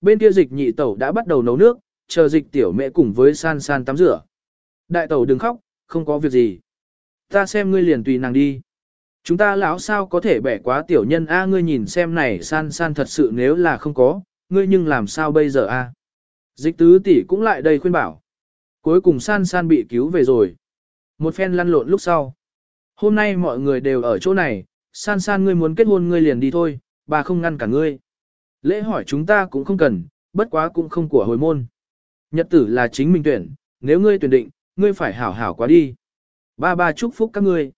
bên kia dịch nhị tẩu đã bắt đầu nấu nước, chờ dịch tiểu mẹ cùng với san san tắm rửa. Đại tẩu đừng khóc, không có việc gì. Ta xem ngươi liền tùy nàng đi. Chúng ta lão sao có thể bẻ quá tiểu nhân a ngươi nhìn xem này san san thật sự nếu là không có, ngươi nhưng làm sao bây giờ a? Dịch tứ tỷ cũng lại đây khuyên bảo. Cuối cùng san san bị cứu về rồi. Một phen lăn lộn lúc sau. Hôm nay mọi người đều ở chỗ này, san san ngươi muốn kết hôn ngươi liền đi thôi, bà không ngăn cả ngươi. Lễ hỏi chúng ta cũng không cần, bất quá cũng không của hồi môn. Nhật tử là chính mình tuyển, nếu ngươi tuyển định, ngươi phải hảo hảo quá đi. Ba ba chúc phúc các ngươi.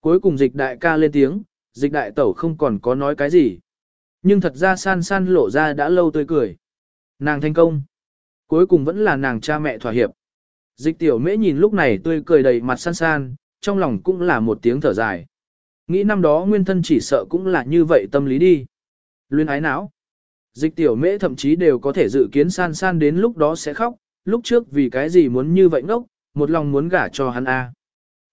Cuối cùng dịch đại ca lên tiếng, dịch đại tẩu không còn có nói cái gì. Nhưng thật ra san san lộ ra đã lâu tươi cười. Nàng thành công. Cuối cùng vẫn là nàng cha mẹ thỏa hiệp. Dịch tiểu mễ nhìn lúc này tươi cười đầy mặt san san, trong lòng cũng là một tiếng thở dài. Nghĩ năm đó nguyên thân chỉ sợ cũng là như vậy tâm lý đi. Luyên ái não. Dịch tiểu mễ thậm chí đều có thể dự kiến san san đến lúc đó sẽ khóc, lúc trước vì cái gì muốn như vậy ngốc, một lòng muốn gả cho hắn a.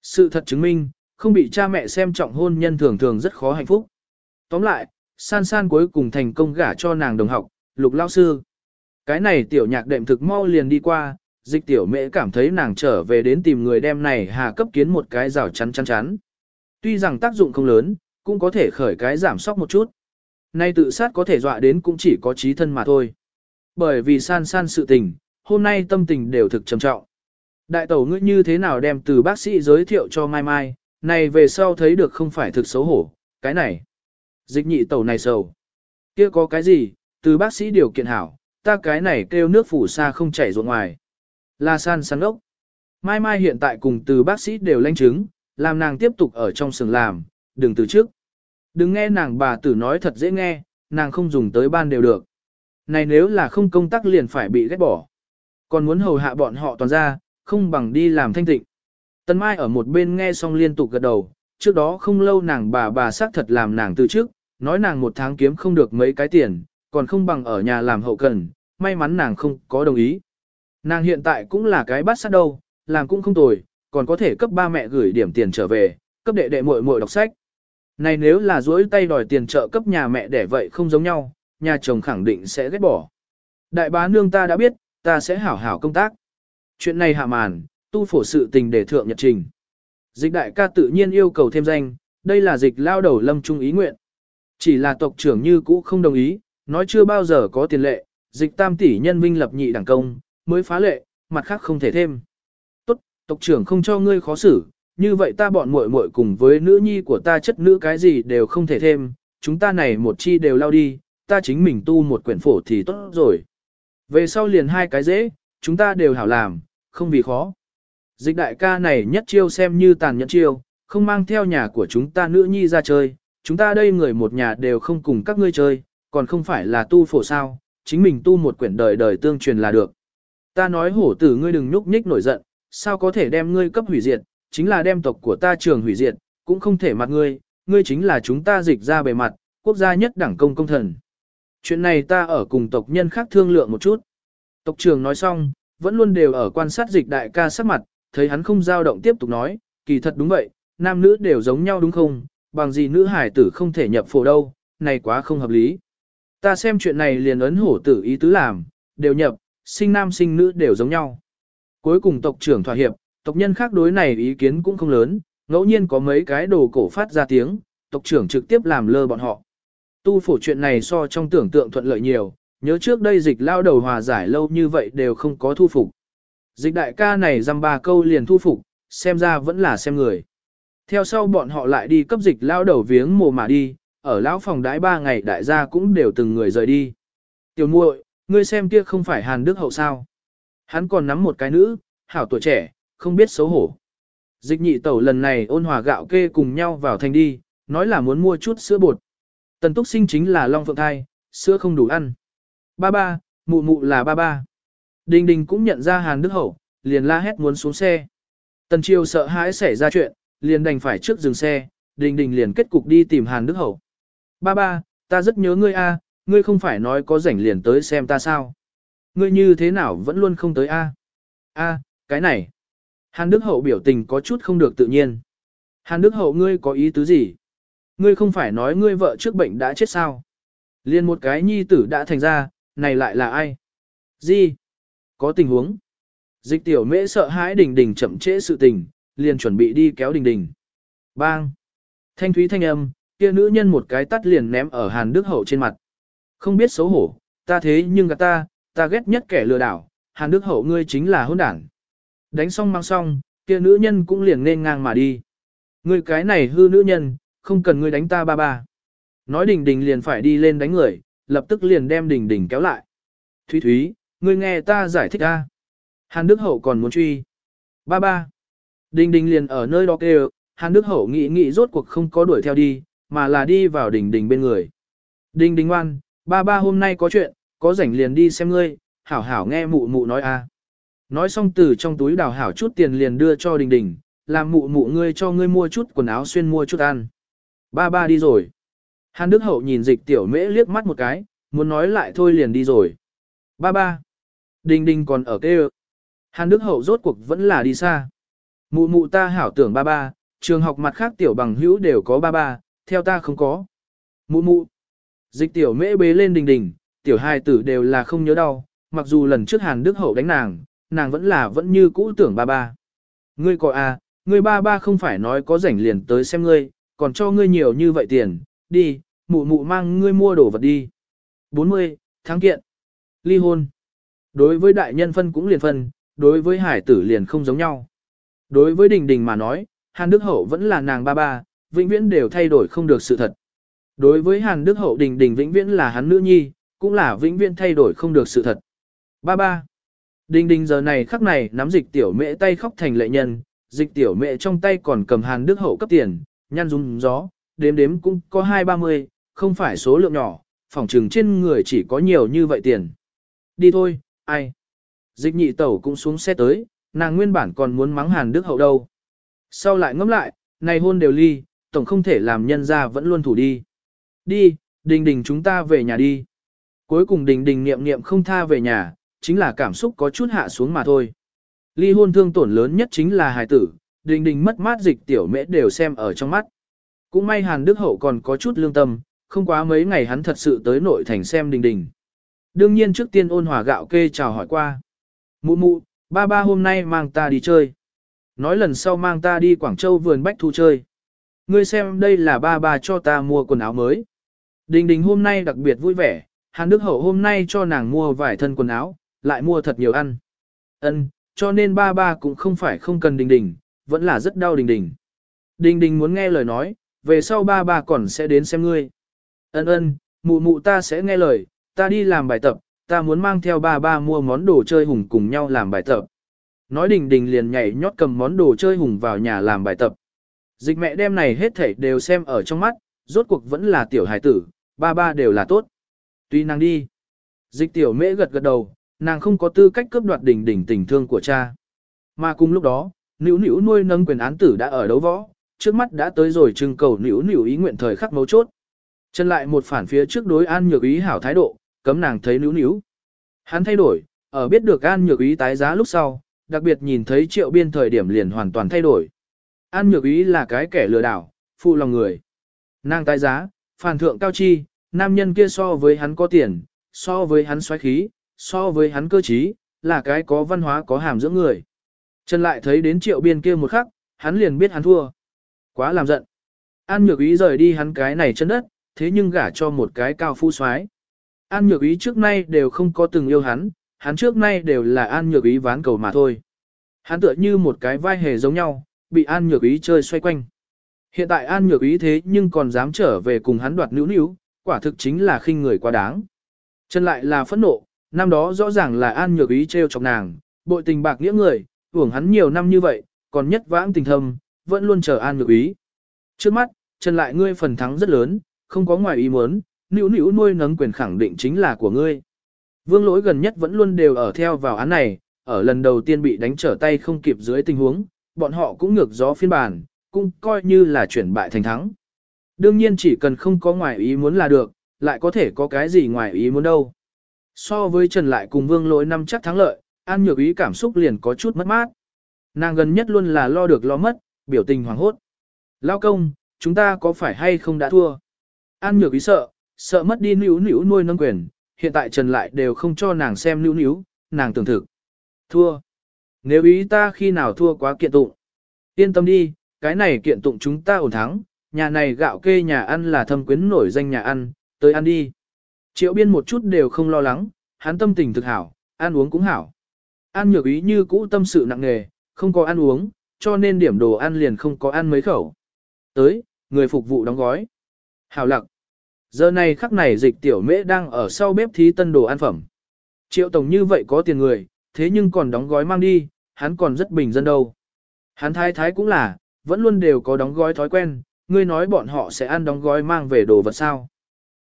Sự thật chứng minh, không bị cha mẹ xem trọng hôn nhân thường thường rất khó hạnh phúc. Tóm lại, san san cuối cùng thành công gả cho nàng đồng học, lục lao sư. Cái này tiểu nhạc đệm thực mau liền đi qua, dịch tiểu mễ cảm thấy nàng trở về đến tìm người đem này hà cấp kiến một cái rào chắn chắn chắn. Tuy rằng tác dụng không lớn, cũng có thể khởi cái giảm sóc một chút. Nay tự sát có thể dọa đến cũng chỉ có trí thân mà thôi. Bởi vì san san sự tình, hôm nay tâm tình đều thực trầm trọng. Đại tẩu ngươi như thế nào đem từ bác sĩ giới thiệu cho Mai Mai, này về sau thấy được không phải thực xấu hổ, cái này. Dịch nhị tẩu này sầu. kia có cái gì, từ bác sĩ điều kiện hảo, ta cái này kêu nước phủ xa không chảy ruộng ngoài. Là san san ốc. Mai Mai hiện tại cùng từ bác sĩ đều lanh chứng, làm nàng tiếp tục ở trong sừng làm, đừng từ trước. Đừng nghe nàng bà tử nói thật dễ nghe, nàng không dùng tới ban đều được. Này nếu là không công tác liền phải bị ghét bỏ. Còn muốn hầu hạ bọn họ toàn ra, không bằng đi làm thanh tịnh. Tân Mai ở một bên nghe xong liên tục gật đầu, trước đó không lâu nàng bà bà xác thật làm nàng từ trước, nói nàng một tháng kiếm không được mấy cái tiền, còn không bằng ở nhà làm hậu cần, may mắn nàng không có đồng ý. Nàng hiện tại cũng là cái bắt sát đâu, làm cũng không tồi, còn có thể cấp ba mẹ gửi điểm tiền trở về, cấp đệ đệ muội muội đọc sách. Này nếu là dối tay đòi tiền trợ cấp nhà mẹ để vậy không giống nhau, nhà chồng khẳng định sẽ ghét bỏ. Đại bá nương ta đã biết, ta sẽ hảo hảo công tác. Chuyện này hạ màn, tu phổ sự tình để thượng nhật trình. Dịch đại ca tự nhiên yêu cầu thêm danh, đây là dịch lao đầu lâm trung ý nguyện. Chỉ là tộc trưởng như cũ không đồng ý, nói chưa bao giờ có tiền lệ, dịch tam tỷ nhân vinh lập nhị đảng công, mới phá lệ, mặt khác không thể thêm. Tốt, tộc trưởng không cho ngươi khó xử, như vậy ta bọn muội muội cùng với nữ nhi của ta chất nữ cái gì đều không thể thêm, chúng ta này một chi đều lao đi, ta chính mình tu một quyển phổ thì tốt rồi. Về sau liền hai cái dễ, chúng ta đều hảo làm, không vì khó. Dịch đại ca này nhất chiêu xem như tàn nhẫn chiêu, không mang theo nhà của chúng ta nữ nhi ra chơi, chúng ta đây người một nhà đều không cùng các ngươi chơi, còn không phải là tu phổ sao, chính mình tu một quyển đời đời tương truyền là được. Ta nói hổ tử ngươi đừng nhúc nhích nổi giận, sao có thể đem ngươi cấp hủy diệt, chính là đem tộc của ta trường hủy diệt, cũng không thể mặt ngươi, ngươi chính là chúng ta dịch ra bề mặt, quốc gia nhất đẳng công công thần. Chuyện này ta ở cùng tộc nhân khác thương lượng một chút. Tộc trưởng nói xong, vẫn luôn đều ở quan sát dịch đại ca sắc mặt, thấy hắn không dao động tiếp tục nói, kỳ thật đúng vậy, nam nữ đều giống nhau đúng không, bằng gì nữ hải tử không thể nhập phổ đâu, này quá không hợp lý. Ta xem chuyện này liền ấn hổ tử ý tứ làm, đều nhập, sinh nam sinh nữ đều giống nhau. Cuối cùng tộc trưởng thỏa hiệp, tộc nhân khác đối này ý kiến cũng không lớn, ngẫu nhiên có mấy cái đồ cổ phát ra tiếng, tộc trưởng trực tiếp làm lơ bọn họ. Tu phổ chuyện này so trong tưởng tượng thuận lợi nhiều, nhớ trước đây dịch lao đầu hòa giải lâu như vậy đều không có thu phục. Dịch đại ca này dăm ba câu liền thu phục, xem ra vẫn là xem người. Theo sau bọn họ lại đi cấp dịch lao đầu viếng mồ mà đi, ở lão phòng đãi ba ngày đại gia cũng đều từng người rời đi. Tiểu muội, ngươi xem kia không phải Hàn Đức Hậu sao. Hắn còn nắm một cái nữ, hảo tuổi trẻ, không biết xấu hổ. Dịch nhị tẩu lần này ôn hòa gạo kê cùng nhau vào thành đi, nói là muốn mua chút sữa bột. Tần túc sinh chính là long phượng thai, sữa không đủ ăn. Ba ba, mụ mụ là ba ba. Đình đình cũng nhận ra Hàn Đức Hậu, liền la hét muốn xuống xe. Tần triều sợ hãi xảy ra chuyện, liền đành phải trước dừng xe, đình đình liền kết cục đi tìm Hàn Đức Hậu. Ba ba, ta rất nhớ ngươi a, ngươi không phải nói có rảnh liền tới xem ta sao. Ngươi như thế nào vẫn luôn không tới a? A, cái này. Hàn Đức Hậu biểu tình có chút không được tự nhiên. Hàn Đức Hậu ngươi có ý tứ gì? Ngươi không phải nói ngươi vợ trước bệnh đã chết sao? Liên một cái nhi tử đã thành ra, này lại là ai? Gì? Có tình huống. Dịch tiểu mễ sợ hãi đình đình chậm trễ sự tình, liền chuẩn bị đi kéo đình đình. Bang! Thanh thúy thanh âm, kia nữ nhân một cái tắt liền ném ở Hàn Đức Hậu trên mặt. Không biết xấu hổ, ta thế nhưng gạt ta, ta ghét nhất kẻ lừa đảo, Hàn Đức Hậu ngươi chính là hôn đảng. Đánh xong mang xong, kia nữ nhân cũng liền nên ngang mà đi. người cái này hư nữ nhân, không cần ngươi đánh ta ba ba. Nói đình đình liền phải đi lên đánh người, lập tức liền đem đình đình kéo lại. Thúy Thúy, ngươi nghe ta giải thích ta. Hàn Đức Hậu còn muốn truy. Ba ba. Đình đình liền ở nơi đó kêu, Hàn Đức Hậu nghĩ nghĩ rốt cuộc không có đuổi theo đi, mà là đi vào đình đình bên người. Đình đình ngoan, ba ba hôm nay có chuyện, có rảnh liền đi xem ngươi, hảo hảo nghe mụ mụ nói a. Nói xong từ trong túi đào hảo chút tiền liền đưa cho đình đình, làm mụ mụ ngươi cho ngươi mua chút quần áo xuyên mua chút ăn. Ba ba đi rồi. Hàn Đức Hậu nhìn dịch tiểu mễ liếc mắt một cái, muốn nói lại thôi liền đi rồi. Ba ba. Đình đình còn ở kêu. Hàn Đức Hậu rốt cuộc vẫn là đi xa. Mụ mụ ta hảo tưởng ba ba, trường học mặt khác tiểu bằng hữu đều có ba ba, theo ta không có. Mụ mụ. Dịch tiểu mễ bế lên đình đình, tiểu hai tử đều là không nhớ đau, mặc dù lần trước Hàn Đức Hậu đánh nàng, nàng vẫn là vẫn như cũ tưởng ba ba. Ngươi có à, ngươi ba ba không phải nói có rảnh liền tới xem ngươi, còn cho ngươi nhiều như vậy tiền, đi, mụ mụ mang ngươi mua đồ vật đi. 40. Tháng kiện. Ly hôn. Đối với đại nhân phân cũng liền phân, đối với hải tử liền không giống nhau. Đối với đình đình mà nói, Hàn Đức Hậu vẫn là nàng ba ba, vĩnh viễn đều thay đổi không được sự thật. Đối với Hàn Đức Hậu đình đình vĩnh viễn là hắn nữ nhi, cũng là vĩnh viễn thay đổi không được sự thật. Ba ba. Đình đình giờ này khắc này nắm dịch tiểu mẹ tay khóc thành lệ nhân, dịch tiểu mẹ trong tay còn cầm Hàn Đức Hậu cấp tiền, nhăn rung gió, đếm đếm cũng có hai ba mươi, không phải số lượng nhỏ, phòng trừng trên người chỉ có nhiều như vậy tiền. Đi thôi, ai? Dịch nhị tẩu cũng xuống xe tới, nàng nguyên bản còn muốn mắng Hàn Đức Hậu đâu. Sau lại ngẫm lại, này hôn đều ly, tổng không thể làm nhân ra vẫn luôn thủ đi. Đi, đình đình chúng ta về nhà đi. Cuối cùng đình đình niệm niệm không tha về nhà, chính là cảm xúc có chút hạ xuống mà thôi. Ly hôn thương tổn lớn nhất chính là hài tử, đình đình mất mát dịch tiểu mễ đều xem ở trong mắt. Cũng may Hàn Đức Hậu còn có chút lương tâm, không quá mấy ngày hắn thật sự tới nội thành xem đình đình. Đương nhiên trước tiên ôn hòa gạo kê chào hỏi qua. Mụ mụ, ba ba hôm nay mang ta đi chơi. Nói lần sau mang ta đi Quảng Châu vườn bách thu chơi. Ngươi xem đây là ba ba cho ta mua quần áo mới. Đình đình hôm nay đặc biệt vui vẻ, Hàn Đức Hậu hôm nay cho nàng mua vài thân quần áo, lại mua thật nhiều ăn. Ân, cho nên ba ba cũng không phải không cần đình đình, vẫn là rất đau đình đình. Đình đình muốn nghe lời nói, về sau ba ba còn sẽ đến xem ngươi. Ân ân, mụ mụ ta sẽ nghe lời, ta đi làm bài tập, ta muốn mang theo ba ba mua món đồ chơi hùng cùng nhau làm bài tập. Nói đình đình liền nhảy nhót cầm món đồ chơi hùng vào nhà làm bài tập. Dịch mẹ đem này hết thảy đều xem ở trong mắt, rốt cuộc vẫn là tiểu hài tử, ba ba đều là tốt. Tuy nàng đi. Dịch tiểu mễ gật gật đầu, nàng không có tư cách cướp đoạt đỉnh đỉnh tình thương của cha. Mà cùng lúc đó, nữ nữ nuôi nâng quyền án tử đã ở đấu võ, trước mắt đã tới rồi trưng cầu nữ nữ ý nguyện thời khắc mấu chốt. Chân lại một phản phía trước đối an nhược ý hảo thái độ, cấm nàng thấy nữ nữ. Hắn thay đổi, ở biết được an nhược ý tái giá lúc sau, đặc biệt nhìn thấy triệu biên thời điểm liền hoàn toàn thay đổi. An nhược ý là cái kẻ lừa đảo, phụ lòng người. Nàng tái giá, phản thượng cao chi, nam nhân kia so với hắn có tiền, so với hắn xoáy khí, so với hắn cơ trí, là cái có văn hóa có hàm dưỡng người. Trần lại thấy đến triệu biên kia một khắc, hắn liền biết hắn thua. Quá làm giận. An nhược ý rời đi hắn cái này chân đất, thế nhưng gả cho một cái cao phu soái. An nhược ý trước nay đều không có từng yêu hắn, hắn trước nay đều là an nhược ý ván cầu mà thôi. Hắn tựa như một cái vai hề giống nhau, bị an nhược ý chơi xoay quanh. Hiện tại an nhược ý thế nhưng còn dám trở về cùng hắn đoạt nữ nữ, quả thực chính là khinh người quá đáng. Chân lại là phẫn nộ, năm đó rõ ràng là an nhược ý trêu chọc nàng, bội tình bạc nghĩa người, hưởng hắn nhiều năm như vậy, còn nhất vãng tình thâm, vẫn luôn chờ an nhược ý. Trước mắt, chân lại ngươi phần thắng rất lớn, không có ngoài ý muốn, nữ nữ nuôi nấng quyền khẳng định chính là của ngươi. Vương lỗi gần nhất vẫn luôn đều ở theo vào án này, ở lần đầu tiên bị đánh trở tay không kịp dưới tình huống, bọn họ cũng ngược gió phiên bản, cũng coi như là chuyển bại thành thắng. Đương nhiên chỉ cần không có ngoài ý muốn là được, lại có thể có cái gì ngoài ý muốn đâu. So với Trần lại cùng vương lỗi năm chắc thắng lợi, an nhược ý cảm xúc liền có chút mất mát. Nàng gần nhất luôn là lo được lo mất, biểu tình hoảng hốt. Lao công, chúng ta có phải hay không đã thua? An nhược ý sợ, sợ mất đi nữ nữ nuôi nâng quyền, hiện tại trần lại đều không cho nàng xem nữ nữ, nàng tưởng thực. Thua. Nếu ý ta khi nào thua quá kiện tụng. Yên tâm đi, cái này kiện tụng chúng ta ổn thắng, nhà này gạo kê nhà ăn là thâm quyến nổi danh nhà ăn, tới ăn đi. Triệu biên một chút đều không lo lắng, hắn tâm tình thực hảo, ăn uống cũng hảo. Ăn nhược ý như cũ tâm sự nặng nề, không có ăn uống, cho nên điểm đồ ăn liền không có ăn mấy khẩu. Tới, người phục vụ đóng gói. Hảo lặng. Giờ này khắc này dịch tiểu mễ đang ở sau bếp thí tân đồ ăn phẩm. Triệu tổng như vậy có tiền người, thế nhưng còn đóng gói mang đi, hắn còn rất bình dân đâu. Hắn thái thái cũng là, vẫn luôn đều có đóng gói thói quen, ngươi nói bọn họ sẽ ăn đóng gói mang về đồ vật sao.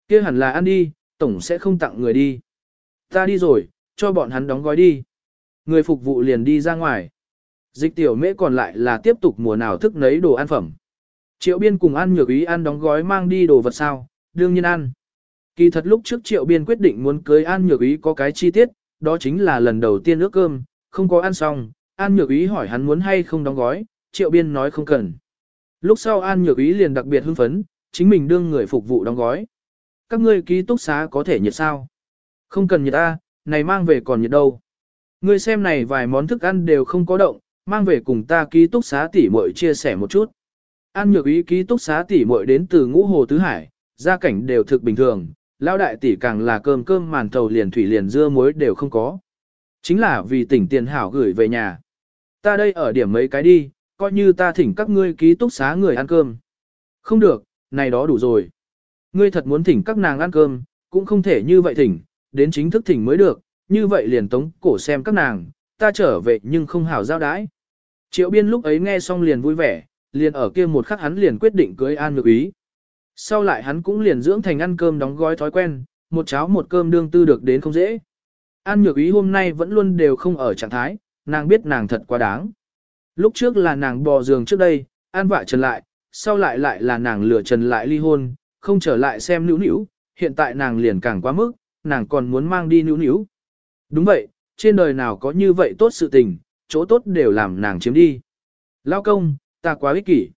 kia hẳn là ăn đi, tổng sẽ không tặng người đi. Ta đi rồi, cho bọn hắn đóng gói đi. Người phục vụ liền đi ra ngoài. Dịch tiểu mễ còn lại là tiếp tục mùa nào thức nấy đồ ăn phẩm. Triệu biên cùng ăn nhược ý ăn đóng gói mang đi đồ vật sao, đương nhiên ăn. Kỳ thật lúc trước triệu biên quyết định muốn cưới an nhược ý có cái chi tiết, đó chính là lần đầu tiên ước cơm, không có ăn xong, an nhược ý hỏi hắn muốn hay không đóng gói, triệu biên nói không cần. Lúc sau an nhược ý liền đặc biệt hưng phấn, chính mình đương người phục vụ đóng gói. Các ngươi ký túc xá có thể nhiệt sao? Không cần nhiệt ta, này mang về còn nhiệt đâu. Ngươi xem này vài món thức ăn đều không có động, mang về cùng ta ký túc xá tỉ muội chia sẻ một chút. An nhược ý ký túc xá tỉ muội đến từ ngũ hồ tứ hải, gia cảnh đều thực bình thường, lao đại tỷ càng là cơm cơm màn thầu liền thủy liền dưa muối đều không có. Chính là vì tỉnh tiền hảo gửi về nhà. Ta đây ở điểm mấy cái đi, coi như ta thỉnh các ngươi ký túc xá người ăn cơm. Không được, này đó đủ rồi. Ngươi thật muốn thỉnh các nàng ăn cơm, cũng không thể như vậy thỉnh, đến chính thức thỉnh mới được, như vậy liền tống cổ xem các nàng, ta trở về nhưng không hảo giao đãi. Triệu biên lúc ấy nghe xong liền vui vẻ, liền ở kia một khắc hắn liền quyết định cưới An Nhược Ý. Sau lại hắn cũng liền dưỡng thành ăn cơm đóng gói thói quen, một cháo một cơm đương tư được đến không dễ. An Nhược Ý hôm nay vẫn luôn đều không ở trạng thái, nàng biết nàng thật quá đáng. Lúc trước là nàng bò giường trước đây, an vạ trần lại, sau lại lại là nàng lửa trần lại ly hôn, không trở lại xem nữu nữu, hiện tại nàng liền càng quá mức, nàng còn muốn mang đi nữu nữu. Đúng vậy, trên đời nào có như vậy tốt sự tình, chỗ tốt đều làm nàng chiếm đi. Lao công, ta quá ích kỷ.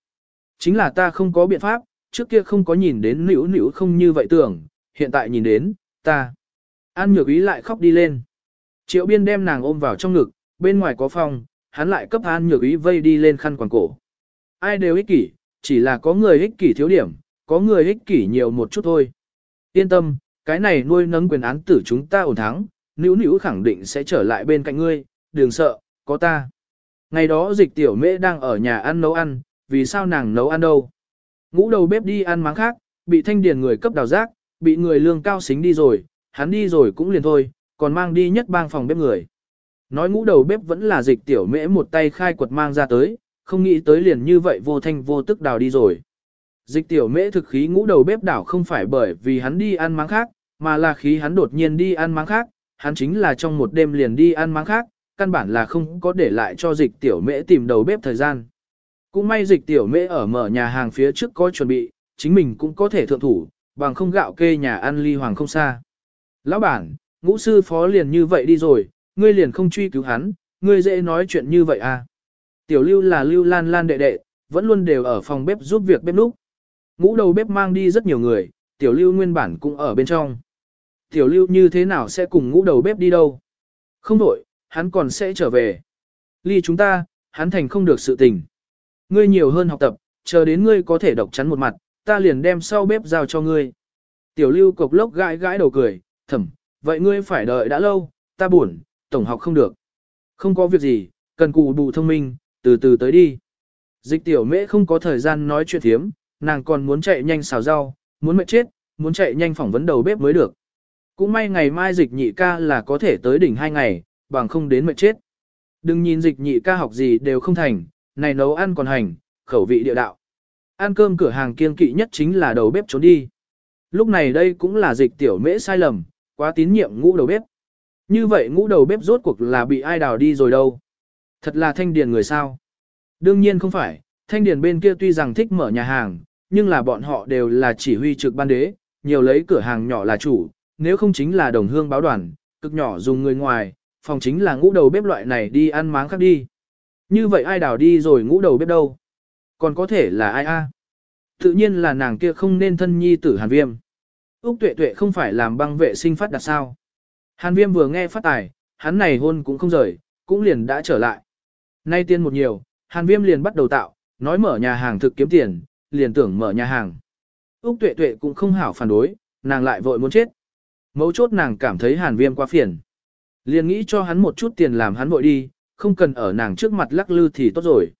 Chính là ta không có biện pháp, trước kia không có nhìn đến nữu nữu không như vậy tưởng, hiện tại nhìn đến, ta. An nhược ý lại khóc đi lên. Triệu biên đem nàng ôm vào trong ngực, bên ngoài có phòng, hắn lại cấp an nhược ý vây đi lên khăn quàng cổ. Ai đều ích kỷ, chỉ là có người ích kỷ thiếu điểm, có người ích kỷ nhiều một chút thôi. Yên tâm, cái này nuôi nấng quyền án tử chúng ta ổn thắng, nữ nữ khẳng định sẽ trở lại bên cạnh ngươi, đừng sợ, có ta. Ngày đó dịch tiểu mễ đang ở nhà ăn nấu ăn, vì sao nàng nấu ăn đâu? Ngũ đầu bếp đi ăn máng khác, bị thanh điền người cấp đào giác, bị người lương cao xính đi rồi, hắn đi rồi cũng liền thôi, còn mang đi nhất bang phòng bếp người. Nói ngũ đầu bếp vẫn là dịch tiểu mễ một tay khai quật mang ra tới, không nghĩ tới liền như vậy vô thanh vô tức đào đi rồi. Dịch tiểu mễ thực khí ngũ đầu bếp đảo không phải bởi vì hắn đi ăn máng khác, mà là khí hắn đột nhiên đi ăn máng khác, hắn chính là trong một đêm liền đi ăn máng khác, căn bản là không có để lại cho dịch tiểu mễ tìm đầu bếp thời gian. Cũng may dịch tiểu mễ ở mở nhà hàng phía trước có chuẩn bị, chính mình cũng có thể thượng thủ, bằng không gạo kê nhà ăn ly hoàng không xa. Lão bản, ngũ sư phó liền như vậy đi rồi, ngươi liền không truy cứu hắn, ngươi dễ nói chuyện như vậy à. Tiểu lưu là lưu lan lan đệ đệ, vẫn luôn đều ở phòng bếp giúp việc bếp lúc. Ngũ đầu bếp mang đi rất nhiều người, tiểu lưu nguyên bản cũng ở bên trong. Tiểu lưu như thế nào sẽ cùng ngũ đầu bếp đi đâu? Không đổi, hắn còn sẽ trở về. Ly chúng ta, hắn thành không được sự tình. Ngươi nhiều hơn học tập, chờ đến ngươi có thể độc chắn một mặt, ta liền đem sau bếp giao cho ngươi. Tiểu lưu cục lốc gãi gãi đầu cười, thầm, vậy ngươi phải đợi đã lâu, ta buồn, tổng học không được. Không có việc gì, cần cụ bù thông minh, từ từ tới đi. Dịch tiểu mễ không có thời gian nói chuyện thiếm, nàng còn muốn chạy nhanh xào rau, muốn mệt chết, muốn chạy nhanh phỏng vấn đầu bếp mới được. Cũng may ngày mai dịch nhị ca là có thể tới đỉnh hai ngày, bằng không đến mệt chết. Đừng nhìn dịch nhị ca học gì đều không thành, này nấu ăn còn hành, khẩu vị địa đạo. Ăn cơm cửa hàng kiên kỵ nhất chính là đầu bếp trốn đi. Lúc này đây cũng là dịch tiểu mễ sai lầm, quá tín nhiệm ngũ đầu bếp. Như vậy ngũ đầu bếp rốt cuộc là bị ai đào đi rồi đâu. Thật là thanh điền người sao. Đương nhiên không phải, thanh điền bên kia tuy rằng thích mở nhà hàng, nhưng là bọn họ đều là chỉ huy trực ban đế, nhiều lấy cửa hàng nhỏ là chủ, nếu không chính là đồng hương báo đoàn, cực nhỏ dùng người ngoài, phòng chính là ngũ đầu bếp loại này đi ăn máng khác đi. Như vậy ai đào đi rồi ngũ đầu bếp đâu? Còn có thể là ai a? Tự nhiên là nàng kia không nên thân nhi tử hàn viêm. Úc tuệ tuệ không phải làm băng vệ sinh phát đặt sao. Hàn viêm vừa nghe phát tài, hắn này hôn cũng không rời, cũng liền đã trở lại. Nay tiên một nhiều, hàn viêm liền bắt đầu tạo, nói mở nhà hàng thực kiếm tiền, liền tưởng mở nhà hàng. Úc tuệ tuệ cũng không hảo phản đối, nàng lại vội muốn chết. Mấu chốt nàng cảm thấy hàn viêm quá phiền. Liền nghĩ cho hắn một chút tiền làm hắn vội đi, không cần ở nàng trước mặt lắc lư thì tốt rồi.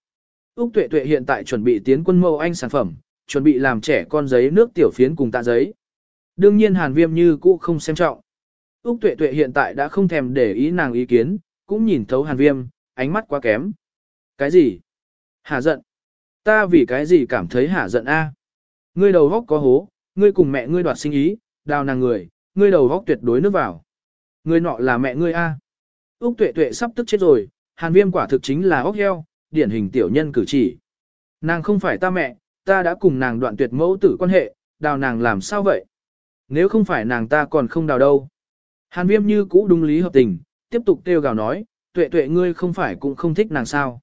Úc tuệ tuệ hiện tại chuẩn bị tiến quân mâu anh sản phẩm, chuẩn bị làm trẻ con giấy nước tiểu phiến cùng tạ giấy. Đương nhiên hàn viêm như cũ không xem trọng. Úc tuệ tuệ hiện tại đã không thèm để ý nàng ý kiến, cũng nhìn thấu hàn viêm, ánh mắt quá kém. Cái gì? Hà giận. Ta vì cái gì cảm thấy hả giận a? Ngươi đầu góc có hố, ngươi cùng mẹ ngươi đoạt sinh ý, đào nàng người, ngươi đầu góc tuyệt đối nước vào. Ngươi nọ là mẹ ngươi a. Úc tuệ tuệ sắp tức chết rồi, hàn viêm quả thực chính là ốc heo, điển hình tiểu nhân cử chỉ. Nàng không phải ta mẹ, ta đã cùng nàng đoạn tuyệt mẫu tử quan hệ, đào nàng làm sao vậy? Nếu không phải nàng ta còn không đào đâu. Hàn viêm như cũ đúng lý hợp tình, tiếp tục kêu gào nói, tuệ tuệ ngươi không phải cũng không thích nàng sao.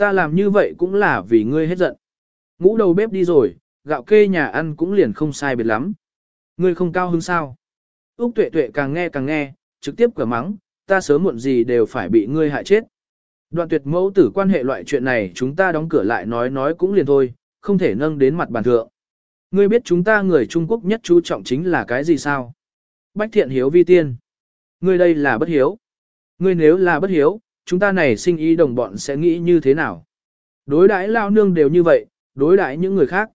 Ta làm như vậy cũng là vì ngươi hết giận. Ngũ đầu bếp đi rồi, gạo kê nhà ăn cũng liền không sai biệt lắm. Ngươi không cao hứng sao? Úc tuệ tuệ càng nghe càng nghe, trực tiếp cửa mắng, ta sớm muộn gì đều phải bị ngươi hại chết. Đoạn tuyệt mẫu tử quan hệ loại chuyện này chúng ta đóng cửa lại nói nói cũng liền thôi, không thể nâng đến mặt bàn thượng. Ngươi biết chúng ta người Trung Quốc nhất chú trọng chính là cái gì sao? Bách thiện hiếu vi tiên. Ngươi đây là bất hiếu. Ngươi nếu là bất hiếu, chúng ta này sinh ý đồng bọn sẽ nghĩ như thế nào? Đối đãi lao nương đều như vậy, đối đãi những người khác.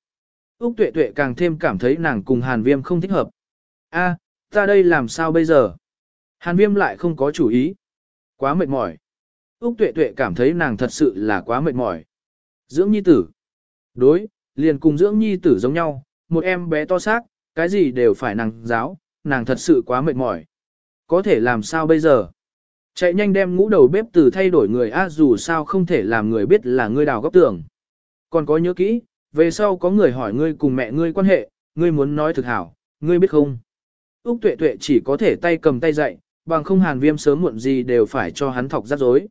Úc tuệ tuệ càng thêm cảm thấy nàng cùng hàn viêm không thích hợp. a ta đây làm sao bây giờ? Hàn viêm lại không có chủ ý. Quá mệt mỏi. Úc tuệ tuệ cảm thấy nàng thật sự là quá mệt mỏi. Dưỡng nhi tử. Đối, liền cùng dưỡng nhi tử giống nhau, một em bé to xác, cái gì đều phải nàng giáo, nàng thật sự quá mệt mỏi. Có thể làm sao bây giờ? Chạy nhanh đem ngũ đầu bếp từ thay đổi người a dù sao không thể làm người biết là ngươi đào góc tường. Còn có nhớ kỹ, về sau có người hỏi ngươi cùng mẹ ngươi quan hệ, ngươi muốn nói thực hảo, ngươi biết không? Úc tuệ tuệ chỉ có thể tay cầm tay dạy, bằng không hàn viêm sớm muộn gì đều phải cho hắn thọc rắc rối.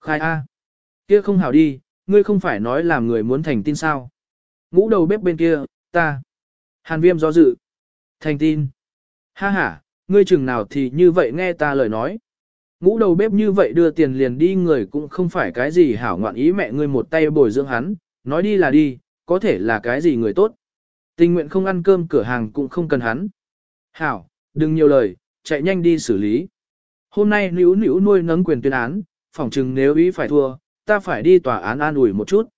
Khai A. Kia không hảo đi, ngươi không phải nói làm người muốn thành tin sao. Ngũ đầu bếp bên kia, ta. Hàn viêm do dự. Thành tin. Ha ha, ngươi chừng nào thì như vậy nghe ta lời nói. Ngũ đầu bếp như vậy đưa tiền liền đi người cũng không phải cái gì hảo ngoạn ý mẹ ngươi một tay bồi dưỡng hắn, nói đi là đi, có thể là cái gì người tốt. Tình nguyện không ăn cơm cửa hàng cũng không cần hắn. Hảo, đừng nhiều lời, chạy nhanh đi xử lý. Hôm nay nữ nữ nuôi nấng quyền tuyên án, phỏng chừng nếu ý phải thua, ta phải đi tòa án an ủi một chút.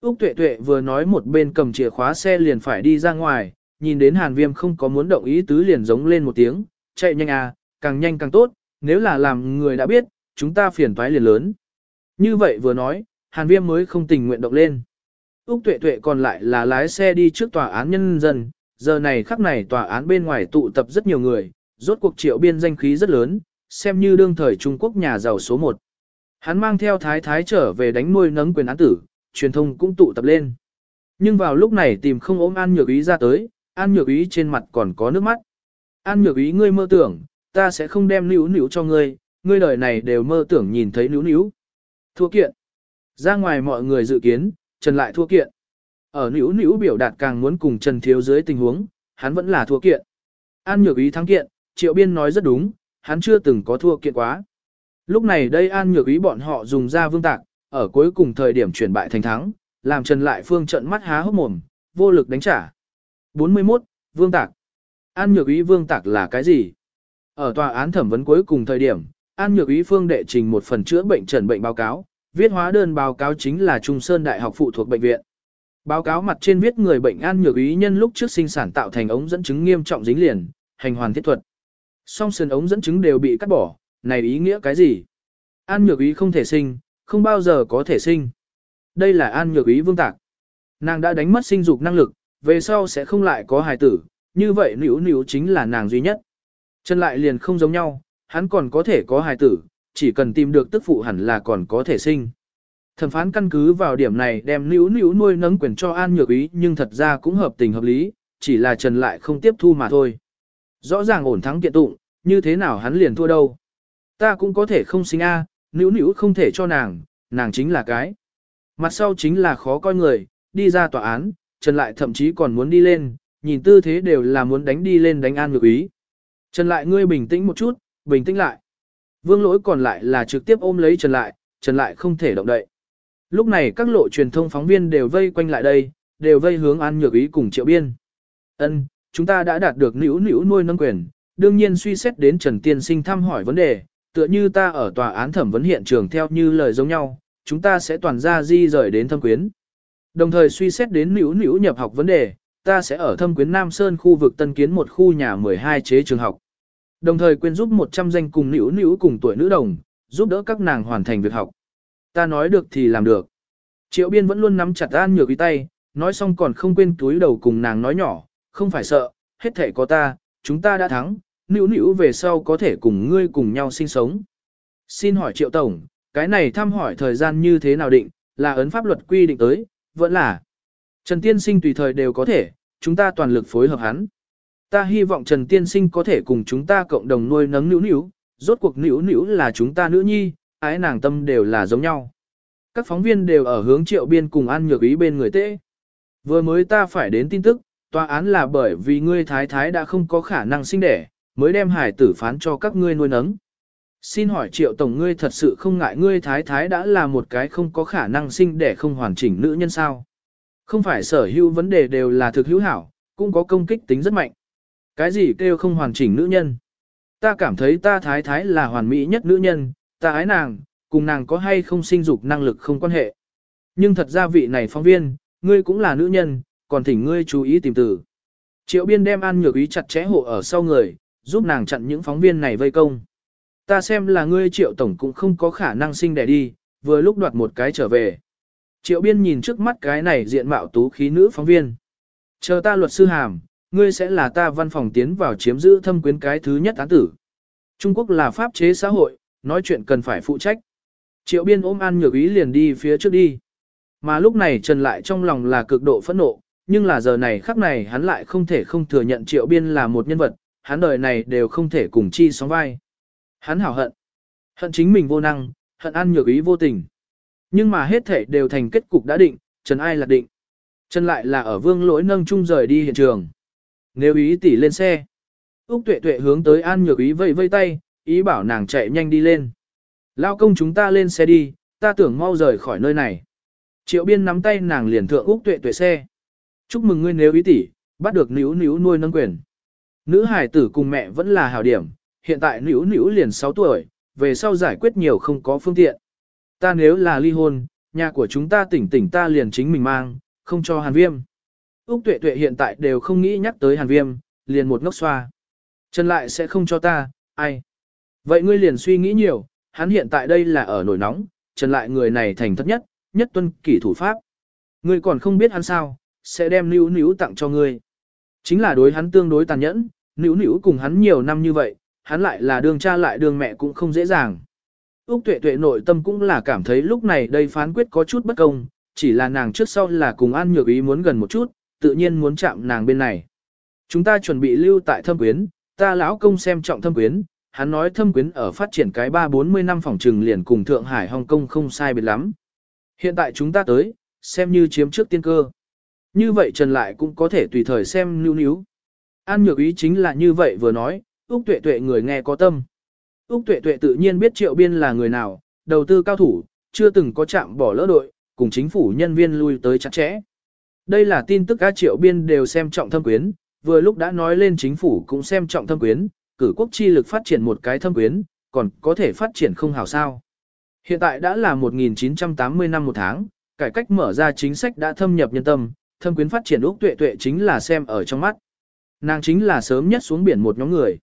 Úc tuệ tuệ vừa nói một bên cầm chìa khóa xe liền phải đi ra ngoài, nhìn đến hàn viêm không có muốn động ý tứ liền giống lên một tiếng, chạy nhanh à, càng nhanh càng tốt, nếu là làm người đã biết, chúng ta phiền toái liền lớn. Như vậy vừa nói, hàn viêm mới không tình nguyện động lên. Úc tuệ tuệ còn lại là lái xe đi trước tòa án nhân dân, giờ này khắc này tòa án bên ngoài tụ tập rất nhiều người, rốt cuộc triệu biên danh khí rất lớn, xem như đương thời Trung Quốc nhà giàu số 1. Hắn mang theo thái thái trở về đánh nuôi nấng quyền án tử, truyền thông cũng tụ tập lên. Nhưng vào lúc này tìm không ốm An Nhược Ý ra tới, An Nhược Ý trên mặt còn có nước mắt. An Nhược Ý ngươi mơ tưởng, ta sẽ không đem níu níu cho ngươi, ngươi đời này đều mơ tưởng nhìn thấy níu níu. Thua kiện. Ra ngoài mọi người dự kiến, Trần lại thua kiện. Ở níu níu biểu đạt càng muốn cùng Trần Thiếu dưới tình huống, hắn vẫn là thua kiện. An Nhược Ý thắng kiện, Triệu Biên nói rất đúng, hắn chưa từng có thua kiện quá. Lúc này đây An Nhược Ý bọn họ dùng ra vương tạc, ở cuối cùng thời điểm chuyển bại thành thắng, làm Trần Lại Phương trận mắt há hốc mồm, vô lực đánh trả. 41. Vương tạc. An Nhược Ý vương tạc là cái gì? Ở tòa án thẩm vấn cuối cùng thời điểm, An Nhược Ý phương đệ trình một phần chữa bệnh trần bệnh báo cáo, viết hóa đơn báo cáo chính là Trung Sơn Đại học phụ thuộc bệnh viện. Báo cáo mặt trên viết người bệnh An Nhược Ý nhân lúc trước sinh sản tạo thành ống dẫn chứng nghiêm trọng dính liền, hành hoàn thiết thuật. Song sườn ống dẫn chứng đều bị cắt bỏ, này ý nghĩa cái gì? An nhược ý không thể sinh, không bao giờ có thể sinh. Đây là an nhược ý vương tạc. Nàng đã đánh mất sinh dục năng lực, về sau sẽ không lại có hài tử, như vậy nữ nữ chính là nàng duy nhất. Chân lại liền không giống nhau, hắn còn có thể có hài tử, chỉ cần tìm được tức phụ hẳn là còn có thể sinh. Thẩm phán căn cứ vào điểm này đem nữ nữ nuôi nấng quyền cho an nhược ý nhưng thật ra cũng hợp tình hợp lý, chỉ là Trần lại không tiếp thu mà thôi. Rõ ràng ổn thắng kiện tụng, như thế nào hắn liền thua đâu. Ta cũng có thể không sinh a, à, nữ nữ không thể cho nàng, nàng chính là cái. Mặt sau chính là khó coi người, đi ra tòa án, Trần lại thậm chí còn muốn đi lên, nhìn tư thế đều là muốn đánh đi lên đánh An Nhược Ý. Trần lại ngươi bình tĩnh một chút, bình tĩnh lại. Vương lỗi còn lại là trực tiếp ôm lấy Trần lại, Trần lại không thể động đậy. Lúc này các lộ truyền thông phóng viên đều vây quanh lại đây, đều vây hướng An Nhược Ý cùng Triệu Biên. Ân, chúng ta đã đạt được nữ nữ nuôi nâng quyền, đương nhiên suy xét đến Trần Tiên Sinh thăm hỏi vấn đề, tựa như ta ở tòa án thẩm vấn hiện trường theo như lời giống nhau, chúng ta sẽ toàn ra di rời đến thâm quyến. Đồng thời suy xét đến nữ nữ nhập học vấn đề, ta sẽ ở thâm quyến Nam Sơn khu vực tân kiến một khu nhà 12 chế trường học. Đồng thời quyên giúp 100 danh cùng nữ nữ cùng tuổi nữ đồng, giúp đỡ các nàng hoàn thành việc học. Ta nói được thì làm được. Triệu biên vẫn luôn nắm chặt an nhược ý tay, nói xong còn không quên túi đầu cùng nàng nói nhỏ, không phải sợ, hết thể có ta, chúng ta đã thắng, nữ nữ về sau có thể cùng ngươi cùng nhau sinh sống. Xin hỏi Triệu Tổng, cái này thăm hỏi thời gian như thế nào định, là ấn pháp luật quy định tới, vẫn là. Trần Tiên Sinh tùy thời đều có thể, chúng ta toàn lực phối hợp hắn. Ta hy vọng Trần Tiên Sinh có thể cùng chúng ta cộng đồng nuôi nấng nữ nữ, rốt cuộc nữ nữ là chúng ta nữ nhi, ái nàng tâm đều là giống nhau. Các phóng viên đều ở hướng triệu biên cùng ăn nhược ý bên người tệ. Vừa mới ta phải đến tin tức, tòa án là bởi vì ngươi thái thái đã không có khả năng sinh đẻ, mới đem hải tử phán cho các ngươi nuôi nấng. Xin hỏi triệu tổng ngươi thật sự không ngại ngươi thái thái đã là một cái không có khả năng sinh đẻ không hoàn chỉnh nữ nhân sao? Không phải sở hữu vấn đề đều là thực hữu hảo, cũng có công kích tính rất mạnh. Cái gì kêu không hoàn chỉnh nữ nhân? Ta cảm thấy ta thái thái là hoàn mỹ nhất nữ nhân, ta ái nàng, cùng nàng có hay không sinh dục năng lực không quan hệ. Nhưng thật ra vị này phóng viên, ngươi cũng là nữ nhân, còn thỉnh ngươi chú ý tìm từ. Triệu biên đem an nhược ý chặt chẽ hộ ở sau người, giúp nàng chặn những phóng viên này vây công. Ta xem là ngươi triệu tổng cũng không có khả năng sinh đẻ đi, vừa lúc đoạt một cái trở về. Triệu biên nhìn trước mắt cái này diện mạo tú khí nữ phóng viên. Chờ ta luật sư hàm, ngươi sẽ là ta văn phòng tiến vào chiếm giữ thâm quyến cái thứ nhất án tử. Trung Quốc là pháp chế xã hội, nói chuyện cần phải phụ trách. Triệu biên ôm an nhược ý liền đi phía trước đi. Mà lúc này Trần lại trong lòng là cực độ phẫn nộ, nhưng là giờ này khắc này hắn lại không thể không thừa nhận triệu biên là một nhân vật, hắn đời này đều không thể cùng chi sóng vai. Hắn hảo hận. Hận chính mình vô năng, hận an nhược ý vô tình. Nhưng mà hết thể đều thành kết cục đã định, Trần ai là định. Trần lại là ở vương lỗi nâng chung rời đi hiện trường. Nếu ý tỷ lên xe. Úc tuệ tuệ hướng tới an nhược ý vây vây tay, ý bảo nàng chạy nhanh đi lên. Lao công chúng ta lên xe đi, ta tưởng mau rời khỏi nơi này. Triệu biên nắm tay nàng liền thượng Úc tuệ tuệ xe. Chúc mừng ngươi nếu ý tỷ, bắt được níu níu nuôi nâng quyền. Nữ hải tử cùng mẹ vẫn là hảo điểm, hiện tại níu níu liền 6 tuổi, về sau giải quyết nhiều không có phương tiện. Ta nếu là ly hôn, nhà của chúng ta tỉnh tỉnh ta liền chính mình mang, không cho hàn viêm. Úc tuệ tuệ hiện tại đều không nghĩ nhắc tới hàn viêm, liền một ngốc xoa. Trần lại sẽ không cho ta, ai. Vậy ngươi liền suy nghĩ nhiều, hắn hiện tại đây là ở nổi nóng, Trần lại người này thành thất nhất, nhất tuân kỷ thủ pháp. Ngươi còn không biết hắn sao, sẽ đem níu níu tặng cho ngươi. Chính là đối hắn tương đối tàn nhẫn, níu níu cùng hắn nhiều năm như vậy, hắn lại là đường cha lại đường mẹ cũng không dễ dàng. Úc tuệ tuệ nội tâm cũng là cảm thấy lúc này đây phán quyết có chút bất công, chỉ là nàng trước sau là cùng An Nhược Ý muốn gần một chút, tự nhiên muốn chạm nàng bên này. Chúng ta chuẩn bị lưu tại thâm quyến, ta lão công xem trọng thâm quyến, hắn nói thâm quyến ở phát triển cái 3-40 năm phòng trừng liền cùng Thượng Hải Hồng Kông không sai biệt lắm. Hiện tại chúng ta tới, xem như chiếm trước tiên cơ. Như vậy Trần lại cũng có thể tùy thời xem lưu níu. An nhược ý chính là như vậy vừa nói, Úc tuệ tuệ người nghe có tâm. Úc tuệ tuệ tự nhiên biết triệu biên là người nào, đầu tư cao thủ, chưa từng có chạm bỏ lỡ đội, cùng chính phủ nhân viên lui tới chặt chẽ. Đây là tin tức các triệu biên đều xem trọng thâm quyến, vừa lúc đã nói lên chính phủ cũng xem trọng thâm quyến, cử quốc chi lực phát triển một cái thâm quyến, còn có thể phát triển không hảo sao. Hiện tại đã là 1980 năm một tháng, cải cách mở ra chính sách đã thâm nhập nhân tâm, thâm quyến phát triển Úc tuệ tuệ chính là xem ở trong mắt. Nàng chính là sớm nhất xuống biển một nhóm người.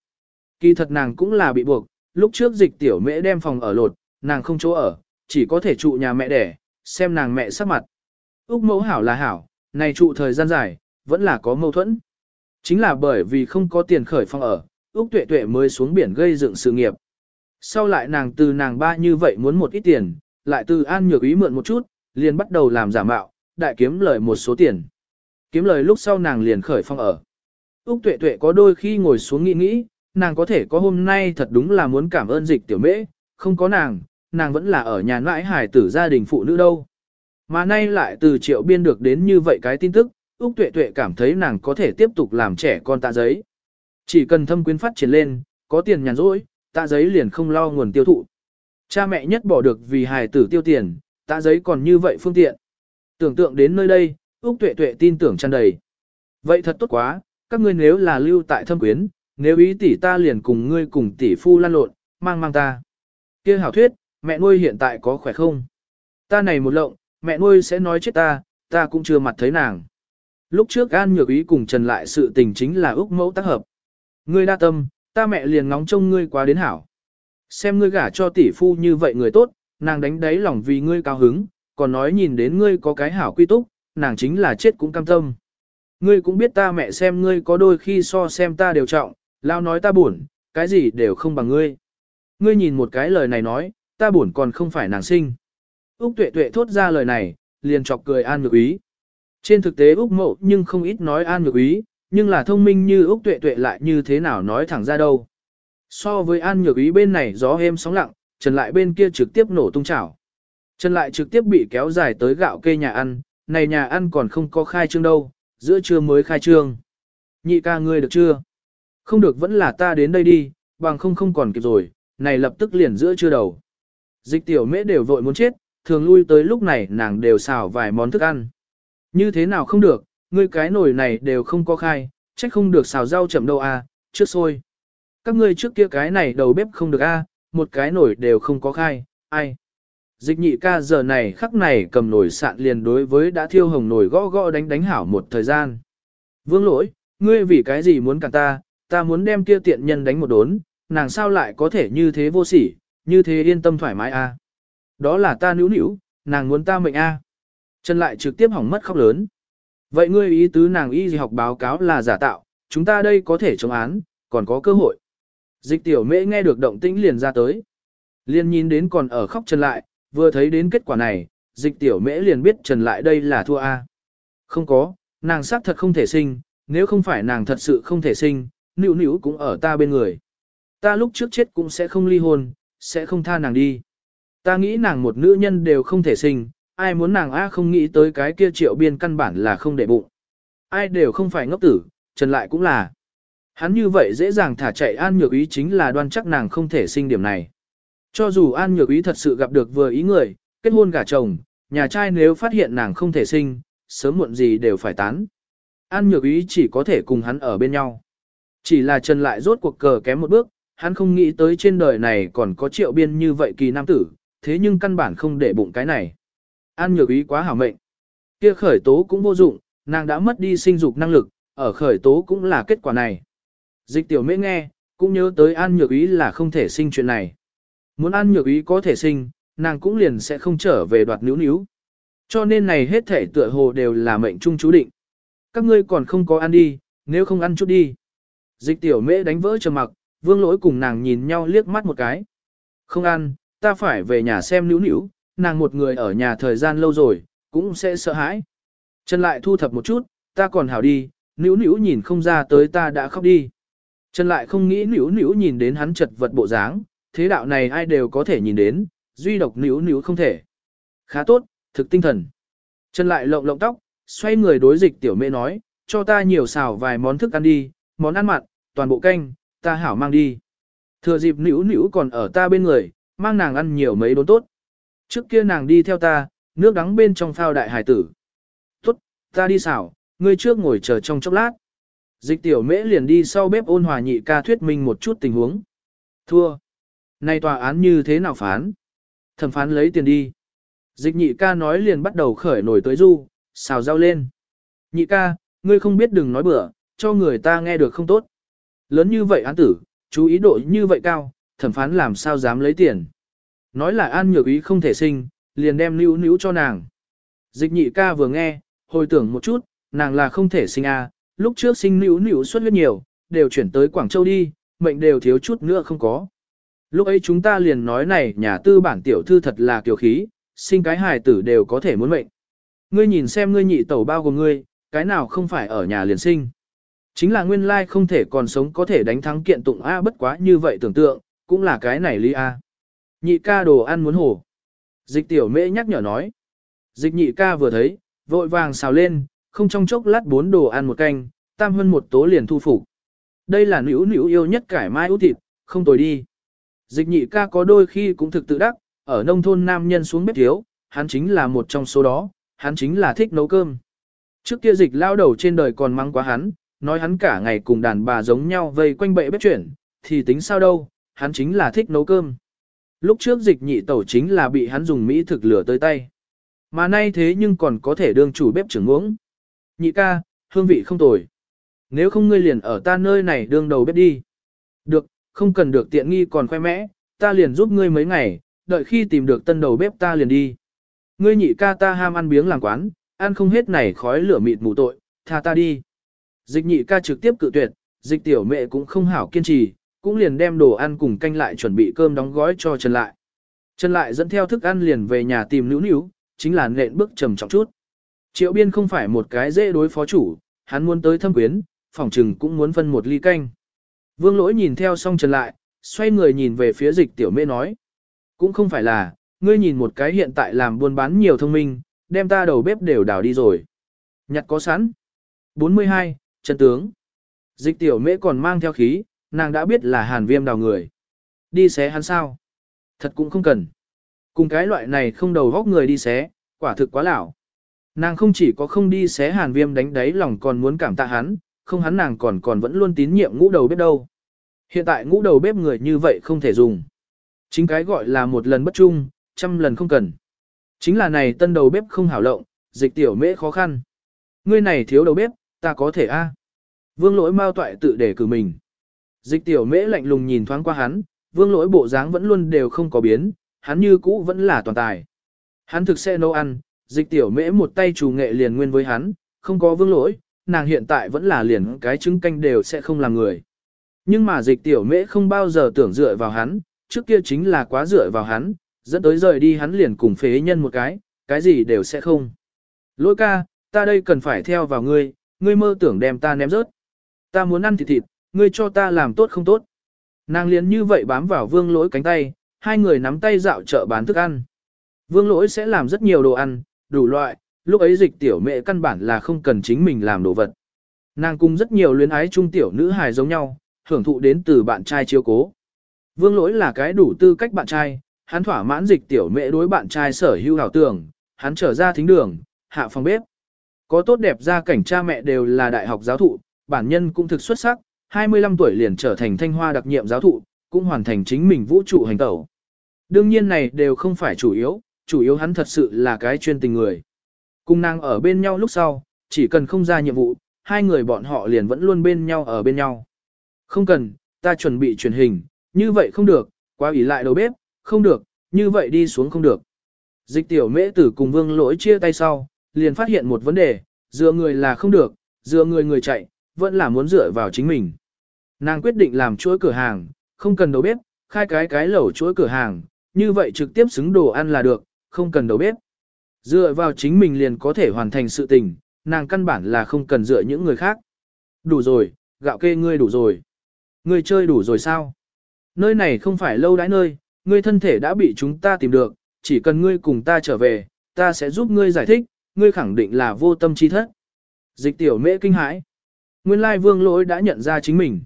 Kỳ thật nàng cũng là bị buộc, lúc trước dịch tiểu mễ đem phòng ở lột, nàng không chỗ ở, chỉ có thể trụ nhà mẹ đẻ, xem nàng mẹ sắc mặt. Úc mẫu hảo là hảo, này trụ thời gian dài, vẫn là có mâu thuẫn. Chính là bởi vì không có tiền khởi phong ở, Úc tuệ tuệ mới xuống biển gây dựng sự nghiệp. Sau lại nàng từ nàng ba như vậy muốn một ít tiền, lại từ an nhược ý mượn một chút, liền bắt đầu làm giả mạo, đại kiếm lời một số tiền. Kiếm lời lúc sau nàng liền khởi phong ở. Úc tuệ tuệ có đôi khi ngồi xuống nghĩ nghĩ, nàng có thể có hôm nay thật đúng là muốn cảm ơn dịch tiểu mễ, không có nàng, nàng vẫn là ở nhà nãi hải tử gia đình phụ nữ đâu. Mà nay lại từ triệu biên được đến như vậy cái tin tức, Úc Tuệ Tuệ cảm thấy nàng có thể tiếp tục làm trẻ con tạ giấy. Chỉ cần thâm quyến phát triển lên, có tiền nhàn rỗi, tạ giấy liền không lo nguồn tiêu thụ. Cha mẹ nhất bỏ được vì hài tử tiêu tiền, tạ giấy còn như vậy phương tiện. Tưởng tượng đến nơi đây, Úc Tuệ Tuệ tin tưởng tràn đầy. Vậy thật tốt quá, các ngươi nếu là lưu tại thâm quyến, nếu ý tỷ ta liền cùng ngươi cùng tỷ phu lan lộn, mang mang ta. kia hảo thuyết, mẹ nuôi hiện tại có khỏe không? Ta này một lộng, mẹ nuôi sẽ nói chết ta, ta cũng chưa mặt thấy nàng. Lúc trước An Nhược Ý cùng Trần lại sự tình chính là ước mẫu tác hợp. Ngươi đa tâm, ta mẹ liền ngóng trông ngươi quá đến hảo. Xem ngươi gả cho tỷ phu như vậy người tốt, nàng đánh đáy lòng vì ngươi cao hứng, còn nói nhìn đến ngươi có cái hảo quy túc, nàng chính là chết cũng cam tâm. Ngươi cũng biết ta mẹ xem ngươi có đôi khi so xem ta đều trọng, lao nói ta buồn, cái gì đều không bằng ngươi. Ngươi nhìn một cái lời này nói, ta buồn còn không phải nàng sinh. Úc tuệ tuệ thốt ra lời này, liền chọc cười An Nhược Ý. Trên thực tế Úc mộ nhưng không ít nói An Nhược Ý, nhưng là thông minh như Úc tuệ tuệ lại như thế nào nói thẳng ra đâu. So với An Nhược Ý bên này gió êm sóng lặng, Trần lại bên kia trực tiếp nổ tung chảo. Trần lại trực tiếp bị kéo dài tới gạo kê nhà ăn, này nhà ăn còn không có khai trương đâu, giữa trưa mới khai trương. Nhị ca ngươi được chưa? Không được vẫn là ta đến đây đi, bằng không không còn kịp rồi, này lập tức liền giữa trưa đầu. Dịch tiểu mễ đều vội muốn chết, thường lui tới lúc này nàng đều xào vài món thức ăn. Như thế nào không được, ngươi cái nồi này đều không có khai, trách không được xào rau chậm đâu à, trước sôi. Các ngươi trước kia cái này đầu bếp không được a, à, một cái nồi đều không có khai, ai. Dịch nhị ca giờ này khắc này cầm nồi sạn liền đối với đã thiêu hồng nồi gõ gõ đánh đánh hảo một thời gian. Vương lỗi, ngươi vì cái gì muốn cản ta, ta muốn đem kia tiện nhân đánh một đốn, nàng sao lại có thể như thế vô sỉ, như thế yên tâm thoải mái a? Đó là ta nữu nữu, nàng muốn ta mệnh a. Trần lại trực tiếp hỏng mất khóc lớn. Vậy ngươi ý tứ nàng y gì học báo cáo là giả tạo, chúng ta đây có thể chống án, còn có cơ hội. Dịch tiểu mễ nghe được động tĩnh liền ra tới. Liên nhìn đến còn ở khóc Trần lại, vừa thấy đến kết quả này, dịch tiểu mễ liền biết Trần lại đây là thua A. Không có, nàng xác thật không thể sinh, nếu không phải nàng thật sự không thể sinh, nữu nữu cũng ở ta bên người. Ta lúc trước chết cũng sẽ không ly hôn, sẽ không tha nàng đi. Ta nghĩ nàng một nữ nhân đều không thể sinh, ai muốn nàng A không nghĩ tới cái kia triệu biên căn bản là không để bụng. Ai đều không phải ngốc tử, Trần lại cũng là. Hắn như vậy dễ dàng thả chạy An Nhược Ý chính là đoan chắc nàng không thể sinh điểm này. Cho dù An Nhược Ý thật sự gặp được vừa ý người, kết hôn gả chồng, nhà trai nếu phát hiện nàng không thể sinh, sớm muộn gì đều phải tán. An Nhược Ý chỉ có thể cùng hắn ở bên nhau. Chỉ là Trần lại rốt cuộc cờ kém một bước, hắn không nghĩ tới trên đời này còn có triệu biên như vậy kỳ nam tử, thế nhưng căn bản không để bụng cái này. An Nhược Ý quá hảo mệnh. Kia khởi tố cũng vô dụng, nàng đã mất đi sinh dục năng lực, ở khởi tố cũng là kết quả này. Dịch tiểu mễ nghe, cũng nhớ tới An Nhược Ý là không thể sinh chuyện này. Muốn An Nhược Ý có thể sinh, nàng cũng liền sẽ không trở về đoạt níu níu. Cho nên này hết thể tựa hồ đều là mệnh trung chú định. Các ngươi còn không có ăn đi, nếu không ăn chút đi. Dịch tiểu mễ đánh vỡ trầm mặc, vương lỗi cùng nàng nhìn nhau liếc mắt một cái. Không ăn, ta phải về nhà xem níu níu, nàng một người ở nhà thời gian lâu rồi, cũng sẽ sợ hãi. Trần lại thu thập một chút, ta còn hảo đi, níu níu nhìn không ra tới ta đã khóc đi. Trần lại không nghĩ níu níu nhìn đến hắn chật vật bộ dáng, thế đạo này ai đều có thể nhìn đến, duy độc níu níu không thể. Khá tốt, thực tinh thần. Trần lại lộng lộng tóc, xoay người đối dịch tiểu mẹ nói, cho ta nhiều xào vài món thức ăn đi, món ăn mặn, toàn bộ canh, ta hảo mang đi. Thừa dịp níu níu còn ở ta bên người, mang nàng ăn nhiều mấy đốn tốt. Trước kia nàng đi theo ta, nước đắng bên trong phao đại hải tử. Tốt, ta đi xảo, ngươi trước ngồi chờ trong chốc lát. Dịch tiểu mễ liền đi sau bếp ôn hòa nhị ca thuyết minh một chút tình huống. Thua. Nay tòa án như thế nào phán? Thẩm phán lấy tiền đi. Dịch nhị ca nói liền bắt đầu khởi nổi tới du, xào rau lên. Nhị ca, ngươi không biết đừng nói bừa, cho người ta nghe được không tốt. Lớn như vậy án tử, chú ý độ như vậy cao, thẩm phán làm sao dám lấy tiền. Nói là an nhược ý không thể sinh, liền đem níu níu cho nàng. Dịch nhị ca vừa nghe, hồi tưởng một chút, nàng là không thể sinh à, lúc trước sinh níu níu xuất huyết nhiều, đều chuyển tới Quảng Châu đi, mệnh đều thiếu chút nữa không có. Lúc ấy chúng ta liền nói này nhà tư bản tiểu thư thật là kiều khí, sinh cái hài tử đều có thể muốn mệnh. Ngươi nhìn xem ngươi nhị tẩu bao gồm ngươi, cái nào không phải ở nhà liền sinh. Chính là nguyên lai không thể còn sống có thể đánh thắng kiện tụng A bất quá như vậy tưởng tượng, cũng là cái này ly A. Nhị ca đồ ăn muốn hổ. Dịch tiểu mễ nhắc nhở nói. Dịch nhị ca vừa thấy, vội vàng xào lên, không trong chốc lát bốn đồ ăn một canh, tam hơn một tố liền thu phục. Đây là nữ nữ yêu nhất cải mai út thịt, không tồi đi. Dịch nhị ca có đôi khi cũng thực tự đắc, ở nông thôn nam nhân xuống bếp thiếu, hắn chính là một trong số đó, hắn chính là thích nấu cơm. Trước kia dịch lao đầu trên đời còn mắng quá hắn, nói hắn cả ngày cùng đàn bà giống nhau vây quanh bệ bếp chuyển, thì tính sao đâu, hắn chính là thích nấu cơm. Lúc trước dịch nhị tẩu chính là bị hắn dùng mỹ thực lửa tới tay. Mà nay thế nhưng còn có thể đương chủ bếp trưởng uống. Nhị ca, hương vị không tồi. Nếu không ngươi liền ở ta nơi này đương đầu bếp đi. Được, không cần được tiện nghi còn khoe mẽ, ta liền giúp ngươi mấy ngày, đợi khi tìm được tân đầu bếp ta liền đi. Ngươi nhị ca ta ham ăn biếng làng quán, ăn không hết này khói lửa mịt mù tội, tha ta đi. Dịch nhị ca trực tiếp cự tuyệt, dịch tiểu mẹ cũng không hảo kiên trì, cũng liền đem đồ ăn cùng canh lại chuẩn bị cơm đóng gói cho Trần lại. Trần lại dẫn theo thức ăn liền về nhà tìm nữu nữu, chính là nện bước trầm trọng chút. Triệu biên không phải một cái dễ đối phó chủ, hắn muốn tới thâm quyến, phòng trừng cũng muốn phân một ly canh. Vương lỗi nhìn theo xong Trần lại, xoay người nhìn về phía dịch tiểu mê nói. Cũng không phải là, ngươi nhìn một cái hiện tại làm buôn bán nhiều thông minh, đem ta đầu bếp đều đào đi rồi. Nhặt có sẵn. 42. Trần tướng. Dịch tiểu mễ còn mang theo khí, nàng đã biết là hàn viêm đào người. Đi xé hắn sao? Thật cũng không cần. Cùng cái loại này không đầu góc người đi xé, quả thực quá lão. Nàng không chỉ có không đi xé hàn viêm đánh đáy lòng còn muốn cảm tạ hắn, không hắn nàng còn còn vẫn luôn tín nhiệm ngũ đầu bếp đâu. Hiện tại ngũ đầu bếp người như vậy không thể dùng. Chính cái gọi là một lần bất trung, trăm lần không cần. Chính là này tân đầu bếp không hảo lộng, dịch tiểu mễ khó khăn. Ngươi này thiếu đầu bếp, ta có thể a. Vương lỗi mau toại tự để cử mình. Dịch tiểu mễ lạnh lùng nhìn thoáng qua hắn, vương lỗi bộ dáng vẫn luôn đều không có biến, hắn như cũ vẫn là toàn tài. Hắn thực sẽ nấu ăn, dịch tiểu mễ một tay chủ nghệ liền nguyên với hắn, không có vương lỗi, nàng hiện tại vẫn là liền cái trứng canh đều sẽ không làm người. Nhưng mà dịch tiểu mễ không bao giờ tưởng dựa vào hắn, trước kia chính là quá dựa vào hắn, dẫn tới rời đi hắn liền cùng phế nhân một cái, cái gì đều sẽ không. Lỗi ca, ta đây cần phải theo vào ngươi, ngươi mơ tưởng đem ta ném rớt. Ta muốn ăn thịt thịt, ngươi cho ta làm tốt không tốt. Nàng liền như vậy bám vào vương lỗi cánh tay, hai người nắm tay dạo chợ bán thức ăn. Vương lỗi sẽ làm rất nhiều đồ ăn, đủ loại, lúc ấy dịch tiểu mẹ căn bản là không cần chính mình làm đồ vật. Nàng cùng rất nhiều luyến ái trung tiểu nữ hài giống nhau, hưởng thụ đến từ bạn trai chiếu cố. Vương lỗi là cái đủ tư cách bạn trai, hắn thỏa mãn dịch tiểu mẹ đối bạn trai sở hữu hảo tưởng, hắn trở ra thính đường, hạ phòng bếp. Có tốt đẹp ra cảnh cha mẹ đều là đại học giáo thụ, bản nhân cũng thực xuất sắc, 25 tuổi liền trở thành thanh hoa đặc nhiệm giáo thụ, cũng hoàn thành chính mình vũ trụ hành tẩu. Đương nhiên này đều không phải chủ yếu, chủ yếu hắn thật sự là cái chuyên tình người. Cùng nàng ở bên nhau lúc sau, chỉ cần không ra nhiệm vụ, hai người bọn họ liền vẫn luôn bên nhau ở bên nhau. Không cần, ta chuẩn bị truyền hình, như vậy không được, quá ủy lại đầu bếp, không được, như vậy đi xuống không được. Dịch tiểu mễ tử cùng vương lỗi chia tay sau, liền phát hiện một vấn đề, dựa người là không được, dựa người người chạy, vẫn là muốn dựa vào chính mình. Nàng quyết định làm chuỗi cửa hàng, không cần đầu bếp, khai cái cái lẩu chuỗi cửa hàng, như vậy trực tiếp xứng đồ ăn là được, không cần đầu bếp. Dựa vào chính mình liền có thể hoàn thành sự tình, nàng căn bản là không cần dựa những người khác. Đủ rồi, gạo kê ngươi đủ rồi. Ngươi chơi đủ rồi sao? Nơi này không phải lâu đãi nơi, ngươi thân thể đã bị chúng ta tìm được, chỉ cần ngươi cùng ta trở về, ta sẽ giúp ngươi giải thích, ngươi khẳng định là vô tâm trí thất. Dịch tiểu mễ kinh hãi. Nguyên lai vương lỗi đã nhận ra chính mình.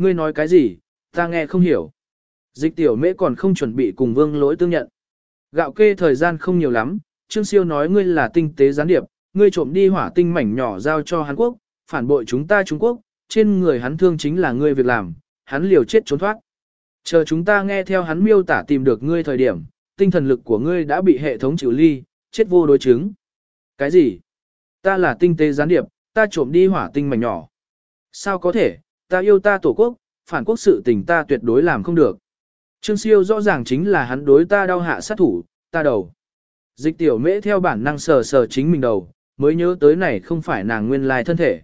Ngươi nói cái gì, ta nghe không hiểu. Dịch tiểu mễ còn không chuẩn bị cùng vương lỗi tương nhận. Gạo kê thời gian không nhiều lắm, Trương Siêu nói ngươi là tinh tế gián điệp, ngươi trộm đi hỏa tinh mảnh nhỏ giao cho Hàn Quốc, phản bội chúng ta Trung Quốc, trên người hắn thương chính là ngươi việc làm, hắn liều chết trốn thoát. Chờ chúng ta nghe theo hắn miêu tả tìm được ngươi thời điểm, tinh thần lực của ngươi đã bị hệ thống chịu ly, chết vô đối chứng. Cái gì? Ta là tinh tế gián điệp, ta trộm đi hỏa tinh mảnh nhỏ. Sao có thể, ta yêu ta tổ quốc, phản quốc sự tình ta tuyệt đối làm không được. Trương siêu rõ ràng chính là hắn đối ta đau hạ sát thủ, ta đầu. Dịch tiểu mễ theo bản năng sờ sờ chính mình đầu, mới nhớ tới này không phải nàng nguyên lai thân thể.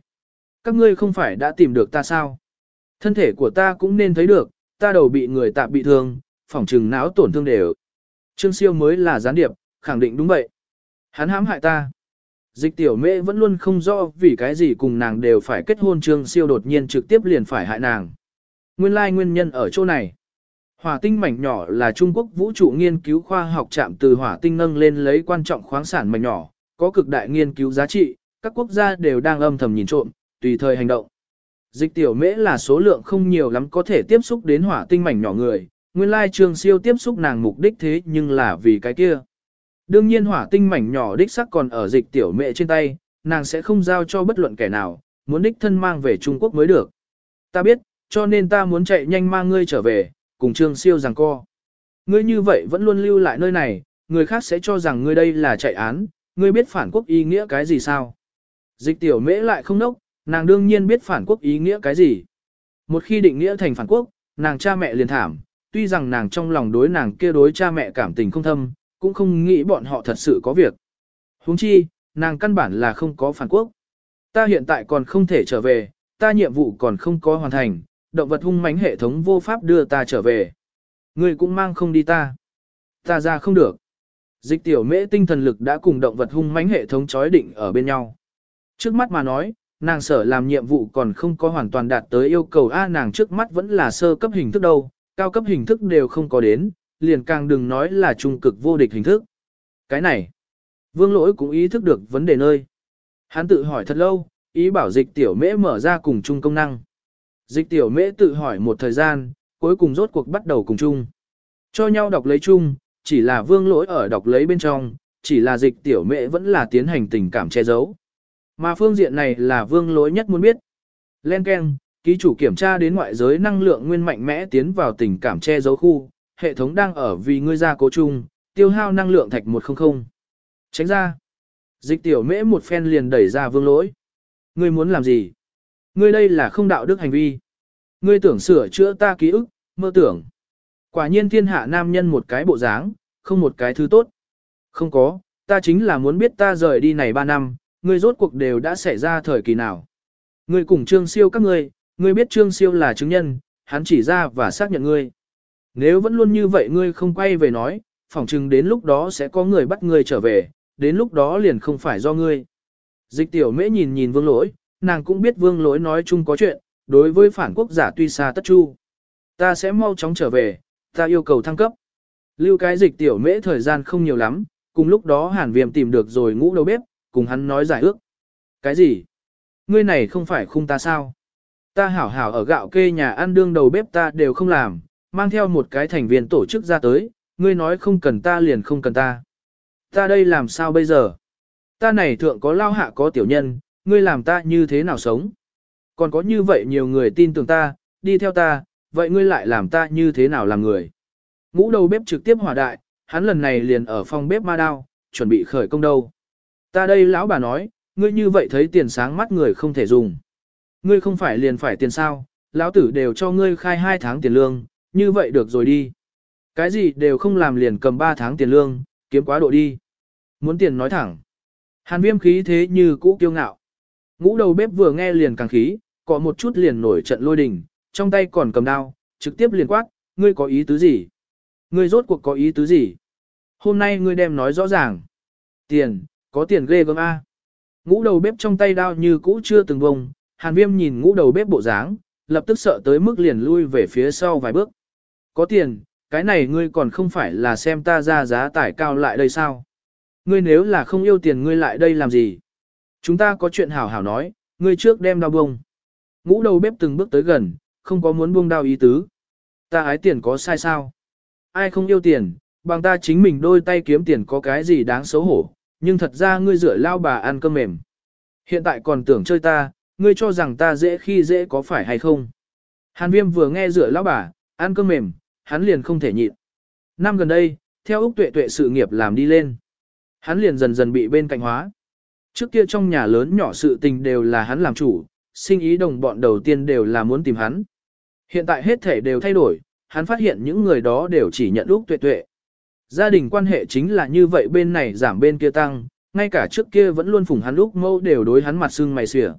Các ngươi không phải đã tìm được ta sao? Thân thể của ta cũng nên thấy được, ta đầu bị người tạm bị thương, phỏng trừng não tổn thương đều. Trương siêu mới là gián điệp, khẳng định đúng vậy. Hắn hãm hại ta. Dịch tiểu mễ vẫn luôn không rõ vì cái gì cùng nàng đều phải kết hôn trương siêu đột nhiên trực tiếp liền phải hại nàng. Nguyên lai nguyên nhân ở chỗ này. Hỏa tinh mảnh nhỏ là Trung Quốc vũ trụ nghiên cứu khoa học chạm từ hỏa tinh nâng lên lấy quan trọng khoáng sản mảnh nhỏ, có cực đại nghiên cứu giá trị, các quốc gia đều đang âm thầm nhìn trộm, tùy thời hành động. Dịch tiểu mễ là số lượng không nhiều lắm có thể tiếp xúc đến hỏa tinh mảnh nhỏ người, nguyên lai trương siêu tiếp xúc nàng mục đích thế nhưng là vì cái kia. Đương nhiên hỏa tinh mảnh nhỏ đích sắc còn ở dịch tiểu mẹ trên tay, nàng sẽ không giao cho bất luận kẻ nào, muốn đích thân mang về Trung Quốc mới được. Ta biết, cho nên ta muốn chạy nhanh mang ngươi trở về, cùng trương siêu rằng co. Ngươi như vậy vẫn luôn lưu lại nơi này, người khác sẽ cho rằng ngươi đây là chạy án, ngươi biết phản quốc ý nghĩa cái gì sao? Dịch tiểu mễ lại không nốc, nàng đương nhiên biết phản quốc ý nghĩa cái gì. Một khi định nghĩa thành phản quốc, nàng cha mẹ liền thảm, tuy rằng nàng trong lòng đối nàng kia đối cha mẹ cảm tình không thâm, cũng không nghĩ bọn họ thật sự có việc. huống chi, nàng căn bản là không có phản quốc. Ta hiện tại còn không thể trở về, ta nhiệm vụ còn không có hoàn thành, động vật hung mãnh hệ thống vô pháp đưa ta trở về. Ngươi cũng mang không đi ta. Ta ra không được. Dịch tiểu mễ tinh thần lực đã cùng động vật hung mãnh hệ thống chói định ở bên nhau. Trước mắt mà nói, nàng sở làm nhiệm vụ còn không có hoàn toàn đạt tới yêu cầu A nàng trước mắt vẫn là sơ cấp hình thức đâu, cao cấp hình thức đều không có đến, liền càng đừng nói là trung cực vô địch hình thức. Cái này, vương lỗi cũng ý thức được vấn đề nơi. Hắn tự hỏi thật lâu, ý bảo dịch tiểu mễ mở ra cùng chung công năng. Dịch tiểu mễ tự hỏi một thời gian, cuối cùng rốt cuộc bắt đầu cùng chung. Cho nhau đọc lấy chung, chỉ là vương lỗi ở đọc lấy bên trong, chỉ là dịch tiểu mễ vẫn là tiến hành tình cảm che giấu. Mà phương diện này là vương lỗi nhất muốn biết. Len Ken, ký chủ kiểm tra đến ngoại giới năng lượng nguyên mạnh mẽ tiến vào tình cảm che giấu khu, hệ thống đang ở vì ngươi ra cố chung, tiêu hao năng lượng thạch 100. Tránh ra. Dịch tiểu mễ một phen liền đẩy ra vương lỗi. Ngươi muốn làm gì? Ngươi đây là không đạo đức hành vi. Ngươi tưởng sửa chữa ta ký ức, mơ tưởng. Quả nhiên thiên hạ nam nhân một cái bộ dáng, không một cái thứ tốt. Không có, ta chính là muốn biết ta rời đi này 3 năm, ngươi rốt cuộc đều đã xảy ra thời kỳ nào. Ngươi cùng Trương Siêu các ngươi, ngươi biết Trương Siêu là chứng nhân, hắn chỉ ra và xác nhận ngươi. Nếu vẫn luôn như vậy ngươi không quay về nói, phỏng chừng đến lúc đó sẽ có người bắt ngươi trở về, đến lúc đó liền không phải do ngươi. Dịch tiểu mễ nhìn nhìn vương lỗi, nàng cũng biết vương lỗi nói chung có chuyện, đối với phản quốc giả tuy xa tất chu. Ta sẽ mau chóng trở về, ta yêu cầu thăng cấp. Lưu cái dịch tiểu mễ thời gian không nhiều lắm, cùng lúc đó hàn viêm tìm được rồi ngũ đầu bếp, cùng hắn nói giải ước. Cái gì? Ngươi này không phải khung ta sao? Ta hảo hảo ở gạo kê nhà ăn đương đầu bếp ta đều không làm, mang theo một cái thành viên tổ chức ra tới, ngươi nói không cần ta liền không cần ta. Ta đây làm sao bây giờ? Ta này thượng có lao hạ có tiểu nhân, ngươi làm ta như thế nào sống? Còn có như vậy nhiều người tin tưởng ta, đi theo ta, vậy ngươi lại làm ta như thế nào làm người? Ngũ đầu bếp trực tiếp hỏa đại, hắn lần này liền ở phòng bếp ma đao, chuẩn bị khởi công đâu. Ta đây lão bà nói, ngươi như vậy thấy tiền sáng mắt người không thể dùng. Ngươi không phải liền phải tiền sao, lão tử đều cho ngươi khai 2 tháng tiền lương, như vậy được rồi đi. Cái gì đều không làm liền cầm 3 tháng tiền lương, kiếm quá độ đi. Muốn tiền nói thẳng. Hàn viêm khí thế như cũ kiêu ngạo. Ngũ đầu bếp vừa nghe liền càng khí, có một chút liền nổi trận lôi đình, trong tay còn cầm đao, trực tiếp liền quát, ngươi có ý tứ gì? Ngươi rốt cuộc có ý tứ gì? Hôm nay ngươi đem nói rõ ràng. Tiền, có tiền ghê gớm A. Ngũ đầu bếp trong tay đao như cũ chưa từng vùng, hàn viêm nhìn ngũ đầu bếp bộ dáng, lập tức sợ tới mức liền lui về phía sau vài bước. Có tiền, cái này ngươi còn không phải là xem ta ra giá tải cao lại đây sao? Ngươi nếu là không yêu tiền ngươi lại đây làm gì? Chúng ta có chuyện hảo hảo nói, ngươi trước đem đau bông. Ngũ đầu bếp từng bước tới gần, không có muốn buông đau ý tứ. Ta ái tiền có sai sao? Ai không yêu tiền, bằng ta chính mình đôi tay kiếm tiền có cái gì đáng xấu hổ, nhưng thật ra ngươi rửa lao bà ăn cơm mềm. Hiện tại còn tưởng chơi ta, ngươi cho rằng ta dễ khi dễ có phải hay không? Hàn viêm vừa nghe rửa lão bà, ăn cơm mềm, hắn liền không thể nhịn. Năm gần đây, theo Úc Tuệ Tuệ sự nghiệp làm đi lên. Hắn liền dần dần bị bên cạnh hóa. Trước kia trong nhà lớn nhỏ sự tình đều là hắn làm chủ, sinh ý đồng bọn đầu tiên đều là muốn tìm hắn. Hiện tại hết thể đều thay đổi, hắn phát hiện những người đó đều chỉ nhận Úc Tuệ Tuệ. Gia đình quan hệ chính là như vậy bên này giảm bên kia tăng, ngay cả trước kia vẫn luôn phủng hắn lúc mâu đều đối hắn mặt xương mày xỉa.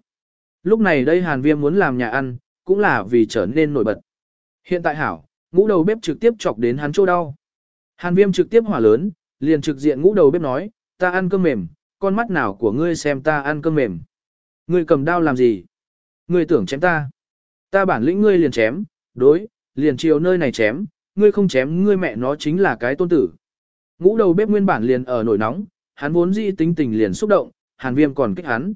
Lúc này đây Hàn Viêm muốn làm nhà ăn, cũng là vì trở nên nổi bật. Hiện tại hảo, ngũ đầu bếp trực tiếp chọc đến hắn chỗ đau. Hàn Viêm trực tiếp hỏa lớn, liền trực diện ngũ đầu bếp nói, ta ăn cơm mềm, con mắt nào của ngươi xem ta ăn cơm mềm. Ngươi cầm đao làm gì? Ngươi tưởng chém ta. Ta bản lĩnh ngươi liền chém, đối, liền chiều nơi này chém, ngươi không chém ngươi mẹ nó chính là cái tôn tử. Ngũ đầu bếp nguyên bản liền ở nổi nóng, hắn vốn dĩ tính tình liền xúc động, hàn viêm còn kích hắn.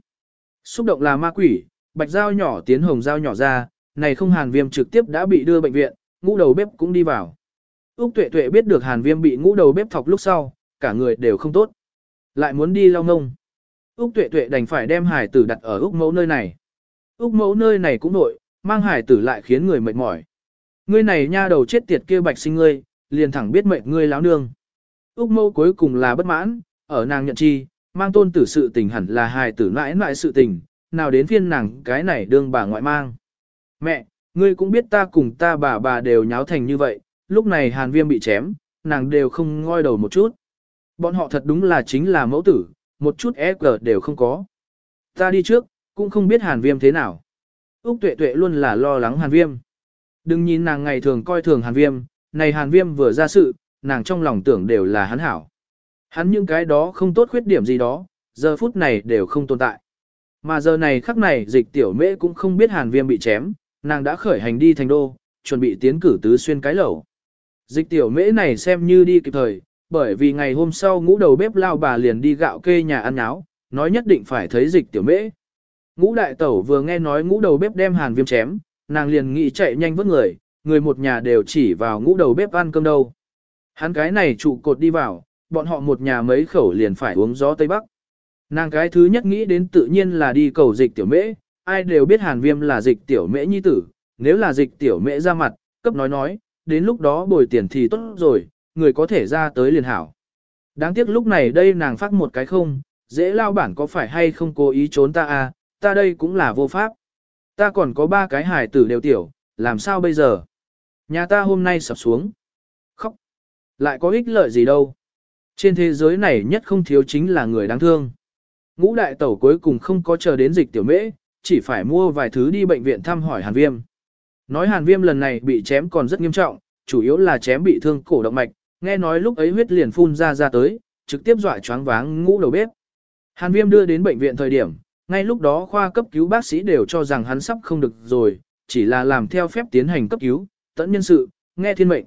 Xúc động là ma quỷ, bạch dao nhỏ tiến hồng dao nhỏ ra, này không hàn viêm trực tiếp đã bị đưa bệnh viện, ngũ đầu bếp cũng đi vào. Úc tuệ tuệ biết được hàn viêm bị ngũ đầu bếp thọc lúc sau, cả người đều không tốt. Lại muốn đi lau ngông. Úc tuệ tuệ đành phải đem hải tử đặt ở Úc mẫu nơi này. Úc mẫu nơi này cũng nội, mang hải tử lại khiến người mệt mỏi. Ngươi này nha đầu chết tiệt kia bạch sinh ngươi, liền thẳng biết mệnh ngươi láo nương. Úc mẫu cuối cùng là bất mãn, ở nàng nhận chi, mang tôn tử sự tình hẳn là hài tử nãi nãi sự tình, nào đến phiên nàng cái này đương bà ngoại mang. Mẹ, ngươi cũng biết ta cùng ta bà bà đều nháo thành như vậy, lúc này hàn viêm bị chém, nàng đều không ngoi đầu một chút. Bọn họ thật đúng là chính là mẫu tử, một chút e cờ đều không có. Ta đi trước, cũng không biết hàn viêm thế nào. Úc tuệ tuệ luôn là lo lắng hàn viêm. Đừng nhìn nàng ngày thường coi thường hàn viêm, này hàn viêm vừa ra sự, nàng trong lòng tưởng đều là hắn hảo. Hắn những cái đó không tốt khuyết điểm gì đó, giờ phút này đều không tồn tại. Mà giờ này khắc này dịch tiểu mễ cũng không biết hàn viêm bị chém, nàng đã khởi hành đi thành đô, chuẩn bị tiến cử tứ xuyên cái lẩu. Dịch tiểu mễ này xem như đi kịp thời, bởi vì ngày hôm sau ngũ đầu bếp lao bà liền đi gạo kê nhà ăn áo, nói nhất định phải thấy dịch tiểu mễ. Ngũ đại tẩu vừa nghe nói ngũ đầu bếp đem hàn viêm chém, nàng liền nghĩ chạy nhanh vớt người, người một nhà đều chỉ vào ngũ đầu bếp ăn cơm đâu. Hắn cái này trụ cột đi vào, bọn họ một nhà mấy khẩu liền phải uống gió Tây Bắc. Nàng cái thứ nhất nghĩ đến tự nhiên là đi cầu dịch tiểu mễ, ai đều biết hàn viêm là dịch tiểu mễ nhi tử, nếu là dịch tiểu mễ ra mặt, cấp nói nói, đến lúc đó bồi tiền thì tốt rồi, người có thể ra tới liền hảo. Đáng tiếc lúc này đây nàng phát một cái không, dễ lao bản có phải hay không cố ý trốn ta à, ta đây cũng là vô pháp. Ta còn có ba cái hài tử đều tiểu, làm sao bây giờ? Nhà ta hôm nay sập xuống. Khóc. Lại có ích lợi gì đâu. Trên thế giới này nhất không thiếu chính là người đáng thương. Ngũ đại tẩu cuối cùng không có chờ đến dịch tiểu mễ, chỉ phải mua vài thứ đi bệnh viện thăm hỏi hàn viêm. Nói hàn viêm lần này bị chém còn rất nghiêm trọng, chủ yếu là chém bị thương cổ động mạch, nghe nói lúc ấy huyết liền phun ra ra tới, trực tiếp dọa choáng váng ngũ đầu bếp. Hàn viêm đưa đến bệnh viện thời điểm, ngay lúc đó khoa cấp cứu bác sĩ đều cho rằng hắn sắp không được rồi, chỉ là làm theo phép tiến hành cấp cứu, tận nhân sự, nghe thiên mệnh.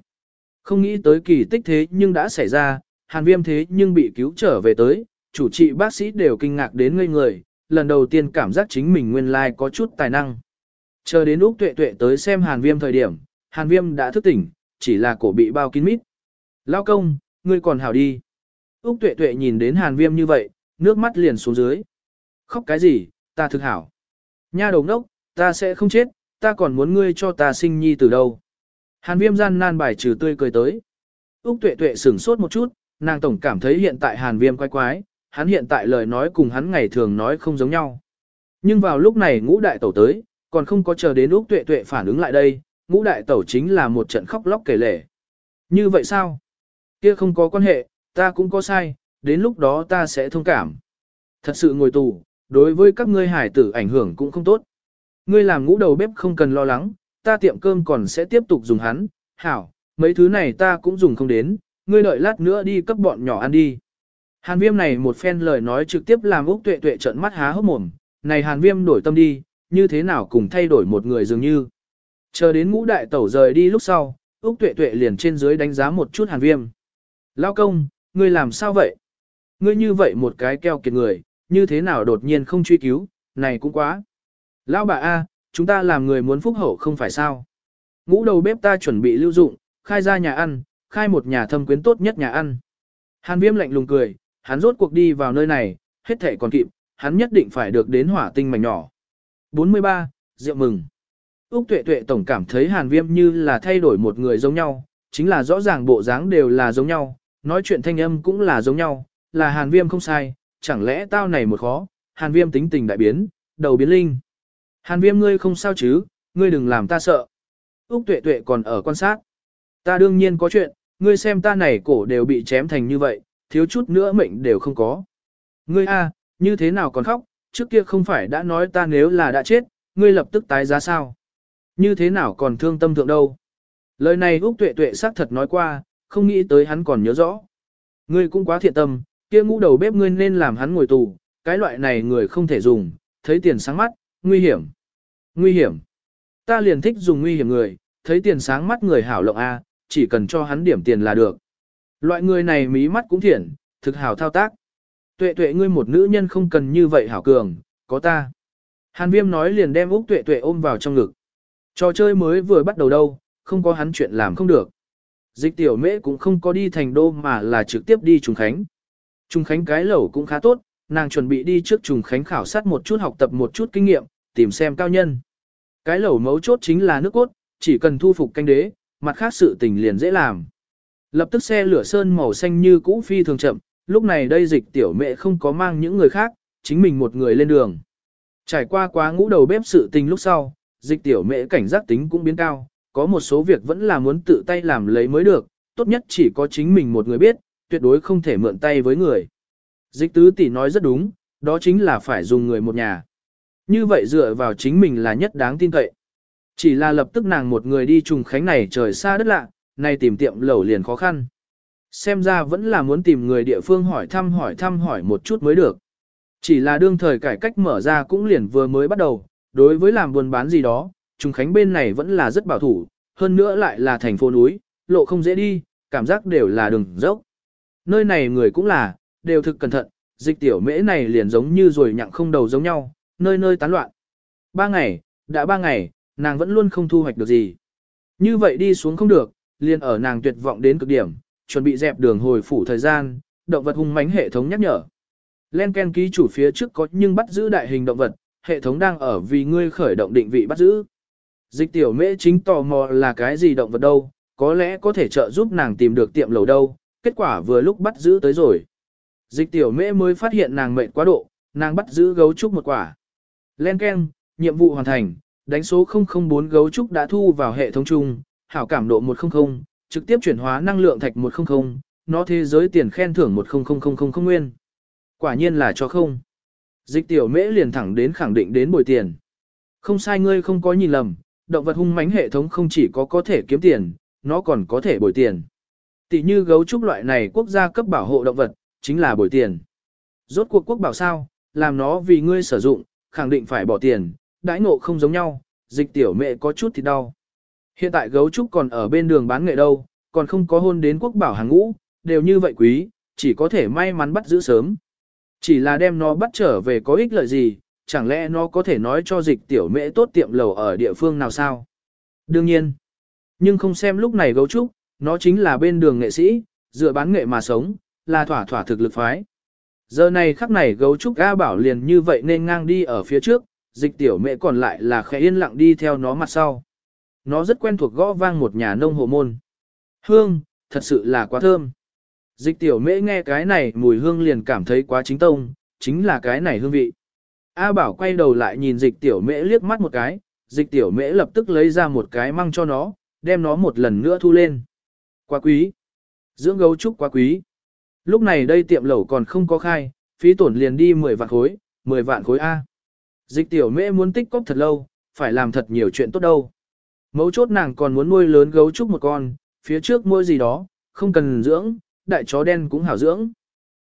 Không nghĩ tới kỳ tích thế nhưng đã xảy ra, hàn viêm thế nhưng bị cứu trở về tới, chủ trị bác sĩ đều kinh ngạc đến ngây người, lần đầu tiên cảm giác chính mình nguyên lai like có chút tài năng. Chờ đến Úc Tuệ Tuệ tới xem hàn viêm thời điểm, hàn viêm đã thức tỉnh, chỉ là cổ bị bao kín mít. Lao công, ngươi còn hảo đi. Úc Tuệ Tuệ nhìn đến hàn viêm như vậy, nước mắt liền xuống dưới. Khóc cái gì, ta thực hảo. Nha đầu ngốc, ta sẽ không chết, ta còn muốn ngươi cho ta sinh nhi từ đâu. Hàn viêm gian nan bài trừ tươi cười tới. Úc tuệ tuệ sửng sốt một chút, nàng tổng cảm thấy hiện tại hàn viêm quái quái, hắn hiện tại lời nói cùng hắn ngày thường nói không giống nhau. Nhưng vào lúc này ngũ đại tẩu tới, còn không có chờ đến Úc tuệ tuệ phản ứng lại đây, ngũ đại tẩu chính là một trận khóc lóc kể lể. Như vậy sao? Kia không có quan hệ, ta cũng có sai, đến lúc đó ta sẽ thông cảm. Thật sự ngồi tù, đối với các ngươi hải tử ảnh hưởng cũng không tốt. Ngươi làm ngũ đầu bếp không cần lo lắng, ta tiệm cơm còn sẽ tiếp tục dùng hắn, hảo, mấy thứ này ta cũng dùng không đến, ngươi đợi lát nữa đi cấp bọn nhỏ ăn đi. Hàn viêm này một phen lời nói trực tiếp làm Úc tuệ tuệ trợn mắt há hốc mồm, này hàn viêm đổi tâm đi, như thế nào cùng thay đổi một người dường như. Chờ đến ngũ đại tẩu rời đi lúc sau, Úc tuệ tuệ liền trên dưới đánh giá một chút hàn viêm. Lao công, ngươi làm sao vậy? Ngươi như vậy một cái keo kiệt người, như thế nào đột nhiên không truy cứu, này cũng quá. Lão bà A, chúng ta làm người muốn phúc hậu không phải sao. Ngũ đầu bếp ta chuẩn bị lưu dụng, khai ra nhà ăn, khai một nhà thâm quyến tốt nhất nhà ăn. Hàn viêm lạnh lùng cười, hắn rốt cuộc đi vào nơi này, hết thể còn kịp, hắn nhất định phải được đến hỏa tinh mảnh nhỏ. 43. Rượu mừng. Úc tuệ tuệ tổng cảm thấy hàn viêm như là thay đổi một người giống nhau, chính là rõ ràng bộ dáng đều là giống nhau, nói chuyện thanh âm cũng là giống nhau, là hàn viêm không sai, chẳng lẽ tao này một khó, hàn viêm tính tình đại biến, đầu biến linh. Hàn viêm ngươi không sao chứ, ngươi đừng làm ta sợ. Úc tuệ tuệ còn ở quan sát. Ta đương nhiên có chuyện, ngươi xem ta này cổ đều bị chém thành như vậy, thiếu chút nữa mệnh đều không có. Ngươi a, như thế nào còn khóc, trước kia không phải đã nói ta nếu là đã chết, ngươi lập tức tái giá sao. Như thế nào còn thương tâm thượng đâu. Lời này Úc tuệ tuệ xác thật nói qua, không nghĩ tới hắn còn nhớ rõ. Ngươi cũng quá thiện tâm, kia ngũ đầu bếp ngươi nên làm hắn ngồi tù, cái loại này người không thể dùng, thấy tiền sáng mắt, nguy hiểm. Nguy hiểm. Ta liền thích dùng nguy hiểm người, thấy tiền sáng mắt người hảo lộng A, chỉ cần cho hắn điểm tiền là được. Loại người này mí mắt cũng thiện, thực hảo thao tác. Tuệ tuệ ngươi một nữ nhân không cần như vậy hảo cường, có ta. Hàn viêm nói liền đem Úc Tuệ Tuệ ôm vào trong ngực. Trò chơi mới vừa bắt đầu đâu, không có hắn chuyện làm không được. Dịch tiểu mễ cũng không có đi thành đô mà là trực tiếp đi Trùng Khánh. Trùng Khánh cái lẩu cũng khá tốt, nàng chuẩn bị đi trước Trùng Khánh khảo sát một chút học tập một chút kinh nghiệm, tìm xem cao nhân. Cái lẩu mấu chốt chính là nước cốt, chỉ cần thu phục canh đế, mặt khác sự tình liền dễ làm. Lập tức xe lửa sơn màu xanh như cũ phi thường chậm, lúc này đây dịch tiểu mẹ không có mang những người khác, chính mình một người lên đường. Trải qua quá ngũ đầu bếp sự tình lúc sau, dịch tiểu mẹ cảnh giác tính cũng biến cao, có một số việc vẫn là muốn tự tay làm lấy mới được, tốt nhất chỉ có chính mình một người biết, tuyệt đối không thể mượn tay với người. Dịch tứ tỷ nói rất đúng, đó chính là phải dùng người một nhà. Như vậy dựa vào chính mình là nhất đáng tin cậy. Chỉ là lập tức nàng một người đi trùng khánh này trời xa đất lạ, nay tìm tiệm lẩu liền khó khăn. Xem ra vẫn là muốn tìm người địa phương hỏi thăm hỏi thăm hỏi một chút mới được. Chỉ là đương thời cải cách mở ra cũng liền vừa mới bắt đầu, đối với làm buôn bán gì đó, trùng khánh bên này vẫn là rất bảo thủ, hơn nữa lại là thành phố núi, lộ không dễ đi, cảm giác đều là đường dốc. Nơi này người cũng là, đều thực cẩn thận, dịch tiểu mễ này liền giống như rồi nhặng không đầu giống nhau, nơi nơi tán loạn. Ba ngày, đã ba ngày, nàng vẫn luôn không thu hoạch được gì. Như vậy đi xuống không được, liền ở nàng tuyệt vọng đến cực điểm, chuẩn bị dẹp đường hồi phủ thời gian, động vật hung mãnh hệ thống nhắc nhở. Len Ken ký chủ phía trước có nhưng bắt giữ đại hình động vật, hệ thống đang ở vì ngươi khởi động định vị bắt giữ. Dịch tiểu mễ chính tò mò là cái gì động vật đâu, có lẽ có thể trợ giúp nàng tìm được tiệm lầu đâu, kết quả vừa lúc bắt giữ tới rồi. Dịch tiểu mễ mới phát hiện nàng mệt quá độ, nàng bắt giữ gấu trúc một quả. Len Ken, nhiệm vụ hoàn thành, đánh số 004 gấu trúc đã thu vào hệ thống chung, hảo cảm độ 100, trực tiếp chuyển hóa năng lượng thạch 100, nó thế giới tiền khen thưởng 1000000 nguyên. Quả nhiên là cho không. Dịch tiểu mễ liền thẳng đến khẳng định đến bồi tiền. Không sai ngươi không có nhìn lầm, động vật hung mãnh hệ thống không chỉ có có thể kiếm tiền, nó còn có thể bồi tiền. Tỷ như gấu trúc loại này quốc gia cấp bảo hộ động vật, chính là bồi tiền. Rốt cuộc quốc bảo sao, làm nó vì ngươi sử dụng, khẳng định phải bỏ tiền, đãi ngộ không giống nhau, dịch tiểu mẹ có chút thì đau. Hiện tại gấu trúc còn ở bên đường bán nghệ đâu, còn không có hôn đến quốc bảo hàng ngũ, đều như vậy quý, chỉ có thể may mắn bắt giữ sớm. Chỉ là đem nó bắt trở về có ích lợi gì, chẳng lẽ nó có thể nói cho dịch tiểu mễ tốt tiệm lầu ở địa phương nào sao? Đương nhiên. Nhưng không xem lúc này gấu trúc, nó chính là bên đường nghệ sĩ, dựa bán nghệ mà sống, là thỏa thỏa thực lực phái. Giờ này khắc này gấu trúc A bảo liền như vậy nên ngang đi ở phía trước, dịch tiểu mẹ còn lại là khẽ yên lặng đi theo nó mặt sau. Nó rất quen thuộc gõ vang một nhà nông hộ môn. Hương, thật sự là quá thơm. Dịch tiểu mễ nghe cái này mùi hương liền cảm thấy quá chính tông, chính là cái này hương vị. A bảo quay đầu lại nhìn dịch tiểu mễ liếc mắt một cái, dịch tiểu mễ lập tức lấy ra một cái măng cho nó, đem nó một lần nữa thu lên. Quá quý. Dưỡng gấu trúc quá quý. Lúc này đây tiệm lẩu còn không có khai, phí tổn liền đi 10 vạn khối, 10 vạn khối A. Dịch tiểu mễ muốn tích cóp thật lâu, phải làm thật nhiều chuyện tốt đâu. Mấu chốt nàng còn muốn nuôi lớn gấu trúc một con, phía trước mua gì đó, không cần dưỡng, đại chó đen cũng hảo dưỡng.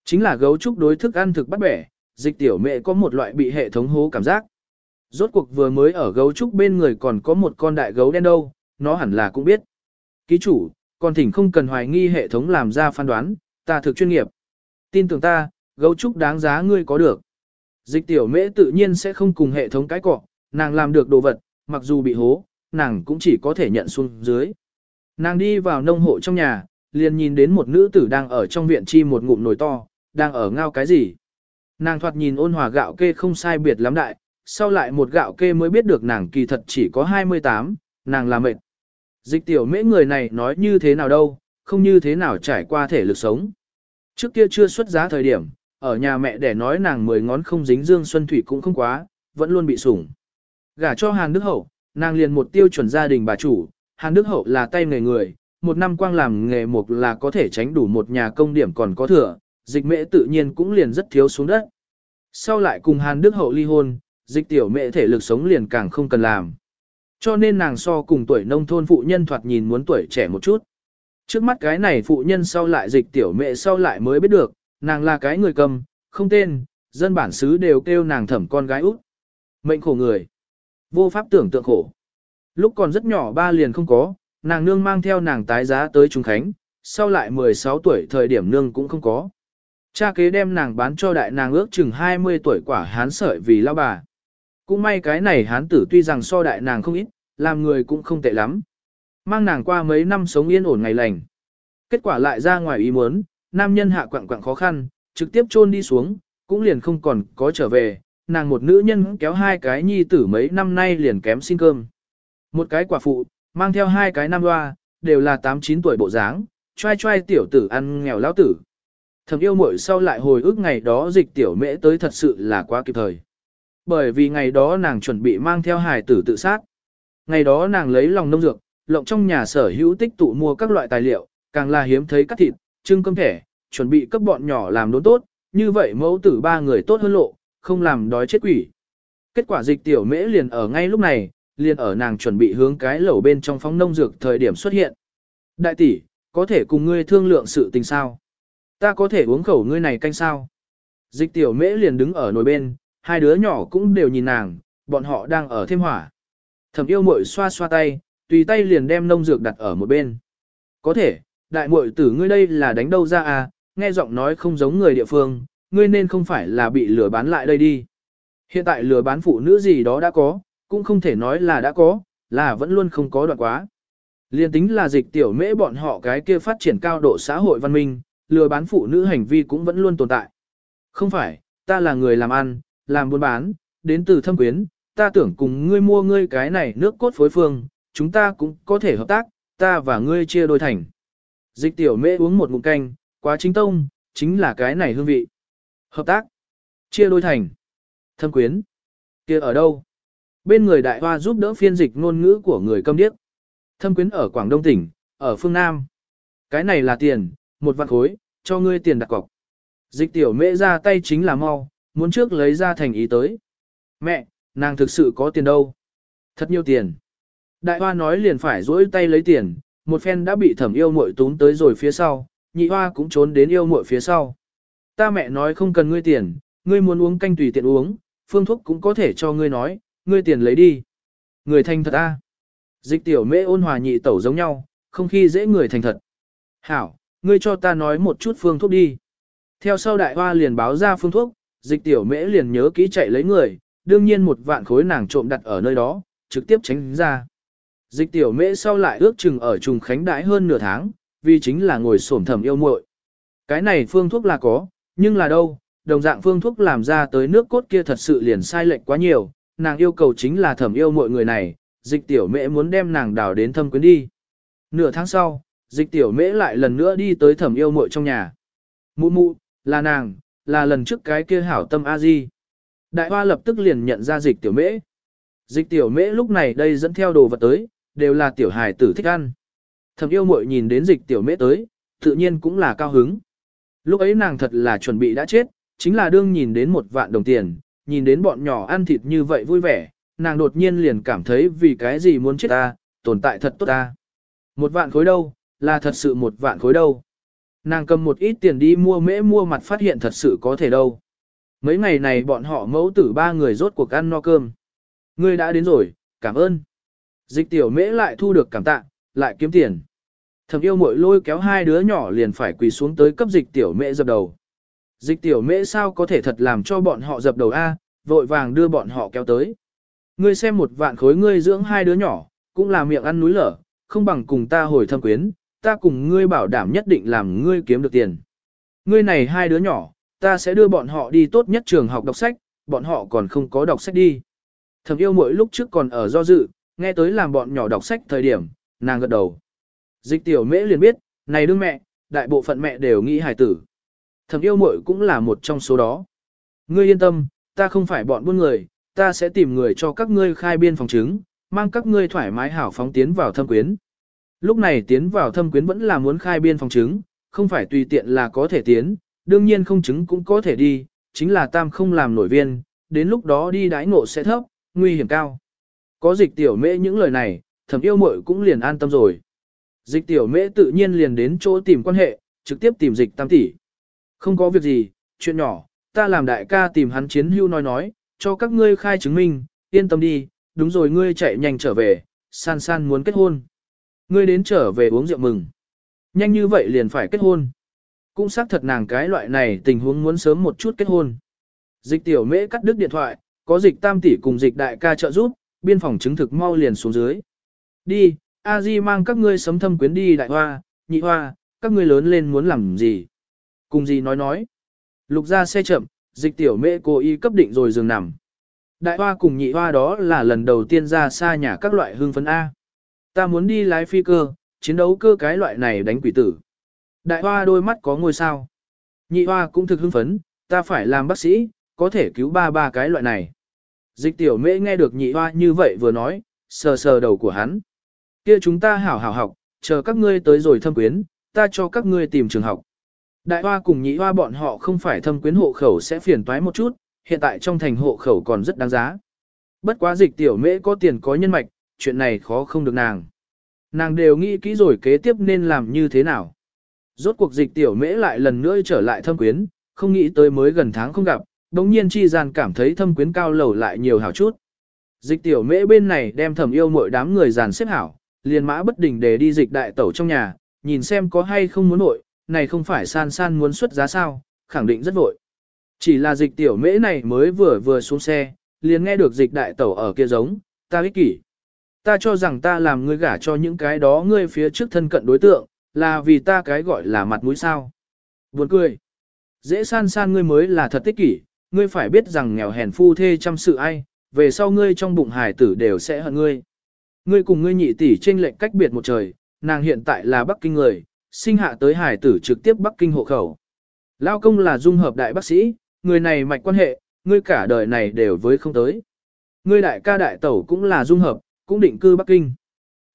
Chính là gấu trúc đối thức ăn thực bắt bẻ, dịch tiểu mẹ có một loại bị hệ thống hố cảm giác. Rốt cuộc vừa mới ở gấu trúc bên người còn có một con đại gấu đen đâu, nó hẳn là cũng biết. Ký chủ, còn thỉnh không cần hoài nghi hệ thống làm ra phán đoán, ta thực chuyên nghiệp. Tin tưởng ta, gấu trúc đáng giá ngươi có được. Dịch tiểu mễ tự nhiên sẽ không cùng hệ thống cái cọ, nàng làm được đồ vật, mặc dù bị hố, nàng cũng chỉ có thể nhận xuống dưới. Nàng đi vào nông hộ trong nhà, liền nhìn đến một nữ tử đang ở trong viện chi một ngụm nồi to, đang ở ngao cái gì. Nàng thoạt nhìn ôn hòa gạo kê không sai biệt lắm đại, sau lại một gạo kê mới biết được nàng kỳ thật chỉ có 28, nàng là mệt. Dịch tiểu mễ người này nói như thế nào đâu, không như thế nào trải qua thể lực sống. Trước kia chưa xuất giá thời điểm, ở nhà mẹ để nói nàng mười ngón không dính dương xuân thủy cũng không quá, vẫn luôn bị sủng. Gả cho Hàn Đức Hậu, nàng liền một tiêu chuẩn gia đình bà chủ, Hàn Đức Hậu là tay nghề người, một năm quang làm nghề mục là có thể tránh đủ một nhà công điểm còn có thừa, dịch mễ tự nhiên cũng liền rất thiếu xuống đất. Sau lại cùng Hàn Đức Hậu ly hôn, dịch tiểu mễ thể lực sống liền càng không cần làm. Cho nên nàng so cùng tuổi nông thôn phụ nhân thoạt nhìn muốn tuổi trẻ một chút. Trước mắt cái này phụ nhân sau lại dịch tiểu mẹ sau lại mới biết được, nàng là cái người cầm, không tên, dân bản xứ đều kêu nàng thẩm con gái út. Mệnh khổ người. Vô pháp tưởng tượng khổ. Lúc còn rất nhỏ ba liền không có, nàng nương mang theo nàng tái giá tới Trung Khánh, sau lại 16 tuổi thời điểm nương cũng không có. Cha kế đem nàng bán cho đại nàng ước chừng 20 tuổi quả hán sợi vì lao bà. Cũng may cái này hán tử tuy rằng so đại nàng không ít, làm người cũng không tệ lắm. Mang nàng qua mấy năm sống yên ổn ngày lành. Kết quả lại ra ngoài ý muốn, nam nhân hạ quặng quặng khó khăn, trực tiếp chôn đi xuống, cũng liền không còn có trở về, nàng một nữ nhân kéo hai cái nhi tử mấy năm nay liền kém xin cơm. Một cái quả phụ, mang theo hai cái nam loa đều là 8-9 tuổi bộ dáng, trai trai tiểu tử ăn nghèo lão tử. Thầm yêu muội sau lại hồi ức ngày đó dịch tiểu mễ tới thật sự là quá kịp thời. Bởi vì ngày đó nàng chuẩn bị mang theo hài tử tự sát. Ngày đó nàng lấy lòng nông dược, lộng trong nhà sở hữu tích tụ mua các loại tài liệu, càng là hiếm thấy cắt thịt, trưng cơm thẻ, chuẩn bị cấp bọn nhỏ làm đốn tốt, như vậy mẫu tử ba người tốt hơn lộ, không làm đói chết quỷ. Kết quả dịch tiểu mễ liền ở ngay lúc này, liền ở nàng chuẩn bị hướng cái lẩu bên trong phóng nông dược thời điểm xuất hiện. Đại tỷ, có thể cùng ngươi thương lượng sự tình sao? Ta có thể uống khẩu ngươi này canh sao? Dịch tiểu mễ liền đứng ở nồi bên, hai đứa nhỏ cũng đều nhìn nàng, bọn họ đang ở thêm hỏa. Thẩm yêu muội xoa xoa tay, tùy tay liền đem nông dược đặt ở một bên. Có thể, đại muội tử ngươi đây là đánh đâu ra à, nghe giọng nói không giống người địa phương, ngươi nên không phải là bị lừa bán lại đây đi. Hiện tại lừa bán phụ nữ gì đó đã có, cũng không thể nói là đã có, là vẫn luôn không có đoạn quá. Liên tính là dịch tiểu mễ bọn họ cái kia phát triển cao độ xã hội văn minh, lừa bán phụ nữ hành vi cũng vẫn luôn tồn tại. Không phải, ta là người làm ăn, làm buôn bán, đến từ thâm quyến, ta tưởng cùng ngươi mua ngươi cái này nước cốt phối phương, chúng ta cũng có thể hợp tác, ta và ngươi chia đôi thành. Dịch tiểu mễ uống một ngụm canh, quá chính tông, chính là cái này hương vị. Hợp tác, chia đôi thành, thâm quyến, kia ở đâu? Bên người đại hoa giúp đỡ phiên dịch ngôn ngữ của người câm điếc. Thâm quyến ở Quảng Đông tỉnh, ở phương Nam. Cái này là tiền, một vạn khối, cho ngươi tiền đặt cọc. Dịch tiểu mễ ra tay chính là mau, muốn trước lấy ra thành ý tới. Mẹ, nàng thực sự có tiền đâu? Thật nhiều tiền. Đại hoa nói liền phải rỗi tay lấy tiền, một phen đã bị thẩm yêu muội tún tới rồi phía sau, nhị hoa cũng trốn đến yêu muội phía sau. Ta mẹ nói không cần ngươi tiền, ngươi muốn uống canh tùy tiện uống, phương thuốc cũng có thể cho ngươi nói, ngươi tiền lấy đi. Người thành thật a. Dịch tiểu mễ ôn hòa nhị tẩu giống nhau, không khi dễ người thành thật. Hảo, ngươi cho ta nói một chút phương thuốc đi. Theo sau đại hoa liền báo ra phương thuốc, dịch tiểu mễ liền nhớ kỹ chạy lấy người, đương nhiên một vạn khối nàng trộm đặt ở nơi đó, trực tiếp tránh ra. Dịch tiểu mễ sau lại ước chừng ở trùng khánh đãi hơn nửa tháng, vì chính là ngồi xổm thầm yêu muội. Cái này phương thuốc là có, nhưng là đâu, đồng dạng phương thuốc làm ra tới nước cốt kia thật sự liền sai lệch quá nhiều, nàng yêu cầu chính là thẩm yêu muội người này, dịch tiểu mễ muốn đem nàng đào đến thâm quyến đi. Nửa tháng sau, dịch tiểu mễ lại lần nữa đi tới thẩm yêu muội trong nhà. Mụ mụ, là nàng, là lần trước cái kia hảo tâm a di. Đại hoa lập tức liền nhận ra dịch tiểu mễ. Dịch tiểu mễ lúc này đây dẫn theo đồ vật tới, đều là tiểu hài tử thích ăn. Thẩm yêu muội nhìn đến dịch tiểu mễ tới, tự nhiên cũng là cao hứng. Lúc ấy nàng thật là chuẩn bị đã chết, chính là đương nhìn đến một vạn đồng tiền, nhìn đến bọn nhỏ ăn thịt như vậy vui vẻ, nàng đột nhiên liền cảm thấy vì cái gì muốn chết ta, tồn tại thật tốt ta. Một vạn khối đâu, là thật sự một vạn khối đâu. Nàng cầm một ít tiền đi mua mễ mua mặt phát hiện thật sự có thể đâu. Mấy ngày này bọn họ mẫu tử ba người rốt cuộc ăn no cơm. Ngươi đã đến rồi, cảm ơn. Dịch tiểu mễ lại thu được cảm tạ, lại kiếm tiền. Thầm yêu mội lôi kéo hai đứa nhỏ liền phải quỳ xuống tới cấp dịch tiểu mễ dập đầu. Dịch tiểu mễ sao có thể thật làm cho bọn họ dập đầu A, vội vàng đưa bọn họ kéo tới. Ngươi xem một vạn khối ngươi dưỡng hai đứa nhỏ, cũng là miệng ăn núi lở, không bằng cùng ta hồi thâm quyến, ta cùng ngươi bảo đảm nhất định làm ngươi kiếm được tiền. Ngươi này hai đứa nhỏ, ta sẽ đưa bọn họ đi tốt nhất trường học đọc sách, bọn họ còn không có đọc sách đi. Thẩm yêu mỗi lúc trước còn ở do dự, nghe tới làm bọn nhỏ đọc sách thời điểm, nàng gật đầu. Dịch tiểu mễ liền biết, này đương mẹ, đại bộ phận mẹ đều nghĩ hài tử. Thẩm yêu muội cũng là một trong số đó. Ngươi yên tâm, ta không phải bọn buôn người, ta sẽ tìm người cho các ngươi khai biên phòng chứng, mang các ngươi thoải mái hảo phóng tiến vào thâm quyến. Lúc này tiến vào thâm quyến vẫn là muốn khai biên phòng chứng, không phải tùy tiện là có thể tiến, đương nhiên không chứng cũng có thể đi, chính là tam không làm nổi viên, đến lúc đó đi đái ngộ sẽ thấp, nguy hiểm cao. Có dịch tiểu mễ những lời này, thẩm yêu muội cũng liền an tâm rồi. Dịch tiểu mễ tự nhiên liền đến chỗ tìm quan hệ, trực tiếp tìm dịch tam tỷ. Không có việc gì, chuyện nhỏ, ta làm đại ca tìm hắn chiến hưu nói nói, cho các ngươi khai chứng minh, yên tâm đi, đúng rồi ngươi chạy nhanh trở về, san san muốn kết hôn. Ngươi đến trở về uống rượu mừng. Nhanh như vậy liền phải kết hôn. Cũng xác thật nàng cái loại này tình huống muốn sớm một chút kết hôn. Dịch tiểu mễ cắt đứt điện thoại, Có dịch tam tỷ cùng dịch đại ca trợ giúp, biên phòng chứng thực mau liền xuống dưới. Đi, a di mang các ngươi sấm thâm quyến đi đại hoa, nhị hoa, các ngươi lớn lên muốn làm gì? Cùng gì nói nói. Lục ra xe chậm, dịch tiểu mẹ cô y cấp định rồi dừng nằm. Đại hoa cùng nhị hoa đó là lần đầu tiên ra xa nhà các loại hương phấn A. Ta muốn đi lái phi cơ, chiến đấu cơ cái loại này đánh quỷ tử. Đại hoa đôi mắt có ngôi sao. Nhị hoa cũng thực hưng phấn, ta phải làm bác sĩ, có thể cứu ba ba cái loại này. Dịch tiểu mễ nghe được nhị hoa như vậy vừa nói, sờ sờ đầu của hắn kia chúng ta hảo hảo học, chờ các ngươi tới rồi thâm quyến, ta cho các ngươi tìm trường học. Đại hoa cùng nhị hoa bọn họ không phải thâm quyến hộ khẩu sẽ phiền toái một chút, hiện tại trong thành hộ khẩu còn rất đáng giá. Bất quá dịch tiểu mễ có tiền có nhân mạch, chuyện này khó không được nàng. Nàng đều nghĩ kỹ rồi kế tiếp nên làm như thế nào. Rốt cuộc dịch tiểu mễ lại lần nữa trở lại thâm quyến, không nghĩ tới mới gần tháng không gặp, đồng nhiên chi gian cảm thấy thâm quyến cao lầu lại nhiều hảo chút. Dịch tiểu mễ bên này đem thầm yêu mọi đám người dàn xếp hảo, liền mã bất đình để đi dịch đại tẩu trong nhà, nhìn xem có hay không muốn nội, này không phải san san muốn xuất giá sao, khẳng định rất vội. Chỉ là dịch tiểu mễ này mới vừa vừa xuống xe, liền nghe được dịch đại tẩu ở kia giống, ta ích kỷ. Ta cho rằng ta làm ngươi gả cho những cái đó ngươi phía trước thân cận đối tượng, là vì ta cái gọi là mặt mũi sao. Buồn cười. Dễ san san ngươi mới là thật tích kỷ, ngươi phải biết rằng nghèo hèn phu thê chăm sự ai, về sau ngươi trong bụng hài tử đều sẽ hận ngươi. Ngươi cùng ngươi nhị tỷ trên lệnh cách biệt một trời, nàng hiện tại là Bắc Kinh người, sinh hạ tới Hải tử trực tiếp Bắc Kinh hộ khẩu. Lao công là dung hợp đại bác sĩ, người này mạch quan hệ, ngươi cả đời này đều với không tới. Ngươi đại ca đại tẩu cũng là dung hợp, cũng định cư Bắc Kinh.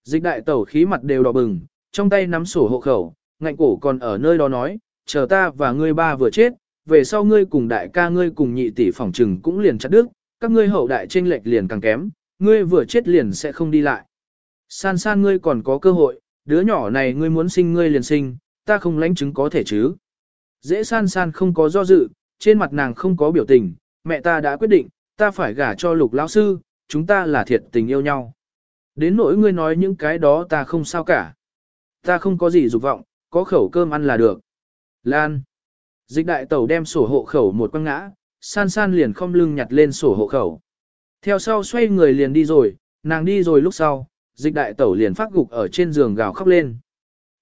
Dịch đại tẩu khí mặt đều đỏ bừng, trong tay nắm sổ hộ khẩu, ngạnh cổ còn ở nơi đó nói, chờ ta và ngươi ba vừa chết, về sau ngươi cùng đại ca ngươi cùng nhị tỷ phỏng trừng cũng liền chặt đứt, các ngươi hậu đại tranh lệch liền càng kém, ngươi vừa chết liền sẽ không đi lại. San san ngươi còn có cơ hội, đứa nhỏ này ngươi muốn sinh ngươi liền sinh, ta không lãnh chứng có thể chứ. Dễ san san không có do dự, trên mặt nàng không có biểu tình, mẹ ta đã quyết định, ta phải gả cho lục lão sư, chúng ta là thiệt tình yêu nhau. Đến nỗi ngươi nói những cái đó ta không sao cả. Ta không có gì dục vọng, có khẩu cơm ăn là được. Lan. Dịch đại tẩu đem sổ hộ khẩu một quăng ngã, san san liền không lưng nhặt lên sổ hộ khẩu. Theo sau xoay người liền đi rồi, nàng đi rồi lúc sau, dịch đại tẩu liền phát gục ở trên giường gào khóc lên.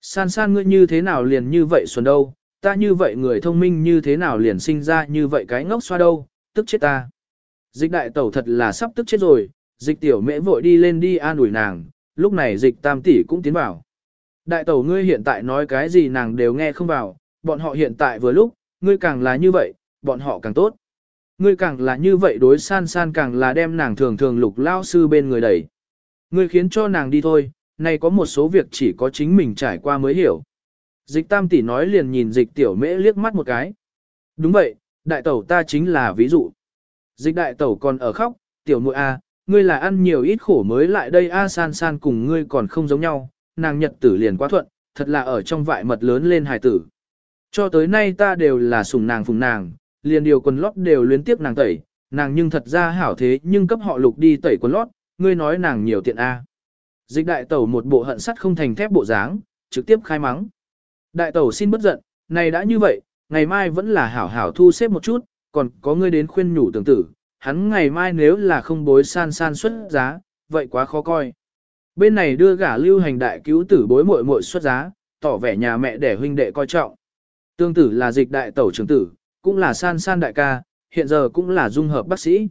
San san ngươi như thế nào liền như vậy xuân đâu, ta như vậy người thông minh như thế nào liền sinh ra như vậy cái ngốc xoa đâu, tức chết ta. Dịch đại tẩu thật là sắp tức chết rồi, dịch tiểu mễ vội đi lên đi an ủi nàng, lúc này dịch tam tỷ cũng tiến vào. Đại tẩu ngươi hiện tại nói cái gì nàng đều nghe không vào, bọn họ hiện tại vừa lúc, ngươi càng là như vậy, bọn họ càng tốt. Ngươi càng là như vậy đối san san càng là đem nàng thường thường lục lao sư bên người đẩy. Ngươi khiến cho nàng đi thôi, này có một số việc chỉ có chính mình trải qua mới hiểu. Dịch tam tỷ nói liền nhìn dịch tiểu mễ liếc mắt một cái. Đúng vậy, đại tẩu ta chính là ví dụ. Dịch đại tẩu còn ở khóc, tiểu muội a, ngươi là ăn nhiều ít khổ mới lại đây a san san cùng ngươi còn không giống nhau, nàng nhật tử liền quá thuận, thật là ở trong vại mật lớn lên hài tử. Cho tới nay ta đều là sủng nàng phùng nàng, liền điều quần lót đều luyến tiếp nàng tẩy, nàng nhưng thật ra hảo thế nhưng cấp họ lục đi tẩy quần lót, ngươi nói nàng nhiều tiện A. À. Dịch đại tẩu một bộ hận sắt không thành thép bộ dáng, trực tiếp khai mắng. Đại tẩu xin bất giận, này đã như vậy, ngày mai vẫn là hảo hảo thu xếp một chút, còn có ngươi đến khuyên nhủ tưởng tử, hắn ngày mai nếu là không bối san san xuất giá, vậy quá khó coi. Bên này đưa gả lưu hành đại cứu tử bối muội muội xuất giá, tỏ vẻ nhà mẹ để huynh đệ coi trọng. Tương tử là dịch đại tẩu trưởng tử, cũng là san san đại ca, hiện giờ cũng là dung hợp bác sĩ.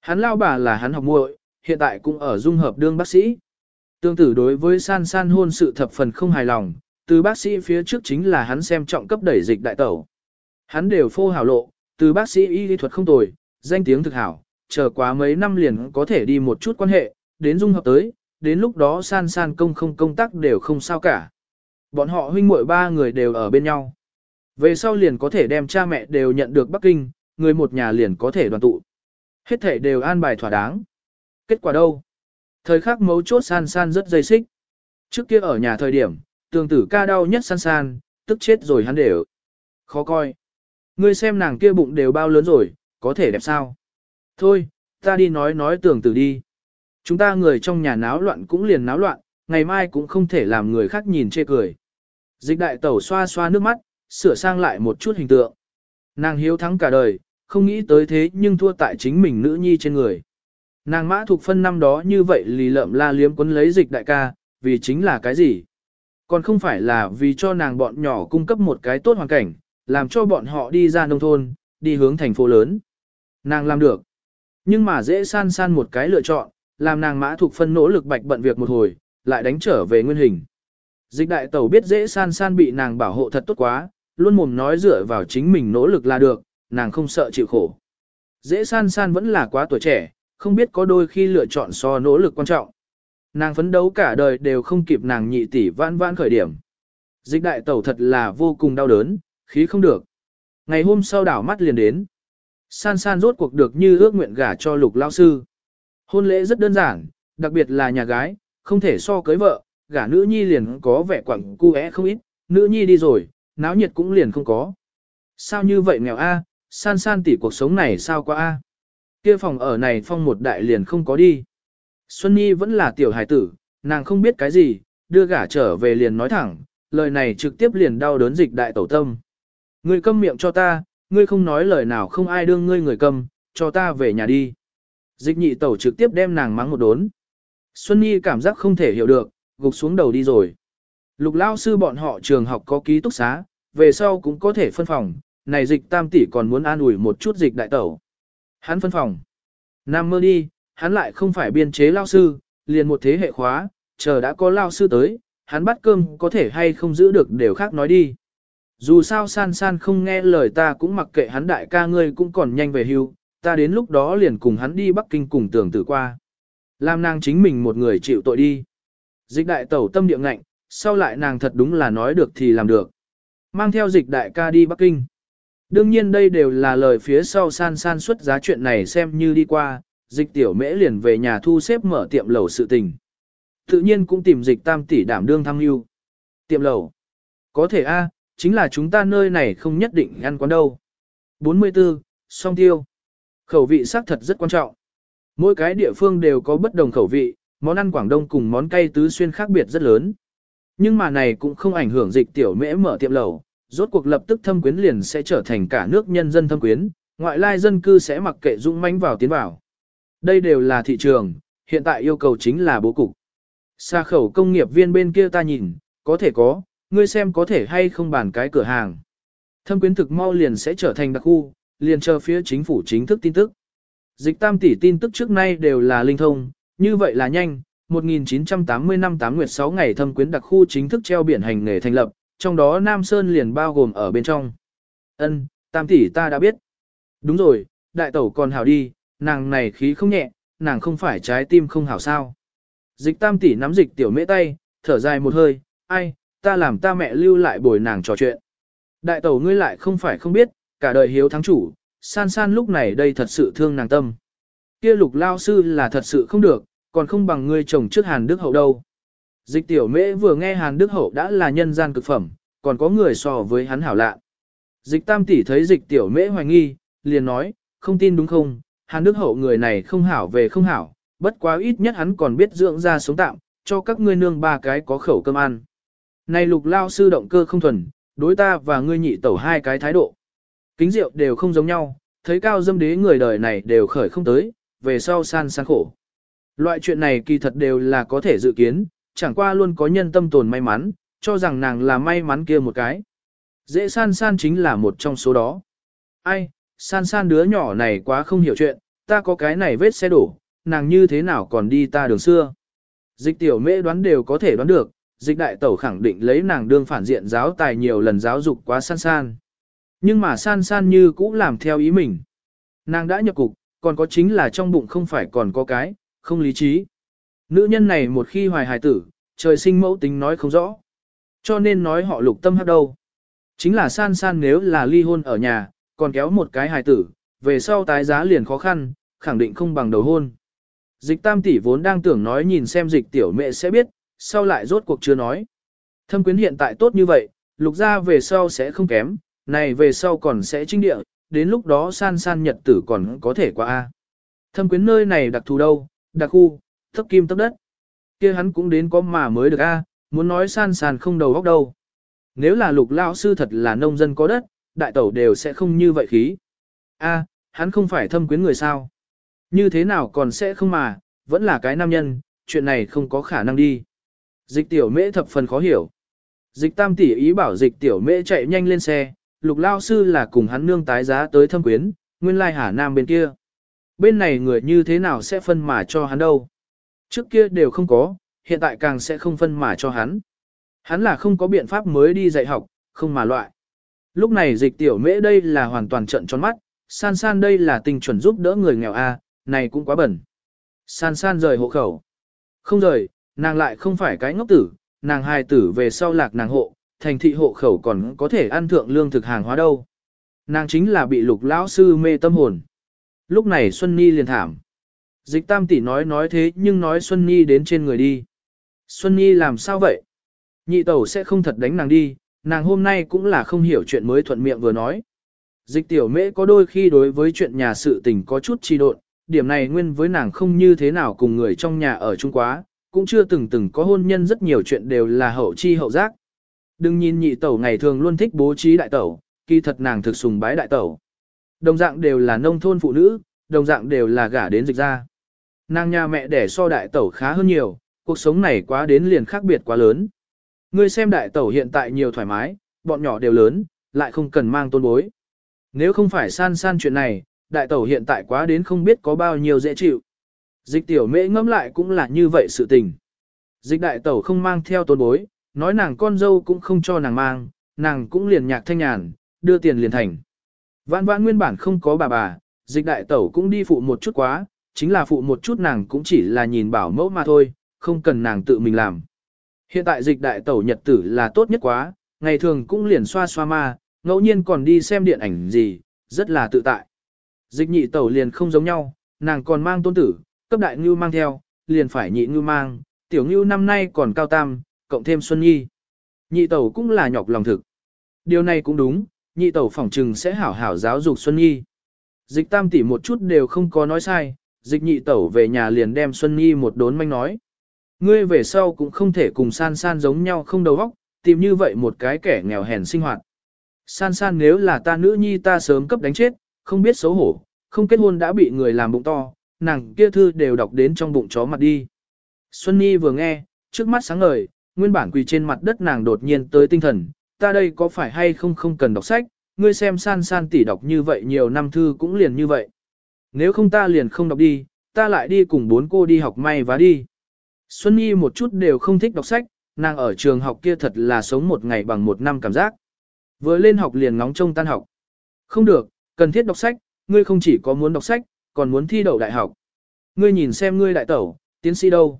Hắn lao bà là hắn học muội, hiện tại cũng ở dung hợp đương bác sĩ. Tương tử đối với san san hôn sự thập phần không hài lòng, từ bác sĩ phía trước chính là hắn xem trọng cấp đẩy dịch đại tẩu. Hắn đều phô hảo lộ, từ bác sĩ y lý thuật không tồi, danh tiếng thực hảo, chờ quá mấy năm liền có thể đi một chút quan hệ, đến dung hợp tới, đến lúc đó san san công không công tác đều không sao cả. Bọn họ huynh muội ba người đều ở bên nhau. Về sau liền có thể đem cha mẹ đều nhận được Bắc Kinh, người một nhà liền có thể đoàn tụ. Hết thể đều an bài thỏa đáng. Kết quả đâu? Thời khắc mấu chốt san san rất dây xích. Trước kia ở nhà thời điểm, tường tử ca đau nhất san san, tức chết rồi hắn đều. Khó coi. Ngươi xem nàng kia bụng đều bao lớn rồi, có thể đẹp sao? Thôi, ta đi nói nói tường tử đi. Chúng ta người trong nhà náo loạn cũng liền náo loạn, ngày mai cũng không thể làm người khác nhìn chê cười. Dịch đại tẩu xoa xoa nước mắt, sửa sang lại một chút hình tượng. Nàng hiếu thắng cả đời, không nghĩ tới thế nhưng thua tại chính mình nữ nhi trên người. Nàng mã thuộc phân năm đó như vậy lì lợm la liếm quấn lấy dịch đại ca, vì chính là cái gì? Còn không phải là vì cho nàng bọn nhỏ cung cấp một cái tốt hoàn cảnh, làm cho bọn họ đi ra nông thôn, đi hướng thành phố lớn. Nàng làm được. Nhưng mà dễ san san một cái lựa chọn, làm nàng mã thuộc phân nỗ lực bạch bận việc một hồi, lại đánh trở về nguyên hình. Dịch đại tẩu biết dễ san san bị nàng bảo hộ thật tốt quá, luôn mồm nói dựa vào chính mình nỗ lực là được, nàng không sợ chịu khổ. Dễ san san vẫn là quá tuổi trẻ, không biết có đôi khi lựa chọn so nỗ lực quan trọng. Nàng phấn đấu cả đời đều không kịp nàng nhị tỷ vãn vãn khởi điểm. Dịch đại tẩu thật là vô cùng đau đớn, khí không được. Ngày hôm sau đảo mắt liền đến. San san rốt cuộc được như ước nguyện gả cho lục lao sư. Hôn lễ rất đơn giản, đặc biệt là nhà gái, không thể so cưới vợ, gả nữ nhi liền có vẻ quẳng cu é không ít, nữ nhi đi rồi, náo nhiệt cũng liền không có. Sao như vậy nghèo a? san san tỉ cuộc sống này sao quá a? Kia phòng ở này phong một đại liền không có đi. Xuân Nhi vẫn là tiểu hài tử, nàng không biết cái gì, đưa gả trở về liền nói thẳng, lời này trực tiếp liền đau đớn dịch đại tẩu tâm. Ngươi câm miệng cho ta, ngươi không nói lời nào không ai đương ngươi người câm, cho ta về nhà đi. Dịch nhị tẩu trực tiếp đem nàng mắng một đốn. Xuân Nhi cảm giác không thể hiểu được, gục xuống đầu đi rồi. Lục lao sư bọn họ trường học có ký túc xá, về sau cũng có thể phân phòng, này dịch tam tỷ còn muốn an ủi một chút dịch đại tẩu. Hắn phân phòng. Nam mơ đi, hắn lại không phải biên chế lao sư, liền một thế hệ khóa, chờ đã có lao sư tới, hắn bắt cơm có thể hay không giữ được đều khác nói đi. Dù sao san san không nghe lời ta cũng mặc kệ hắn đại ca ngươi cũng còn nhanh về hưu, ta đến lúc đó liền cùng hắn đi Bắc Kinh cùng tưởng tử qua. Làm nàng chính mình một người chịu tội đi. Dịch đại tẩu tâm địa ngạnh, sau lại nàng thật đúng là nói được thì làm được. Mang theo dịch đại ca đi Bắc Kinh. Đương nhiên đây đều là lời phía sau san san xuất giá chuyện này xem như đi qua, dịch tiểu mễ liền về nhà thu xếp mở tiệm lẩu sự tình. Tự nhiên cũng tìm dịch tam tỷ đảm đương thăng lưu. Tiệm lẩu. Có thể a, chính là chúng ta nơi này không nhất định ăn quán đâu. 44. Song tiêu. Khẩu vị xác thật rất quan trọng. Mỗi cái địa phương đều có bất đồng khẩu vị, món ăn Quảng Đông cùng món cay tứ xuyên khác biệt rất lớn. Nhưng mà này cũng không ảnh hưởng dịch tiểu mễ mở tiệm lẩu, rốt cuộc lập tức thâm quyến liền sẽ trở thành cả nước nhân dân thâm quyến, ngoại lai dân cư sẽ mặc kệ dũng mãnh vào tiến vào. Đây đều là thị trường, hiện tại yêu cầu chính là bố cục. Xa khẩu công nghiệp viên bên kia ta nhìn, có thể có, ngươi xem có thể hay không bàn cái cửa hàng. Thâm quyến thực mau liền sẽ trở thành đặc khu, liền chờ phía chính phủ chính thức tin tức. Dịch tam tỷ tin tức trước nay đều là linh thông, như vậy là nhanh, 1980 năm 8 nguyệt 6 ngày thâm quyến đặc khu chính thức treo biển hành nghề thành lập, trong đó Nam Sơn liền bao gồm ở bên trong. Ân, tam tỷ ta đã biết. Đúng rồi, đại tẩu còn hảo đi, nàng này khí không nhẹ, nàng không phải trái tim không hảo sao. Dịch tam tỷ nắm dịch tiểu mễ tay, thở dài một hơi, ai, ta làm ta mẹ lưu lại bồi nàng trò chuyện. Đại tẩu ngươi lại không phải không biết, cả đời hiếu thắng chủ, san san lúc này đây thật sự thương nàng tâm. Kia lục lao sư là thật sự không được, còn không bằng ngươi chồng trước Hàn Đức Hậu đâu. Dịch tiểu mễ vừa nghe Hàn Đức Hậu đã là nhân gian cực phẩm, còn có người so với hắn hảo lạ. Dịch tam tỷ thấy dịch tiểu mễ hoài nghi, liền nói, không tin đúng không, Hàn Đức Hậu người này không hảo về không hảo, bất quá ít nhất hắn còn biết dưỡng ra sống tạm, cho các ngươi nương ba cái có khẩu cơm ăn. Này lục lao sư động cơ không thuần, đối ta và ngươi nhị tẩu hai cái thái độ. Kính rượu đều không giống nhau, thấy cao dâm đế người đời này đều khởi không tới, về sau san san khổ. Loại chuyện này kỳ thật đều là có thể dự kiến, chẳng qua luôn có nhân tâm tồn may mắn, cho rằng nàng là may mắn kia một cái. Dễ san san chính là một trong số đó. Ai, san san đứa nhỏ này quá không hiểu chuyện, ta có cái này vết xe đổ, nàng như thế nào còn đi ta đường xưa. Dịch tiểu mễ đoán đều có thể đoán được, dịch đại tẩu khẳng định lấy nàng đương phản diện giáo tài nhiều lần giáo dục quá san san. Nhưng mà san san như cũ làm theo ý mình. Nàng đã nhập cục, còn có chính là trong bụng không phải còn có cái, không lý trí. Nữ nhân này một khi hoài hài tử, trời sinh mẫu tính nói không rõ. Cho nên nói họ lục tâm hấp đâu. Chính là san san nếu là ly hôn ở nhà, còn kéo một cái hài tử, về sau tái giá liền khó khăn, khẳng định không bằng đầu hôn. Dịch tam tỷ vốn đang tưởng nói nhìn xem dịch tiểu mẹ sẽ biết, sau lại rốt cuộc chưa nói. Thâm quyến hiện tại tốt như vậy, lục gia về sau sẽ không kém, này về sau còn sẽ trinh địa, đến lúc đó san san nhật tử còn có thể qua. a Thâm quyến nơi này đặc thù đâu, đặc khu, thấp kim thấp đất. kia hắn cũng đến có mà mới được a muốn nói san san không đầu góc đâu. Nếu là lục lão sư thật là nông dân có đất, đại tẩu đều sẽ không như vậy khí. A, hắn không phải thâm quyến người sao. Như thế nào còn sẽ không mà, vẫn là cái nam nhân, chuyện này không có khả năng đi. Dịch tiểu mễ thập phần khó hiểu. Dịch tam tỷ ý bảo dịch tiểu mễ chạy nhanh lên xe, lục lao sư là cùng hắn nương tái giá tới thâm quyến, nguyên lai hà nam bên kia. Bên này người như thế nào sẽ phân mà cho hắn đâu. Trước kia đều không có, hiện tại càng sẽ không phân mà cho hắn. Hắn là không có biện pháp mới đi dạy học, không mà loại. Lúc này dịch tiểu mễ đây là hoàn toàn trận tròn mắt, san san đây là tình chuẩn giúp đỡ người nghèo a, này cũng quá bẩn. San san rời hộ khẩu. Không rời, nàng lại không phải cái ngốc tử, nàng hài tử về sau lạc nàng hộ, thành thị hộ khẩu còn có thể ăn thượng lương thực hàng hóa đâu. Nàng chính là bị lục lão sư mê tâm hồn. Lúc này Xuân Nhi liền thảm. Dịch tam tỷ nói nói thế nhưng nói Xuân Nhi đến trên người đi. Xuân Nhi làm sao vậy? Nhị tẩu sẽ không thật đánh nàng đi, nàng hôm nay cũng là không hiểu chuyện mới thuận miệng vừa nói. Dịch tiểu mễ có đôi khi đối với chuyện nhà sự tình có chút trì độn, điểm này nguyên với nàng không như thế nào cùng người trong nhà ở chung quá, cũng chưa từng từng có hôn nhân rất nhiều chuyện đều là hậu chi hậu giác. Đừng nhìn nhị tẩu ngày thường luôn thích bố trí đại tẩu, kỳ thật nàng thực sùng bái đại tẩu. Đồng dạng đều là nông thôn phụ nữ, đồng dạng đều là gả đến dịch ra. Nàng nhà mẹ đẻ so đại tẩu khá hơn nhiều, cuộc sống này quá đến liền khác biệt quá lớn. Ngươi xem đại tẩu hiện tại nhiều thoải mái, bọn nhỏ đều lớn, lại không cần mang tôn bối. Nếu không phải san san chuyện này, đại tẩu hiện tại quá đến không biết có bao nhiêu dễ chịu. Dịch tiểu mễ ngẫm lại cũng là như vậy sự tình. Dịch đại tẩu không mang theo tôn bối, nói nàng con dâu cũng không cho nàng mang, nàng cũng liền nhạc thanh nhàn, đưa tiền liền thành. Vãn vãn nguyên bản không có bà bà, dịch đại tẩu cũng đi phụ một chút quá, chính là phụ một chút nàng cũng chỉ là nhìn bảo mẫu mà thôi, không cần nàng tự mình làm. Hiện tại dịch đại tẩu nhật tử là tốt nhất quá, ngày thường cũng liền xoa xoa ma, ngẫu nhiên còn đi xem điện ảnh gì, rất là tự tại. Dịch nhị tẩu liền không giống nhau, nàng còn mang tôn tử, cấp đại ngưu mang theo, liền phải nhị ngưu mang, tiểu ngưu năm nay còn cao tam, cộng thêm Xuân Nhi. Nhị tẩu cũng là nhọc lòng thực. Điều này cũng đúng, nhị tẩu phỏng trừng sẽ hảo hảo giáo dục Xuân Nhi. Dịch tam tỷ một chút đều không có nói sai, dịch nhị tẩu về nhà liền đem Xuân Nhi một đốn manh nói. Ngươi về sau cũng không thể cùng san san giống nhau không đầu óc, tìm như vậy một cái kẻ nghèo hèn sinh hoạt. San san nếu là ta nữ nhi ta sớm cấp đánh chết, không biết xấu hổ, không kết hôn đã bị người làm bụng to, nàng kia thư đều đọc đến trong bụng chó mặt đi. Xuân Nhi vừa nghe, trước mắt sáng ngời, nguyên bản quỳ trên mặt đất nàng đột nhiên tới tinh thần, ta đây có phải hay không không cần đọc sách, ngươi xem san san tỷ đọc như vậy nhiều năm thư cũng liền như vậy. Nếu không ta liền không đọc đi, ta lại đi cùng bốn cô đi học may vá đi. Xuân Nhi một chút đều không thích đọc sách, nàng ở trường học kia thật là sống một ngày bằng một năm cảm giác. Vừa lên học liền ngóng trông tan học. Không được, cần thiết đọc sách, ngươi không chỉ có muốn đọc sách, còn muốn thi đậu đại học. Ngươi nhìn xem ngươi đại tẩu, tiến sĩ đâu.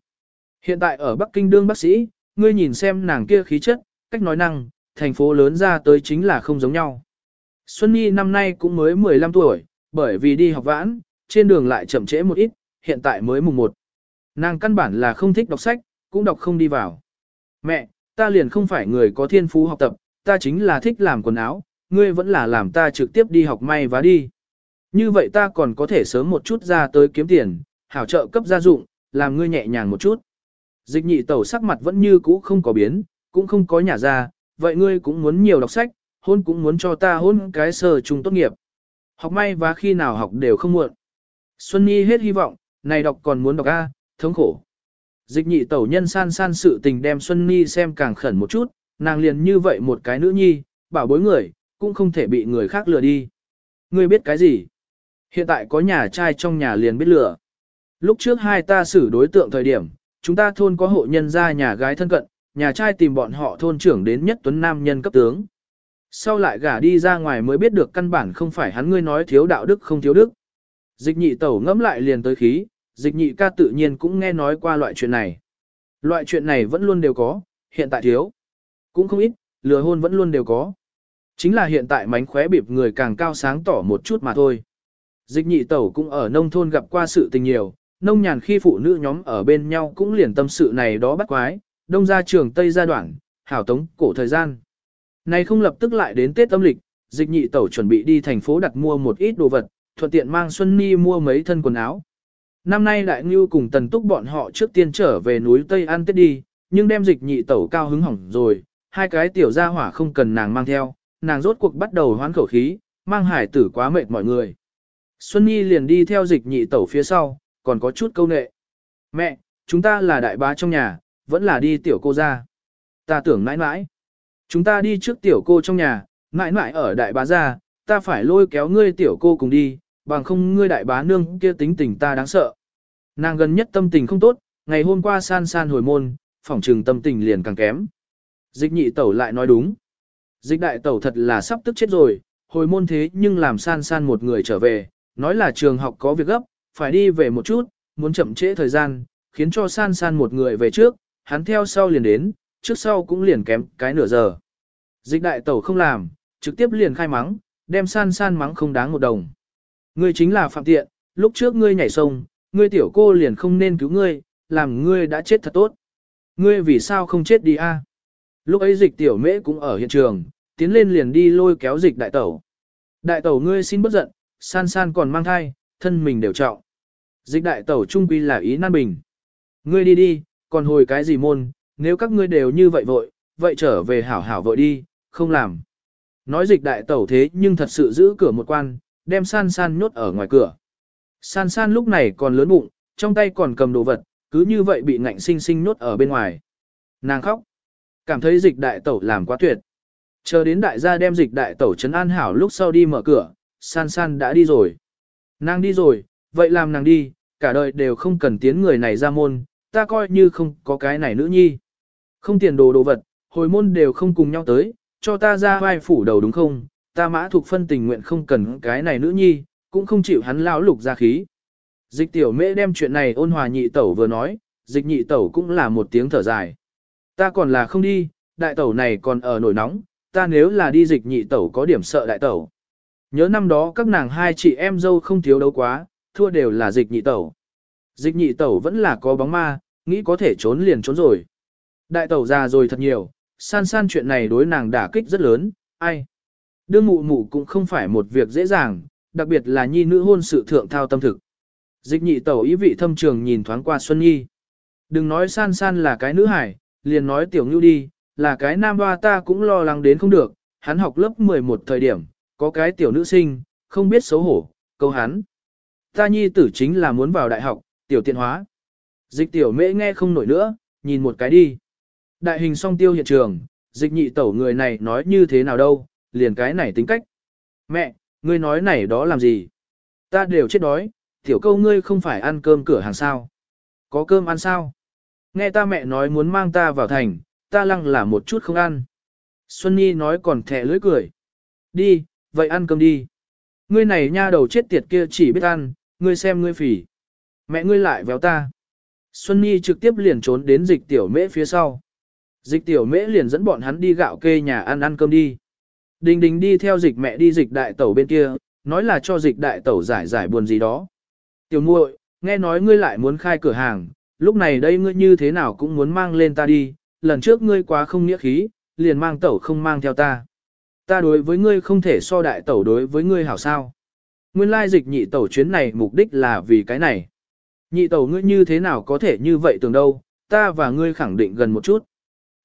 Hiện tại ở Bắc Kinh đương bác sĩ, ngươi nhìn xem nàng kia khí chất, cách nói năng, thành phố lớn ra tới chính là không giống nhau. Xuân Nhi năm nay cũng mới 15 tuổi, bởi vì đi học vãn, trên đường lại chậm trễ một ít, hiện tại mới mùng 1. Nàng căn bản là không thích đọc sách, cũng đọc không đi vào. Mẹ, ta liền không phải người có thiên phú học tập, ta chính là thích làm quần áo, ngươi vẫn là làm ta trực tiếp đi học may vá đi. Như vậy ta còn có thể sớm một chút ra tới kiếm tiền, hảo trợ cấp gia dụng, làm ngươi nhẹ nhàng một chút. Dịch nhị tẩu sắc mặt vẫn như cũ không có biến, cũng không có nhà ra, vậy ngươi cũng muốn nhiều đọc sách, hôn cũng muốn cho ta hôn cái sở trung tốt nghiệp. Học may và khi nào học đều không muộn. Xuân Nhi hết hy vọng, này đọc còn muốn đọc A, thống khổ. Dịch nhị tẩu nhân san san sự tình đem Xuân Nhi xem càng khẩn một chút, nàng liền như vậy một cái nữ nhi, bảo bối người, cũng không thể bị người khác lừa đi. Ngươi biết cái gì? Hiện tại có nhà trai trong nhà liền biết lừa. Lúc trước hai ta xử đối tượng thời điểm, chúng ta thôn có hộ nhân ra nhà gái thân cận, nhà trai tìm bọn họ thôn trưởng đến nhất tuấn nam nhân cấp tướng. Sau lại gả đi ra ngoài mới biết được căn bản không phải hắn ngươi nói thiếu đạo đức không thiếu đức. Dịch nhị tẩu ngẫm lại liền tới khí, dịch nhị ca tự nhiên cũng nghe nói qua loại chuyện này. Loại chuyện này vẫn luôn đều có, hiện tại thiếu. Cũng không ít, lừa hôn vẫn luôn đều có. Chính là hiện tại mánh khóe bịp người càng cao sáng tỏ một chút mà thôi. Dịch nhị tẩu cũng ở nông thôn gặp qua sự tình nhiều, nông nhàn khi phụ nữ nhóm ở bên nhau cũng liền tâm sự này đó bắt quái, đông ra trường Tây gia đoạn, hảo tống cổ thời gian. Này không lập tức lại đến Tết âm lịch, dịch nhị tẩu chuẩn bị đi thành phố đặt mua một ít đồ vật, thuận tiện mang Xuân Ni mua mấy thân quần áo. Năm nay Đại Ngưu cùng Tần Túc bọn họ trước tiên trở về núi Tây ăn Tết đi, nhưng đem dịch nhị tẩu cao hứng hỏng rồi, hai cái tiểu gia hỏa không cần nàng mang theo, nàng rốt cuộc bắt đầu hoán khẩu khí, mang hải tử quá mệt mọi người. Xuân Nhi liền đi theo dịch nhị tẩu phía sau, còn có chút câu nệ. Mẹ, chúng ta là đại bá trong nhà, vẫn là đi tiểu cô ra. Ta tưởng mãi mãi. Chúng ta đi trước tiểu cô trong nhà, mãi mãi ở đại bá ra, ta phải lôi kéo ngươi tiểu cô cùng đi, bằng không ngươi đại bá nương kia tính tình ta đáng sợ. Nàng gần nhất tâm tình không tốt, ngày hôm qua san san hồi môn, phỏng trừng tâm tình liền càng kém. Dịch nhị tẩu lại nói đúng. Dịch đại tẩu thật là sắp tức chết rồi, hồi môn thế nhưng làm san san một người trở về, nói là trường học có việc gấp, phải đi về một chút, muốn chậm trễ thời gian, khiến cho san san một người về trước, hắn theo sau liền đến, trước sau cũng liền kém cái nửa giờ. Dịch đại tẩu không làm, trực tiếp liền khai mắng, đem san san mắng không đáng một đồng. Ngươi chính là phạm tiện, lúc trước ngươi nhảy sông, ngươi tiểu cô liền không nên cứu ngươi, làm ngươi đã chết thật tốt. Ngươi vì sao không chết đi a? Lúc ấy dịch tiểu mễ cũng ở hiện trường, tiến lên liền đi lôi kéo dịch đại tẩu. Đại tẩu ngươi xin bất giận, san san còn mang thai, thân mình đều trọng. Dịch đại tẩu trung quy là ý nan bình. Ngươi đi đi, còn hồi cái gì môn, nếu các ngươi đều như vậy vội, vậy trở về hảo hảo vội đi, không làm. Nói dịch đại tẩu thế nhưng thật sự giữ cửa một quan, đem san san nhốt ở ngoài cửa. San san lúc này còn lớn bụng, trong tay còn cầm đồ vật, cứ như vậy bị ngạnh sinh sinh nhốt ở bên ngoài. Nàng khóc, cảm thấy dịch đại tẩu làm quá tuyệt. Chờ đến đại gia đem dịch đại tẩu trấn an hảo lúc sau đi mở cửa, san san đã đi rồi. Nàng đi rồi, vậy làm nàng đi, cả đời đều không cần tiến người này ra môn, ta coi như không có cái này nữ nhi. Không tiền đồ đồ vật, hồi môn đều không cùng nhau tới, cho ta ra vai phủ đầu đúng không, ta mã thuộc phân tình nguyện không cần cái này nữ nhi, cũng không chịu hắn lão lục ra khí. Dịch tiểu mễ đem chuyện này ôn hòa nhị tẩu vừa nói, dịch nhị tẩu cũng là một tiếng thở dài. Ta còn là không đi, đại tẩu này còn ở nổi nóng, ta nếu là đi dịch nhị tẩu có điểm sợ đại tẩu. Nhớ năm đó các nàng hai chị em dâu không thiếu đấu quá, thua đều là dịch nhị tẩu. Dịch nhị tẩu vẫn là có bóng ma, nghĩ có thể trốn liền trốn rồi. Đại tẩu già rồi thật nhiều, san san chuyện này đối nàng đả kích rất lớn, ai. Đương mụ mụ cũng không phải một việc dễ dàng, đặc biệt là nhi nữ hôn sự thượng thao tâm thực. Dịch nhị tẩu ý vị thâm trường nhìn thoáng qua Xuân Nhi. Đừng nói san san là cái nữ hải, liền nói tiểu ngưu đi, là cái nam hoa ta cũng lo lắng đến không được, hắn học lớp 11 thời điểm, có cái tiểu nữ sinh, không biết xấu hổ, câu hắn. Ta nhi tử chính là muốn vào đại học, tiểu tiện hóa. Dịch tiểu mễ nghe không nổi nữa, nhìn một cái đi. Đại hình song tiêu hiện trường, dịch nhị tẩu người này nói như thế nào đâu, liền cái này tính cách. Mẹ, ngươi nói này đó làm gì? Ta đều chết đói, tiểu câu ngươi không phải ăn cơm cửa hàng sao? Có cơm ăn sao? Nghe ta mẹ nói muốn mang ta vào thành, ta lăng là một chút không ăn. Xuân Nhi nói còn thẻ lưỡi cười. Đi, vậy ăn cơm đi. Ngươi này nha đầu chết tiệt kia chỉ biết ăn, ngươi xem ngươi phỉ. Mẹ ngươi lại véo ta. Xuân Nhi trực tiếp liền trốn đến dịch tiểu mễ phía sau. Dịch tiểu mễ liền dẫn bọn hắn đi gạo kê nhà ăn ăn cơm đi. Đình đình đi theo dịch mẹ đi dịch đại tẩu bên kia, nói là cho dịch đại tẩu giải giải buồn gì đó. Tiểu muội, nghe nói ngươi lại muốn khai cửa hàng, lúc này đây ngươi như thế nào cũng muốn mang lên ta đi, lần trước ngươi quá không nghĩa khí, liền mang tẩu không mang theo ta. Ta đối với ngươi không thể so đại tẩu đối với ngươi hảo sao. Nguyên lai dịch nhị tẩu chuyến này mục đích là vì cái này. Nhị tẩu ngươi như thế nào có thể như vậy tưởng đâu, ta và ngươi khẳng định gần một chút.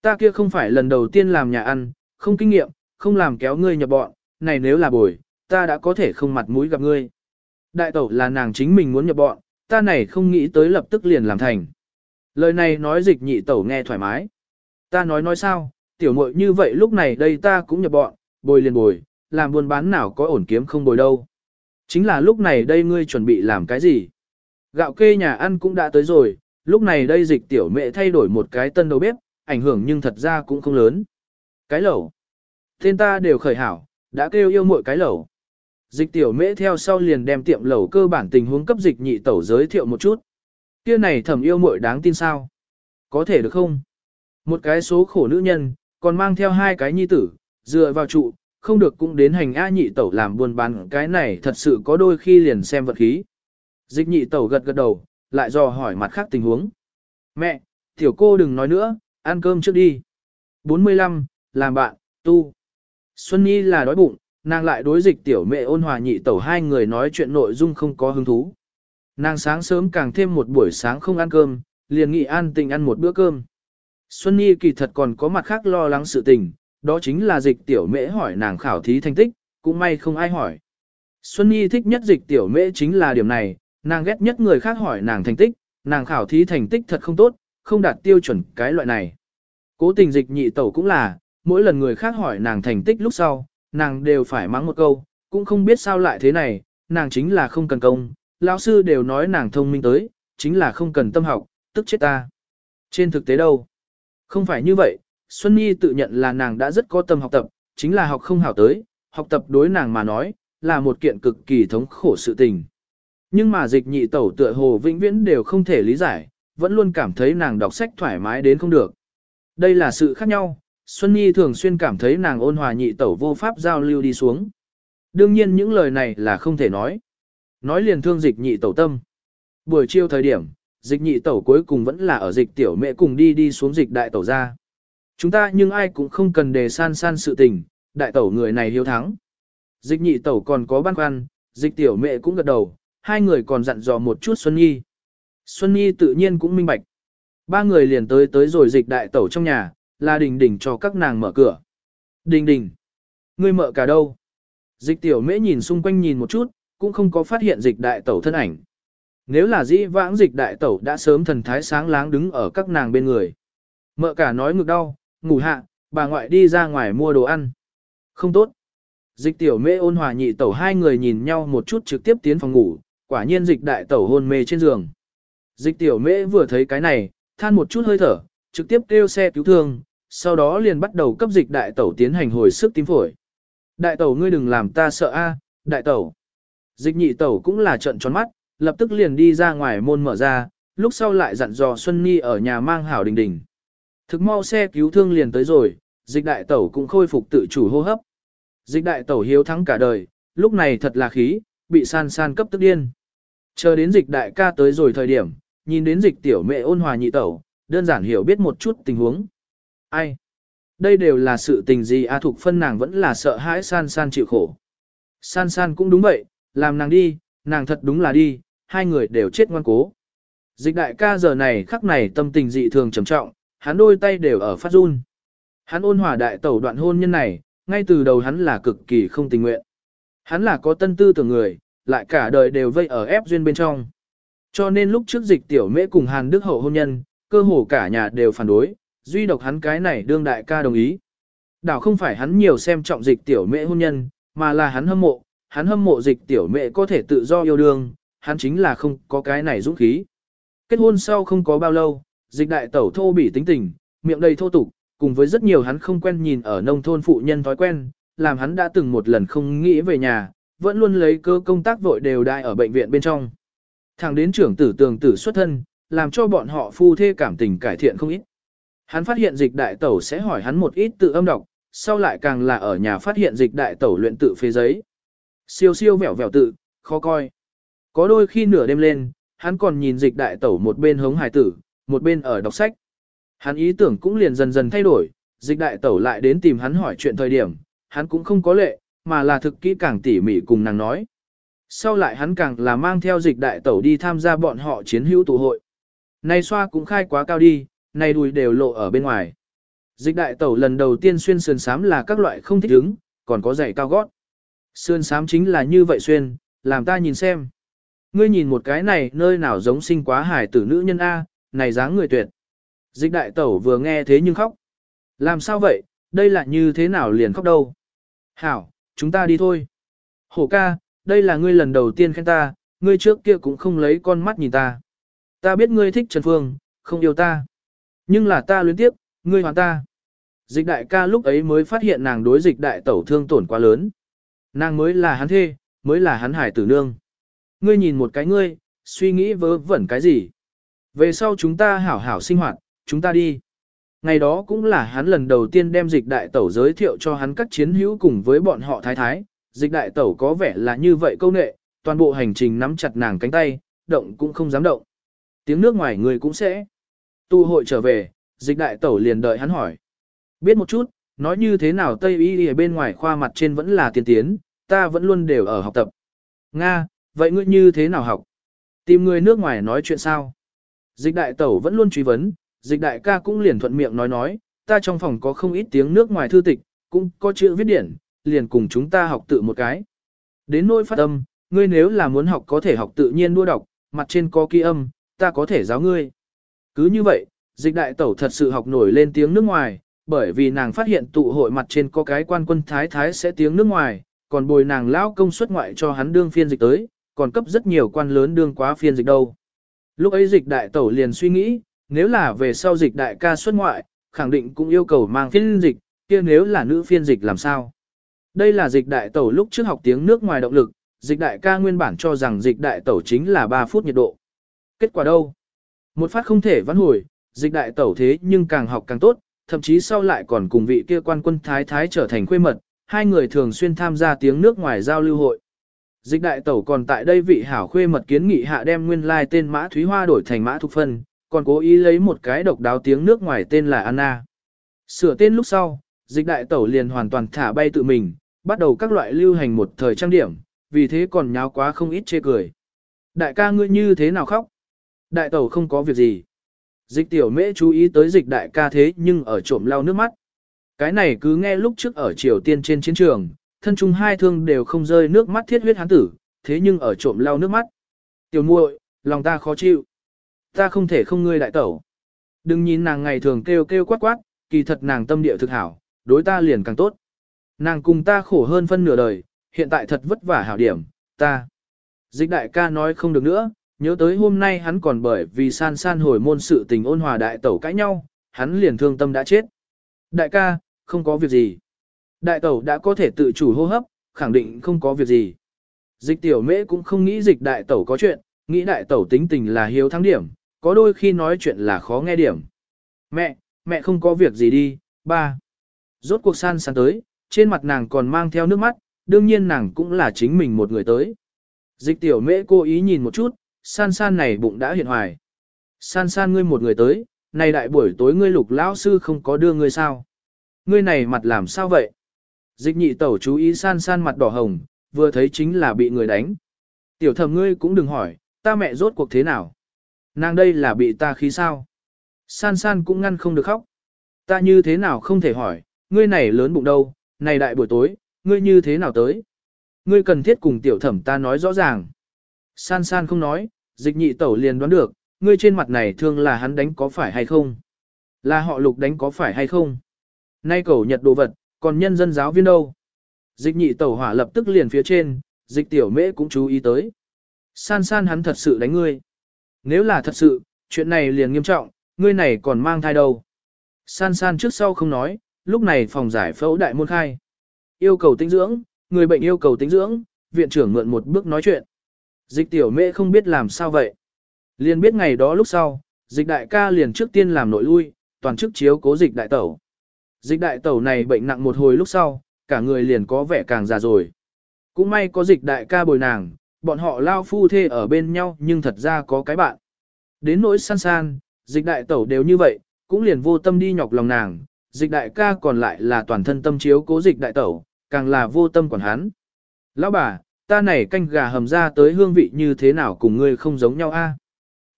Ta kia không phải lần đầu tiên làm nhà ăn, không kinh nghiệm, không làm kéo ngươi nhập bọn, này nếu là bồi, ta đã có thể không mặt mũi gặp ngươi. Đại tẩu là nàng chính mình muốn nhập bọn, ta này không nghĩ tới lập tức liền làm thành. Lời này nói dịch nhị tẩu nghe thoải mái. Ta nói nói sao, tiểu muội như vậy lúc này đây ta cũng nhập bọn, bồi liền bồi, làm buôn bán nào có ổn kiếm không bồi đâu. Chính là lúc này đây ngươi chuẩn bị làm cái gì? Gạo kê nhà ăn cũng đã tới rồi, lúc này đây dịch tiểu mẹ thay đổi một cái tân đầu bếp, ảnh hưởng nhưng thật ra cũng không lớn. Cái lẩu. Tên ta đều khởi hảo, đã kêu yêu muội cái lẩu. Dịch tiểu mễ theo sau liền đem tiệm lẩu cơ bản tình huống cấp dịch nhị tẩu giới thiệu một chút. Kia này thẩm yêu muội đáng tin sao? Có thể được không? Một cái số khổ nữ nhân, còn mang theo hai cái nhi tử, dựa vào trụ, không được cũng đến hành A nhị tẩu làm buôn bán cái này thật sự có đôi khi liền xem vật khí. Dịch nhị tẩu gật gật đầu, lại dò hỏi mặt khác tình huống. Mẹ, tiểu cô đừng nói nữa, ăn cơm trước đi. 45, làm bạn, tu. Xuân Nhi là đói bụng, nàng lại đối dịch tiểu mẹ ôn hòa nhị tẩu hai người nói chuyện nội dung không có hứng thú. Nàng sáng sớm càng thêm một buổi sáng không ăn cơm, liền nghị an tình ăn một bữa cơm. Xuân Nhi kỳ thật còn có mặt khác lo lắng sự tình, đó chính là dịch tiểu mễ hỏi nàng khảo thí thành tích, cũng may không ai hỏi. Xuân Nhi thích nhất dịch tiểu mễ chính là điểm này, nàng ghét nhất người khác hỏi nàng thành tích, nàng khảo thí thành tích thật không tốt, không đạt tiêu chuẩn cái loại này. Cố tình dịch nhị tẩu cũng là, mỗi lần người khác hỏi nàng thành tích lúc sau, nàng đều phải mắng một câu, cũng không biết sao lại thế này, nàng chính là không cần công, lão sư đều nói nàng thông minh tới, chính là không cần tâm học, tức chết ta. Trên thực tế đâu? Không phải như vậy, Xuân Nhi tự nhận là nàng đã rất có tâm học tập, chính là học không hảo tới, học tập đối nàng mà nói, là một kiện cực kỳ thống khổ sự tình. Nhưng mà dịch nhị tẩu tựa hồ vĩnh viễn đều không thể lý giải, vẫn luôn cảm thấy nàng đọc sách thoải mái đến không được. Đây là sự khác nhau, Xuân Nhi thường xuyên cảm thấy nàng ôn hòa nhị tẩu vô pháp giao lưu đi xuống. Đương nhiên những lời này là không thể nói. Nói liền thương dịch nhị tẩu tâm. Buổi chiều thời điểm, dịch nhị tẩu cuối cùng vẫn là ở dịch tiểu mẹ cùng đi đi xuống dịch đại tẩu ra. Chúng ta nhưng ai cũng không cần đề san san sự tình, đại tẩu người này hiếu thắng. Dịch nhị tẩu còn có băn khoăn, dịch tiểu mẹ cũng gật đầu, hai người còn dặn dò một chút Xuân Nhi. Xuân Nhi tự nhiên cũng minh bạch. Ba người liền tới tới rồi dịch đại tẩu trong nhà, là đình đình cho các nàng mở cửa. Đình đình, ngươi mở cả đâu? Dịch tiểu mễ nhìn xung quanh nhìn một chút, cũng không có phát hiện dịch đại tẩu thân ảnh. Nếu là dĩ vãng dịch đại tẩu đã sớm thần thái sáng láng đứng ở các nàng bên người. Mợ cả nói ngực đau, ngủ hạ, bà ngoại đi ra ngoài mua đồ ăn. Không tốt. Dịch tiểu mễ ôn hòa nhị tẩu hai người nhìn nhau một chút trực tiếp tiến phòng ngủ, quả nhiên dịch đại tẩu hôn mê trên giường. Dịch tiểu mễ vừa thấy cái này, than một chút hơi thở, trực tiếp kêu xe cứu thương, sau đó liền bắt đầu cấp dịch đại tẩu tiến hành hồi sức tim phổi. Đại tẩu ngươi đừng làm ta sợ a, đại tẩu. Dịch nhị tẩu cũng là trận tròn mắt, lập tức liền đi ra ngoài môn mở ra, lúc sau lại dặn dò Xuân Nhi ở nhà mang hảo đình đình. Thực mau xe cứu thương liền tới rồi, dịch đại tẩu cũng khôi phục tự chủ hô hấp. Dịch đại tẩu hiếu thắng cả đời, lúc này thật là khí, bị san san cấp tức điên. Chờ đến dịch đại ca tới rồi thời điểm, nhìn đến dịch tiểu mẹ ôn hòa nhị tẩu, đơn giản hiểu biết một chút tình huống. Ai? Đây đều là sự tình gì A Thục phân nàng vẫn là sợ hãi san san chịu khổ. San san cũng đúng vậy, làm nàng đi, nàng thật đúng là đi, hai người đều chết ngoan cố. Dịch đại ca giờ này khắc này tâm tình dị thường trầm trọng, hắn đôi tay đều ở phát run. Hắn ôn hòa đại tẩu đoạn hôn nhân này, ngay từ đầu hắn là cực kỳ không tình nguyện. Hắn là có tân tư tưởng người, lại cả đời đều vây ở ép duyên bên trong. Cho nên lúc trước dịch tiểu mễ cùng Hàn Đức Hậu hôn nhân, cơ hồ cả nhà đều phản đối, duy độc hắn cái này đương đại ca đồng ý. Đảo không phải hắn nhiều xem trọng dịch tiểu mễ hôn nhân, mà là hắn hâm mộ, hắn hâm mộ dịch tiểu mễ có thể tự do yêu đương, hắn chính là không có cái này dũng khí. Kết hôn sau không có bao lâu, dịch đại tẩu thô bỉ tính tình, miệng đầy thô tục, cùng với rất nhiều hắn không quen nhìn ở nông thôn phụ nhân thói quen, làm hắn đã từng một lần không nghĩ về nhà, vẫn luôn lấy cơ công tác vội đều đại ở bệnh viện bên trong. Thẳng đến trưởng tử tường tử xuất thân, làm cho bọn họ phu thê cảm tình cải thiện không ít. Hắn phát hiện dịch đại tẩu sẽ hỏi hắn một ít tự âm đọc, sau lại càng là ở nhà phát hiện dịch đại tẩu luyện tự phê giấy. Siêu siêu vẻo vẻo tự, khó coi. Có đôi khi nửa đêm lên, hắn còn nhìn dịch đại tẩu một bên hống hài tử, một bên ở đọc sách. Hắn ý tưởng cũng liền dần dần thay đổi, dịch đại tẩu lại đến tìm hắn hỏi chuyện thời điểm, hắn cũng không có lệ, mà là thực kỹ càng tỉ mỉ cùng nàng nói. Sau lại hắn càng là mang theo dịch đại tẩu đi tham gia bọn họ chiến hữu tụ hội. Này xoa cũng khai quá cao đi, này đùi đều lộ ở bên ngoài. Dịch đại tẩu lần đầu tiên xuyên sườn sám là các loại không thích ứng, còn có giày cao gót. Sườn sám chính là như vậy xuyên, làm ta nhìn xem. Ngươi nhìn một cái này nơi nào giống sinh quá hải tử nữ nhân A, này dáng người tuyệt. Dịch đại tẩu vừa nghe thế nhưng khóc. Làm sao vậy, đây là như thế nào liền khóc đâu. Hảo, chúng ta đi thôi. Hổ ca, đây là ngươi lần đầu tiên khen ta, ngươi trước kia cũng không lấy con mắt nhìn ta. Ta biết ngươi thích Trần Phương, không yêu ta. Nhưng là ta luyến tiếp, ngươi hoàn ta. Dịch đại ca lúc ấy mới phát hiện nàng đối dịch đại tẩu thương tổn quá lớn. Nàng mới là hắn thê, mới là hắn hải tử nương. Ngươi nhìn một cái ngươi, suy nghĩ vớ vẩn cái gì. Về sau chúng ta hảo hảo sinh hoạt, chúng ta đi. Ngày đó cũng là hắn lần đầu tiên đem dịch đại tẩu giới thiệu cho hắn các chiến hữu cùng với bọn họ thái thái. Dịch đại tẩu có vẻ là như vậy câu nệ, toàn bộ hành trình nắm chặt nàng cánh tay, động cũng không dám động. Tiếng nước ngoài người cũng sẽ. Tu hội trở về, dịch đại tẩu liền đợi hắn hỏi. Biết một chút, nói như thế nào Tây Y ở bên ngoài khoa mặt trên vẫn là tiên tiến, ta vẫn luôn đều ở học tập. Nga, vậy ngươi như thế nào học? Tìm người nước ngoài nói chuyện sao? Dịch đại tẩu vẫn luôn truy vấn, dịch đại ca cũng liền thuận miệng nói nói, ta trong phòng có không ít tiếng nước ngoài thư tịch, cũng có chữ viết điển, liền cùng chúng ta học tự một cái. Đến nỗi phát âm, ngươi nếu là muốn học có thể học tự nhiên đua đọc, mặt trên có ký âm, ta có thể giáo ngươi. Cứ như vậy, dịch đại tẩu thật sự học nổi lên tiếng nước ngoài, bởi vì nàng phát hiện tụ hội mặt trên có cái quan quân thái thái sẽ tiếng nước ngoài, còn bồi nàng lão công suất ngoại cho hắn đương phiên dịch tới, còn cấp rất nhiều quan lớn đương quá phiên dịch đâu. Lúc ấy dịch đại tẩu liền suy nghĩ, nếu là về sau dịch đại ca xuất ngoại, khẳng định cũng yêu cầu mang phiên dịch, kia nếu là nữ phiên dịch làm sao? Đây là dịch đại tẩu lúc trước học tiếng nước ngoài động lực, dịch đại ca nguyên bản cho rằng dịch đại tẩu chính là 3 phút nhiệt độ. Kết quả đâu? Một phát không thể vãn hồi, dịch đại tẩu thế nhưng càng học càng tốt, thậm chí sau lại còn cùng vị kia quan quân thái thái trở thành quê mật, hai người thường xuyên tham gia tiếng nước ngoài giao lưu hội. Dịch đại tẩu còn tại đây vị hảo khuê mật kiến nghị hạ đem nguyên lai tên Mã Thúy Hoa đổi thành Mã Thục Phân, còn cố ý lấy một cái độc đáo tiếng nước ngoài tên là Anna. Sửa tên lúc sau, dịch đại tẩu liền hoàn toàn thả bay tự mình, bắt đầu các loại lưu hành một thời trang điểm, vì thế còn nháo quá không ít chê cười. Đại ca ngươi như thế nào khóc? Đại tẩu không có việc gì. Dịch tiểu mễ chú ý tới dịch đại ca thế nhưng ở trộm lau nước mắt. Cái này cứ nghe lúc trước ở Triều Tiên trên chiến trường, thân chung hai thương đều không rơi nước mắt thiết huyết hán tử, thế nhưng ở trộm lau nước mắt. Tiểu muội, lòng ta khó chịu. Ta không thể không ngươi đại tẩu. Đừng nhìn nàng ngày thường kêu kêu quát quát, kỳ thật nàng tâm địa thực hảo, đối ta liền càng tốt. Nàng cùng ta khổ hơn phân nửa đời, hiện tại thật vất vả hảo điểm, ta. Dịch đại ca nói không được nữa, nhớ tới hôm nay hắn còn bởi vì san san hồi môn sự tình ôn hòa đại tẩu cãi nhau, hắn liền thương tâm đã chết. Đại ca, không có việc gì. Đại tẩu đã có thể tự chủ hô hấp, khẳng định không có việc gì. Dịch tiểu mễ cũng không nghĩ dịch đại tẩu có chuyện, nghĩ đại tẩu tính tình là hiếu thắng điểm, có đôi khi nói chuyện là khó nghe điểm. Mẹ, mẹ không có việc gì đi, ba. Rốt cuộc san san tới, trên mặt nàng còn mang theo nước mắt, đương nhiên nàng cũng là chính mình một người tới. Dịch tiểu mễ cố ý nhìn một chút, san san này bụng đã hiện hoài. San san ngươi một người tới, này đại buổi tối ngươi lục lão sư không có đưa ngươi sao. Ngươi này mặt làm sao vậy? Dịch nhị tẩu chú ý san san mặt đỏ hồng, vừa thấy chính là bị người đánh. Tiểu thầm ngươi cũng đừng hỏi, ta mẹ rốt cuộc thế nào? Nàng đây là bị ta khí sao? San san cũng ngăn không được khóc. Ta như thế nào không thể hỏi, ngươi này lớn bụng đâu, này đại buổi tối, ngươi như thế nào tới? Ngươi cần thiết cùng tiểu thẩm ta nói rõ ràng. San san không nói, dịch nhị tẩu liền đoán được, ngươi trên mặt này thương là hắn đánh có phải hay không? Là họ lục đánh có phải hay không? Nay cầu nhật đồ vật, còn nhân dân giáo viên đâu? Dịch nhị tẩu hỏa lập tức liền phía trên, dịch tiểu mễ cũng chú ý tới. San san hắn thật sự đánh ngươi. Nếu là thật sự, chuyện này liền nghiêm trọng, ngươi này còn mang thai đâu. San san trước sau không nói, lúc này phòng giải phẫu đại môn khai. Yêu cầu tinh dưỡng, người bệnh yêu cầu tinh dưỡng, viện trưởng mượn một bước nói chuyện. Dịch tiểu mẹ không biết làm sao vậy. Liền biết ngày đó lúc sau, dịch đại ca liền trước tiên làm nội lui, toàn chức chiếu cố dịch đại tẩu. Dịch đại tẩu này bệnh nặng một hồi lúc sau, cả người liền có vẻ càng già rồi. Cũng may có dịch đại ca bồi nàng, bọn họ lao phu thê ở bên nhau nhưng thật ra có cái bạn. Đến nỗi san san, dịch đại tẩu đều như vậy, cũng liền vô tâm đi nhọc lòng nàng, dịch đại ca còn lại là toàn thân tâm chiếu cố dịch đại tẩu, càng là vô tâm còn hắn. Lão bà, ta này canh gà hầm ra tới hương vị như thế nào cùng ngươi không giống nhau a?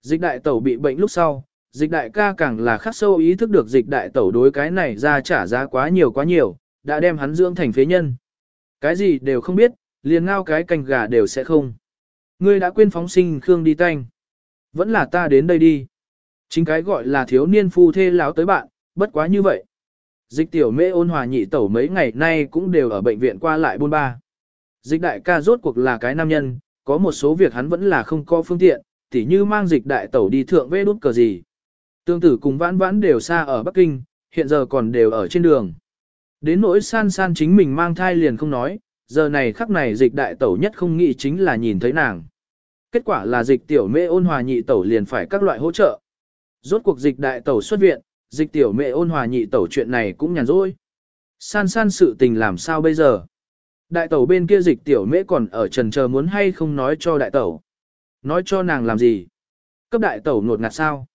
Dịch đại tẩu bị bệnh lúc sau, dịch đại ca càng là khắc sâu ý thức được dịch đại tẩu đối cái này ra trả giá quá nhiều quá nhiều, đã đem hắn dưỡng thành phế nhân. Cái gì đều không biết, liền ngao cái canh gà đều sẽ không. Ngươi đã quên phóng sinh Khương đi tanh. Vẫn là ta đến đây đi. Chính cái gọi là thiếu niên phu thê láo tới bạn, bất quá như vậy. Dịch tiểu mê ôn hòa nhị tẩu mấy ngày nay cũng đều ở bệnh viện qua lại buôn ba. Dịch đại ca rốt cuộc là cái nam nhân, có một số việc hắn vẫn là không có phương tiện, tỉ như mang dịch đại tẩu đi thượng vê đút cờ gì. Tương tử cùng vãn vãn đều xa ở Bắc Kinh, hiện giờ còn đều ở trên đường. Đến nỗi san san chính mình mang thai liền không nói, giờ này khắc này dịch đại tẩu nhất không nghĩ chính là nhìn thấy nàng. Kết quả là dịch tiểu mẹ ôn hòa nhị tẩu liền phải các loại hỗ trợ. Rốt cuộc dịch đại tẩu xuất viện, dịch tiểu mẹ ôn hòa nhị tẩu chuyện này cũng nhàn rỗi. San san sự tình làm sao bây giờ? Đại tẩu bên kia dịch tiểu mễ còn ở trần chờ muốn hay không nói cho đại tẩu. Nói cho nàng làm gì? Cấp đại tẩu nột ngạt sao?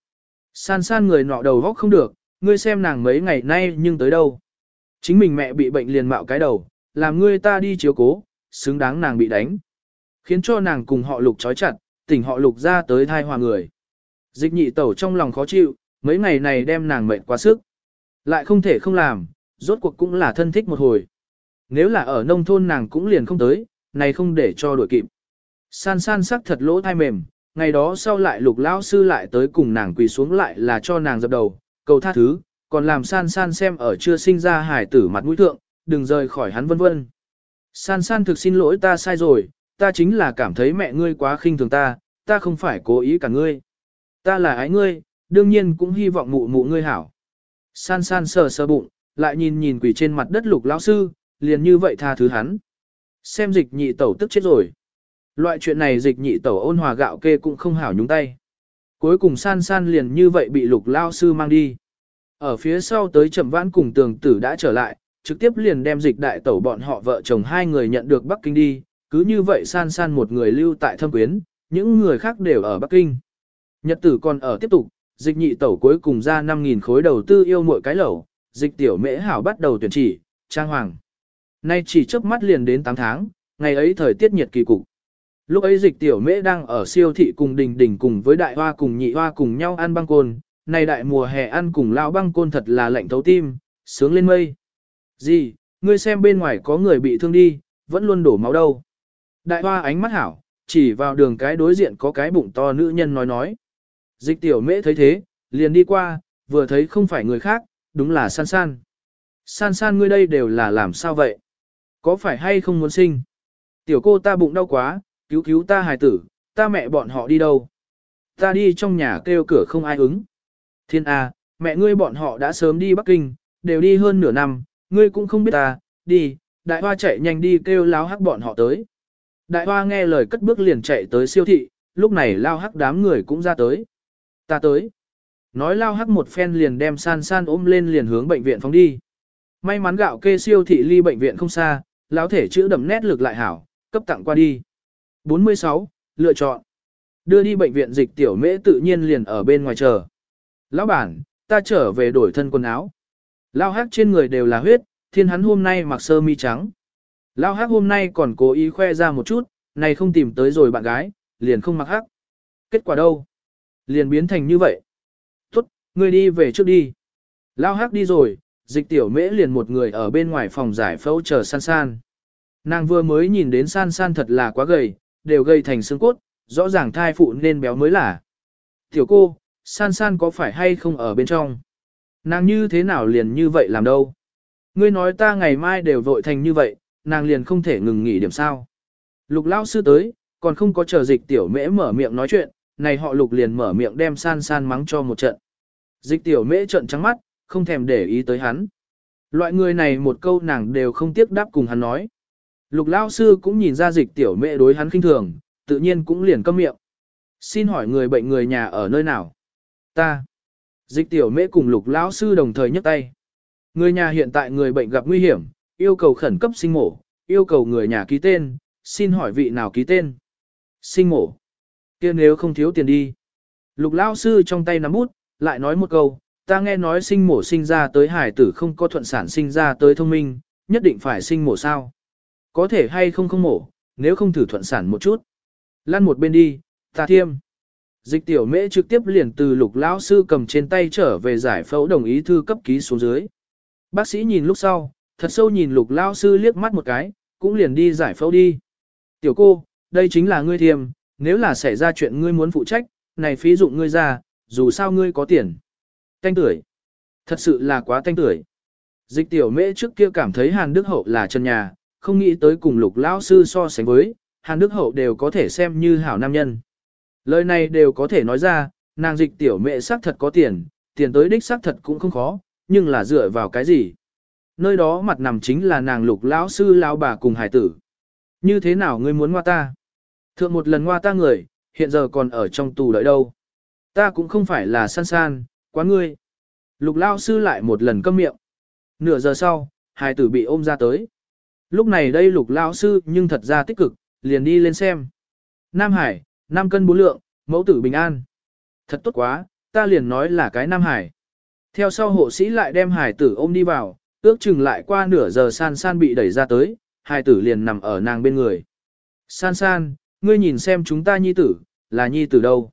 San san người nọ đầu góc không được, ngươi xem nàng mấy ngày nay nhưng tới đâu. Chính mình mẹ bị bệnh liền mạo cái đầu, làm ngươi ta đi chiếu cố, xứng đáng nàng bị đánh. Khiến cho nàng cùng họ lục trói chặt, tỉnh họ lục ra tới thai hòa người. Dịch nhị tẩu trong lòng khó chịu, mấy ngày này đem nàng mệt quá sức. Lại không thể không làm, rốt cuộc cũng là thân thích một hồi. Nếu là ở nông thôn nàng cũng liền không tới, này không để cho đuổi kịp. San san sắc thật lỗ thai mềm, ngày đó sau lại lục lão sư lại tới cùng nàng quỳ xuống lại là cho nàng dập đầu, cầu tha thứ, còn làm san san xem ở chưa sinh ra hải tử mặt mũi thượng, đừng rời khỏi hắn vân vân. San san thực xin lỗi ta sai rồi, ta chính là cảm thấy mẹ ngươi quá khinh thường ta, ta không phải cố ý cả ngươi. Ta là ái ngươi, đương nhiên cũng hy vọng mụ mụ ngươi hảo. San san sờ sờ bụng, lại nhìn nhìn quỷ trên mặt đất lục lão sư, liền như vậy tha thứ hắn. Xem dịch nhị tẩu tức chết rồi. Loại chuyện này dịch nhị tẩu ôn hòa gạo kê cũng không hảo nhúng tay. Cuối cùng san san liền như vậy bị lục lao sư mang đi. Ở phía sau tới trầm vãn cùng tường tử đã trở lại, trực tiếp liền đem dịch đại tẩu bọn họ vợ chồng hai người nhận được Bắc Kinh đi, cứ như vậy san san một người lưu tại thâm quyến, những người khác đều ở Bắc Kinh. Nhật tử còn ở tiếp tục, dịch nhị tẩu cuối cùng ra 5.000 khối đầu tư yêu mỗi cái lẩu, dịch tiểu mễ hảo bắt đầu tuyển chỉ, trang hoàng. Nay chỉ chớp mắt liền đến 8 tháng, ngày ấy thời tiết nhiệt kỳ cục. Lúc ấy dịch tiểu mễ đang ở siêu thị cùng đình đình cùng với đại hoa cùng nhị hoa cùng nhau ăn băng côn, này đại mùa hè ăn cùng lao băng côn thật là lạnh thấu tim, sướng lên mây. Gì, ngươi xem bên ngoài có người bị thương đi, vẫn luôn đổ máu đâu. Đại hoa ánh mắt hảo, chỉ vào đường cái đối diện có cái bụng to nữ nhân nói nói. Dịch tiểu mễ thấy thế, liền đi qua, vừa thấy không phải người khác, đúng là san san. San san ngươi đây đều là làm sao vậy? Có phải hay không muốn sinh? Tiểu cô ta bụng đau quá, cứu cứu ta hài tử, ta mẹ bọn họ đi đâu? Ta đi trong nhà kêu cửa không ai ứng. Thiên A, mẹ ngươi bọn họ đã sớm đi Bắc Kinh, đều đi hơn nửa năm, ngươi cũng không biết ta, đi, đại hoa chạy nhanh đi kêu lao hắc bọn họ tới. Đại hoa nghe lời cất bước liền chạy tới siêu thị, lúc này lao hắc đám người cũng ra tới. Ta tới. Nói lao hắc một phen liền đem san san ôm lên liền hướng bệnh viện phóng đi. May mắn gạo kê siêu thị ly bệnh viện không xa, lão thể chữ đậm nét lực lại hảo, cấp tặng qua đi. 46. Lựa chọn. Đưa đi bệnh viện dịch tiểu mễ tự nhiên liền ở bên ngoài chờ. Lão bản, ta trở về đổi thân quần áo. Lao hắc trên người đều là huyết, thiên hắn hôm nay mặc sơ mi trắng. Lao hắc hôm nay còn cố ý khoe ra một chút, này không tìm tới rồi bạn gái, liền không mặc hắc. Kết quả đâu? Liền biến thành như vậy. Tốt, ngươi đi về trước đi. Lao hắc đi rồi, dịch tiểu mễ liền một người ở bên ngoài phòng giải phẫu chờ san san. Nàng vừa mới nhìn đến san san thật là quá gầy, đều gầy thành xương cốt, rõ ràng thai phụ nên béo mới là. Tiểu cô, san san có phải hay không ở bên trong? Nàng như thế nào liền như vậy làm đâu? Ngươi nói ta ngày mai đều vội thành như vậy, nàng liền không thể ngừng nghỉ điểm sao. Lục lao sư tới, còn không có chờ dịch tiểu mễ mở miệng nói chuyện, này họ lục liền mở miệng đem san san mắng cho một trận. Dịch tiểu mễ trận trắng mắt, không thèm để ý tới hắn. Loại người này một câu nàng đều không tiếc đáp cùng hắn nói. Lục lao sư cũng nhìn ra dịch tiểu mễ đối hắn khinh thường, tự nhiên cũng liền câm miệng. Xin hỏi người bệnh người nhà ở nơi nào? Ta. Dịch tiểu mễ cùng lục lão sư đồng thời nhấc tay. Người nhà hiện tại người bệnh gặp nguy hiểm, yêu cầu khẩn cấp sinh mổ, yêu cầu người nhà ký tên, xin hỏi vị nào ký tên. Sinh mổ. kia nếu không thiếu tiền đi. Lục lão sư trong tay nắm bút, lại nói một câu, ta nghe nói sinh mổ sinh ra tới hải tử không có thuận sản sinh ra tới thông minh, nhất định phải sinh mổ sao. Có thể hay không không mổ, nếu không thử thuận sản một chút. Lăn một bên đi, ta thiêm. Dịch tiểu mễ trực tiếp liền từ lục lão sư cầm trên tay trở về giải phẫu đồng ý thư cấp ký xuống dưới. Bác sĩ nhìn lúc sau, thật sâu nhìn lục lão sư liếc mắt một cái, cũng liền đi giải phẫu đi. Tiểu cô, đây chính là ngươi thiềm, nếu là xảy ra chuyện ngươi muốn phụ trách, này phí dụng ngươi ra, dù sao ngươi có tiền. Tanh tuổi. Thật sự là quá tanh tuổi. Dịch tiểu mễ trước kia cảm thấy Hàn Đức Hậu là chân nhà, không nghĩ tới cùng lục lão sư so sánh với, Hàn Đức Hậu đều có thể xem như hảo nam nhân. Lời này đều có thể nói ra, nàng dịch tiểu mẹ xác thật có tiền, tiền tới đích xác thật cũng không khó, nhưng là dựa vào cái gì? Nơi đó mặt nằm chính là nàng lục lão sư lão bà cùng hải tử. Như thế nào ngươi muốn ngoa ta? Thượng một lần ngoa ta người, hiện giờ còn ở trong tù đợi đâu? Ta cũng không phải là san san, quá ngươi. Lục lão sư lại một lần câm miệng. Nửa giờ sau, hải tử bị ôm ra tới. Lúc này đây lục lão sư nhưng thật ra tích cực, liền đi lên xem. Nam Hải, 5 cân 4 lượng, mẫu tử bình an. Thật tốt quá, ta liền nói là cái Nam Hải. Theo sau hộ sĩ lại đem hải tử ôm đi vào, ước chừng lại qua nửa giờ san san bị đẩy ra tới, hải tử liền nằm ở nàng bên người. San san, ngươi nhìn xem chúng ta nhi tử, là nhi tử đâu.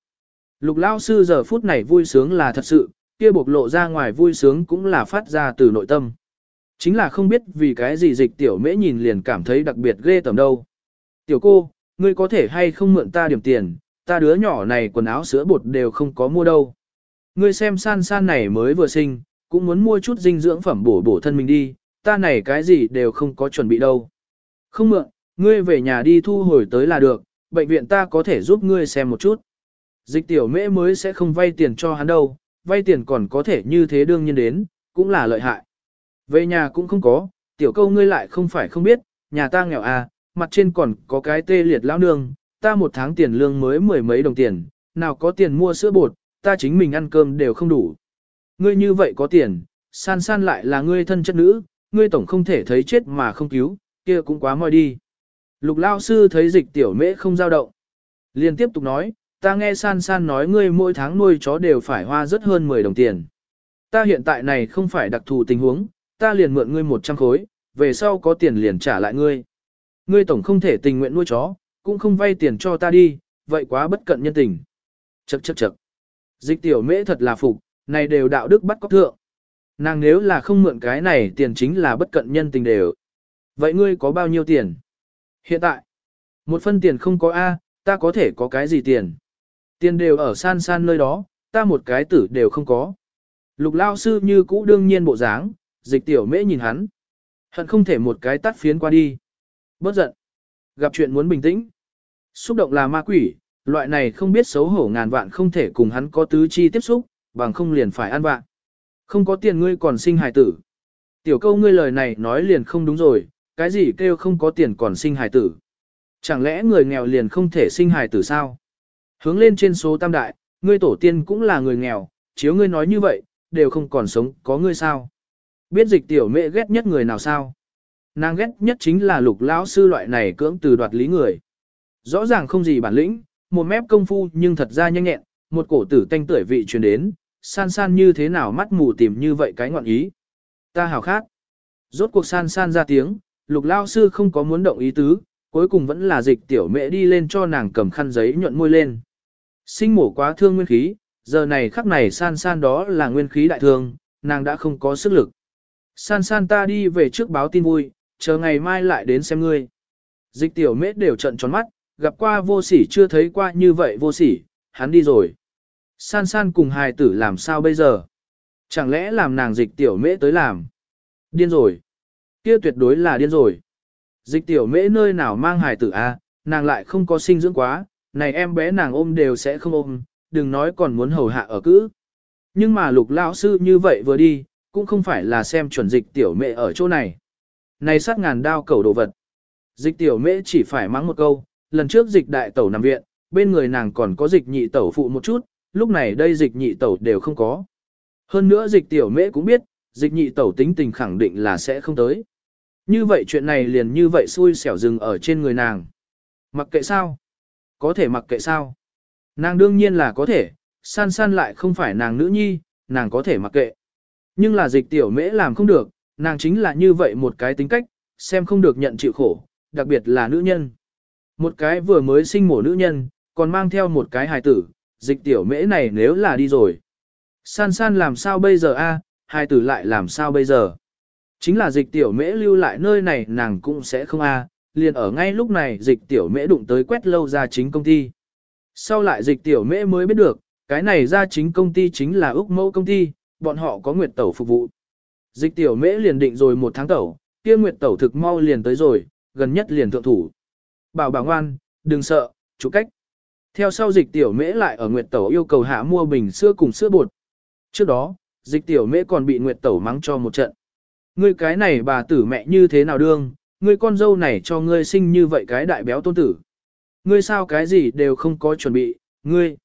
Lục lao sư giờ phút này vui sướng là thật sự, kia bộc lộ ra ngoài vui sướng cũng là phát ra từ nội tâm. Chính là không biết vì cái gì dịch tiểu mễ nhìn liền cảm thấy đặc biệt ghê tởm đâu. Tiểu cô, ngươi có thể hay không mượn ta điểm tiền, ta đứa nhỏ này quần áo sữa bột đều không có mua đâu. Ngươi xem san san này mới vừa sinh, cũng muốn mua chút dinh dưỡng phẩm bổ bổ thân mình đi, ta này cái gì đều không có chuẩn bị đâu. Không mượn, ngươi về nhà đi thu hồi tới là được, bệnh viện ta có thể giúp ngươi xem một chút. Dịch tiểu mễ mới sẽ không vay tiền cho hắn đâu, vay tiền còn có thể như thế đương nhiên đến, cũng là lợi hại. Về nhà cũng không có, tiểu câu ngươi lại không phải không biết, nhà ta nghèo à, mặt trên còn có cái tê liệt lão nương, ta một tháng tiền lương mới mười mấy đồng tiền, nào có tiền mua sữa bột, ta chính mình ăn cơm đều không đủ. Ngươi như vậy có tiền, san san lại là ngươi thân chất nữ, ngươi tổng không thể thấy chết mà không cứu, kia cũng quá moi đi. Lục lao sư thấy dịch tiểu mễ không dao động. liền tiếp tục nói, ta nghe san san nói ngươi mỗi tháng nuôi chó đều phải hoa rất hơn 10 đồng tiền. Ta hiện tại này không phải đặc thù tình huống, ta liền mượn ngươi 100 khối, về sau có tiền liền trả lại ngươi. Ngươi tổng không thể tình nguyện nuôi chó, cũng không vay tiền cho ta đi, vậy quá bất cận nhân tình. Chậc chậc chậc. Dịch tiểu mễ thật là phục, này đều đạo đức bắt cóc thượng. Nàng nếu là không mượn cái này tiền chính là bất cận nhân tình đều. Vậy ngươi có bao nhiêu tiền? Hiện tại, một phân tiền không có A, ta có thể có cái gì tiền? Tiền đều ở san san nơi đó, ta một cái tử đều không có. Lục lao sư như cũ đương nhiên bộ dáng, dịch tiểu mễ nhìn hắn. Hận không thể một cái tắt phiến qua đi. Bớt giận. Gặp chuyện muốn bình tĩnh. Xúc động là ma quỷ, loại này không biết xấu hổ ngàn vạn không thể cùng hắn có tứ chi tiếp xúc, bằng không liền phải ăn vạn. Không có tiền ngươi còn sinh hài tử. Tiểu câu ngươi lời này nói liền không đúng rồi, cái gì kêu không có tiền còn sinh hài tử. Chẳng lẽ người nghèo liền không thể sinh hài tử sao? Hướng lên trên số tam đại, ngươi tổ tiên cũng là người nghèo, chiếu ngươi nói như vậy, đều không còn sống, có ngươi sao? Biết dịch tiểu mẹ ghét nhất người nào sao? Nàng ghét nhất chính là lục lão sư loại này cưỡng từ đoạt lý người. Rõ ràng không gì bản lĩnh, một mép công phu nhưng thật ra nhanh nhẹn, một cổ tử tanh tuổi vị truyền đến, san san như thế nào mắt mù tìm như vậy cái ngọn ý. Ta hào khát. Rốt cuộc san san ra tiếng, lục lao sư không có muốn động ý tứ, cuối cùng vẫn là dịch tiểu mẹ đi lên cho nàng cầm khăn giấy nhuận môi lên. Sinh mổ quá thương nguyên khí, giờ này khắc này san san đó là nguyên khí đại thương, nàng đã không có sức lực. San san ta đi về trước báo tin vui, chờ ngày mai lại đến xem ngươi. Dịch tiểu mễ đều trận tròn mắt, gặp qua vô sỉ chưa thấy qua như vậy vô sỉ, hắn đi rồi. San san cùng hài tử làm sao bây giờ? Chẳng lẽ làm nàng dịch tiểu mễ tới làm? Điên rồi. Kia tuyệt đối là điên rồi. Dịch tiểu mễ nơi nào mang hài tử a, nàng lại không có sinh dưỡng quá, này em bé nàng ôm đều sẽ không ôm, đừng nói còn muốn hầu hạ ở cữ. Nhưng mà lục lão sư như vậy vừa đi, cũng không phải là xem chuẩn dịch tiểu mễ ở chỗ này. Này sát ngàn đao cầu đồ vật. Dịch tiểu mễ chỉ phải mắng một câu, lần trước dịch đại tẩu nằm viện, bên người nàng còn có dịch nhị tẩu phụ một chút, lúc này đây dịch nhị tẩu đều không có. Hơn nữa dịch tiểu mễ cũng biết, dịch nhị tẩu tính tình khẳng định là sẽ không tới. Như vậy chuyện này liền như vậy xui xẻo dừng ở trên người nàng. Mặc kệ sao? Có thể mặc kệ sao? Nàng đương nhiên là có thể, san san lại không phải nàng nữ nhi, nàng có thể mặc kệ. Nhưng là dịch tiểu mễ làm không được, nàng chính là như vậy một cái tính cách, xem không được nhận chịu khổ, đặc biệt là nữ nhân. Một cái vừa mới sinh mổ nữ nhân, còn mang theo một cái hài tử, dịch tiểu mễ này nếu là đi rồi. San san làm sao bây giờ a? hài tử lại làm sao bây giờ? Chính là dịch tiểu mễ lưu lại nơi này nàng cũng sẽ không a, liền ở ngay lúc này dịch tiểu mễ đụng tới quét lâu ra chính công ty. Sau lại dịch tiểu mễ mới biết được, cái này ra chính công ty chính là Úc Mẫu công ty, bọn họ có nguyệt tẩu phục vụ. Dịch tiểu mễ liền định rồi một tháng tẩu, kia nguyệt tẩu thực mau liền tới rồi, gần nhất liền thượng thủ. Bảo bảo ngoan, đừng sợ, chủ cách. Theo sau dịch tiểu mễ lại ở nguyệt tẩu yêu cầu hạ mua bình sữa cùng sữa bột. Trước đó, dịch tiểu mễ còn bị nguyệt tẩu mắng cho một trận. Ngươi cái này bà tử mẹ như thế nào đương, ngươi con dâu này cho ngươi sinh như vậy cái đại béo tôn tử. Ngươi sao cái gì đều không có chuẩn bị, ngươi.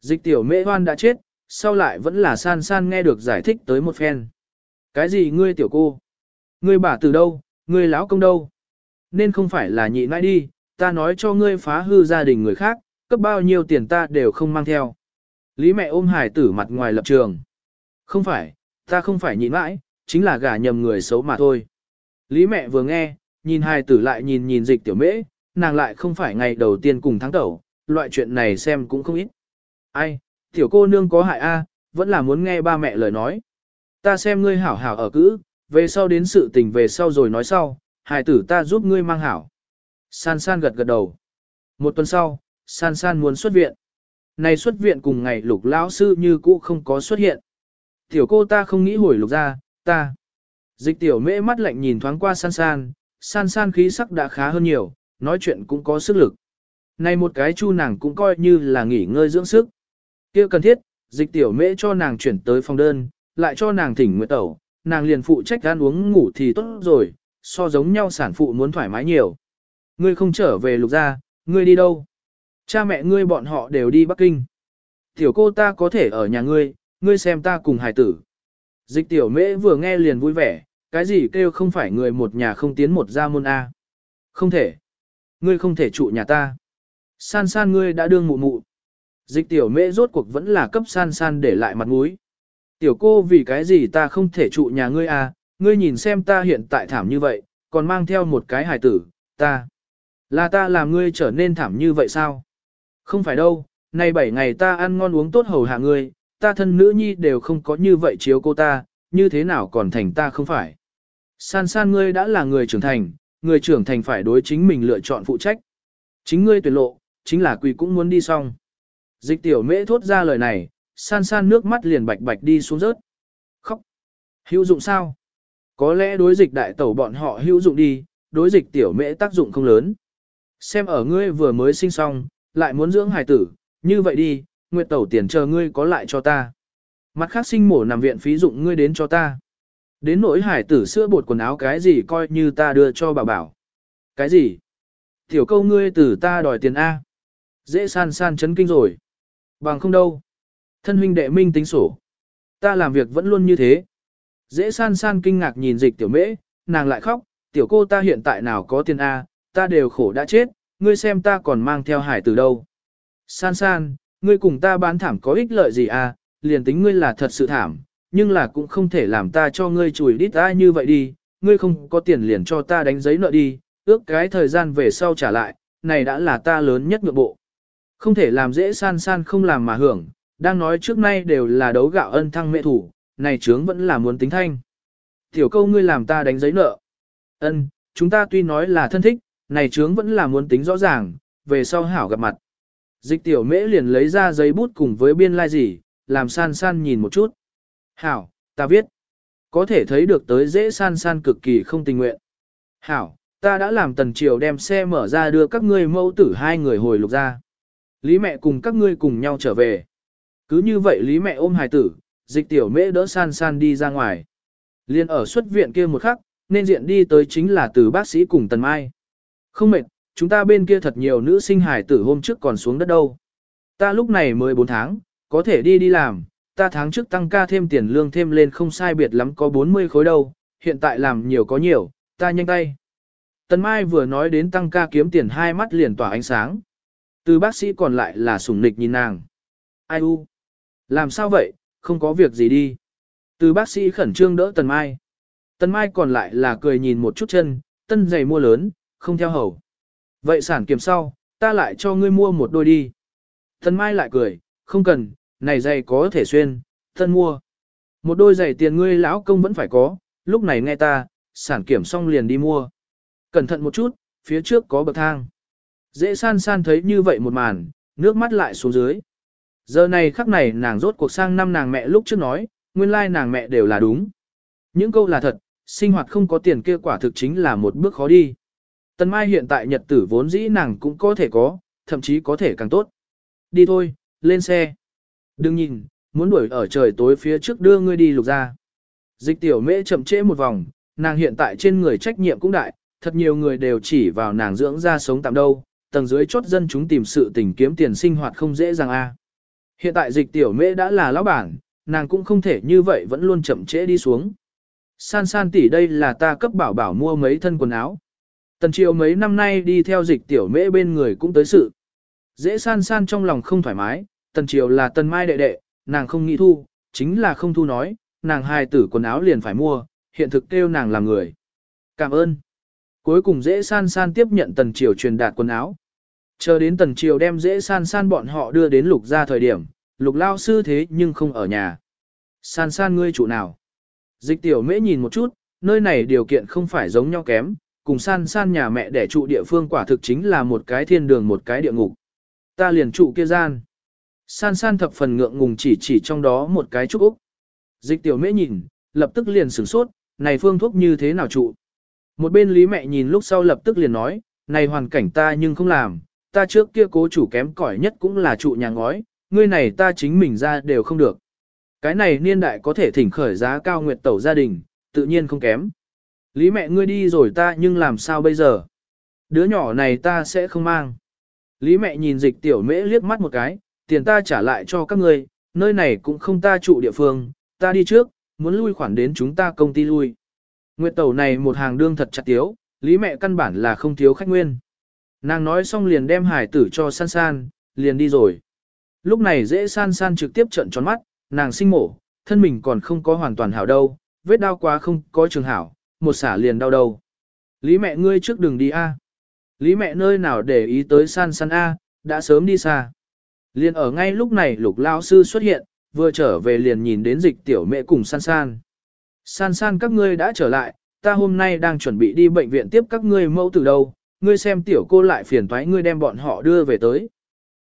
Dịch tiểu mễ hoan đã chết, sau lại vẫn là san san nghe được giải thích tới một phen. Cái gì ngươi tiểu cô? Ngươi bà từ đâu? Ngươi lão công đâu? Nên không phải là nhị nãi đi, ta nói cho ngươi phá hư gia đình người khác, cấp bao nhiêu tiền ta đều không mang theo. Lý mẹ ôm hải tử mặt ngoài lập trường. Không phải, ta không phải nhị nãi, chính là gả nhầm người xấu mà thôi. Lý mẹ vừa nghe, nhìn hài tử lại nhìn nhìn dịch tiểu mễ, nàng lại không phải ngày đầu tiên cùng thắng tẩu, loại chuyện này xem cũng không ít. Ai, tiểu cô nương có hại a, vẫn là muốn nghe ba mẹ lời nói. Ta xem ngươi hảo hảo ở cữ, về sau đến sự tình về sau rồi nói sau, hài tử ta giúp ngươi mang hảo. San san gật gật đầu. Một tuần sau, san san muốn xuất viện. Này xuất viện cùng ngày lục lão sư như cũ không có xuất hiện. Tiểu cô ta không nghĩ hồi lục ra, ta. Dịch tiểu mễ mắt lạnh nhìn thoáng qua san san, san san khí sắc đã khá hơn nhiều, nói chuyện cũng có sức lực. Này một cái chu nàng cũng coi như là nghỉ ngơi dưỡng sức. kia cần thiết, dịch tiểu mễ cho nàng chuyển tới phòng đơn, lại cho nàng thỉnh nguyện tẩu, nàng liền phụ trách ăn uống ngủ thì tốt rồi, so giống nhau sản phụ muốn thoải mái nhiều. Ngươi không trở về lục gia, ngươi đi đâu? Cha mẹ ngươi bọn họ đều đi Bắc Kinh. Tiểu cô ta có thể ở nhà ngươi, ngươi xem ta cùng hài tử. Dịch tiểu mễ vừa nghe liền vui vẻ, cái gì kêu không phải người một nhà không tiến một gia môn A. Không thể. Ngươi không thể trụ nhà ta. San san ngươi đã đương mụ mụ. Dịch tiểu mễ rốt cuộc vẫn là cấp san san để lại mặt mũi. Tiểu cô vì cái gì ta không thể trụ nhà ngươi à, ngươi nhìn xem ta hiện tại thảm như vậy, còn mang theo một cái hài tử, ta. Là ta làm ngươi trở nên thảm như vậy sao? Không phải đâu, nay bảy ngày ta ăn ngon uống tốt hầu hạ ngươi, ta thân nữ nhi đều không có như vậy chiếu cô ta, như thế nào còn thành ta không phải. San san ngươi đã là người trưởng thành, người trưởng thành phải đối chính mình lựa chọn phụ trách. Chính ngươi tuyệt lộ, chính là quỳ cũng muốn đi xong. Dịch tiểu mễ thốt ra lời này, san san nước mắt liền bạch bạch đi xuống rớt. Khóc. Hữu dụng sao? Có lẽ đối dịch đại tẩu bọn họ hữu dụng đi, đối dịch tiểu mễ tác dụng không lớn. Xem ở ngươi vừa mới sinh xong, lại muốn dưỡng hài tử, như vậy đi, nguyệt tẩu tiền chờ ngươi có lại cho ta. Mặt khác sinh mổ nằm viện phí dụng ngươi đến cho ta. Đến nỗi hải tử sữa bột quần áo cái gì coi như ta đưa cho bà bảo. Cái gì? Tiểu câu ngươi từ ta đòi tiền A. Dễ san san chấn kinh rồi. Bằng không đâu. Thân huynh đệ minh tính sổ. Ta làm việc vẫn luôn như thế. Dễ san san kinh ngạc nhìn dịch tiểu mễ, nàng lại khóc, tiểu cô ta hiện tại nào có tiền A, ta đều khổ đã chết, ngươi xem ta còn mang theo hải từ đâu. San san, ngươi cùng ta bán thảm có ích lợi gì à, liền tính ngươi là thật sự thảm, nhưng là cũng không thể làm ta cho ngươi chùi đít ta như vậy đi, ngươi không có tiền liền cho ta đánh giấy nợ đi, ước cái thời gian về sau trả lại, này đã là ta lớn nhất ngược bộ. Không thể làm dễ san san không làm mà hưởng, đang nói trước nay đều là đấu gạo ân thăng mẹ thủ, này trướng vẫn là muốn tính thanh. Tiểu câu ngươi làm ta đánh giấy nợ. Ân, chúng ta tuy nói là thân thích, này trướng vẫn là muốn tính rõ ràng, về sau hảo gặp mặt. Dịch tiểu mễ liền lấy ra giấy bút cùng với biên lai like gì, làm san san nhìn một chút. Hảo, ta viết. Có thể thấy được tới dễ san san cực kỳ không tình nguyện. Hảo, ta đã làm tần triều đem xe mở ra đưa các ngươi mẫu tử hai người hồi lục ra. Lý mẹ cùng các ngươi cùng nhau trở về. Cứ như vậy Lý mẹ ôm hài tử, dịch tiểu mễ đỡ san san đi ra ngoài. Liên ở xuất viện kia một khắc, nên diện đi tới chính là từ bác sĩ cùng tần mai. Không mệt, chúng ta bên kia thật nhiều nữ sinh hài tử hôm trước còn xuống đất đâu. Ta lúc này mới 4 tháng, có thể đi đi làm, ta tháng trước tăng ca thêm tiền lương thêm lên không sai biệt lắm có 40 khối đâu, hiện tại làm nhiều có nhiều, ta nhanh tay. Tần Mai vừa nói đến tăng ca kiếm tiền hai mắt liền tỏa ánh sáng. Từ bác sĩ còn lại là sủng nịch nhìn nàng. Ai u? Làm sao vậy, không có việc gì đi. Từ bác sĩ khẩn trương đỡ Tần Mai. Tần Mai còn lại là cười nhìn một chút chân, tân giày mua lớn, không theo hầu. Vậy sản kiểm sau, ta lại cho ngươi mua một đôi đi. Tần Mai lại cười, không cần, này giày có thể xuyên, tân mua. Một đôi giày tiền ngươi lão công vẫn phải có, lúc này nghe ta, sản kiểm xong liền đi mua. Cẩn thận một chút, phía trước có bậc thang. Dễ san san thấy như vậy một màn, nước mắt lại xuống dưới. Giờ này khắc này nàng rốt cuộc sang năm nàng mẹ lúc trước nói, nguyên lai nàng mẹ đều là đúng. Những câu là thật, sinh hoạt không có tiền kia quả thực chính là một bước khó đi. Tần Mai hiện tại nhật tử vốn dĩ nàng cũng có thể có, thậm chí có thể càng tốt. Đi thôi, lên xe. Đừng nhìn, muốn đuổi ở trời tối phía trước đưa ngươi đi lục ra. Dịch tiểu mễ chậm trễ một vòng, nàng hiện tại trên người trách nhiệm cũng đại, thật nhiều người đều chỉ vào nàng dưỡng ra sống tạm đâu, tầng dưới chốt dân chúng tìm sự tình kiếm tiền sinh hoạt không dễ dàng a. Hiện tại dịch tiểu mễ đã là lão bản, nàng cũng không thể như vậy vẫn luôn chậm trễ đi xuống. San san tỷ đây là ta cấp bảo bảo mua mấy thân quần áo. Tần triều mấy năm nay đi theo dịch tiểu mễ bên người cũng tới sự. Dễ san san trong lòng không thoải mái, tần triều là tần mai đệ đệ, nàng không nghĩ thu, chính là không thu nói, nàng hai tử quần áo liền phải mua, hiện thực kêu nàng là người. Cảm ơn. Cuối cùng dễ san san tiếp nhận tần triều truyền đạt quần áo. Chờ đến tần triều đem dễ san san bọn họ đưa đến lục ra thời điểm, lục lao sư thế nhưng không ở nhà. San san ngươi chủ nào? Dịch tiểu mễ nhìn một chút, nơi này điều kiện không phải giống nhau kém, cùng san san nhà mẹ để trụ địa phương quả thực chính là một cái thiên đường một cái địa ngục. Ta liền trụ kia gian. San san thập phần ngượng ngùng chỉ chỉ trong đó một cái trúc Úc. Dịch tiểu mễ nhìn, lập tức liền sửng sốt, này phương thuốc như thế nào trụ. Một bên lý mẹ nhìn lúc sau lập tức liền nói, này hoàn cảnh ta nhưng không làm, ta trước kia cố chủ kém cỏi nhất cũng là trụ nhà ngói, ngươi này ta chính mình ra đều không được. Cái này niên đại có thể thỉnh khởi giá cao nguyệt tẩu gia đình, tự nhiên không kém. Lý mẹ ngươi đi rồi ta nhưng làm sao bây giờ? Đứa nhỏ này ta sẽ không mang. Lý mẹ nhìn dịch tiểu mễ liếc mắt một cái, tiền ta trả lại cho các ngươi, nơi này cũng không ta trụ địa phương, ta đi trước, muốn lui khoản đến chúng ta công ty lui. Nguyệt tẩu này một hàng đương thật chặt tiếu, lý mẹ căn bản là không thiếu khách nguyên. Nàng nói xong liền đem hải tử cho san san, liền đi rồi. Lúc này dễ san san trực tiếp trận tròn mắt, nàng sinh mổ, thân mình còn không có hoàn toàn hảo đâu, vết đau quá không có trường hảo, một xả liền đau đầu. Lý mẹ ngươi trước đừng đi a. Lý mẹ nơi nào để ý tới san san a, đã sớm đi xa. Liền ở ngay lúc này lục lao sư xuất hiện, vừa trở về liền nhìn đến dịch tiểu mẹ cùng san san. San san các ngươi đã trở lại, ta hôm nay đang chuẩn bị đi bệnh viện tiếp các ngươi mẫu từ đâu, ngươi xem tiểu cô lại phiền thoái ngươi đem bọn họ đưa về tới.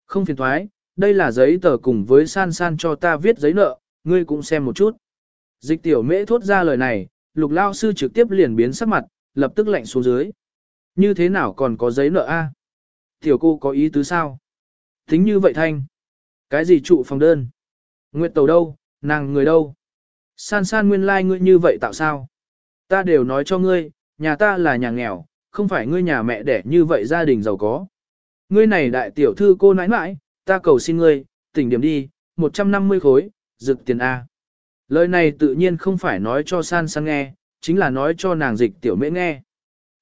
Không phiền thoái, đây là giấy tờ cùng với san san cho ta viết giấy nợ, ngươi cũng xem một chút. Dịch tiểu mễ thốt ra lời này, lục lao sư trực tiếp liền biến sắc mặt, lập tức lạnh xuống dưới. Như thế nào còn có giấy nợ a? Tiểu cô có ý tứ sao? Tính như vậy thanh. Cái gì trụ phòng đơn? Nguyệt tàu đâu, nàng người đâu? San san nguyên lai like ngươi như vậy tạo sao? Ta đều nói cho ngươi, nhà ta là nhà nghèo, không phải ngươi nhà mẹ đẻ như vậy gia đình giàu có. Ngươi này đại tiểu thư cô nãi nãi, ta cầu xin ngươi, tỉnh điểm đi, 150 khối, rực tiền A. Lời này tự nhiên không phải nói cho san san nghe, chính là nói cho nàng dịch tiểu mễ nghe.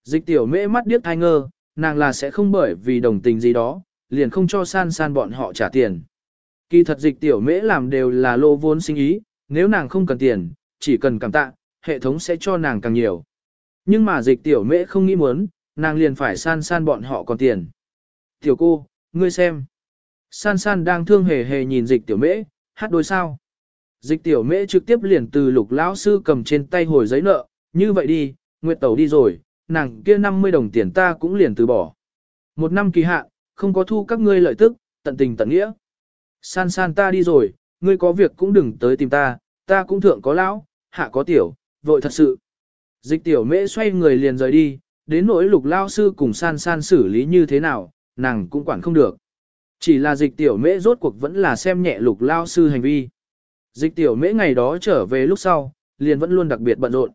Dịch tiểu mễ mắt điếc thai ngơ, nàng là sẽ không bởi vì đồng tình gì đó, liền không cho san san bọn họ trả tiền. Kỳ thật dịch tiểu mễ làm đều là lô vốn sinh ý, nếu nàng không cần tiền, chỉ cần cảm tạ, hệ thống sẽ cho nàng càng nhiều. Nhưng mà dịch tiểu mễ không nghĩ muốn, nàng liền phải san san bọn họ còn tiền. Tiểu cô, ngươi xem. San san đang thương hề hề nhìn dịch tiểu mễ, hát đôi sao. Dịch tiểu mễ trực tiếp liền từ lục lão sư cầm trên tay hồi giấy nợ, như vậy đi, Nguyệt Tẩu đi rồi, nàng kia 50 đồng tiền ta cũng liền từ bỏ. Một năm kỳ hạn, không có thu các ngươi lợi tức, tận tình tận nghĩa. San san ta đi rồi, ngươi có việc cũng đừng tới tìm ta, ta cũng thượng có lão, hạ có tiểu, vội thật sự. Dịch tiểu mễ xoay người liền rời đi, đến nỗi lục lao sư cùng san san xử lý như thế nào, nàng cũng quản không được. Chỉ là dịch tiểu mễ rốt cuộc vẫn là xem nhẹ lục lao sư hành vi. Dịch tiểu mễ ngày đó trở về lúc sau, liền vẫn luôn đặc biệt bận rộn.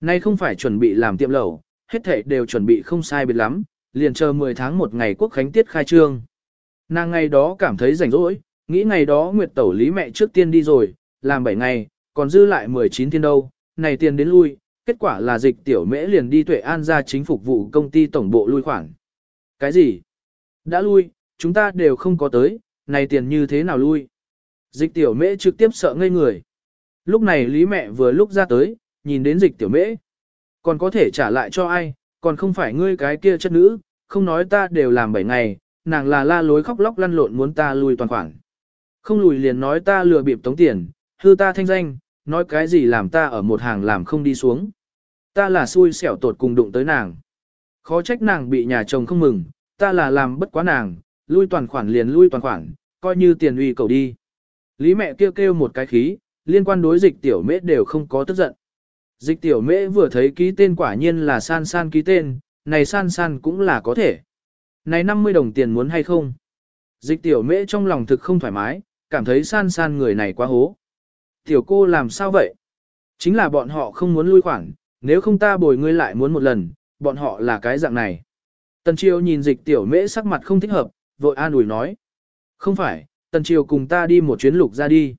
Nay không phải chuẩn bị làm tiệm lẩu, hết thảy đều chuẩn bị không sai biệt lắm, liền chờ 10 tháng một ngày quốc khánh tiết khai trương. Nàng ngày đó cảm thấy rảnh rỗi, nghĩ ngày đó Nguyệt Tẩu Lý mẹ trước tiên đi rồi, làm 7 ngày, còn dư lại 19 thiên đâu, này tiền đến lui, kết quả là dịch tiểu mễ liền đi tuệ an ra chính phục vụ công ty tổng bộ lui khoản. Cái gì? Đã lui, chúng ta đều không có tới, này tiền như thế nào lui? Dịch tiểu mễ trực tiếp sợ ngây người. Lúc này Lý mẹ vừa lúc ra tới, nhìn đến dịch tiểu mễ. Còn có thể trả lại cho ai, còn không phải ngươi cái kia chất nữ, không nói ta đều làm 7 ngày, nàng là la lối khóc lóc lăn lộn muốn ta lui toàn khoản. Không lùi liền nói ta lừa bịp tống tiền, hư ta thanh danh, nói cái gì làm ta ở một hàng làm không đi xuống. Ta là xui xẻo tột cùng đụng tới nàng. Khó trách nàng bị nhà chồng không mừng, ta là làm bất quá nàng, lui toàn khoản liền lui toàn khoản, coi như tiền uy cầu đi. Lý mẹ kêu kêu một cái khí, liên quan đối dịch tiểu mễ đều không có tức giận. Dịch tiểu mễ vừa thấy ký tên quả nhiên là san san ký tên, này san san cũng là có thể. Này 50 đồng tiền muốn hay không? Dịch tiểu mễ trong lòng thực không thoải mái, cảm thấy san san người này quá hố. Tiểu cô làm sao vậy? Chính là bọn họ không muốn lui khoản, nếu không ta bồi ngươi lại muốn một lần, bọn họ là cái dạng này. Tần Triều nhìn dịch tiểu mễ sắc mặt không thích hợp, vội an ủi nói. Không phải, Tần Triều cùng ta đi một chuyến lục ra đi.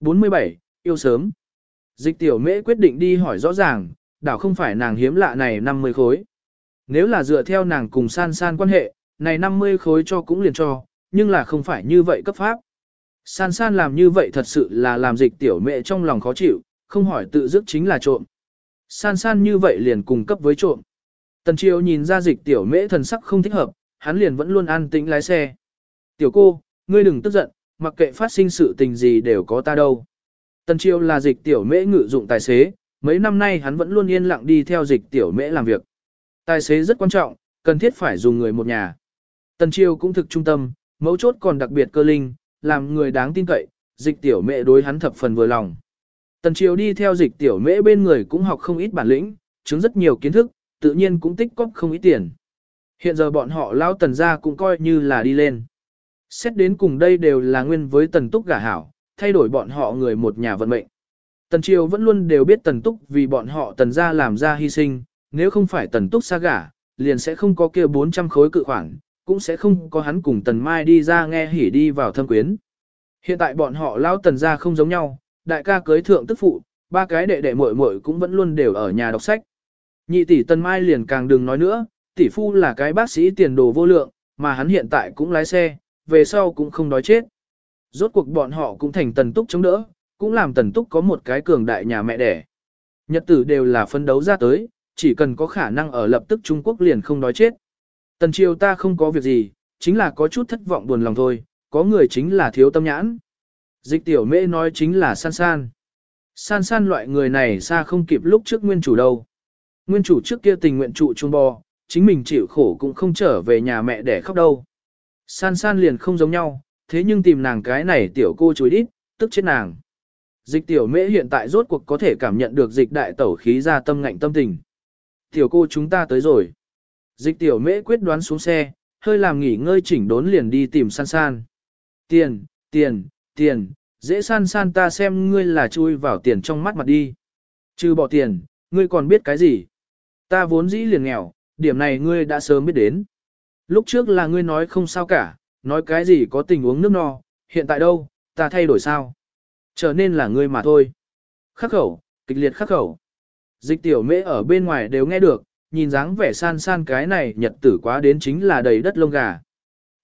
47. Yêu sớm. Dịch tiểu mễ quyết định đi hỏi rõ ràng, đảo không phải nàng hiếm lạ này 50 khối. Nếu là dựa theo nàng cùng san san quan hệ, này 50 khối cho cũng liền cho, nhưng là không phải như vậy cấp pháp. San san làm như vậy thật sự là làm dịch tiểu mẹ trong lòng khó chịu, không hỏi tự dứt chính là trộm. San san như vậy liền cùng cấp với trộm. Tần triều nhìn ra dịch tiểu mễ thần sắc không thích hợp, hắn liền vẫn luôn an tĩnh lái xe. Tiểu cô, ngươi đừng tức giận, mặc kệ phát sinh sự tình gì đều có ta đâu. Tần triều là dịch tiểu mễ ngự dụng tài xế, mấy năm nay hắn vẫn luôn yên lặng đi theo dịch tiểu mễ làm việc. Tài xế rất quan trọng, cần thiết phải dùng người một nhà. Tần triều cũng thực trung tâm, mấu chốt còn đặc biệt cơ linh, làm người đáng tin cậy, dịch tiểu mẹ đối hắn thập phần vừa lòng. Tần Triều đi theo dịch tiểu mễ bên người cũng học không ít bản lĩnh, chứng rất nhiều kiến thức, tự nhiên cũng tích cóp không ít tiền. Hiện giờ bọn họ lao tần ra cũng coi như là đi lên. Xét đến cùng đây đều là nguyên với tần túc gả hảo, thay đổi bọn họ người một nhà vận mệnh. Tần Triều vẫn luôn đều biết tần túc vì bọn họ tần ra làm ra hy sinh, nếu không phải tần túc xa gả, liền sẽ không có kia 400 khối cự khoản, cũng sẽ không có hắn cùng tần mai đi ra nghe hỉ đi vào thâm quyến. Hiện tại bọn họ lao tần ra không giống nhau, đại ca cưới thượng tức phụ, ba cái đệ đệ muội muội cũng vẫn luôn đều ở nhà đọc sách. Nhị tỷ tần mai liền càng đừng nói nữa, tỷ phu là cái bác sĩ tiền đồ vô lượng, mà hắn hiện tại cũng lái xe, về sau cũng không đói chết. Rốt cuộc bọn họ cũng thành tần túc chống đỡ, cũng làm tần túc có một cái cường đại nhà mẹ đẻ. Nhật tử đều là phân đấu ra tới, chỉ cần có khả năng ở lập tức Trung Quốc liền không đói chết. Tần triều ta không có việc gì, chính là có chút thất vọng buồn lòng thôi, có người chính là thiếu tâm nhãn. Dịch tiểu mễ nói chính là san san. San san loại người này xa không kịp lúc trước nguyên chủ đâu. Nguyên chủ trước kia tình nguyện trụ trung bò, chính mình chịu khổ cũng không trở về nhà mẹ để khóc đâu. San san liền không giống nhau, thế nhưng tìm nàng cái này tiểu cô chối đít, tức chết nàng. Dịch tiểu mễ hiện tại rốt cuộc có thể cảm nhận được dịch đại tẩu khí ra tâm ngạnh tâm tình. Tiểu cô chúng ta tới rồi. Dịch tiểu mễ quyết đoán xuống xe, hơi làm nghỉ ngơi chỉnh đốn liền đi tìm san san. Tiền, tiền, tiền, dễ san san ta xem ngươi là chui vào tiền trong mắt mặt đi. Trừ bỏ tiền, ngươi còn biết cái gì? Ta vốn dĩ liền nghèo, điểm này ngươi đã sớm biết đến. Lúc trước là ngươi nói không sao cả, nói cái gì có tình uống nước no, hiện tại đâu, ta thay đổi sao? Trở nên là ngươi mà thôi. Khắc khẩu, kịch liệt khắc khẩu. Dịch tiểu mễ ở bên ngoài đều nghe được, nhìn dáng vẻ san san cái này nhật tử quá đến chính là đầy đất lông gà.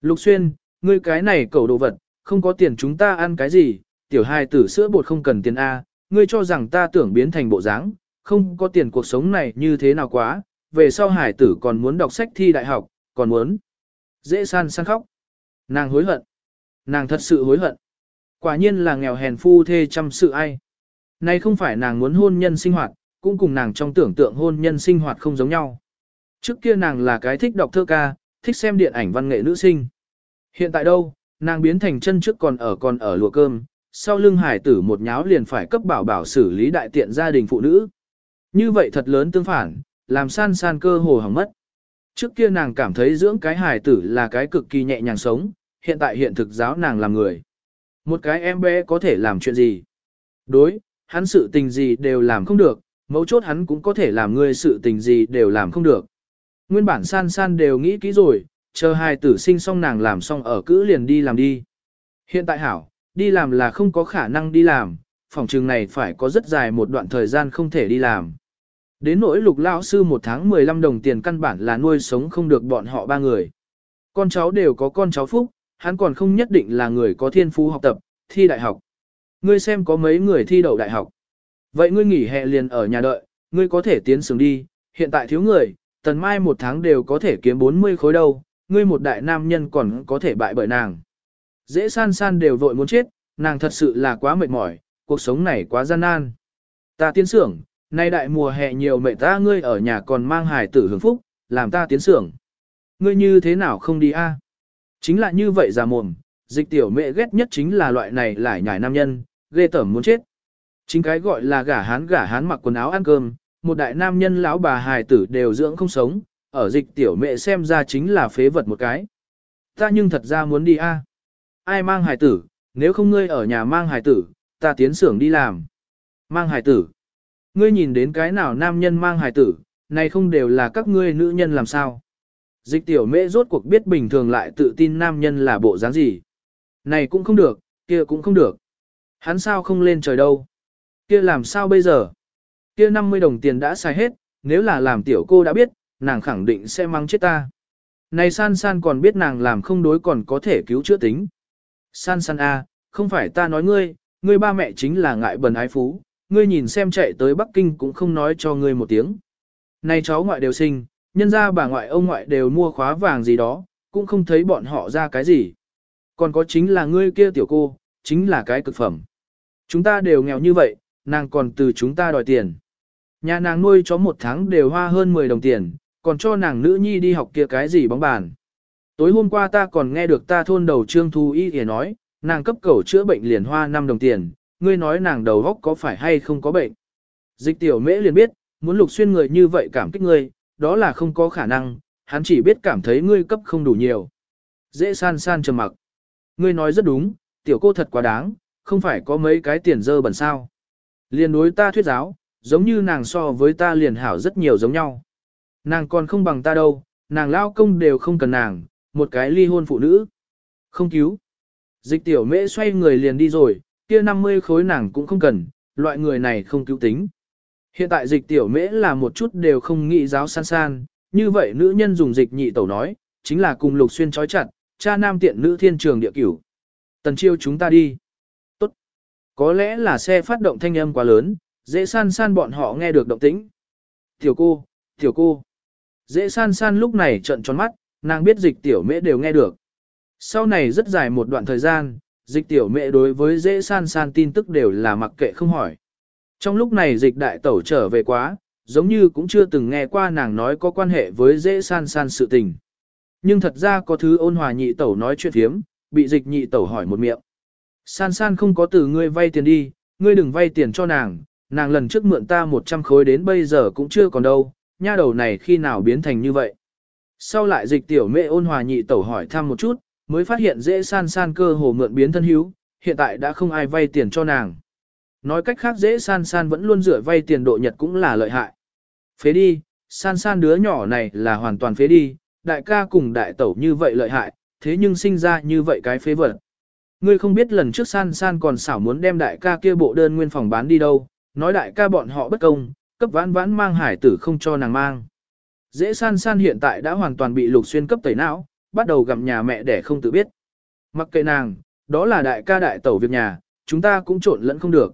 Lục xuyên, ngươi cái này cầu đồ vật, không có tiền chúng ta ăn cái gì, tiểu hài tử sữa bột không cần tiền A, ngươi cho rằng ta tưởng biến thành bộ dáng, không có tiền cuộc sống này như thế nào quá, về sau hải tử còn muốn đọc sách thi đại học, còn muốn. Dễ san san khóc. Nàng hối hận. Nàng thật sự hối hận. Quả nhiên là nghèo hèn phu thê chăm sự ai. Này không phải nàng muốn hôn nhân sinh hoạt, cũng cùng nàng trong tưởng tượng hôn nhân sinh hoạt không giống nhau. Trước kia nàng là cái thích đọc thơ ca, thích xem điện ảnh văn nghệ nữ sinh. Hiện tại đâu, nàng biến thành chân trước còn ở còn ở lùa cơm, sau lưng hải tử một nháo liền phải cấp bảo bảo xử lý đại tiện gia đình phụ nữ. Như vậy thật lớn tương phản, làm san san cơ hồ hỏng mất. Trước kia nàng cảm thấy dưỡng cái hải tử là cái cực kỳ nhẹ nhàng sống, hiện tại hiện thực giáo nàng làm người. Một cái em bé có thể làm chuyện gì? Đối, hắn sự tình gì đều làm không được, mấu chốt hắn cũng có thể làm người sự tình gì đều làm không được. Nguyên bản san san đều nghĩ kỹ rồi, chờ hai tử sinh xong nàng làm xong ở cữ liền đi làm đi. Hiện tại hảo, đi làm là không có khả năng đi làm, phòng trường này phải có rất dài một đoạn thời gian không thể đi làm. Đến nỗi lục lão sư một tháng 15 đồng tiền căn bản là nuôi sống không được bọn họ ba người. Con cháu đều có con cháu phúc, hắn còn không nhất định là người có thiên phú học tập, thi đại học. Ngươi xem có mấy người thi đậu đại học. Vậy ngươi nghỉ hè liền ở nhà đợi, ngươi có thể tiến sướng đi, hiện tại thiếu người, tần mai một tháng đều có thể kiếm 40 khối đâu, ngươi một đại nam nhân còn có thể bại bởi nàng. Dễ san san đều vội muốn chết, nàng thật sự là quá mệt mỏi, cuộc sống này quá gian nan. Ta tiến sưởng, Nay đại mùa hè nhiều mẹ ta ngươi ở nhà còn mang hài tử hưởng phúc, làm ta tiến sưởng. Ngươi như thế nào không đi a? Chính là như vậy già mồm, dịch tiểu mẹ ghét nhất chính là loại này lại nhải nam nhân, ghê tởm muốn chết. Chính cái gọi là gả hán gả hán mặc quần áo ăn cơm, một đại nam nhân lão bà hài tử đều dưỡng không sống, ở dịch tiểu mẹ xem ra chính là phế vật một cái. Ta nhưng thật ra muốn đi a. Ai mang hài tử, nếu không ngươi ở nhà mang hài tử, ta tiến xưởng đi làm. Mang hài tử. Ngươi nhìn đến cái nào nam nhân mang hài tử, này không đều là các ngươi nữ nhân làm sao. Dịch tiểu mễ rốt cuộc biết bình thường lại tự tin nam nhân là bộ dáng gì. Này cũng không được, kia cũng không được. Hắn sao không lên trời đâu. Kia làm sao bây giờ? Kia 50 đồng tiền đã xài hết, nếu là làm tiểu cô đã biết, nàng khẳng định sẽ mang chết ta. Này san san còn biết nàng làm không đối còn có thể cứu chữa tính. San san a, không phải ta nói ngươi, ngươi ba mẹ chính là ngại bần ái phú, ngươi nhìn xem chạy tới Bắc Kinh cũng không nói cho ngươi một tiếng. Này cháu ngoại đều sinh, nhân ra bà ngoại ông ngoại đều mua khóa vàng gì đó, cũng không thấy bọn họ ra cái gì. Còn có chính là ngươi kia tiểu cô, chính là cái cực phẩm. Chúng ta đều nghèo như vậy, nàng còn từ chúng ta đòi tiền. Nhà nàng nuôi chó một tháng đều hoa hơn 10 đồng tiền, còn cho nàng nữ nhi đi học kia cái gì bóng bàn. Tối hôm qua ta còn nghe được ta thôn đầu trương thu y thì nói, nàng cấp cầu chữa bệnh liền hoa 5 đồng tiền, ngươi nói nàng đầu góc có phải hay không có bệnh. Dịch tiểu mễ liền biết, muốn lục xuyên người như vậy cảm kích ngươi, đó là không có khả năng, hắn chỉ biết cảm thấy ngươi cấp không đủ nhiều. Dễ san san trầm mặc. Ngươi nói rất đúng, tiểu cô thật quá đáng, không phải có mấy cái tiền dơ bẩn sao. Liền đối ta thuyết giáo, giống như nàng so với ta liền hảo rất nhiều giống nhau. Nàng còn không bằng ta đâu, nàng lao công đều không cần nàng, một cái ly hôn phụ nữ. Không cứu. Dịch tiểu mễ xoay người liền đi rồi, kia 50 khối nàng cũng không cần, loại người này không cứu tính. Hiện tại dịch tiểu mễ là một chút đều không nghĩ giáo san san, như vậy nữ nhân dùng dịch nhị tẩu nói, chính là cùng lục xuyên trói chặt, cha nam tiện nữ thiên trường địa cửu. Tần chiêu chúng ta đi. Có lẽ là xe phát động thanh âm quá lớn, dễ san san bọn họ nghe được động tĩnh. Tiểu cô, tiểu cô. Dễ san san lúc này trận tròn mắt, nàng biết dịch tiểu mễ đều nghe được. Sau này rất dài một đoạn thời gian, dịch tiểu mễ đối với dễ san san tin tức đều là mặc kệ không hỏi. Trong lúc này dịch đại tẩu trở về quá, giống như cũng chưa từng nghe qua nàng nói có quan hệ với dễ san san sự tình. Nhưng thật ra có thứ ôn hòa nhị tẩu nói chuyện thiếm, bị dịch nhị tẩu hỏi một miệng. San san không có từ ngươi vay tiền đi, ngươi đừng vay tiền cho nàng, nàng lần trước mượn ta 100 khối đến bây giờ cũng chưa còn đâu, nha đầu này khi nào biến thành như vậy. Sau lại dịch tiểu mẹ ôn hòa nhị tẩu hỏi thăm một chút, mới phát hiện dễ san san cơ hồ mượn biến thân hữu, hiện tại đã không ai vay tiền cho nàng. Nói cách khác dễ san san vẫn luôn dựa vay tiền độ nhật cũng là lợi hại. Phế đi, san san đứa nhỏ này là hoàn toàn phế đi, đại ca cùng đại tẩu như vậy lợi hại, thế nhưng sinh ra như vậy cái phế vật. Ngươi không biết lần trước san san còn xảo muốn đem đại ca kia bộ đơn nguyên phòng bán đi đâu, nói đại ca bọn họ bất công, cấp vãn vãn mang hải tử không cho nàng mang. Dễ san san hiện tại đã hoàn toàn bị lục xuyên cấp tẩy não, bắt đầu gặm nhà mẹ để không tự biết. Mặc kệ nàng, đó là đại ca đại tẩu việc nhà, chúng ta cũng trộn lẫn không được.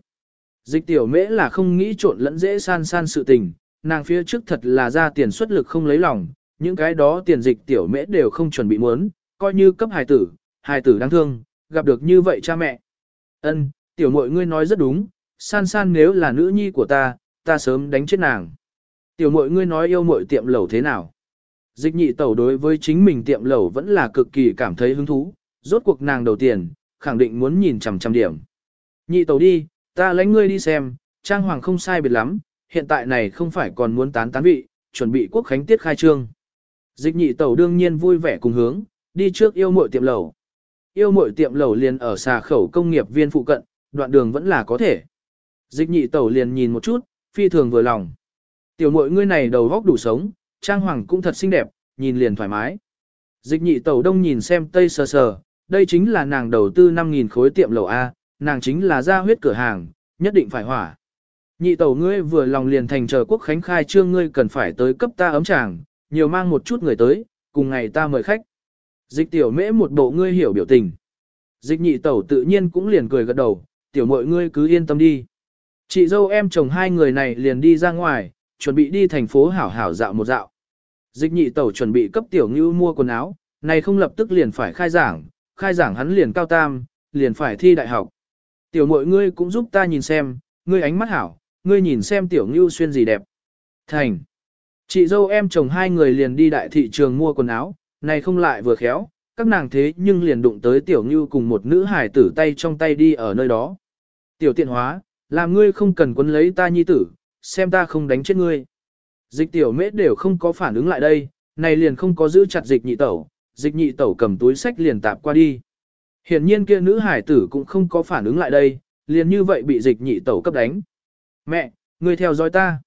Dịch tiểu mễ là không nghĩ trộn lẫn dễ san san sự tình, nàng phía trước thật là ra tiền xuất lực không lấy lòng, những cái đó tiền dịch tiểu mễ đều không chuẩn bị muốn, coi như cấp hài tử, hài tử đáng thương, gặp được như vậy cha mẹ. Ân, tiểu muội ngươi nói rất đúng, san san nếu là nữ nhi của ta, ta sớm đánh chết nàng. Tiểu muội ngươi nói yêu muội tiệm lẩu thế nào? Dịch nhị tẩu đối với chính mình tiệm lẩu vẫn là cực kỳ cảm thấy hứng thú, rốt cuộc nàng đầu tiền, khẳng định muốn nhìn chằm chằm điểm. Nhị tẩu đi, ta lãnh ngươi đi xem, trang hoàng không sai biệt lắm, hiện tại này không phải còn muốn tán tán vị, chuẩn bị quốc khánh tiết khai trương. Dịch nhị tẩu đương nhiên vui vẻ cùng hướng, đi trước yêu muội tiệm lẩu. Yêu Mội tiệm lẩu liền ở xà khẩu công nghiệp viên phụ cận, đoạn đường vẫn là có thể. Dịch nhị tẩu liền nhìn một chút, phi thường vừa lòng. Tiểu Mội ngươi này đầu góc đủ sống, trang hoàng cũng thật xinh đẹp, nhìn liền thoải mái. Dịch nhị tẩu đông nhìn xem tây sờ sờ, đây chính là nàng đầu tư 5.000 khối tiệm lẩu A, nàng chính là ra huyết cửa hàng, nhất định phải hỏa. Nhị tẩu ngươi vừa lòng liền thành chờ quốc khánh khai trương ngươi cần phải tới cấp ta ấm tràng, nhiều mang một chút người tới, cùng ngày ta mời khách. Dịch tiểu mễ một bộ ngươi hiểu biểu tình. Dịch nhị tẩu tự nhiên cũng liền cười gật đầu, tiểu mội ngươi cứ yên tâm đi. Chị dâu em chồng hai người này liền đi ra ngoài, chuẩn bị đi thành phố hảo hảo dạo một dạo. Dịch nhị tẩu chuẩn bị cấp tiểu ngưu mua quần áo, này không lập tức liền phải khai giảng, khai giảng hắn liền cao tam, liền phải thi đại học. Tiểu mội ngươi cũng giúp ta nhìn xem, ngươi ánh mắt hảo, ngươi nhìn xem tiểu ngưu xuyên gì đẹp. Thành. Chị dâu em chồng hai người liền đi đại thị trường mua quần áo, này không lại vừa khéo, các nàng thế nhưng liền đụng tới tiểu ngưu cùng một nữ hải tử tay trong tay đi ở nơi đó. Tiểu tiện hóa, làm ngươi không cần quấn lấy ta nhi tử, xem ta không đánh chết ngươi. Dịch tiểu mễ đều không có phản ứng lại đây, này liền không có giữ chặt dịch nhị tẩu, dịch nhị tẩu cầm túi sách liền tạp qua đi. Hiển nhiên kia nữ hải tử cũng không có phản ứng lại đây, liền như vậy bị dịch nhị tẩu cấp đánh. Mẹ, ngươi theo dõi ta.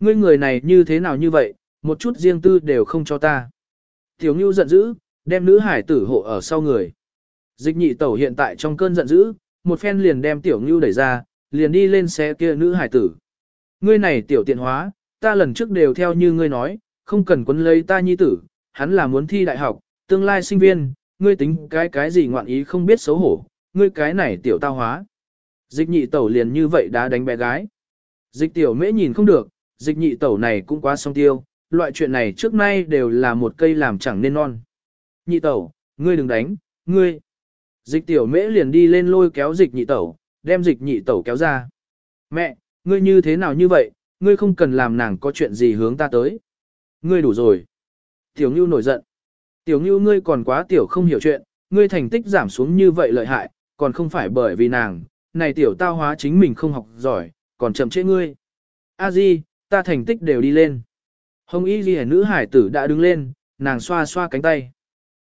Ngươi người này như thế nào như vậy, một chút riêng tư đều không cho ta. Tiểu Ngưu giận dữ, đem nữ hải tử hộ ở sau người. Dịch nhị tẩu hiện tại trong cơn giận dữ, một phen liền đem Tiểu Ngưu đẩy ra, liền đi lên xe kia nữ hải tử. Ngươi này tiểu tiện hóa, ta lần trước đều theo như ngươi nói, không cần quấn lấy ta nhi tử, hắn là muốn thi đại học, tương lai sinh viên, ngươi tính cái cái gì ngoạn ý không biết xấu hổ, ngươi cái này tiểu tao hóa. Dịch nhị tẩu liền như vậy đã đánh bé gái. Dịch tiểu mễ nhìn không được, dịch nhị tẩu này cũng quá song tiêu, loại chuyện này trước nay đều là một cây làm chẳng nên non. Nhị tẩu, ngươi đừng đánh, ngươi. Dịch tiểu mễ liền đi lên lôi kéo dịch nhị tẩu, đem dịch nhị tẩu kéo ra. Mẹ, ngươi như thế nào như vậy, ngươi không cần làm nàng có chuyện gì hướng ta tới. Ngươi đủ rồi. Tiểu Ngưu nổi giận. Tiểu Ngưu ngươi còn quá tiểu không hiểu chuyện, ngươi thành tích giảm xuống như vậy lợi hại, còn không phải bởi vì nàng, này tiểu tao hóa chính mình không học giỏi, còn chậm trễ ngươi. A Di, ta thành tích đều đi lên. Hồng Y Ghi nữ hải tử đã đứng lên, nàng xoa xoa cánh tay.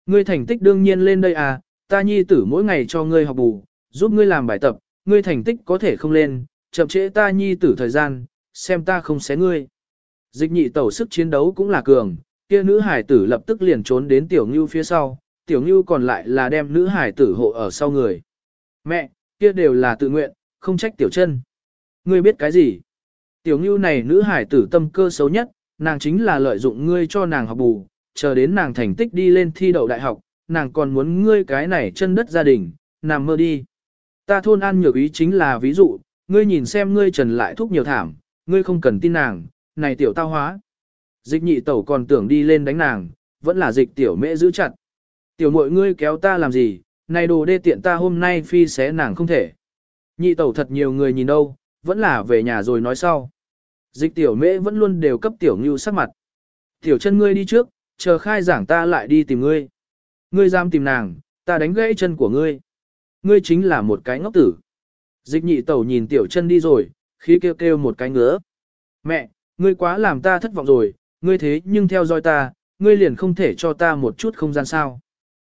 Ngươi thành tích đương nhiên lên đây à, ta nhi tử mỗi ngày cho ngươi học bù, giúp ngươi làm bài tập, ngươi thành tích có thể không lên, chậm trễ ta nhi tử thời gian, xem ta không xé ngươi. Dịch nhị tẩu sức chiến đấu cũng là cường, kia nữ hải tử lập tức liền trốn đến tiểu ngưu phía sau, tiểu ngưu còn lại là đem nữ hải tử hộ ở sau người. Mẹ, kia đều là tự nguyện, không trách tiểu chân. Ngươi biết cái gì? Tiểu ngưu này nữ hải tử tâm cơ xấu nhất, nàng chính là lợi dụng ngươi cho nàng học bù, chờ đến nàng thành tích đi lên thi đậu đại học, nàng còn muốn ngươi cái này chân đất gia đình, nằm mơ đi. Ta thôn an nhược ý chính là ví dụ, ngươi nhìn xem ngươi trần lại thúc nhiều thảm, ngươi không cần tin nàng, này tiểu tao hóa. Dịch nhị tẩu còn tưởng đi lên đánh nàng, vẫn là dịch tiểu mễ giữ chặt. Tiểu mội ngươi kéo ta làm gì, này đồ đê tiện ta hôm nay phi xé nàng không thể. Nhị tẩu thật nhiều người nhìn đâu, vẫn là về nhà rồi nói sau. Dịch tiểu mễ vẫn luôn đều cấp tiểu ngưu sắc mặt. Tiểu chân ngươi đi trước, chờ khai giảng ta lại đi tìm ngươi. Ngươi dám tìm nàng, ta đánh gãy chân của ngươi. Ngươi chính là một cái ngốc tử. Dịch nhị tẩu nhìn tiểu chân đi rồi, khí kêu kêu một cái ngứa. Mẹ, ngươi quá làm ta thất vọng rồi, ngươi thế nhưng theo dõi ta, ngươi liền không thể cho ta một chút không gian sao.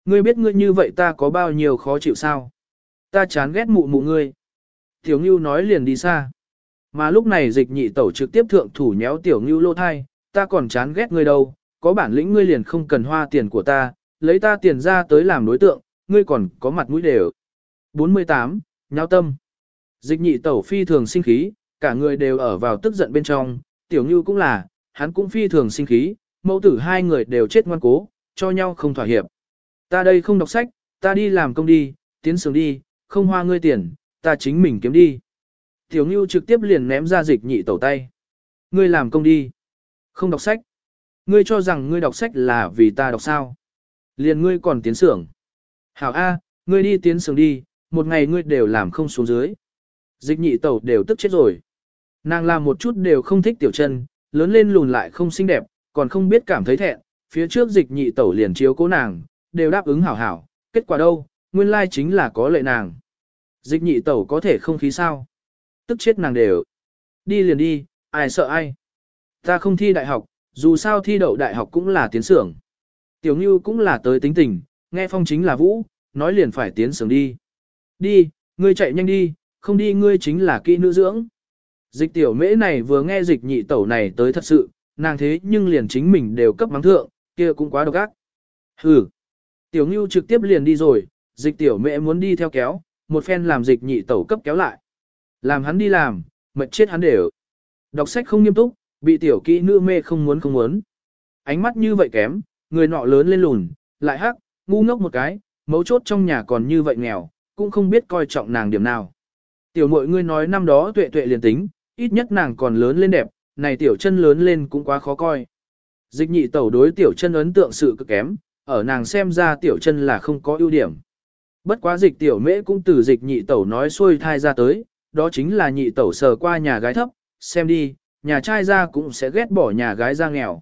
Ngươi biết ngươi như vậy ta có bao nhiêu khó chịu sao. Ta chán ghét mụ mụ ngươi. Tiểu Ngưu nói liền đi xa. Mà lúc này dịch nhị tẩu trực tiếp thượng thủ nhéo tiểu Ngưu lô thai, ta còn chán ghét ngươi đâu, có bản lĩnh ngươi liền không cần hoa tiền của ta, lấy ta tiền ra tới làm đối tượng, ngươi còn có mặt mũi đều. 48. Nhao tâm Dịch nhị tẩu phi thường sinh khí, cả người đều ở vào tức giận bên trong, tiểu Ngưu cũng là, hắn cũng phi thường sinh khí, mẫu tử hai người đều chết ngoan cố, cho nhau không thỏa hiệp. Ta đây không đọc sách, ta đi làm công đi, tiến sướng đi, không hoa ngươi tiền, ta chính mình kiếm đi. Tiểu Ngưu trực tiếp liền ném ra dịch nhị tẩu tay. Ngươi làm công đi. Không đọc sách. Ngươi cho rằng ngươi đọc sách là vì ta đọc sao. Liền ngươi còn tiến sưởng. Hảo A, ngươi đi tiến sưởng đi, một ngày ngươi đều làm không xuống dưới. Dịch nhị tẩu đều tức chết rồi. Nàng làm một chút đều không thích tiểu chân, lớn lên lùn lại không xinh đẹp, còn không biết cảm thấy thẹn, phía trước dịch nhị tẩu liền chiếu cố nàng, đều đáp ứng hảo hảo, kết quả đâu, nguyên lai chính là có lệ nàng. Dịch nhị tẩu có thể không khí sao? Tức chết nàng đều. Đi liền đi, ai sợ ai? Ta không thi đại học, dù sao thi đậu đại học cũng là tiến sưởng. Tiểu Ngưu cũng là tới tính tình, nghe phong chính là vũ, nói liền phải tiến sưởng đi. Đi, ngươi chạy nhanh đi, không đi ngươi chính là kỹ nữ dưỡng. Dịch tiểu mễ này vừa nghe dịch nhị tẩu này tới thật sự, nàng thế nhưng liền chính mình đều cấp mắng thượng, kia cũng quá độc ác. Hừ. Tiểu Ngưu trực tiếp liền đi rồi, dịch tiểu mễ muốn đi theo kéo, một phen làm dịch nhị tẩu cấp kéo lại. Làm hắn đi làm, mệt chết hắn đều. Đọc sách không nghiêm túc, bị tiểu kỹ nữ mê không muốn không muốn. Ánh mắt như vậy kém, người nọ lớn lên lùn, lại hắc, ngu ngốc một cái, mấu chốt trong nhà còn như vậy nghèo, cũng không biết coi trọng nàng điểm nào. Tiểu mội ngươi nói năm đó tuệ tuệ liền tính, ít nhất nàng còn lớn lên đẹp, này tiểu chân lớn lên cũng quá khó coi. Dịch nhị tẩu đối tiểu chân ấn tượng sự cực kém, ở nàng xem ra tiểu chân là không có ưu điểm. Bất quá dịch tiểu mễ cũng từ dịch nhị tẩu nói xuôi thai ra tới, đó chính là nhị tẩu sờ qua nhà gái thấp, xem đi, nhà trai ra cũng sẽ ghét bỏ nhà gái ra nghèo.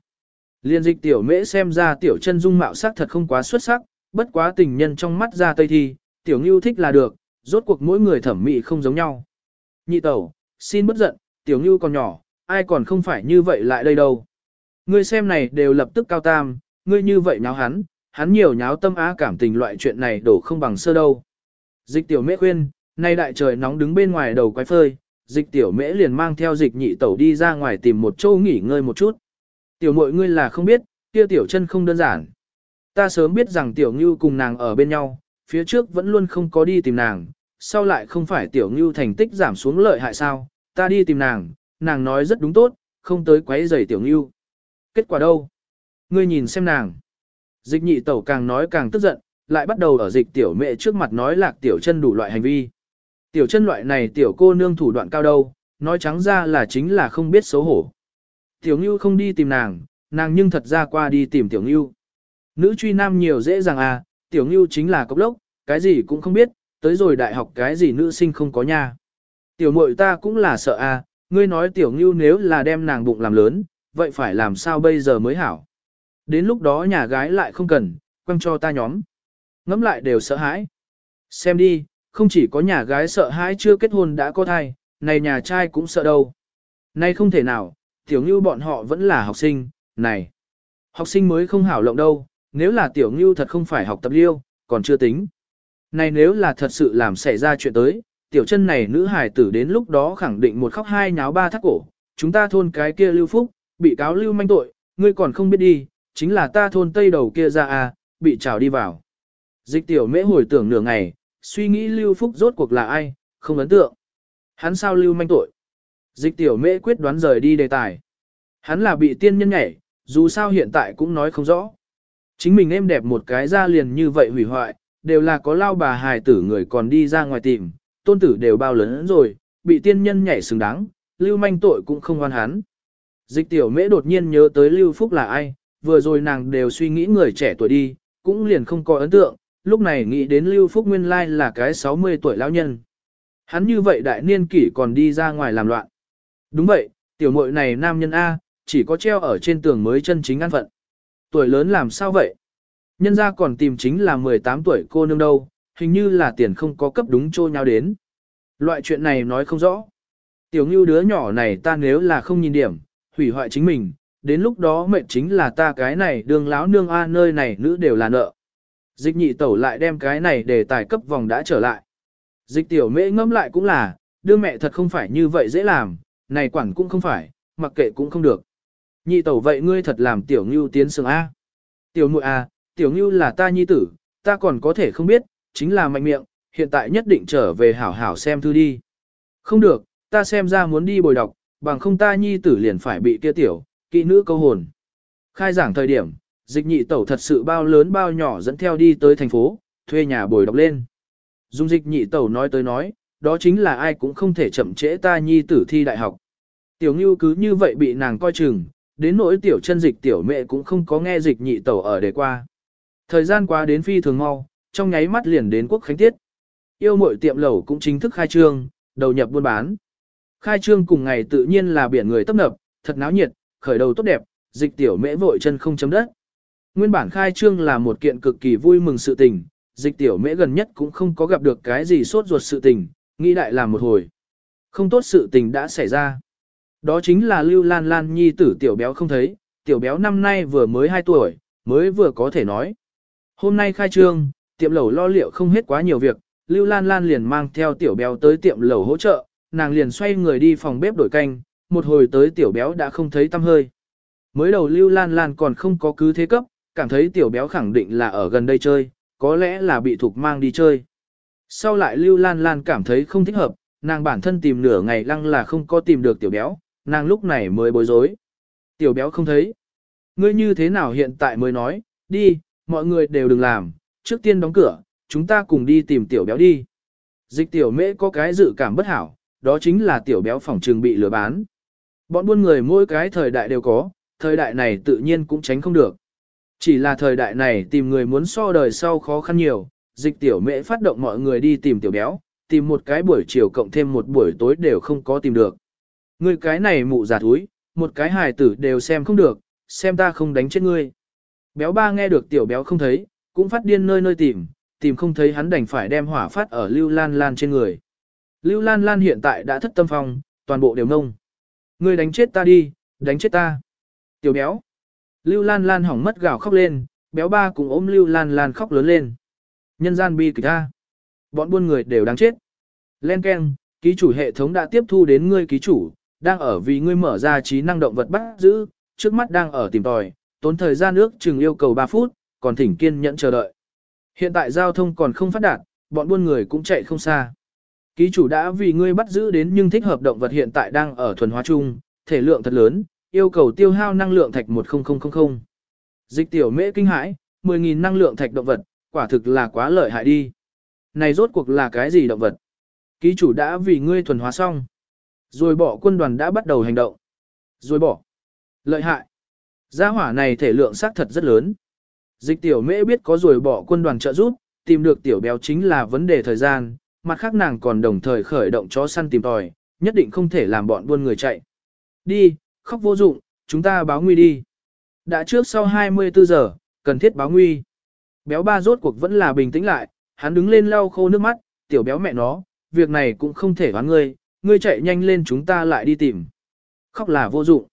Liên dịch tiểu mễ xem ra tiểu chân dung mạo sắc thật không quá xuất sắc, bất quá tình nhân trong mắt ra tây thi, tiểu ngưu thích là được, rốt cuộc mỗi người thẩm mỹ không giống nhau. Nhị tẩu, xin bất giận, tiểu ngưu còn nhỏ, ai còn không phải như vậy lại đây đâu. Ngươi xem này đều lập tức cao tam, ngươi như vậy nháo hắn, hắn nhiều nháo tâm á cảm tình loại chuyện này đổ không bằng sơ đâu. Dịch tiểu mễ khuyên, nay đại trời nóng đứng bên ngoài đầu quái phơi, dịch tiểu mễ liền mang theo dịch nhị tẩu đi ra ngoài tìm một chỗ nghỉ ngơi một chút. Tiểu mội ngươi là không biết, kia tiểu chân không đơn giản. Ta sớm biết rằng tiểu ngưu cùng nàng ở bên nhau, phía trước vẫn luôn không có đi tìm nàng, sau lại không phải tiểu ngưu thành tích giảm xuống lợi hại sao, ta đi tìm nàng, nàng nói rất đúng tốt, không tới quấy rầy tiểu ngưu. Kết quả đâu? Ngươi nhìn xem nàng. Dịch nhị tẩu càng nói càng tức giận, lại bắt đầu ở dịch tiểu mẹ trước mặt nói lạc tiểu chân đủ loại hành vi. Tiểu chân loại này tiểu cô nương thủ đoạn cao đâu, nói trắng ra là chính là không biết xấu hổ. Tiểu Ngưu không đi tìm nàng, nàng nhưng thật ra qua đi tìm Tiểu Ngưu. Nữ truy nam nhiều dễ dàng à, Tiểu Ngưu chính là cốc lốc, cái gì cũng không biết, tới rồi đại học cái gì nữ sinh không có nha. Tiểu muội ta cũng là sợ à, ngươi nói Tiểu Ngưu nếu là đem nàng bụng làm lớn, vậy phải làm sao bây giờ mới hảo. Đến lúc đó nhà gái lại không cần, quăng cho ta nhóm. Ngắm lại đều sợ hãi. Xem đi, không chỉ có nhà gái sợ hãi chưa kết hôn đã có thai, này nhà trai cũng sợ đâu. Này không thể nào, tiểu ngưu bọn họ vẫn là học sinh, này. Học sinh mới không hảo lộng đâu, nếu là tiểu ngưu thật không phải học tập liêu, còn chưa tính. Này nếu là thật sự làm xảy ra chuyện tới, tiểu chân này nữ hài tử đến lúc đó khẳng định một khóc hai nháo ba thắt cổ, chúng ta thôn cái kia lưu phúc, bị cáo lưu manh tội, ngươi còn không biết đi, chính là ta thôn tây đầu kia ra à, bị trào đi vào. Dịch tiểu mễ hồi tưởng nửa ngày, suy nghĩ lưu phúc rốt cuộc là ai, không ấn tượng. Hắn sao lưu manh tội? Dịch tiểu mễ quyết đoán rời đi đề tài. Hắn là bị tiên nhân nhảy, dù sao hiện tại cũng nói không rõ. Chính mình êm đẹp một cái ra liền như vậy hủy hoại, đều là có lao bà hài tử người còn đi ra ngoài tìm, tôn tử đều bao lớn rồi, bị tiên nhân nhảy xứng đáng, lưu manh tội cũng không oan hắn. Dịch tiểu mễ đột nhiên nhớ tới lưu phúc là ai, vừa rồi nàng đều suy nghĩ người trẻ tuổi đi, cũng liền không có ấn tượng, lúc này nghĩ đến lưu phúc nguyên lai là cái 60 tuổi lão nhân. Hắn như vậy đại niên kỷ còn đi ra ngoài làm loạn. Đúng vậy, tiểu muội này nam nhân A, chỉ có treo ở trên tường mới chân chính an phận. Tuổi lớn làm sao vậy? Nhân ra còn tìm chính là 18 tuổi cô nương đâu, hình như là tiền không có cấp đúng trô nhau đến. Loại chuyện này nói không rõ. Tiểu ngưu đứa nhỏ này ta nếu là không nhìn điểm, hủy hoại chính mình, đến lúc đó mệnh chính là ta cái này đường láo nương A nơi này nữ đều là nợ. Dịch nhị tẩu lại đem cái này để tài cấp vòng đã trở lại. Dịch tiểu mễ ngâm lại cũng là, đưa mẹ thật không phải như vậy dễ làm, này quản cũng không phải, mặc kệ cũng không được. Nhị tẩu vậy ngươi thật làm tiểu ngưu tiến sương A. Tiểu muội A, tiểu ngưu là ta nhi tử, ta còn có thể không biết, chính là mạnh miệng, hiện tại nhất định trở về hảo hảo xem thư đi. Không được, ta xem ra muốn đi bồi đọc, bằng không ta nhi tử liền phải bị kia tiểu, kỹ nữ câu hồn. Khai giảng thời điểm, dịch nhị tẩu thật sự bao lớn bao nhỏ dẫn theo đi tới thành phố, thuê nhà bồi đọc lên. Dung dịch nhị tẩu nói tới nói, đó chính là ai cũng không thể chậm trễ ta nhi tử thi đại học. Tiểu ngưu cứ như vậy bị nàng coi chừng, đến nỗi tiểu chân dịch tiểu mẹ cũng không có nghe dịch nhị tẩu ở đề qua. Thời gian qua đến phi thường mau, trong nháy mắt liền đến quốc khánh tiết. Yêu mội tiệm lẩu cũng chính thức khai trương, đầu nhập buôn bán. Khai trương cùng ngày tự nhiên là biển người tấp nập, thật náo nhiệt, khởi đầu tốt đẹp, dịch tiểu mễ vội chân không chấm đất. Nguyên bản khai trương là một kiện cực kỳ vui mừng sự tình, dịch tiểu mễ gần nhất cũng không có gặp được cái gì sốt ruột sự tình, nghĩ đại làm một hồi. Không tốt sự tình đã xảy ra. Đó chính là Lưu Lan Lan nhi tử tiểu béo không thấy, tiểu béo năm nay vừa mới 2 tuổi, mới vừa có thể nói. Hôm nay khai trương, tiệm lẩu lo liệu không hết quá nhiều việc, Lưu Lan Lan liền mang theo tiểu béo tới tiệm lẩu hỗ trợ, nàng liền xoay người đi phòng bếp đổi canh, một hồi tới tiểu béo đã không thấy tâm hơi. Mới đầu Lưu Lan Lan còn không có cứ thế cấp, cảm thấy tiểu béo khẳng định là ở gần đây chơi, có lẽ là bị thục mang đi chơi. Sau lại Lưu Lan Lan cảm thấy không thích hợp, nàng bản thân tìm nửa ngày lăng là không có tìm được tiểu béo, nàng lúc này mới bối rối. Tiểu béo không thấy. Ngươi như thế nào hiện tại mới nói, đi, mọi người đều đừng làm, trước tiên đóng cửa, chúng ta cùng đi tìm tiểu béo đi. Dịch tiểu mễ có cái dự cảm bất hảo, đó chính là tiểu béo phòng trường bị lừa bán. Bọn buôn người mỗi cái thời đại đều có, thời đại này tự nhiên cũng tránh không được. Chỉ là thời đại này tìm người muốn so đời sau khó khăn nhiều, dịch tiểu mễ phát động mọi người đi tìm tiểu béo, tìm một cái buổi chiều cộng thêm một buổi tối đều không có tìm được. Người cái này mụ giả thúi, một cái hài tử đều xem không được, xem ta không đánh chết ngươi. Béo ba nghe được tiểu béo không thấy, cũng phát điên nơi nơi tìm, tìm không thấy hắn đành phải đem hỏa phát ở Lưu Lan Lan trên người. Lưu Lan Lan hiện tại đã thất tâm phong, toàn bộ đều nông. Ngươi đánh chết ta đi, đánh chết ta. Tiểu béo. Lưu Lan Lan hỏng mất gào khóc lên, béo ba cũng ôm Lưu Lan Lan khóc lớn lên. Nhân gian bi kịch ta. Bọn buôn người đều đáng chết. Len keng, ký chủ hệ thống đã tiếp thu đến ngươi ký chủ, đang ở vì ngươi mở ra trí năng động vật bắt giữ, trước mắt đang ở tìm tòi, tốn thời gian ước chừng yêu cầu 3 phút, còn thỉnh kiên nhẫn chờ đợi. Hiện tại giao thông còn không phát đạt, bọn buôn người cũng chạy không xa. Ký chủ đã vì ngươi bắt giữ đến nhưng thích hợp động vật hiện tại đang ở thuần hóa chung, thể lượng thật lớn, yêu cầu tiêu hao năng lượng thạch 10000. Dịch tiểu mễ kinh hãi, 10.000 năng lượng thạch động vật, quả thực là quá lợi hại đi. Này rốt cuộc là cái gì động vật? Ký chủ đã vì ngươi thuần hóa xong. Rồi bỏ quân đoàn đã bắt đầu hành động. Rồi bỏ. Lợi hại. Gia hỏa này thể lượng xác thật rất lớn. Dịch tiểu mễ biết có rồi bỏ quân đoàn trợ giúp, tìm được tiểu béo chính là vấn đề thời gian, mặt khác nàng còn đồng thời khởi động chó săn tìm tòi, nhất định không thể làm bọn buôn người chạy. Đi, khóc vô dụng, chúng ta báo nguy đi. Đã trước sau 24 giờ, cần thiết báo nguy. Béo ba rốt cuộc vẫn là bình tĩnh lại, hắn đứng lên lau khô nước mắt, tiểu béo mẹ nó, việc này cũng không thể đoán ngươi, ngươi chạy nhanh lên chúng ta lại đi tìm. Khóc là vô dụng.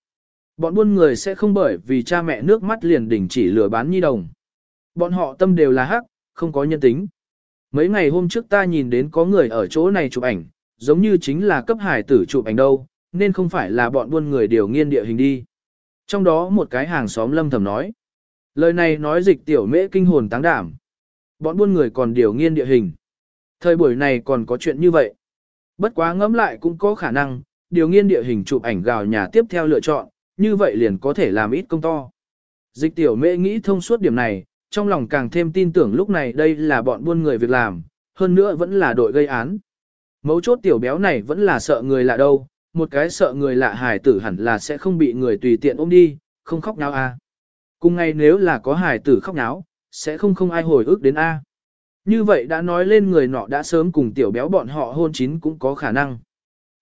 Bọn buôn người sẽ không bởi vì cha mẹ nước mắt liền đình chỉ lừa bán nhi đồng. Bọn họ tâm đều là hắc, không có nhân tính. Mấy ngày hôm trước ta nhìn đến có người ở chỗ này chụp ảnh, giống như chính là cấp hải tử chụp ảnh đâu, nên không phải là bọn buôn người điều nghiên địa hình đi. Trong đó một cái hàng xóm lâm thầm nói. Lời này nói dịch tiểu mễ kinh hồn táng đảm. Bọn buôn người còn điều nghiên địa hình. Thời buổi này còn có chuyện như vậy. Bất quá ngẫm lại cũng có khả năng, điều nghiên địa hình chụp ảnh gào nhà tiếp theo lựa chọn, như vậy liền có thể làm ít công to. Dịch tiểu mễ nghĩ thông suốt điểm này, trong lòng càng thêm tin tưởng lúc này đây là bọn buôn người việc làm, hơn nữa vẫn là đội gây án. Mấu chốt tiểu béo này vẫn là sợ người lạ đâu, một cái sợ người lạ hài tử hẳn là sẽ không bị người tùy tiện ôm đi, không khóc náo a. Cùng ngay nếu là có hài tử khóc náo, sẽ không không ai hồi ức đến a. Như vậy đã nói lên người nọ đã sớm cùng tiểu béo bọn họ hôn chín cũng có khả năng.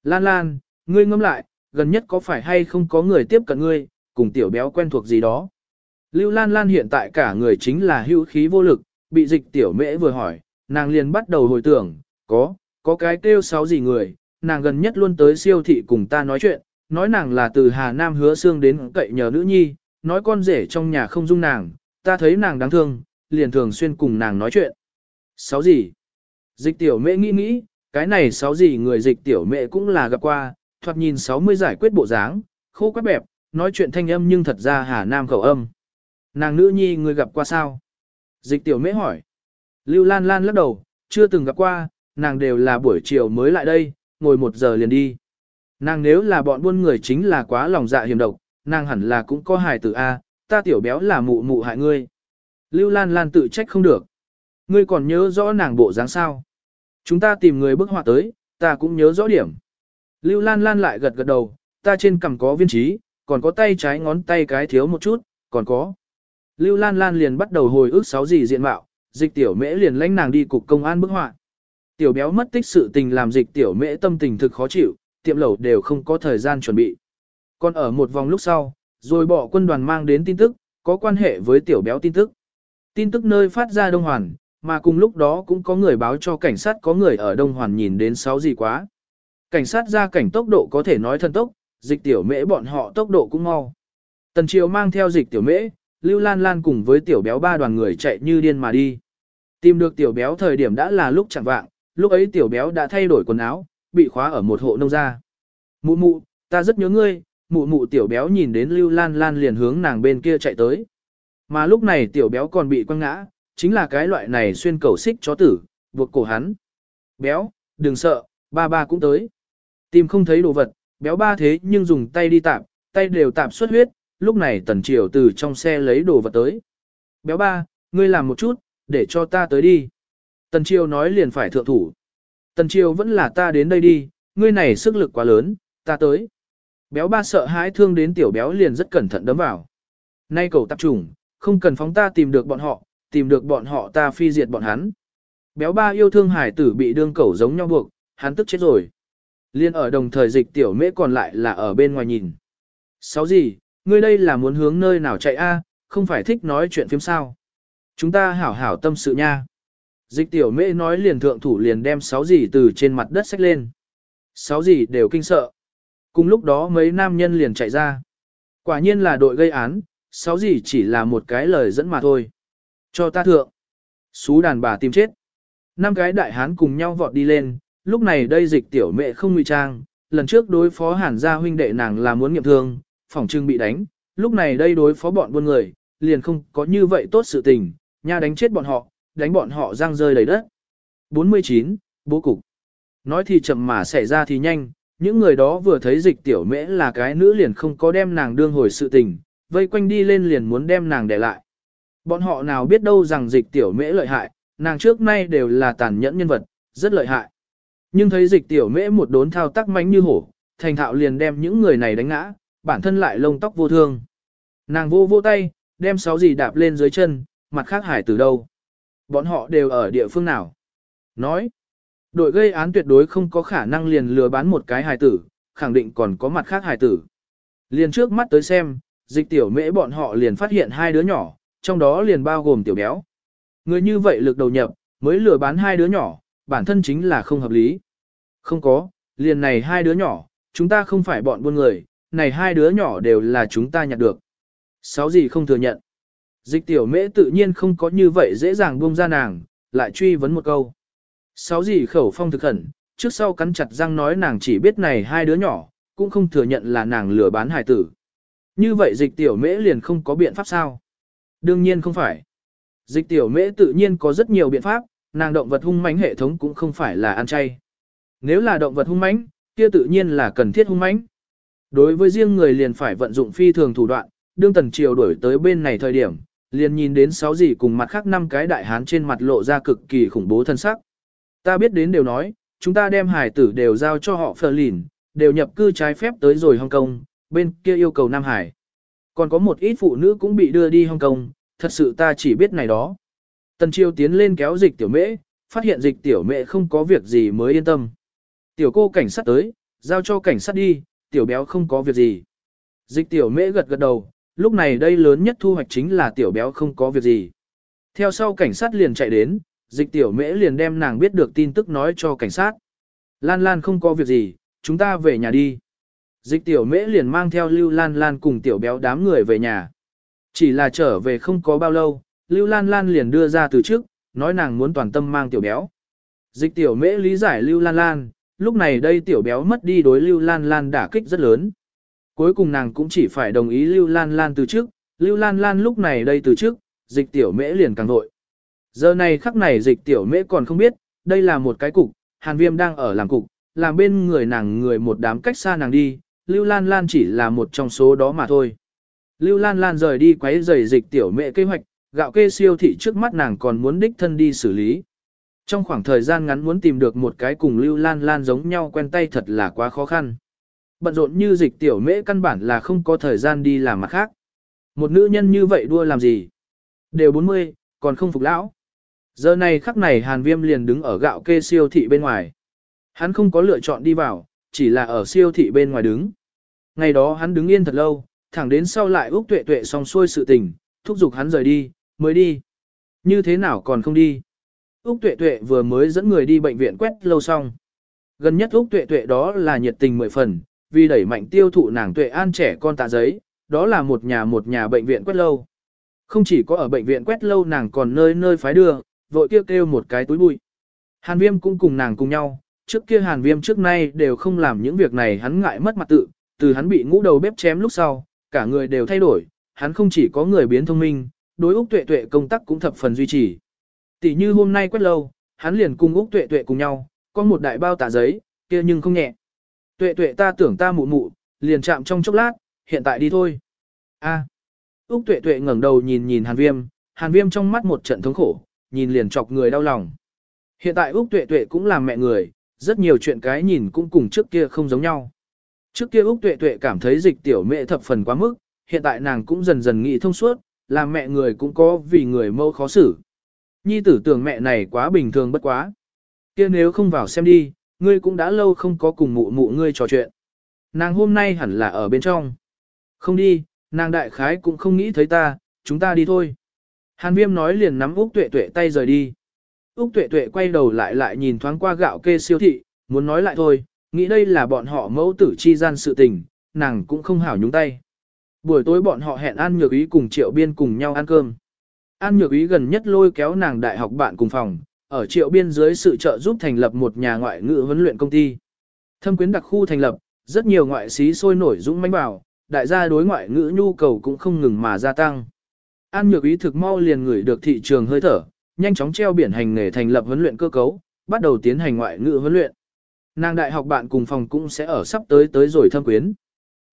Lan Lan, ngươi ngâm lại, gần nhất có phải hay không có người tiếp cận ngươi, cùng tiểu béo quen thuộc gì đó. Lưu Lan Lan hiện tại cả người chính là hữu khí vô lực, bị dịch tiểu mễ vừa hỏi, nàng liền bắt đầu hồi tưởng, có, có cái kêu sáu gì người, nàng gần nhất luôn tới siêu thị cùng ta nói chuyện, nói nàng là từ Hà Nam hứa xương đến cậy nhờ nữ nhi, nói con rể trong nhà không dung nàng, ta thấy nàng đáng thương, liền thường xuyên cùng nàng nói chuyện. Sáu gì? Dịch tiểu mẹ nghĩ nghĩ, cái này sáu gì người dịch tiểu mẹ cũng là gặp qua, thoạt nhìn 60 giải quyết bộ dáng, khô quát bẹp, nói chuyện thanh âm nhưng thật ra Hà Nam khẩu âm. Nàng nữ nhi người gặp qua sao? Dịch tiểu mễ hỏi. Lưu Lan Lan lắc đầu, chưa từng gặp qua, nàng đều là buổi chiều mới lại đây, ngồi một giờ liền đi. Nàng nếu là bọn buôn người chính là quá lòng dạ hiểm độc, nàng hẳn là cũng có hài tử A, ta tiểu béo là mụ mụ hại ngươi. Lưu Lan Lan tự trách không được. Ngươi còn nhớ rõ nàng bộ dáng sao? Chúng ta tìm người bức họa tới, ta cũng nhớ rõ điểm. Lưu Lan Lan lại gật gật đầu, ta trên cằm có viên trí, còn có tay trái ngón tay cái thiếu một chút, còn có. Lưu Lan Lan liền bắt đầu hồi ức sáu gì diện mạo, dịch tiểu mễ liền lãnh nàng đi cục công an bức họa. Tiểu béo mất tích sự tình làm dịch tiểu mễ tâm tình thực khó chịu, tiệm lẩu đều không có thời gian chuẩn bị. Còn ở một vòng lúc sau, rồi bỏ quân đoàn mang đến tin tức, có quan hệ với tiểu béo tin tức. Tin tức nơi phát ra Đông Hoàn, mà cùng lúc đó cũng có người báo cho cảnh sát có người ở Đông Hoàn nhìn đến sáu gì quá. Cảnh sát ra cảnh tốc độ có thể nói thân tốc, dịch tiểu mễ bọn họ tốc độ cũng mau. Tần Triều mang theo dịch tiểu mễ, Lưu Lan Lan cùng với tiểu béo ba đoàn người chạy như điên mà đi. Tìm được tiểu béo thời điểm đã là lúc chẳng vạng, lúc ấy tiểu béo đã thay đổi quần áo, bị khóa ở một hộ nông gia. Mụ mụ, ta rất nhớ ngươi, mụ mụ tiểu béo nhìn đến Lưu Lan Lan liền hướng nàng bên kia chạy tới. Mà lúc này tiểu béo còn bị quăng ngã, chính là cái loại này xuyên cầu xích chó tử, buộc cổ hắn. Béo, đừng sợ, ba ba cũng tới. Tìm không thấy đồ vật, béo ba thế nhưng dùng tay đi tạm, tay đều tạm xuất huyết, lúc này tần triều từ trong xe lấy đồ vật tới. Béo ba, ngươi làm một chút, để cho ta tới đi. Tần Chiêu nói liền phải thượng thủ. Tần Chiêu vẫn là ta đến đây đi, ngươi này sức lực quá lớn, ta tới. Béo ba sợ hãi thương đến tiểu béo liền rất cẩn thận đấm vào. Nay cầu tập trùng, không cần phóng ta tìm được bọn họ, tìm được bọn họ ta phi diệt bọn hắn. Béo ba yêu thương hải tử bị đương cầu giống nhau buộc, hắn tức chết rồi. Liên ở đồng thời dịch tiểu mễ còn lại là ở bên ngoài nhìn. Sáu gì, ngươi đây là muốn hướng nơi nào chạy a? không phải thích nói chuyện phim sao. Chúng ta hảo hảo tâm sự nha. Dịch tiểu mễ nói liền thượng thủ liền đem sáu gì từ trên mặt đất xách lên. Sáu gì đều kinh sợ. Cùng lúc đó mấy nam nhân liền chạy ra. Quả nhiên là đội gây án, sáu gì chỉ là một cái lời dẫn mà thôi. Cho ta thượng. Xú đàn bà tìm chết. Năm cái đại hán cùng nhau vọt đi lên, lúc này đây dịch tiểu mẹ không ngụy trang, lần trước đối phó hàn gia huynh đệ nàng là muốn nghiệm thương, phỏng trưng bị đánh, lúc này đây đối phó bọn buôn người, liền không có như vậy tốt sự tình, nha đánh chết bọn họ, đánh bọn họ răng rơi đầy đất. 49. Bố cục Nói thì chậm mà xảy ra thì nhanh, những người đó vừa thấy dịch tiểu mễ là cái nữ liền không có đem nàng đương hồi sự tình, vây quanh đi lên liền muốn đem nàng để lại. Bọn họ nào biết đâu rằng dịch tiểu mễ lợi hại, nàng trước nay đều là tàn nhẫn nhân vật, rất lợi hại. Nhưng thấy dịch tiểu mễ một đốn thao tác mánh như hổ, thành thạo liền đem những người này đánh ngã, bản thân lại lông tóc vô thương. Nàng vô vô tay, đem sáu gì đạp lên dưới chân, mặt khác hải từ đâu. Bọn họ đều ở địa phương nào? Nói, đội gây án tuyệt đối không có khả năng liền lừa bán một cái hài tử, khẳng định còn có mặt khác hài tử. Liền trước mắt tới xem, dịch tiểu mễ bọn họ liền phát hiện hai đứa nhỏ, trong đó liền bao gồm tiểu béo. Người như vậy lực đầu nhập, mới lừa bán hai đứa nhỏ, bản thân chính là không hợp lý. Không có, liền này hai đứa nhỏ, chúng ta không phải bọn buôn người, này hai đứa nhỏ đều là chúng ta nhặt được. Sáu gì không thừa nhận. Dịch tiểu mễ tự nhiên không có như vậy dễ dàng buông ra nàng, lại truy vấn một câu. Sáu gì khẩu phong thực khẩn, trước sau cắn chặt răng nói nàng chỉ biết này hai đứa nhỏ, cũng không thừa nhận là nàng lừa bán hài tử. Như vậy dịch tiểu mễ liền không có biện pháp sao? Đương nhiên không phải. Dịch tiểu mễ tự nhiên có rất nhiều biện pháp, nàng động vật hung mãnh hệ thống cũng không phải là ăn chay. Nếu là động vật hung mãnh, kia tự nhiên là cần thiết hung mãnh. Đối với riêng người liền phải vận dụng phi thường thủ đoạn, đương tần triều đổi tới bên này thời điểm, liền nhìn đến sáu gì cùng mặt khác năm cái đại hán trên mặt lộ ra cực kỳ khủng bố thân sắc. Ta biết đến đều nói, chúng ta đem hải tử đều giao cho họ phờ lìn, đều nhập cư trái phép tới rồi Hong Kong, bên kia yêu cầu Nam Hải. Còn có một ít phụ nữ cũng bị đưa đi Hong Kong, thật sự ta chỉ biết này đó. Tần Chiêu tiến lên kéo dịch tiểu mễ, phát hiện dịch tiểu mễ không có việc gì mới yên tâm. Tiểu cô cảnh sát tới, giao cho cảnh sát đi, tiểu béo không có việc gì. Dịch tiểu mễ gật gật đầu, lúc này đây lớn nhất thu hoạch chính là tiểu béo không có việc gì. Theo sau cảnh sát liền chạy đến, dịch tiểu mễ liền đem nàng biết được tin tức nói cho cảnh sát. Lan Lan không có việc gì, chúng ta về nhà đi. Dịch tiểu mễ liền mang theo Lưu Lan Lan cùng tiểu béo đám người về nhà. Chỉ là trở về không có bao lâu, Lưu Lan Lan liền đưa ra từ trước, nói nàng muốn toàn tâm mang tiểu béo. Dịch tiểu mễ lý giải Lưu Lan Lan, lúc này đây tiểu béo mất đi đối Lưu Lan Lan đả kích rất lớn. Cuối cùng nàng cũng chỉ phải đồng ý Lưu Lan Lan từ trước, Lưu Lan Lan lúc này đây từ trước, dịch tiểu mễ liền càng vội. Giờ này khắc này dịch tiểu mễ còn không biết, đây là một cái cục, Hàn Viêm đang ở làm cục, làm bên người nàng người một đám cách xa nàng đi, Lưu Lan Lan chỉ là một trong số đó mà thôi. Lưu Lan Lan rời đi quấy giày dịch tiểu mẹ kế hoạch, gạo kê siêu thị trước mắt nàng còn muốn đích thân đi xử lý. Trong khoảng thời gian ngắn muốn tìm được một cái cùng Lưu Lan Lan giống nhau quen tay thật là quá khó khăn. Bận rộn như dịch tiểu mễ căn bản là không có thời gian đi làm mặt khác. Một nữ nhân như vậy đua làm gì? Đều 40, còn không phục lão. Giờ này khắc này Hàn Viêm liền đứng ở gạo kê siêu thị bên ngoài. Hắn không có lựa chọn đi vào, chỉ là ở siêu thị bên ngoài đứng. Ngày đó hắn đứng yên thật lâu, thẳng đến sau lại Úc Tuệ Tuệ xong xuôi sự tình, thúc giục hắn rời đi, mới đi. Như thế nào còn không đi? Úc Tuệ Tuệ vừa mới dẫn người đi bệnh viện quét lâu xong. Gần nhất Úc Tuệ Tuệ đó là nhiệt tình mười phần, vì đẩy mạnh tiêu thụ nàng Tuệ An trẻ con tạ giấy, đó là một nhà một nhà bệnh viện quét lâu. Không chỉ có ở bệnh viện quét lâu nàng còn nơi nơi phái đưa, vội kêu kêu một cái túi bụi. Hàn Viêm cũng cùng nàng cùng nhau, trước kia hàn viêm trước nay đều không làm những việc này hắn ngại mất mặt tự, từ hắn bị ngũ đầu bếp chém lúc sau, cả người đều thay đổi, hắn không chỉ có người biến thông minh, đối Úc Tuệ Tuệ công tác cũng thập phần duy trì. Tỷ như hôm nay quét lâu, hắn liền cùng Úc Tuệ Tuệ cùng nhau, có một đại bao tả giấy, kia nhưng không nhẹ. Tuệ Tuệ ta tưởng ta mụ mụ, liền chạm trong chốc lát, hiện tại đi thôi. A. Úc Tuệ Tuệ ngẩng đầu nhìn nhìn Hàn Viêm, Hàn Viêm trong mắt một trận thống khổ, nhìn liền chọc người đau lòng. Hiện tại Úc Tuệ Tuệ cũng làm mẹ người, rất nhiều chuyện cái nhìn cũng cùng trước kia không giống nhau. Trước kia Úc Tuệ Tuệ cảm thấy dịch tiểu mẹ thập phần quá mức, hiện tại nàng cũng dần dần nghĩ thông suốt, làm mẹ người cũng có vì người mâu khó xử. Nhi tử tưởng mẹ này quá bình thường bất quá. kia nếu không vào xem đi, ngươi cũng đã lâu không có cùng mụ mụ ngươi trò chuyện. Nàng hôm nay hẳn là ở bên trong. Không đi, nàng đại khái cũng không nghĩ thấy ta, chúng ta đi thôi. Hàn viêm nói liền nắm Úc Tuệ Tuệ tay rời đi. Úc Tuệ Tuệ quay đầu lại lại nhìn thoáng qua gạo kê siêu thị, muốn nói lại thôi, nghĩ đây là bọn họ mẫu tử chi gian sự tình, nàng cũng không hảo nhúng tay. Buổi tối bọn họ hẹn An Nhược Ý cùng Triệu Biên cùng nhau ăn cơm. An Nhược Ý gần nhất lôi kéo nàng đại học bạn cùng phòng, ở Triệu Biên dưới sự trợ giúp thành lập một nhà ngoại ngữ huấn luyện công ty. Thâm quyến đặc khu thành lập, rất nhiều ngoại sĩ sôi nổi dũng mãnh bảo, đại gia đối ngoại ngữ nhu cầu cũng không ngừng mà gia tăng. An Nhược Ý thực mau liền ngửi được thị trường hơi thở, nhanh chóng treo biển hành nghề thành lập huấn luyện cơ cấu, bắt đầu tiến hành ngoại ngữ huấn luyện. Nàng đại học bạn cùng phòng cũng sẽ ở sắp tới tới rồi thâm quyến.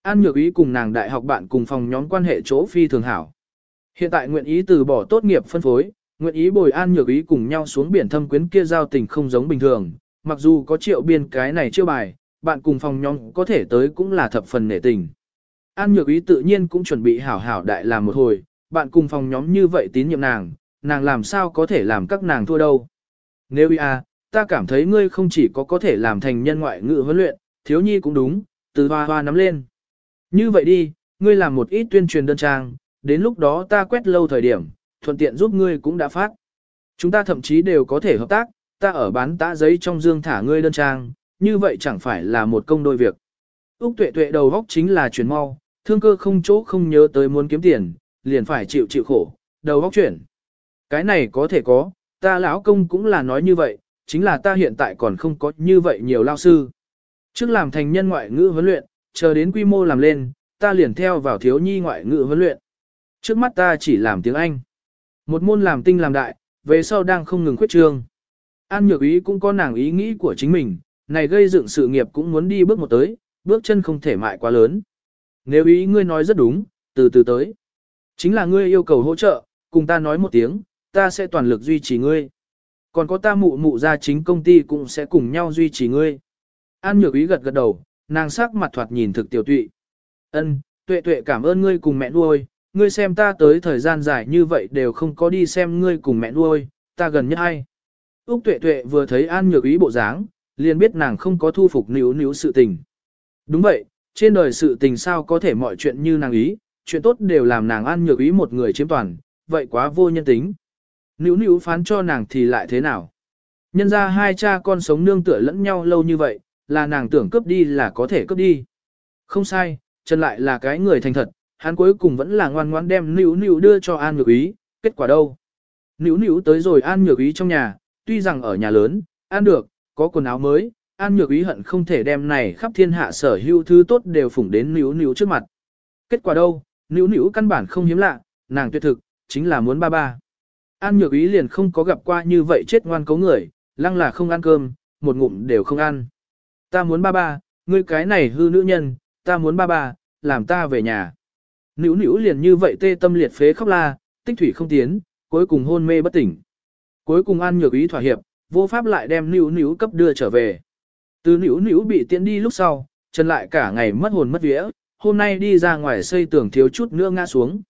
An Nhược Ý cùng nàng đại học bạn cùng phòng nhóm quan hệ chỗ phi thường hảo. Hiện tại nguyện ý từ bỏ tốt nghiệp phân phối, nguyện ý bồi An Nhược Ý cùng nhau xuống biển thâm quyến kia giao tình không giống bình thường, mặc dù có triệu biên cái này chưa bài, bạn cùng phòng nhóm có thể tới cũng là thập phần nể tình. An Nhược Ý tự nhiên cũng chuẩn bị hảo hảo đại làm một hồi, bạn cùng phòng nhóm như vậy tín nhiệm nàng, nàng làm sao có thể làm các nàng thua đâu. Nếu ý à, ta cảm thấy ngươi không chỉ có có thể làm thành nhân ngoại ngữ huấn luyện, thiếu nhi cũng đúng, từ hoa hoa nắm lên. Như vậy đi, ngươi làm một ít tuyên truyền đơn trang, đến lúc đó ta quét lâu thời điểm, thuận tiện giúp ngươi cũng đã phát. Chúng ta thậm chí đều có thể hợp tác, ta ở bán tã giấy trong dương thả ngươi đơn trang, như vậy chẳng phải là một công đôi việc. Úc tuệ tuệ đầu góc chính là chuyển mau, thương cơ không chỗ không nhớ tới muốn kiếm tiền, liền phải chịu chịu khổ, đầu góc chuyển. Cái này có thể có, ta lão công cũng là nói như vậy, chính là ta hiện tại còn không có như vậy nhiều lao sư. Trước làm thành nhân ngoại ngữ huấn luyện, chờ đến quy mô làm lên, ta liền theo vào thiếu nhi ngoại ngữ huấn luyện. Trước mắt ta chỉ làm tiếng Anh. Một môn làm tinh làm đại, về sau đang không ngừng khuyết trương. An nhược ý cũng có nàng ý nghĩ của chính mình, này gây dựng sự nghiệp cũng muốn đi bước một tới, bước chân không thể mại quá lớn. Nếu ý ngươi nói rất đúng, từ từ tới. Chính là ngươi yêu cầu hỗ trợ, cùng ta nói một tiếng, ta sẽ toàn lực duy trì ngươi. Còn có ta mụ mụ ra chính công ty cũng sẽ cùng nhau duy trì ngươi. An nhược ý gật gật đầu, nàng sắc mặt thoạt nhìn thực tiểu tụy. Ân, tuệ tuệ cảm ơn ngươi cùng mẹ nuôi, ngươi xem ta tới thời gian dài như vậy đều không có đi xem ngươi cùng mẹ nuôi, ta gần nhất hay. Úc tuệ tuệ vừa thấy an nhược ý bộ dáng, liền biết nàng không có thu phục níu níu sự tình. Đúng vậy, trên đời sự tình sao có thể mọi chuyện như nàng ý, chuyện tốt đều làm nàng an nhược ý một người chiếm toàn, vậy quá vô nhân tính. Níu níu phán cho nàng thì lại thế nào? Nhân ra hai cha con sống nương tựa lẫn nhau lâu như vậy, là nàng tưởng cướp đi là có thể cướp đi. Không sai, Trần lại là cái người thành thật, hắn cuối cùng vẫn là ngoan ngoan đem níu níu đưa cho An Nhược Ý, kết quả đâu? Níu níu tới rồi An Nhược Ý trong nhà, tuy rằng ở nhà lớn, ăn được, có quần áo mới, An Nhược Ý hận không thể đem này khắp thiên hạ sở hữu thứ tốt đều phủng đến níu níu trước mặt. Kết quả đâu? Níu níu căn bản không hiếm lạ, nàng tuyệt thực, chính là muốn ba ba. An Nhược Ý liền không có gặp qua như vậy chết ngoan cấu người, lăng là không ăn cơm, một ngụm đều không ăn. Ta muốn ba ba, ngươi cái này hư nữ nhân, ta muốn ba ba, làm ta về nhà. Nữu nữu liền như vậy tê tâm liệt phế khóc la, tích thủy không tiến, cuối cùng hôn mê bất tỉnh. Cuối cùng An Nhược Ý thỏa hiệp, vô pháp lại đem nữu nữu cấp đưa trở về. Từ nữu nữu bị tiễn đi lúc sau, Trần lại cả ngày mất hồn mất vía, hôm nay đi ra ngoài xây tường thiếu chút nữa ngã xuống.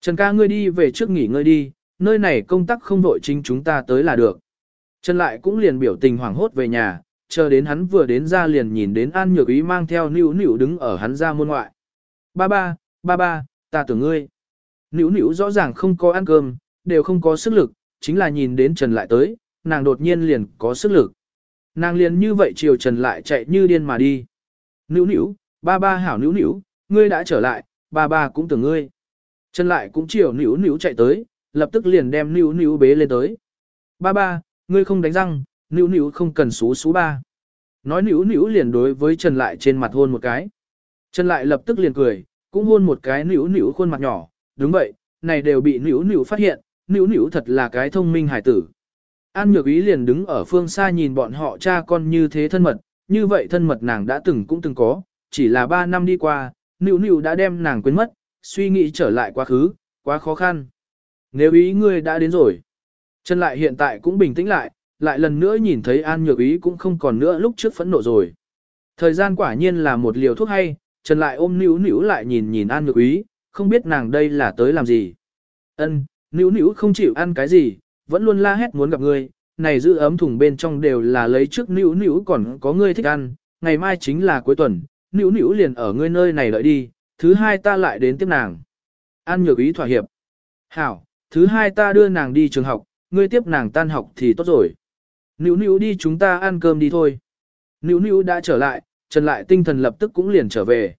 Trần ca ngươi đi về trước nghỉ ngơi đi, nơi này công tác không vội chính chúng ta tới là được. Trần lại cũng liền biểu tình hoảng hốt về nhà, chờ đến hắn vừa đến ra liền nhìn đến An Nhược Ý mang theo nữu nữu đứng ở hắn ra môn ngoại. Ba ba, ba ba, ta tưởng ngươi. Nữu nữu rõ ràng không có ăn cơm, đều không có sức lực, chính là nhìn đến Trần lại tới, nàng đột nhiên liền có sức lực. Nàng liền như vậy chiều Trần lại chạy như điên mà đi. Nữu nữu, ba ba hảo nữu nữu, ngươi đã trở lại, ba ba cũng tưởng ngươi. Trần lại cũng chiều nữu nữu chạy tới, lập tức liền đem nữu nữu bế lên tới. Ba ba, ngươi không đánh răng, nữu nữu không cần xú xú ba. Nói nữu nữu liền đối với Trần lại trên mặt hôn một cái. Trần lại lập tức liền cười, cũng hôn một cái nữu nữu khuôn mặt nhỏ, đúng vậy, này đều bị nữu nữu phát hiện, nữu nữu thật là cái thông minh hải tử. An nhược ý liền đứng ở phương xa nhìn bọn họ cha con như thế thân mật, như vậy thân mật nàng đã từng cũng từng có, chỉ là 3 năm đi qua, nữu nữu đã đem nàng quên mất, suy nghĩ trở lại quá khứ, quá khó khăn. Nếu ý ngươi đã đến rồi, chân lại hiện tại cũng bình tĩnh lại, lại lần nữa nhìn thấy An Nhược Ý cũng không còn nữa lúc trước phẫn nộ rồi. Thời gian quả nhiên là một liều thuốc hay, Trần lại ôm níu níu lại nhìn nhìn An Nhược Ý, không biết nàng đây là tới làm gì. Ân, níu níu không chịu ăn cái gì, vẫn luôn la hét muốn gặp ngươi, này giữ ấm thùng bên trong đều là lấy trước níu níu còn có ngươi thích ăn, ngày mai chính là cuối tuần, níu níu liền ở ngươi nơi này đợi đi, thứ hai ta lại đến tiếp nàng. An Nhược Ý thỏa hiệp. Hảo, thứ hai ta đưa nàng đi trường học, ngươi tiếp nàng tan học thì tốt rồi. Nữu nữu đi chúng ta ăn cơm đi thôi. Nữu nữu đã trở lại, Trần lại tinh thần lập tức cũng liền trở về.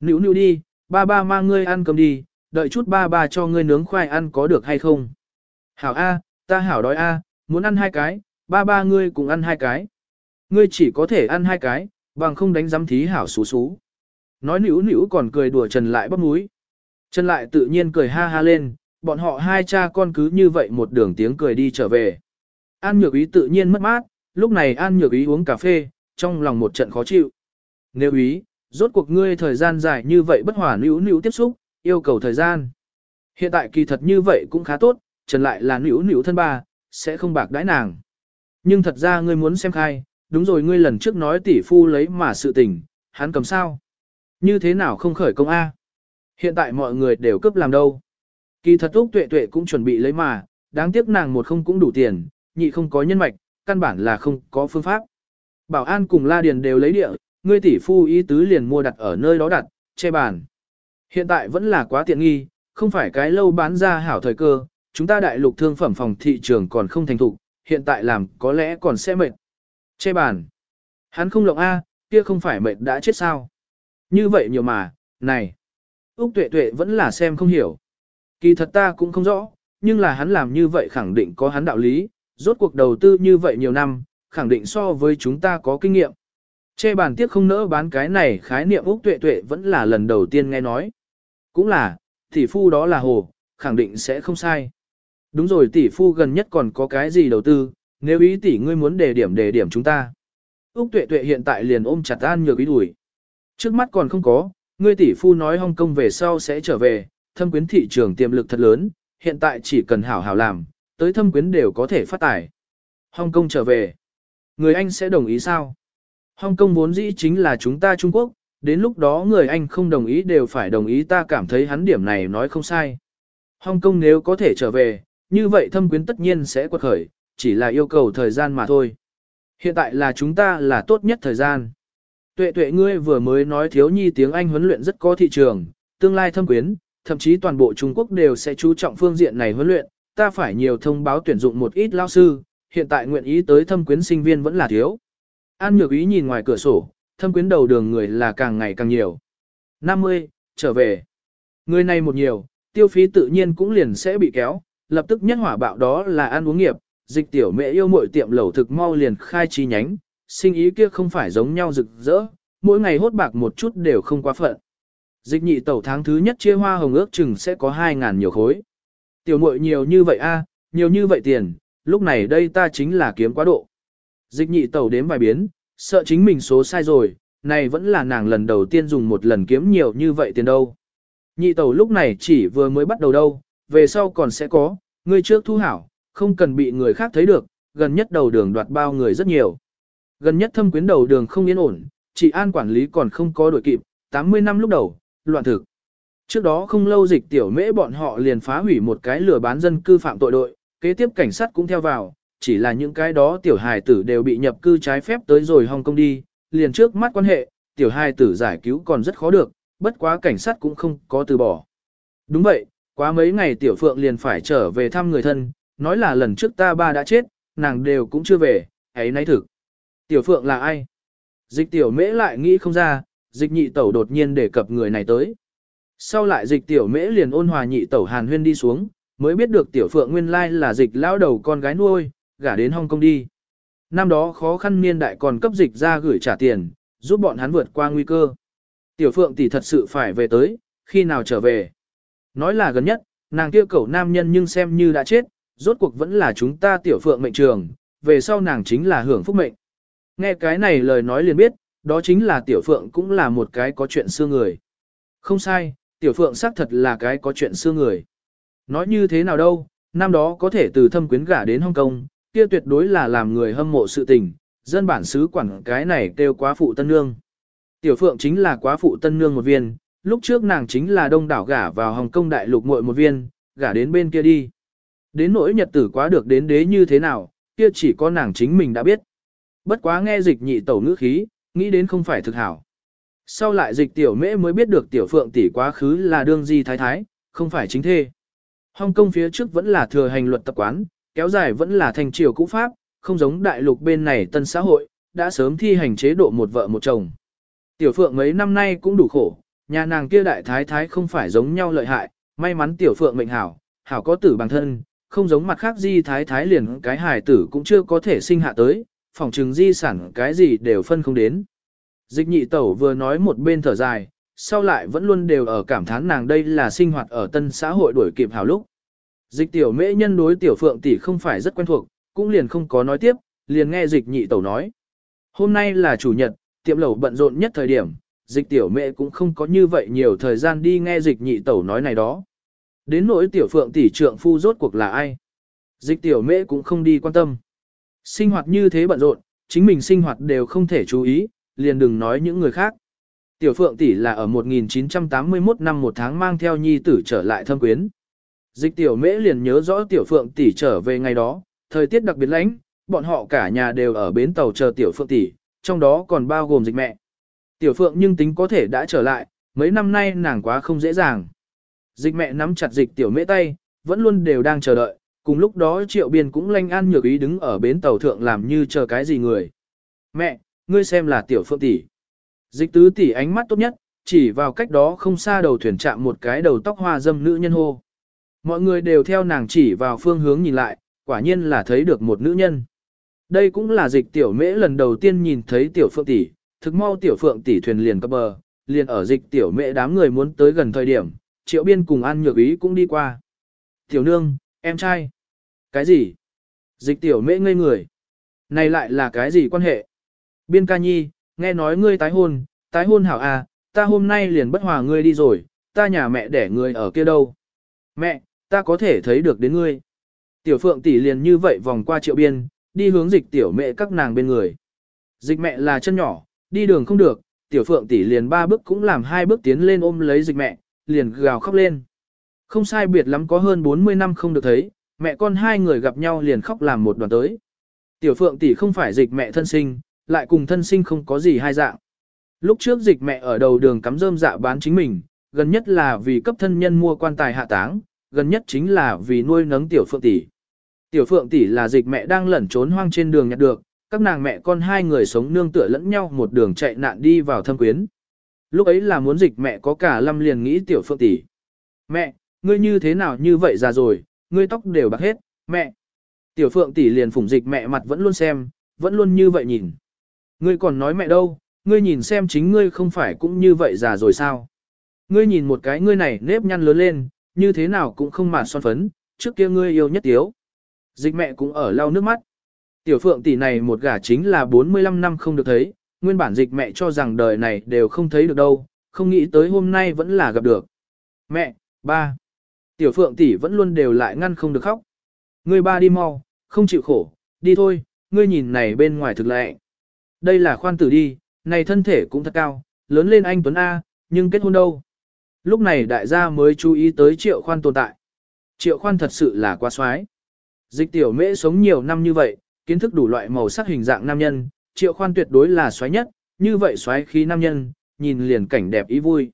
Nữu nữu đi, ba ba mang ngươi ăn cơm đi, đợi chút ba ba cho ngươi nướng khoai ăn có được hay không. Hảo A, ta hảo đói A, muốn ăn hai cái, ba ba ngươi cũng ăn hai cái. Ngươi chỉ có thể ăn hai cái, bằng không đánh giám thí hảo xú xú. Nói nữu nữu còn cười đùa Trần lại bắp múi. Trần lại tự nhiên cười ha ha lên, bọn họ hai cha con cứ như vậy một đường tiếng cười đi trở về. An nhược ý tự nhiên mất mát, lúc này An nhược ý uống cà phê, trong lòng một trận khó chịu. Nếu ý, rốt cuộc ngươi thời gian dài như vậy bất hòa nữ nữ tiếp xúc, yêu cầu thời gian. Hiện tại kỳ thật như vậy cũng khá tốt, trần lại là nữ nữ thân ba, sẽ không bạc đãi nàng. Nhưng thật ra ngươi muốn xem khai, đúng rồi ngươi lần trước nói tỷ phu lấy mà sự tình, hắn cầm sao? Như thế nào không khởi công A? Hiện tại mọi người đều cấp làm đâu? Kỳ thật Úc Tuệ Tuệ cũng chuẩn bị lấy mà, đáng tiếc nàng một không cũng đủ tiền, nhị không có nhân mạch, căn bản là không có phương pháp. Bảo An cùng La Điền đều lấy địa, ngươi tỷ phu ý tứ liền mua đặt ở nơi đó đặt, che bàn. Hiện tại vẫn là quá tiện nghi, không phải cái lâu bán ra hảo thời cơ, chúng ta đại lục thương phẩm phòng thị trường còn không thành thục, hiện tại làm có lẽ còn sẽ mệt. Che bàn. Hắn không lộng A, kia không phải mệt đã chết sao. Như vậy nhiều mà, này. Úc tuệ tuệ vẫn là xem không hiểu. Kỳ thật ta cũng không rõ, nhưng là hắn làm như vậy khẳng định có hắn đạo lý, rốt cuộc đầu tư như vậy nhiều năm, khẳng định so với chúng ta có kinh nghiệm. Chê bàn tiếc không nỡ bán cái này khái niệm Úc tuệ tuệ vẫn là lần đầu tiên nghe nói. Cũng là, tỷ phu đó là hồ, khẳng định sẽ không sai. Đúng rồi tỷ phu gần nhất còn có cái gì đầu tư, nếu ý tỷ ngươi muốn đề điểm đề điểm chúng ta. Úc tuệ tuệ hiện tại liền ôm chặt an nhược ý đuổi. Trước mắt còn không có, ngươi tỷ phu nói Hong Kong về sau sẽ trở về, thâm quyến thị trường tiềm lực thật lớn, hiện tại chỉ cần hảo hảo làm, tới thâm quyến đều có thể phát tài. Hong Kong trở về. Người Anh sẽ đồng ý sao? Hong Kong vốn dĩ chính là chúng ta Trung Quốc, đến lúc đó người Anh không đồng ý đều phải đồng ý ta cảm thấy hắn điểm này nói không sai. Hong Kong nếu có thể trở về, như vậy thâm quyến tất nhiên sẽ quật khởi, chỉ là yêu cầu thời gian mà thôi. Hiện tại là chúng ta là tốt nhất thời gian. Tuệ tuệ ngươi vừa mới nói thiếu nhi tiếng Anh huấn luyện rất có thị trường, tương lai thâm quyến, thậm chí toàn bộ Trung Quốc đều sẽ chú trọng phương diện này huấn luyện, ta phải nhiều thông báo tuyển dụng một ít lao sư, hiện tại nguyện ý tới thâm quyến sinh viên vẫn là thiếu. An nhược ý nhìn ngoài cửa sổ, thâm quyến đầu đường người là càng ngày càng nhiều. 50, trở về. Người này một nhiều, tiêu phí tự nhiên cũng liền sẽ bị kéo, lập tức nhất hỏa bạo đó là ăn uống nghiệp, dịch tiểu mẹ yêu mội tiệm lẩu thực mau liền khai chi nhánh, sinh ý kia không phải giống nhau rực rỡ, mỗi ngày hốt bạc một chút đều không quá phận. Dịch nhị tẩu tháng thứ nhất chia hoa hồng ước chừng sẽ có 2.000 nhiều khối. Tiểu muội nhiều như vậy a, nhiều như vậy tiền, lúc này đây ta chính là kiếm quá độ. Dịch nhị tẩu đếm vài biến, sợ chính mình số sai rồi, này vẫn là nàng lần đầu tiên dùng một lần kiếm nhiều như vậy tiền đâu. Nhị tẩu lúc này chỉ vừa mới bắt đầu đâu, về sau còn sẽ có, ngươi trước thu hảo, không cần bị người khác thấy được, gần nhất đầu đường đoạt bao người rất nhiều. Gần nhất thâm quyến đầu đường không yên ổn, chỉ an quản lý còn không có đổi kịp, 80 năm lúc đầu, loạn thực. Trước đó không lâu dịch tiểu mễ bọn họ liền phá hủy một cái lừa bán dân cư phạm tội đội, kế tiếp cảnh sát cũng theo vào, chỉ là những cái đó tiểu hài tử đều bị nhập cư trái phép tới rồi Hong Kong đi, liền trước mắt quan hệ, tiểu hài tử giải cứu còn rất khó được, bất quá cảnh sát cũng không có từ bỏ. Đúng vậy, quá mấy ngày tiểu phượng liền phải trở về thăm người thân, nói là lần trước ta ba đã chết, nàng đều cũng chưa về, ấy nay thực. Tiểu phượng là ai? Dịch tiểu mễ lại nghĩ không ra, dịch nhị tẩu đột nhiên đề cập người này tới. Sau lại dịch tiểu mễ liền ôn hòa nhị tẩu hàn huyên đi xuống, mới biết được tiểu phượng nguyên lai là dịch lão đầu con gái nuôi, gả đến Hong Kong đi. Năm đó khó khăn niên đại còn cấp dịch ra gửi trả tiền, giúp bọn hắn vượt qua nguy cơ. Tiểu phượng tỷ thật sự phải về tới, khi nào trở về. Nói là gần nhất, nàng kia cẩu nam nhân nhưng xem như đã chết, rốt cuộc vẫn là chúng ta tiểu phượng mệnh trường, về sau nàng chính là hưởng phúc mệnh. Nghe cái này lời nói liền biết, đó chính là tiểu phượng cũng là một cái có chuyện xưa người. Không sai, tiểu phượng xác thật là cái có chuyện xưa người. Nói như thế nào đâu, năm đó có thể từ thâm quyến gả đến Hong Kong, kia tuyệt đối là làm người hâm mộ sự tình, dân bản xứ quản cái này kêu quá phụ tân nương. Tiểu phượng chính là quá phụ tân nương một viên, lúc trước nàng chính là đông đảo gả vào Hồng Kông đại lục muội một viên, gả đến bên kia đi. Đến nỗi nhật tử quá được đến đế như thế nào, kia chỉ có nàng chính mình đã biết. Bất quá nghe dịch nhị tẩu ngữ khí, nghĩ đến không phải thực hảo. Sau lại dịch tiểu mễ mới biết được tiểu phượng tỷ quá khứ là đương di thái thái, không phải chính thê. Hong Kông phía trước vẫn là thừa hành luật tập quán, kéo dài vẫn là thành triều cũ pháp, không giống đại lục bên này tân xã hội, đã sớm thi hành chế độ một vợ một chồng. Tiểu phượng mấy năm nay cũng đủ khổ, nhà nàng kia đại thái thái không phải giống nhau lợi hại, may mắn tiểu phượng mệnh hảo, hảo có tử bằng thân, không giống mặt khác di thái thái liền cái hài tử cũng chưa có thể sinh hạ tới, phòng trừng di sản cái gì đều phân không đến. Dịch nhị tẩu vừa nói một bên thở dài, sau lại vẫn luôn đều ở cảm thán nàng đây là sinh hoạt ở tân xã hội đuổi kịp hào lúc. Dịch tiểu mễ nhân đối tiểu phượng tỷ không phải rất quen thuộc, cũng liền không có nói tiếp, liền nghe dịch nhị tẩu nói. Hôm nay là chủ nhật, tiệm lẩu bận rộn nhất thời điểm, dịch tiểu mẹ cũng không có như vậy nhiều thời gian đi nghe dịch nhị tẩu nói này đó. Đến nỗi tiểu phượng tỷ trượng phu rốt cuộc là ai? Dịch tiểu mẹ cũng không đi quan tâm. Sinh hoạt như thế bận rộn, chính mình sinh hoạt đều không thể chú ý, liền đừng nói những người khác. Tiểu phượng tỷ là ở 1981 năm một tháng mang theo nhi tử trở lại thâm quyến. Dịch tiểu mễ liền nhớ rõ tiểu phượng tỷ trở về ngày đó, thời tiết đặc biệt lạnh, bọn họ cả nhà đều ở bến tàu chờ tiểu phượng tỷ, trong đó còn bao gồm dịch mẹ. Tiểu phượng nhưng tính có thể đã trở lại, mấy năm nay nàng quá không dễ dàng. Dịch mẹ nắm chặt dịch tiểu mễ tay, vẫn luôn đều đang chờ đợi, cùng lúc đó triệu biên cũng lanh an nhược ý đứng ở bến tàu thượng làm như chờ cái gì người. Mẹ, ngươi xem là tiểu phượng tỷ. Dịch tứ tỷ ánh mắt tốt nhất, chỉ vào cách đó không xa đầu thuyền chạm một cái đầu tóc hoa dâm nữ nhân hô. Mọi người đều theo nàng chỉ vào phương hướng nhìn lại, quả nhiên là thấy được một nữ nhân. Đây cũng là dịch tiểu mễ lần đầu tiên nhìn thấy tiểu phượng tỷ, thực mau tiểu phượng tỷ thuyền liền cập bờ, liền ở dịch tiểu mễ đám người muốn tới gần thời điểm, triệu biên cùng an nhược ý cũng đi qua. Tiểu nương, em trai. Cái gì? Dịch tiểu mễ ngây người. Này lại là cái gì quan hệ? Biên ca nhi, nghe nói ngươi tái hôn, tái hôn hảo à, ta hôm nay liền bất hòa ngươi đi rồi, ta nhà mẹ để ngươi ở kia đâu. Mẹ, ta có thể thấy được đến ngươi. Tiểu phượng tỷ liền như vậy vòng qua triệu biên, đi hướng dịch tiểu mẹ các nàng bên người. Dịch mẹ là chân nhỏ, đi đường không được, tiểu phượng tỷ liền ba bước cũng làm hai bước tiến lên ôm lấy dịch mẹ, liền gào khóc lên. Không sai biệt lắm có hơn 40 năm không được thấy, mẹ con hai người gặp nhau liền khóc làm một đoàn tới. Tiểu phượng tỷ không phải dịch mẹ thân sinh, lại cùng thân sinh không có gì hai dạng. Lúc trước dịch mẹ ở đầu đường cắm rơm dạ bán chính mình, gần nhất là vì cấp thân nhân mua quan tài hạ táng, gần nhất chính là vì nuôi nấng tiểu phượng tỷ. Tiểu phượng tỷ là dịch mẹ đang lẩn trốn hoang trên đường nhặt được, các nàng mẹ con hai người sống nương tựa lẫn nhau một đường chạy nạn đi vào thâm quyến. Lúc ấy là muốn dịch mẹ có cả lâm liền nghĩ tiểu phượng tỷ. Mẹ, ngươi như thế nào như vậy già rồi, ngươi tóc đều bạc hết, mẹ. Tiểu phượng tỷ liền phủng dịch mẹ mặt vẫn luôn xem, vẫn luôn như vậy nhìn. Ngươi còn nói mẹ đâu, ngươi nhìn xem chính ngươi không phải cũng như vậy già rồi sao. Ngươi nhìn một cái ngươi này nếp nhăn lớn lên, như thế nào cũng không mạt son phấn, trước kia ngươi yêu nhất tiếu. Dịch mẹ cũng ở lau nước mắt. Tiểu phượng tỷ này một gả chính là 45 năm không được thấy, nguyên bản dịch mẹ cho rằng đời này đều không thấy được đâu, không nghĩ tới hôm nay vẫn là gặp được. Mẹ, ba. Tiểu phượng tỷ vẫn luôn đều lại ngăn không được khóc. Ngươi ba đi mau, không chịu khổ, đi thôi, ngươi nhìn này bên ngoài thực lệ. Đây là khoan tử đi, này thân thể cũng thật cao, lớn lên anh Tuấn A, nhưng kết hôn đâu. Lúc này đại gia mới chú ý tới triệu khoan tồn tại. Triệu khoan thật sự là quá xoái. Dịch tiểu mễ sống nhiều năm như vậy, kiến thức đủ loại màu sắc hình dạng nam nhân, triệu khoan tuyệt đối là xoái nhất, như vậy xoái khí nam nhân, nhìn liền cảnh đẹp ý vui.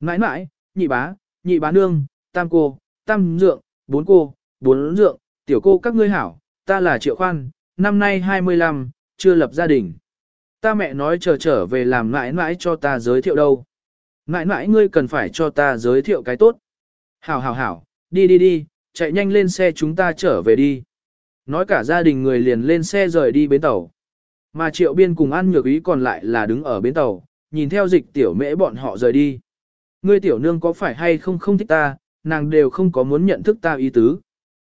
Mãi mãi, nhị bá, nhị bá nương, tam cô, tam dượng, bốn cô, bốn dượng, tiểu cô các ngươi hảo, ta là triệu khoan, năm nay 25, chưa lập gia đình. Ta mẹ nói chờ trở về làm mãi mãi cho ta giới thiệu đâu. Mãi mãi ngươi cần phải cho ta giới thiệu cái tốt. Hảo hảo hảo, đi đi đi, chạy nhanh lên xe chúng ta trở về đi. Nói cả gia đình người liền lên xe rời đi bến tàu. Mà triệu biên cùng ăn nhược ý còn lại là đứng ở bến tàu, nhìn theo dịch tiểu mễ bọn họ rời đi. Ngươi tiểu nương có phải hay không không thích ta, nàng đều không có muốn nhận thức ta ý tứ.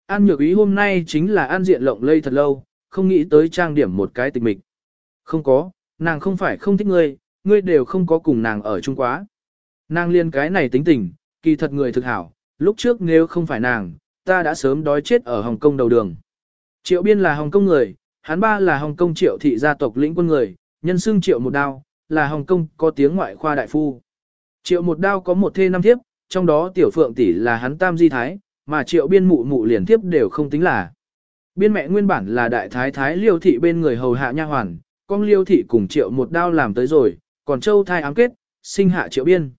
An nhược ý hôm nay chính là an diện lộng lây thật lâu, không nghĩ tới trang điểm một cái tịch mịch. Không có, nàng không phải không thích ngươi, ngươi đều không có cùng nàng ở chung quá. Nàng liên cái này tính tình, kỳ thật người thực hảo, lúc trước nếu không phải nàng, ta đã sớm đói chết ở Hồng Kông đầu đường. Triệu biên là Hồng Kông người, hắn ba là Hồng Kông triệu thị gia tộc lĩnh quân người, nhân xưng triệu một đao, là Hồng Kông có tiếng ngoại khoa đại phu. Triệu một đao có một thê năm thiếp, trong đó tiểu phượng tỷ là hắn tam di thái, mà triệu biên mụ mụ liền thiếp đều không tính là. Biên mẹ nguyên bản là đại thái thái liêu thị bên người hầu hạ nha hoàn, con liêu thị cùng triệu một đao làm tới rồi, còn châu thai ám kết, sinh hạ triệu biên.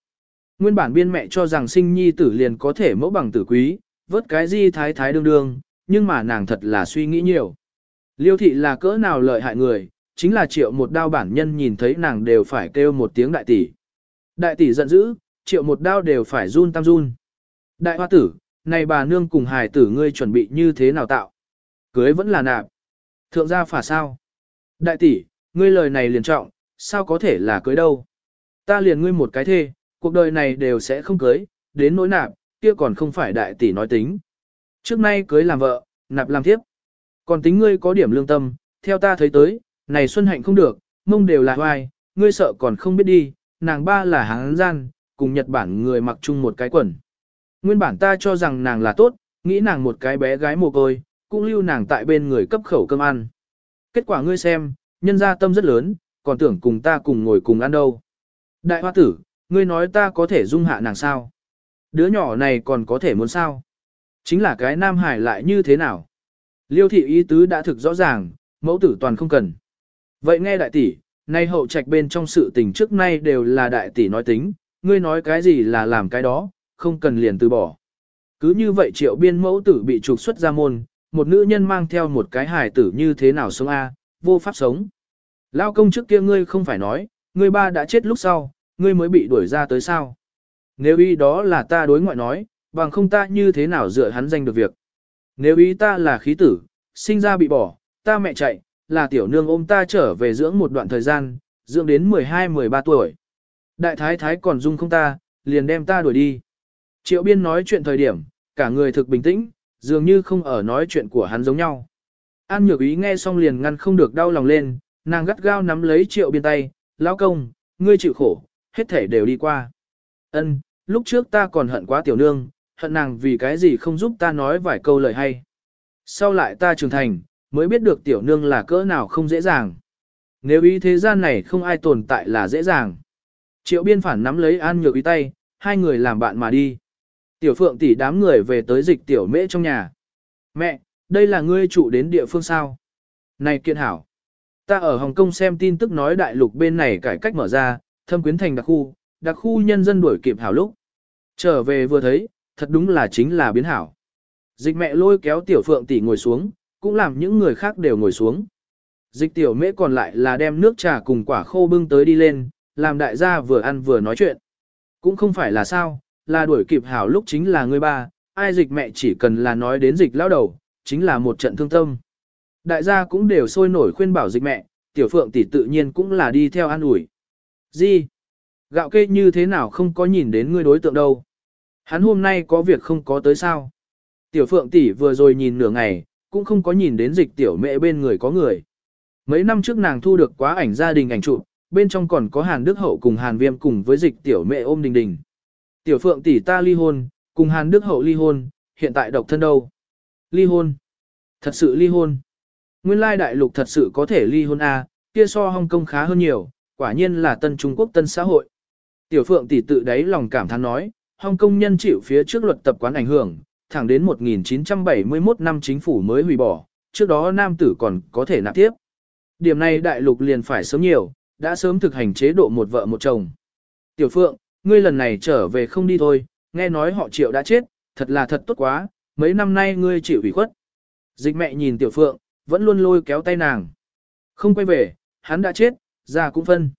Nguyên bản biên mẹ cho rằng sinh nhi tử liền có thể mẫu bằng tử quý, vớt cái di thái thái đương đương, nhưng mà nàng thật là suy nghĩ nhiều. Liêu thị là cỡ nào lợi hại người, chính là triệu một đao bản nhân nhìn thấy nàng đều phải kêu một tiếng đại tỷ. Đại tỷ giận dữ, triệu một đao đều phải run tam run. Đại hoa tử, này bà nương cùng hài tử ngươi chuẩn bị như thế nào tạo? Cưới vẫn là nạp. Thượng gia phả sao? Đại tỷ, ngươi lời này liền trọng, sao có thể là cưới đâu? Ta liền ngươi một cái thê, cuộc đời này đều sẽ không cưới, đến nỗi nạp, kia còn không phải đại tỷ nói tính. Trước nay cưới làm vợ, nạp làm tiếp. Còn tính ngươi có điểm lương tâm, theo ta thấy tới, này xuân hạnh không được, mông đều là hoài, ngươi sợ còn không biết đi, nàng ba là hán gian, cùng Nhật Bản người mặc chung một cái quần. Nguyên bản ta cho rằng nàng là tốt, nghĩ nàng một cái bé gái mồ côi, cũng lưu nàng tại bên người cấp khẩu cơm ăn. Kết quả ngươi xem, nhân gia tâm rất lớn, còn tưởng cùng ta cùng ngồi cùng ăn đâu. Đại hoa tử, ngươi nói ta có thể dung hạ nàng sao? Đứa nhỏ này còn có thể muốn sao? Chính là cái nam hải lại như thế nào? Liêu thị ý tứ đã thực rõ ràng, mẫu tử toàn không cần. Vậy nghe đại tỷ, nay hậu trạch bên trong sự tình trước nay đều là đại tỷ nói tính, ngươi nói cái gì là làm cái đó, không cần liền từ bỏ. Cứ như vậy triệu biên mẫu tử bị trục xuất ra môn, một nữ nhân mang theo một cái hài tử như thế nào sống a, vô pháp sống. Lao công trước kia ngươi không phải nói, ngươi ba đã chết lúc sau, ngươi mới bị đuổi ra tới sao. Nếu ý đó là ta đối ngoại nói, bằng không ta như thế nào dựa hắn danh được việc. Nếu ý ta là khí tử, sinh ra bị bỏ, ta mẹ chạy, là tiểu nương ôm ta trở về dưỡng một đoạn thời gian, dưỡng đến 12-13 tuổi. Đại thái thái còn dung không ta, liền đem ta đuổi đi. Triệu biên nói chuyện thời điểm, cả người thực bình tĩnh, dường như không ở nói chuyện của hắn giống nhau. An nhược ý nghe xong liền ngăn không được đau lòng lên, nàng gắt gao nắm lấy triệu biên tay, lão công, ngươi chịu khổ, hết thể đều đi qua. Ân, lúc trước ta còn hận quá tiểu nương, hận nàng vì cái gì không giúp ta nói vài câu lời hay. Sau lại ta trưởng thành, mới biết được tiểu nương là cỡ nào không dễ dàng. Nếu ý thế gian này không ai tồn tại là dễ dàng. Triệu biên phản nắm lấy an nhược ý tay, hai người làm bạn mà đi. Tiểu phượng tỷ đám người về tới dịch tiểu mễ trong nhà. Mẹ, đây là ngươi trụ đến địa phương sao? Này kiện hảo. Ta ở Hồng Kông xem tin tức nói đại lục bên này cải cách mở ra, thâm quyến thành đặc khu, đặc khu nhân dân đuổi kịp hảo lúc. Trở về vừa thấy, thật đúng là chính là biến hảo. Dịch mẹ lôi kéo tiểu phượng tỷ ngồi xuống, cũng làm những người khác đều ngồi xuống. Dịch tiểu mễ còn lại là đem nước trà cùng quả khô bưng tới đi lên, làm đại gia vừa ăn vừa nói chuyện. Cũng không phải là sao, là đuổi kịp hảo lúc chính là người ba, ai dịch mẹ chỉ cần là nói đến dịch lao đầu, chính là một trận thương tâm. Đại gia cũng đều sôi nổi khuyên bảo dịch mẹ, tiểu phượng tỷ tự nhiên cũng là đi theo an ủi. Gì? Gạo kê như thế nào không có nhìn đến ngươi đối tượng đâu? Hắn hôm nay có việc không có tới sao? Tiểu phượng tỷ vừa rồi nhìn nửa ngày, cũng không có nhìn đến dịch tiểu mẹ bên người có người. Mấy năm trước nàng thu được quá ảnh gia đình ảnh chụp, bên trong còn có Hàn Đức Hậu cùng Hàn Viêm cùng với dịch tiểu mẹ ôm đình đình. Tiểu phượng tỷ ta ly hôn, cùng Hàn Đức Hậu ly hôn, hiện tại độc thân đâu? Ly hôn. Thật sự ly hôn. Nguyên lai đại lục thật sự có thể ly hôn à? kia so Hong Kong khá hơn nhiều, quả nhiên là tân Trung Quốc tân xã hội. Tiểu Phượng tỷ tự đáy lòng cảm thán nói, Hong Kong nhân chịu phía trước luật tập quán ảnh hưởng, thẳng đến 1971 năm chính phủ mới hủy bỏ, trước đó nam tử còn có thể nạp tiếp. Điểm này đại lục liền phải sớm nhiều, đã sớm thực hành chế độ một vợ một chồng. Tiểu Phượng, ngươi lần này trở về không đi thôi, nghe nói họ triệu đã chết, thật là thật tốt quá, mấy năm nay ngươi chịu ủy khuất. Dịch mẹ nhìn Tiểu Phượng, vẫn luôn lôi kéo tay nàng. Không quay về, hắn đã chết, ra cũng phân.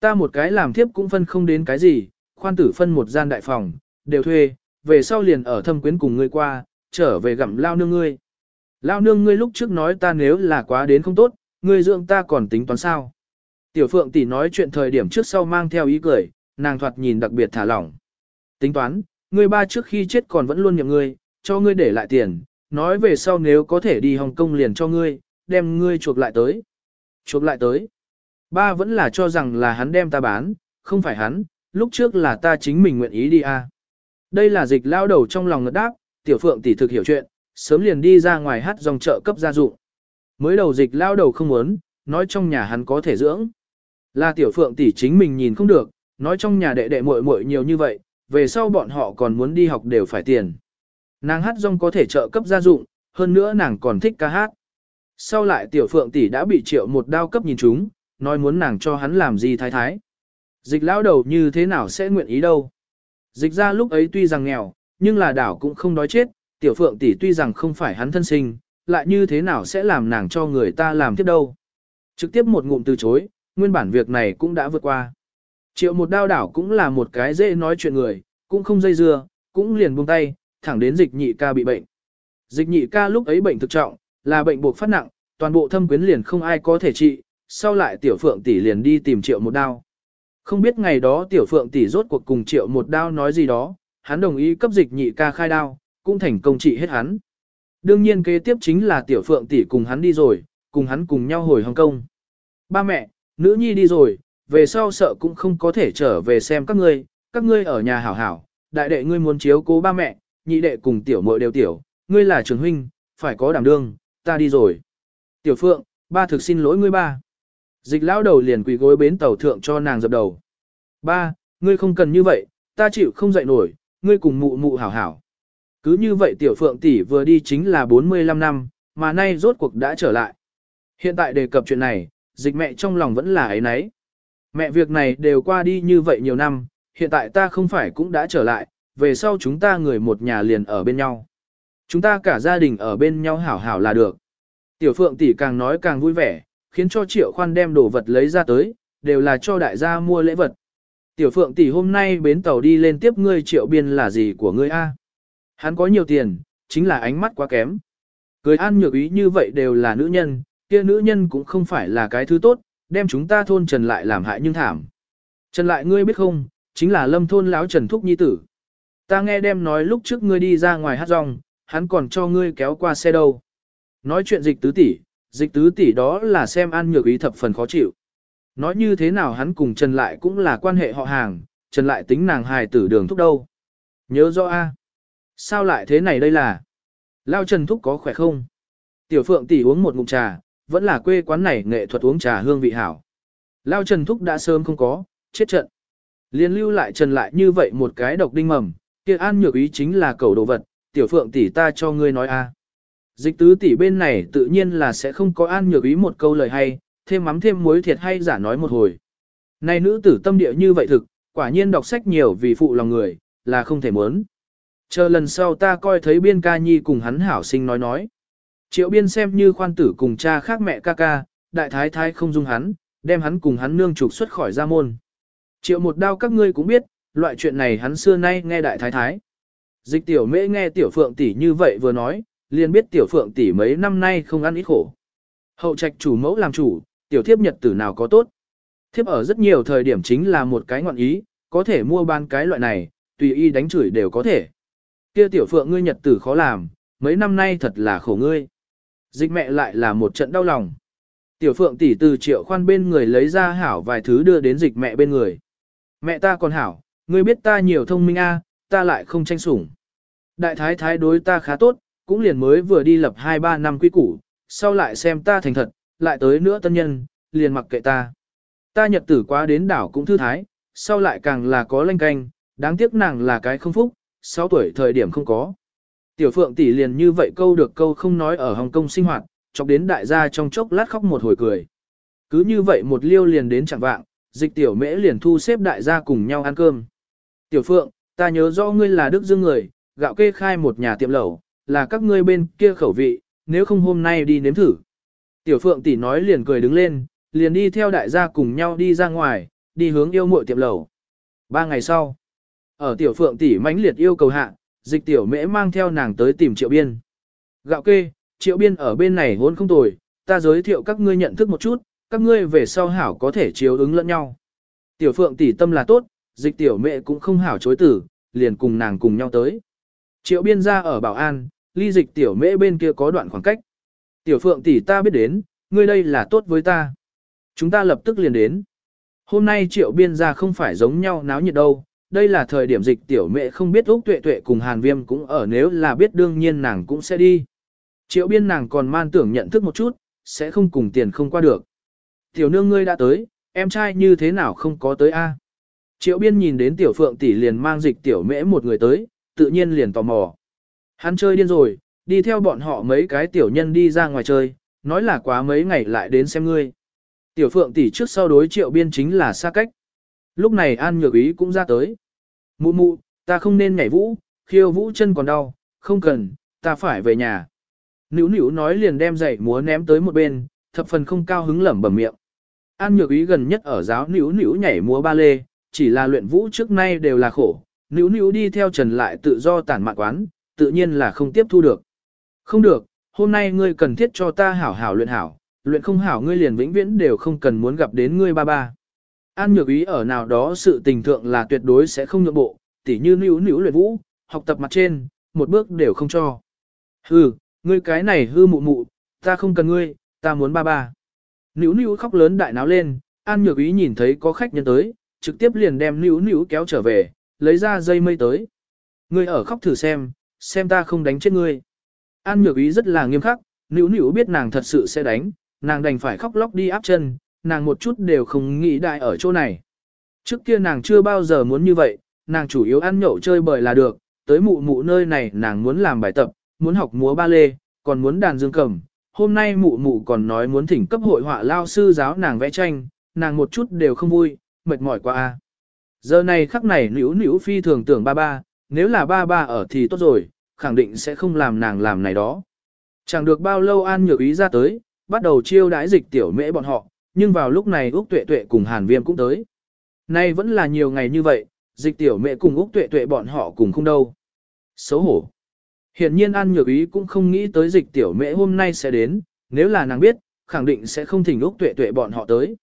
Ta một cái làm thiếp cũng phân không đến cái gì, khoan tử phân một gian đại phòng, đều thuê, về sau liền ở thâm quyến cùng ngươi qua, trở về gặm lao nương ngươi. Lao nương ngươi lúc trước nói ta nếu là quá đến không tốt, ngươi dưỡng ta còn tính toán sao. Tiểu phượng tỷ nói chuyện thời điểm trước sau mang theo ý cười, nàng thoạt nhìn đặc biệt thả lỏng. Tính toán, ngươi ba trước khi chết còn vẫn luôn nhậm ngươi, cho ngươi để lại tiền, nói về sau nếu có thể đi Hồng Kông liền cho ngươi, đem ngươi chuộc lại tới. Chuộc lại tới. Ba vẫn là cho rằng là hắn đem ta bán, không phải hắn, lúc trước là ta chính mình nguyện ý đi à. Đây là dịch lao đầu trong lòng ngật đáp, tiểu phượng tỷ thực hiểu chuyện, sớm liền đi ra ngoài hát dòng chợ cấp gia dụng. Mới đầu dịch lao đầu không muốn, nói trong nhà hắn có thể dưỡng. Là tiểu phượng tỷ chính mình nhìn không được, nói trong nhà đệ đệ muội muội nhiều như vậy, về sau bọn họ còn muốn đi học đều phải tiền. Nàng hát rong có thể trợ cấp gia dụng, hơn nữa nàng còn thích ca hát. Sau lại tiểu phượng tỷ đã bị triệu một đao cấp nhìn chúng, nói muốn nàng cho hắn làm gì thái thái. Dịch lão đầu như thế nào sẽ nguyện ý đâu. Dịch ra lúc ấy tuy rằng nghèo, nhưng là đảo cũng không đói chết, tiểu phượng tỷ tuy rằng không phải hắn thân sinh, lại như thế nào sẽ làm nàng cho người ta làm tiếp đâu. Trực tiếp một ngụm từ chối, nguyên bản việc này cũng đã vượt qua. Triệu một đao đảo cũng là một cái dễ nói chuyện người, cũng không dây dưa, cũng liền buông tay, thẳng đến dịch nhị ca bị bệnh. Dịch nhị ca lúc ấy bệnh thực trọng, là bệnh buộc phát nặng, toàn bộ thâm quyến liền không ai có thể trị, sau lại tiểu phượng tỷ liền đi tìm triệu một đao. Không biết ngày đó tiểu phượng tỷ rốt cuộc cùng triệu một đao nói gì đó, hắn đồng ý cấp dịch nhị ca khai đao, cũng thành công trị hết hắn. Đương nhiên kế tiếp chính là tiểu phượng tỷ cùng hắn đi rồi, cùng hắn cùng nhau hồi Hồng Kông. Ba mẹ, nữ nhi đi rồi, về sau sợ cũng không có thể trở về xem các ngươi, các ngươi ở nhà hảo hảo, đại đệ ngươi muốn chiếu cố ba mẹ, nhị đệ cùng tiểu muội đều tiểu, ngươi là trường huynh, phải có đảm đương, ta đi rồi. Tiểu Phượng, ba thực xin lỗi ngươi ba. Dịch lão đầu liền quỳ gối bến tàu thượng cho nàng dập đầu. Ba, ngươi không cần như vậy, ta chịu không dậy nổi, ngươi cùng mụ mụ hảo hảo. Cứ như vậy tiểu Phượng tỷ vừa đi chính là 45 năm, mà nay rốt cuộc đã trở lại. Hiện tại đề cập chuyện này, dịch mẹ trong lòng vẫn là ấy nấy. Mẹ việc này đều qua đi như vậy nhiều năm, hiện tại ta không phải cũng đã trở lại, về sau chúng ta người một nhà liền ở bên nhau. Chúng ta cả gia đình ở bên nhau hảo hảo là được. Tiểu Phượng tỷ càng nói càng vui vẻ, khiến cho Triệu Khoan đem đồ vật lấy ra tới, đều là cho đại gia mua lễ vật. Tiểu Phượng tỷ hôm nay bến tàu đi lên tiếp ngươi Triệu Biên là gì của ngươi a? Hắn có nhiều tiền, chính là ánh mắt quá kém. Cười an nhược ý như vậy đều là nữ nhân, kia nữ nhân cũng không phải là cái thứ tốt, đem chúng ta thôn Trần lại làm hại nhưng thảm. Trần lại ngươi biết không, chính là lâm thôn lão Trần Thúc Nhi Tử. Ta nghe đem nói lúc trước ngươi đi ra ngoài hát rong, hắn còn cho ngươi kéo qua xe đâu. Nói chuyện dịch tứ tỷ, dịch tứ tỷ đó là xem an nhược ý thập phần khó chịu. Nói như thế nào hắn cùng Trần lại cũng là quan hệ họ hàng, Trần lại tính nàng hài tử đường thúc đâu. Nhớ rõ a Sao lại thế này đây là? Lao Trần thúc có khỏe không? Tiểu Phượng tỷ uống một ngụm trà, vẫn là quê quán này nghệ thuật uống trà hương vị hảo. Lao Trần thúc đã sớm không có, chết trận. Liên lưu lại Trần lại như vậy một cái độc đinh mầm, kia an nhược ý chính là cầu đồ vật, tiểu phượng tỷ ta cho ngươi nói a. Dịch tứ tỷ bên này tự nhiên là sẽ không có an nhược ý một câu lời hay, thêm mắm thêm muối thiệt hay giả nói một hồi. Này nữ tử tâm địa như vậy thực, quả nhiên đọc sách nhiều vì phụ lòng người, là không thể muốn. Chờ lần sau ta coi thấy biên ca nhi cùng hắn hảo sinh nói nói. Triệu biên xem như khoan tử cùng cha khác mẹ ca ca, đại thái thái không dung hắn, đem hắn cùng hắn nương trục xuất khỏi gia môn. Triệu một đao các ngươi cũng biết, loại chuyện này hắn xưa nay nghe đại thái thái. Dịch tiểu mễ nghe tiểu phượng tỷ như vậy vừa nói, liền biết tiểu phượng tỷ mấy năm nay không ăn ít khổ. Hậu trạch chủ mẫu làm chủ, tiểu thiếp nhật tử nào có tốt. Thiếp ở rất nhiều thời điểm chính là một cái ngọn ý, có thể mua ban cái loại này, tùy y đánh chửi đều có thể. Kia tiểu phượng ngươi nhật tử khó làm, mấy năm nay thật là khổ ngươi. Dịch mẹ lại là một trận đau lòng. Tiểu phượng tỷ từ triệu khoan bên người lấy ra hảo vài thứ đưa đến dịch mẹ bên người. Mẹ ta còn hảo, ngươi biết ta nhiều thông minh a, ta lại không tranh sủng. Đại thái thái đối ta khá tốt, cũng liền mới vừa đi lập 2-3 năm quy củ, sau lại xem ta thành thật, lại tới nữa tân nhân, liền mặc kệ ta. Ta nhật tử quá đến đảo cũng thư thái, sau lại càng là có lanh canh, đáng tiếc nàng là cái không phúc, 6 tuổi thời điểm không có. Tiểu phượng tỷ liền như vậy câu được câu không nói ở Hồng Kông sinh hoạt, chọc đến đại gia trong chốc lát khóc một hồi cười. Cứ như vậy một liêu liền đến chẳng vạng, dịch tiểu mễ liền thu xếp đại gia cùng nhau ăn cơm. Tiểu phượng, ta nhớ rõ ngươi là Đức Dương người, gạo kê khai một nhà tiệm lẩu, là các ngươi bên kia khẩu vị, nếu không hôm nay đi nếm thử. Tiểu phượng tỷ nói liền cười đứng lên, liền đi theo đại gia cùng nhau đi ra ngoài, đi hướng yêu muội tiệm lẩu. Ba ngày sau, ở tiểu phượng tỷ mãnh liệt yêu cầu hạ, dịch tiểu mễ mang theo nàng tới tìm triệu biên. Gạo kê, triệu biên ở bên này hôn không tồi, ta giới thiệu các ngươi nhận thức một chút, các ngươi về sau hảo có thể chiếu ứng lẫn nhau. Tiểu phượng tỷ tâm là tốt, dịch tiểu mẹ cũng không hảo chối tử, liền cùng nàng cùng nhau tới. Triệu biên ra ở Bảo An, ly dịch tiểu mễ bên kia có đoạn khoảng cách. Tiểu phượng tỷ ta biết đến, ngươi đây là tốt với ta. Chúng ta lập tức liền đến. Hôm nay triệu biên gia không phải giống nhau náo nhiệt đâu, đây là thời điểm dịch tiểu mẹ không biết Úc Tuệ Tuệ cùng Hàn Viêm cũng ở nếu là biết đương nhiên nàng cũng sẽ đi. Triệu biên nàng còn man tưởng nhận thức một chút, sẽ không cùng tiền không qua được. Tiểu nương ngươi đã tới, em trai như thế nào không có tới a? Triệu biên nhìn đến tiểu phượng tỷ liền mang dịch tiểu mễ một người tới, tự nhiên liền tò mò. Hắn chơi điên rồi, đi theo bọn họ mấy cái tiểu nhân đi ra ngoài chơi, nói là quá mấy ngày lại đến xem ngươi. Tiểu phượng tỷ trước sau đối triệu biên chính là xa cách. Lúc này An Nhược Ý cũng ra tới. Mụ mụ, ta không nên nhảy vũ, khiêu vũ chân còn đau, không cần, ta phải về nhà. Nữu nữu nói liền đem giày múa ném tới một bên, thập phần không cao hứng lẩm bẩm miệng. An Nhược Ý gần nhất ở giáo nữu nữu nhảy múa ba lê, chỉ là luyện vũ trước nay đều là khổ, nữu nữu đi theo Trần lại tự do tản mạn quán, tự nhiên là không tiếp thu được. Không được, hôm nay ngươi cần thiết cho ta hảo hảo luyện hảo, luyện không hảo ngươi liền vĩnh viễn đều không cần muốn gặp đến ngươi ba ba. An nhược ý ở nào đó sự tình thượng là tuyệt đối sẽ không nhượng bộ, tỉ như nữ nữ luyện vũ, học tập mặt trên, một bước đều không cho. Hừ, ngươi cái này hư mụ mụ, ta không cần ngươi, ta muốn ba ba. Nữ nữ khóc lớn đại náo lên, An nhược ý nhìn thấy có khách nhân tới, trực tiếp liền đem nữ nữ kéo trở về, lấy ra dây mây tới. Ngươi ở khóc thử xem, xem ta không đánh chết ngươi. An nhược ý rất là nghiêm khắc, nữ nữ biết nàng thật sự sẽ đánh, nàng đành phải khóc lóc đi áp chân, nàng một chút đều không nghĩ đại ở chỗ này. Trước kia nàng chưa bao giờ muốn như vậy, nàng chủ yếu ăn nhậu chơi bời là được, tới mụ mụ nơi này nàng muốn làm bài tập, muốn học múa ba lê, còn muốn đàn dương cầm. Hôm nay mụ mụ còn nói muốn thỉnh cấp hội họa lao sư giáo nàng vẽ tranh, nàng một chút đều không vui, mệt mỏi quá a. Giờ này khắc này nữ nữ phi thường tưởng ba ba, nếu là ba ba ở thì tốt rồi, khẳng định sẽ không làm nàng làm này đó. Chẳng được bao lâu An Nhược Ý ra tới, bắt đầu chiêu đãi dịch tiểu mễ bọn họ, nhưng vào lúc này Úc Tuệ Tuệ cùng Hàn Viêm cũng tới. Nay vẫn là nhiều ngày như vậy, dịch tiểu mễ cùng Úc Tuệ Tuệ bọn họ cùng không đâu. Xấu hổ. Hiện nhiên An Nhược Ý cũng không nghĩ tới dịch tiểu mễ hôm nay sẽ đến, nếu là nàng biết, khẳng định sẽ không thỉnh Úc Tuệ Tuệ bọn họ tới.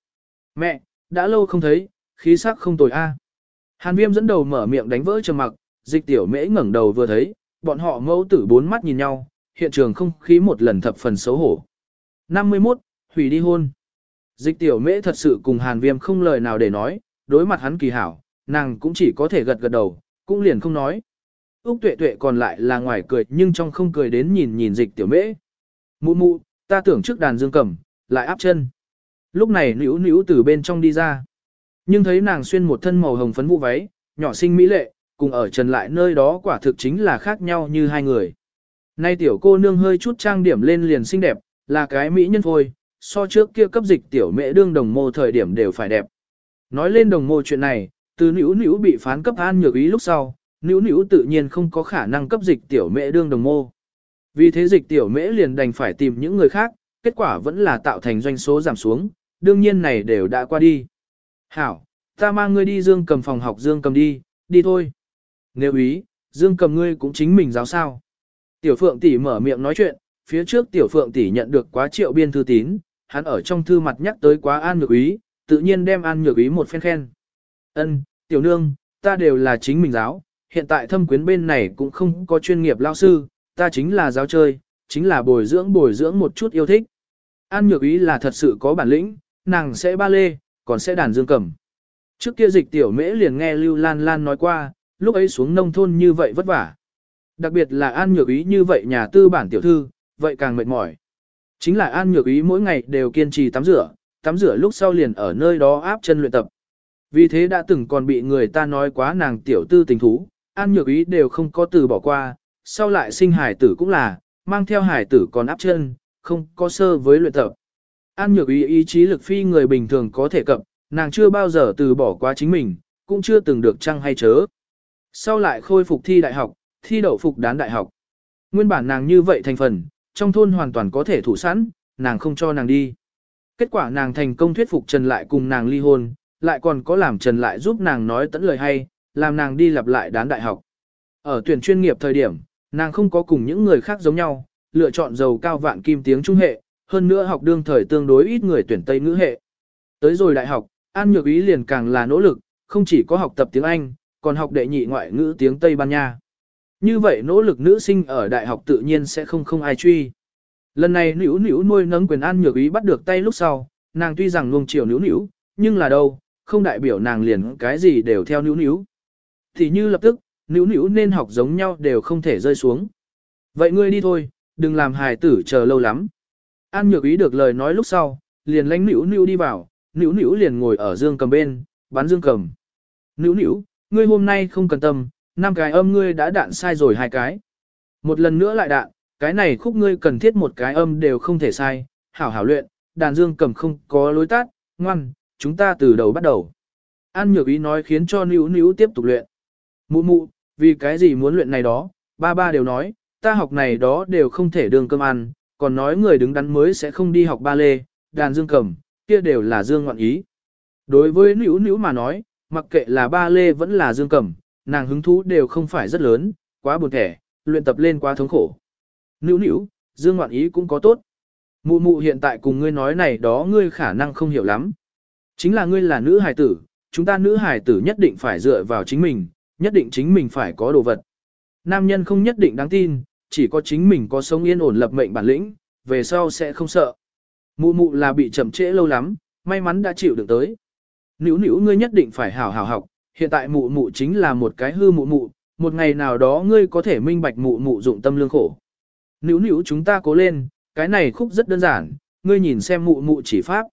Mẹ, đã lâu không thấy, khí sắc không tồi a. Hàn Viêm dẫn đầu mở miệng đánh vỡ trầm mặc, dịch tiểu mễ ngẩng đầu vừa thấy, bọn họ mẫu tử bốn mắt nhìn nhau, hiện trường không khí một lần thập phần xấu hổ. 51. Hủy đi hôn. Dịch tiểu mễ thật sự cùng Hàn Viêm không lời nào để nói, đối mặt hắn kỳ hảo, nàng cũng chỉ có thể gật gật đầu, cũng liền không nói. Úc tuệ tuệ còn lại là ngoài cười nhưng trong không cười đến nhìn nhìn dịch tiểu mễ. Mụ mụ, ta tưởng trước đàn dương cầm, lại áp chân. Lúc này nữ nữ từ bên trong đi ra. Nhưng thấy nàng xuyên một thân màu hồng phấn vụ váy, nhỏ xinh mỹ lệ, cùng ở trần lại nơi đó quả thực chính là khác nhau như hai người. Nay tiểu cô nương hơi chút trang điểm lên liền xinh đẹp, là cái mỹ nhân thôi, so trước kia cấp dịch tiểu mẹ đương đồng mô thời điểm đều phải đẹp. Nói lên đồng mô chuyện này, từ nữ nữ bị phán cấp an nhược ý lúc sau, nữ nữ tự nhiên không có khả năng cấp dịch tiểu mẹ đương đồng mô. Vì thế dịch tiểu mễ liền đành phải tìm những người khác, kết quả vẫn là tạo thành doanh số giảm xuống, đương nhiên này đều đã qua đi. Hảo, ta mang ngươi đi dương cầm phòng học dương cầm đi, đi thôi. Nếu ý, dương cầm ngươi cũng chính mình giáo sao. Tiểu phượng tỷ mở miệng nói chuyện, phía trước tiểu phượng tỷ nhận được quá triệu biên thư tín, hắn ở trong thư mặt nhắc tới quá an nhược ý, tự nhiên đem an nhược ý một phen khen. Ân, tiểu nương, ta đều là chính mình giáo, hiện tại thâm quyến bên này cũng không có chuyên nghiệp lao sư, ta chính là giáo chơi, chính là bồi dưỡng bồi dưỡng một chút yêu thích. An nhược ý là thật sự có bản lĩnh, nàng sẽ ba lê, còn sẽ đàn dương cầm. Trước kia dịch tiểu mễ liền nghe Lưu Lan Lan nói qua, lúc ấy xuống nông thôn như vậy vất vả. Đặc biệt là An Nhược Ý như vậy nhà tư bản tiểu thư, vậy càng mệt mỏi. Chính là An Nhược Ý mỗi ngày đều kiên trì tắm rửa, tắm rửa lúc sau liền ở nơi đó áp chân luyện tập. Vì thế đã từng còn bị người ta nói quá nàng tiểu tư tình thú, An Nhược Ý đều không có từ bỏ qua, sau lại sinh hải tử cũng là, mang theo hải tử còn áp chân, không có sơ với luyện tập. An Nhược Ý ý chí lực phi người bình thường có thể cập, nàng chưa bao giờ từ bỏ qua chính mình, cũng chưa từng được chăng hay chớ. Sau lại khôi phục thi đại học, thi đậu phục đán đại học. Nguyên bản nàng như vậy thành phần, trong thôn hoàn toàn có thể thủ sẵn, nàng không cho nàng đi. Kết quả nàng thành công thuyết phục Trần lại cùng nàng ly hôn, lại còn có làm Trần lại giúp nàng nói tẫn lời hay, làm nàng đi lặp lại đán đại học. Ở tuyển chuyên nghiệp thời điểm, nàng không có cùng những người khác giống nhau, lựa chọn giàu cao vạn kim tiếng trung hệ, hơn nữa học đương thời tương đối ít người tuyển Tây ngữ hệ. Tới rồi đại học, An Nhược Ý liền càng là nỗ lực, không chỉ có học tập tiếng Anh, còn học đệ nhị ngoại ngữ tiếng Tây Ban Nha. Như vậy nỗ lực nữ sinh ở đại học tự nhiên sẽ không không ai truy. Lần này nữ nữ nuôi nấng quyền An Nhược Ý bắt được tay lúc sau, nàng tuy rằng nuông chiều nữ nữ, nhưng là đâu, không đại biểu nàng liền cái gì đều theo nữ nữ. Thì như lập tức, nữ nữ nên học giống nhau đều không thể rơi xuống. Vậy ngươi đi thôi, đừng làm hài tử chờ lâu lắm. An Nhược Ý được lời nói lúc sau, liền lánh nữ nữ đi vào, Nữu nữu liền ngồi ở dương cầm bên, bắn dương cầm. Nữu nữu, ngươi hôm nay không cần tâm, năm cái âm ngươi đã đạn sai rồi hai cái. Một lần nữa lại đạn, cái này khúc ngươi cần thiết một cái âm đều không thể sai, hảo hảo luyện, đàn dương cầm không có lối tát, ngoan, chúng ta từ đầu bắt đầu. An nhược ý nói khiến cho níu níu tiếp tục luyện. Mụ mụ, vì cái gì muốn luyện này đó, ba ba đều nói, ta học này đó đều không thể đường cơm ăn, còn nói người đứng đắn mới sẽ không đi học ba lê, đàn dương cầm, kia đều là dương ngoạn ý. Đối với níu níu mà nói, mặc kệ là ba lê vẫn là dương cầm, nàng hứng thú đều không phải rất lớn, quá buồn thẻ, luyện tập lên quá thống khổ. Nữu nữu, dương ngoạn ý cũng có tốt. Mụ mụ hiện tại cùng ngươi nói này đó ngươi khả năng không hiểu lắm. Chính là ngươi là nữ hài tử, chúng ta nữ hài tử nhất định phải dựa vào chính mình, nhất định chính mình phải có đồ vật. Nam nhân không nhất định đáng tin, chỉ có chính mình có sống yên ổn lập mệnh bản lĩnh, về sau sẽ không sợ. Mụ mụ là bị chậm trễ lâu lắm, may mắn đã chịu được tới. Nữu nữu ngươi nhất định phải hảo hảo học, hiện tại mụ mụ chính là một cái hư mụ mụ, một ngày nào đó ngươi có thể minh bạch mụ mụ dụng tâm lương khổ. Nữu nữu chúng ta cố lên, cái này khúc rất đơn giản, ngươi nhìn xem mụ mụ chỉ pháp.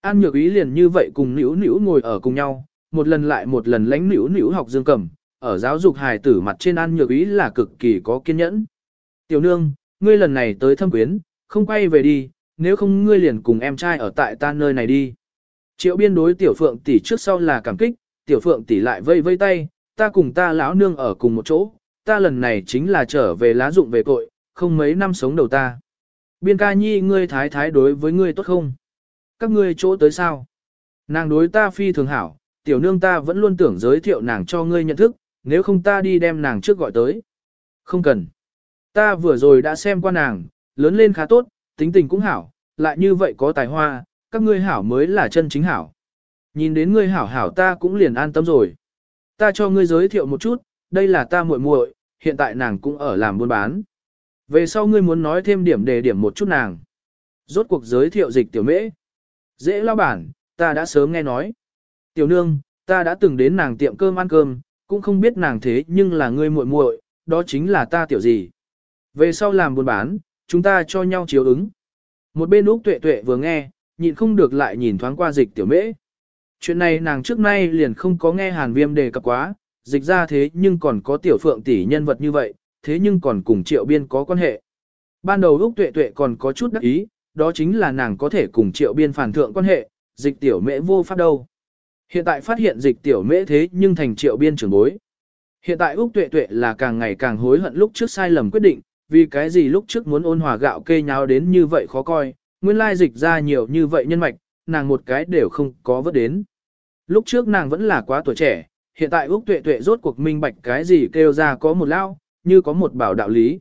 An nhược ý liền như vậy cùng nữu nữu ngồi ở cùng nhau, một lần lại một lần lánh nữu nữu học dương cầm, ở giáo dục hài tử mặt trên an nhược ý là cực kỳ có kiên nhẫn. Tiểu nương, ngươi lần này tới thâm quyến, không quay về đi, nếu không ngươi liền cùng em trai ở tại ta nơi này đi. Triệu biên đối tiểu phượng tỷ trước sau là cảm kích, tiểu phượng tỷ lại vây vây tay, ta cùng ta lão nương ở cùng một chỗ, ta lần này chính là trở về lá dụng về cội, không mấy năm sống đầu ta. Biên ca nhi ngươi thái thái đối với ngươi tốt không? Các ngươi chỗ tới sao? Nàng đối ta phi thường hảo, tiểu nương ta vẫn luôn tưởng giới thiệu nàng cho ngươi nhận thức, nếu không ta đi đem nàng trước gọi tới. Không cần. Ta vừa rồi đã xem qua nàng, lớn lên khá tốt, tính tình cũng hảo, lại như vậy có tài hoa, các ngươi hảo mới là chân chính hảo. Nhìn đến ngươi hảo hảo ta cũng liền an tâm rồi. Ta cho ngươi giới thiệu một chút, đây là ta muội muội, hiện tại nàng cũng ở làm buôn bán. Về sau ngươi muốn nói thêm điểm đề điểm một chút nàng. Rốt cuộc giới thiệu dịch tiểu mễ. Dễ lao bản, ta đã sớm nghe nói. Tiểu nương, ta đã từng đến nàng tiệm cơm ăn cơm, cũng không biết nàng thế nhưng là ngươi muội muội, đó chính là ta tiểu gì. Về sau làm buôn bán, chúng ta cho nhau chiếu ứng. Một bên Úc Tuệ Tuệ vừa nghe, nhịn không được lại nhìn thoáng qua dịch tiểu mễ. Chuyện này nàng trước nay liền không có nghe Hàn Viêm đề cập quá, dịch ra thế nhưng còn có tiểu phượng tỷ nhân vật như vậy, thế nhưng còn cùng triệu biên có quan hệ. Ban đầu Úc Tuệ Tuệ còn có chút đắc ý, đó chính là nàng có thể cùng triệu biên phản thượng quan hệ, dịch tiểu mễ vô pháp đâu. Hiện tại phát hiện dịch tiểu mễ thế nhưng thành triệu biên trưởng bối. Hiện tại Úc Tuệ Tuệ là càng ngày càng hối hận lúc trước sai lầm quyết định, vì cái gì lúc trước muốn ôn hòa gạo kê nháo đến như vậy khó coi, nguyên lai dịch ra nhiều như vậy nhân mạch, nàng một cái đều không có vớt đến. Lúc trước nàng vẫn là quá tuổi trẻ, hiện tại Úc Tuệ Tuệ rốt cuộc minh bạch cái gì kêu ra có một lao, như có một bảo đạo lý.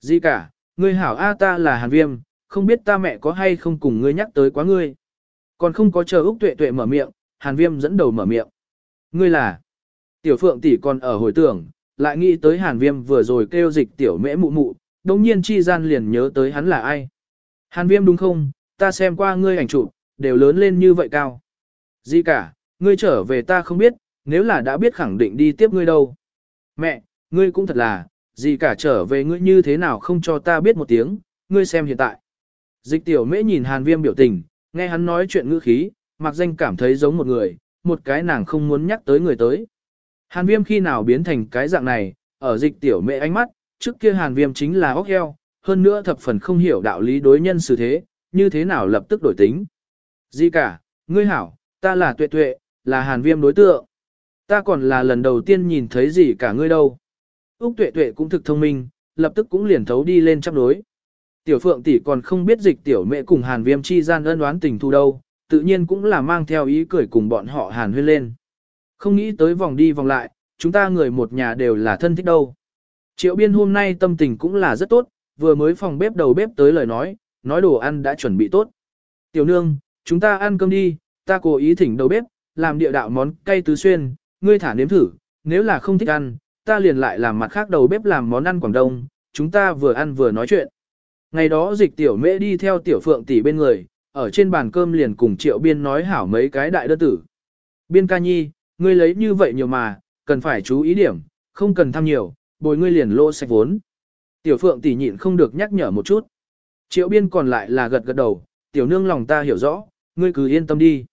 Gì cả, ngươi hảo A ta là Hàn Viêm, không biết ta mẹ có hay không cùng ngươi nhắc tới quá ngươi. Còn không có chờ Úc Tuệ Tuệ mở miệng, Hàn Viêm dẫn đầu mở miệng. Ngươi là, tiểu phượng tỷ còn ở hồi tưởng, lại nghĩ tới Hàn Viêm vừa rồi kêu dịch tiểu mễ mụ mụ, đồng nhiên chi gian liền nhớ tới hắn là ai. Hàn Viêm đúng không, ta xem qua ngươi ảnh chụp, đều lớn lên như vậy cao. Gì cả, ngươi trở về ta không biết, nếu là đã biết khẳng định đi tiếp ngươi đâu. Mẹ, ngươi cũng thật là, gì cả trở về ngươi như thế nào không cho ta biết một tiếng, ngươi xem hiện tại. Dịch tiểu mễ nhìn hàn viêm biểu tình, nghe hắn nói chuyện ngữ khí, mặc danh cảm thấy giống một người, một cái nàng không muốn nhắc tới người tới. Hàn viêm khi nào biến thành cái dạng này, ở dịch tiểu mễ ánh mắt, trước kia hàn viêm chính là óc heo, hơn nữa thập phần không hiểu đạo lý đối nhân xử thế, như thế nào lập tức đổi tính. Gì cả, ngươi hảo, ta là tuệ tuệ, là hàn viêm đối tượng. Ta còn là lần đầu tiên nhìn thấy gì cả ngươi đâu. Úc tuệ tuệ cũng thực thông minh, lập tức cũng liền thấu đi lên chấp đối. Tiểu phượng tỷ còn không biết dịch tiểu mẹ cùng hàn viêm chi gian ân đoán tình thu đâu, tự nhiên cũng là mang theo ý cười cùng bọn họ hàn huyên lên. Không nghĩ tới vòng đi vòng lại, chúng ta người một nhà đều là thân thích đâu. Triệu biên hôm nay tâm tình cũng là rất tốt, vừa mới phòng bếp đầu bếp tới lời nói, nói đồ ăn đã chuẩn bị tốt. Tiểu nương, chúng ta ăn cơm đi, ta cố ý thỉnh đầu bếp, làm địa đạo món cay tứ xuyên, ngươi thả nếm thử, nếu là không thích ăn, ta liền lại làm mặt khác đầu bếp làm món ăn Quảng Đông, chúng ta vừa ăn vừa nói chuyện. Ngày đó dịch tiểu mễ đi theo tiểu phượng tỷ bên người, ở trên bàn cơm liền cùng triệu biên nói hảo mấy cái đại đơn tử. Biên ca nhi, ngươi lấy như vậy nhiều mà, cần phải chú ý điểm, không cần tham nhiều, bồi ngươi liền lô sạch vốn. Tiểu phượng tỷ nhịn không được nhắc nhở một chút. Triệu biên còn lại là gật gật đầu, tiểu nương lòng ta hiểu rõ, ngươi cứ yên tâm đi.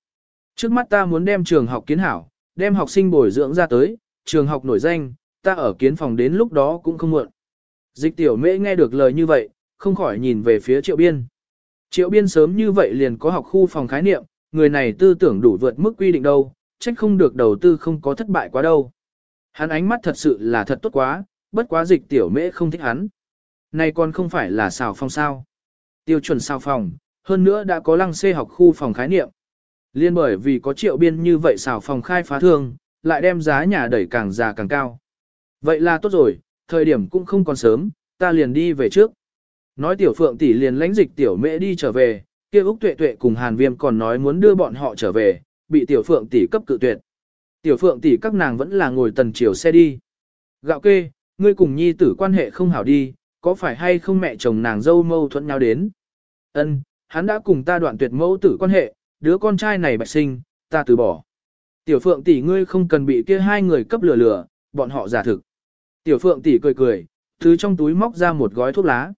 Trước mắt ta muốn đem trường học kiến hảo, đem học sinh bồi dưỡng ra tới, trường học nổi danh, ta ở kiến phòng đến lúc đó cũng không muộn. Dịch tiểu mễ nghe được lời như vậy, không khỏi nhìn về phía triệu biên. Triệu biên sớm như vậy liền có học khu phòng khái niệm, người này tư tưởng đủ vượt mức quy định đâu, trách không được đầu tư không có thất bại quá đâu. Hắn ánh mắt thật sự là thật tốt quá, bất quá dịch tiểu mễ không thích hắn. Này còn không phải là xào phòng sao. Tiêu chuẩn xào phòng, hơn nữa đã có lăng xê học khu phòng khái niệm. Liên bởi vì có triệu biên như vậy xào phòng khai phá thương, lại đem giá nhà đẩy càng già càng cao. Vậy là tốt rồi, thời điểm cũng không còn sớm, ta liền đi về trước. Nói tiểu phượng tỷ liền lãnh dịch tiểu mễ đi trở về, kia Úc Tuệ Tuệ cùng Hàn Viêm còn nói muốn đưa bọn họ trở về, bị tiểu phượng tỷ cấp cự tuyệt. Tiểu phượng tỷ các nàng vẫn là ngồi tần chiều xe đi. Gạo kê, ngươi cùng nhi tử quan hệ không hảo đi, có phải hay không mẹ chồng nàng dâu mâu thuẫn nhau đến? Ân, hắn đã cùng ta đoạn tuyệt mẫu tử quan hệ, đứa con trai này bạch sinh, ta từ bỏ. Tiểu phượng tỷ ngươi không cần bị kia hai người cấp lừa lừa, bọn họ giả thực. Tiểu phượng tỷ cười cười, thứ trong túi móc ra một gói thuốc lá.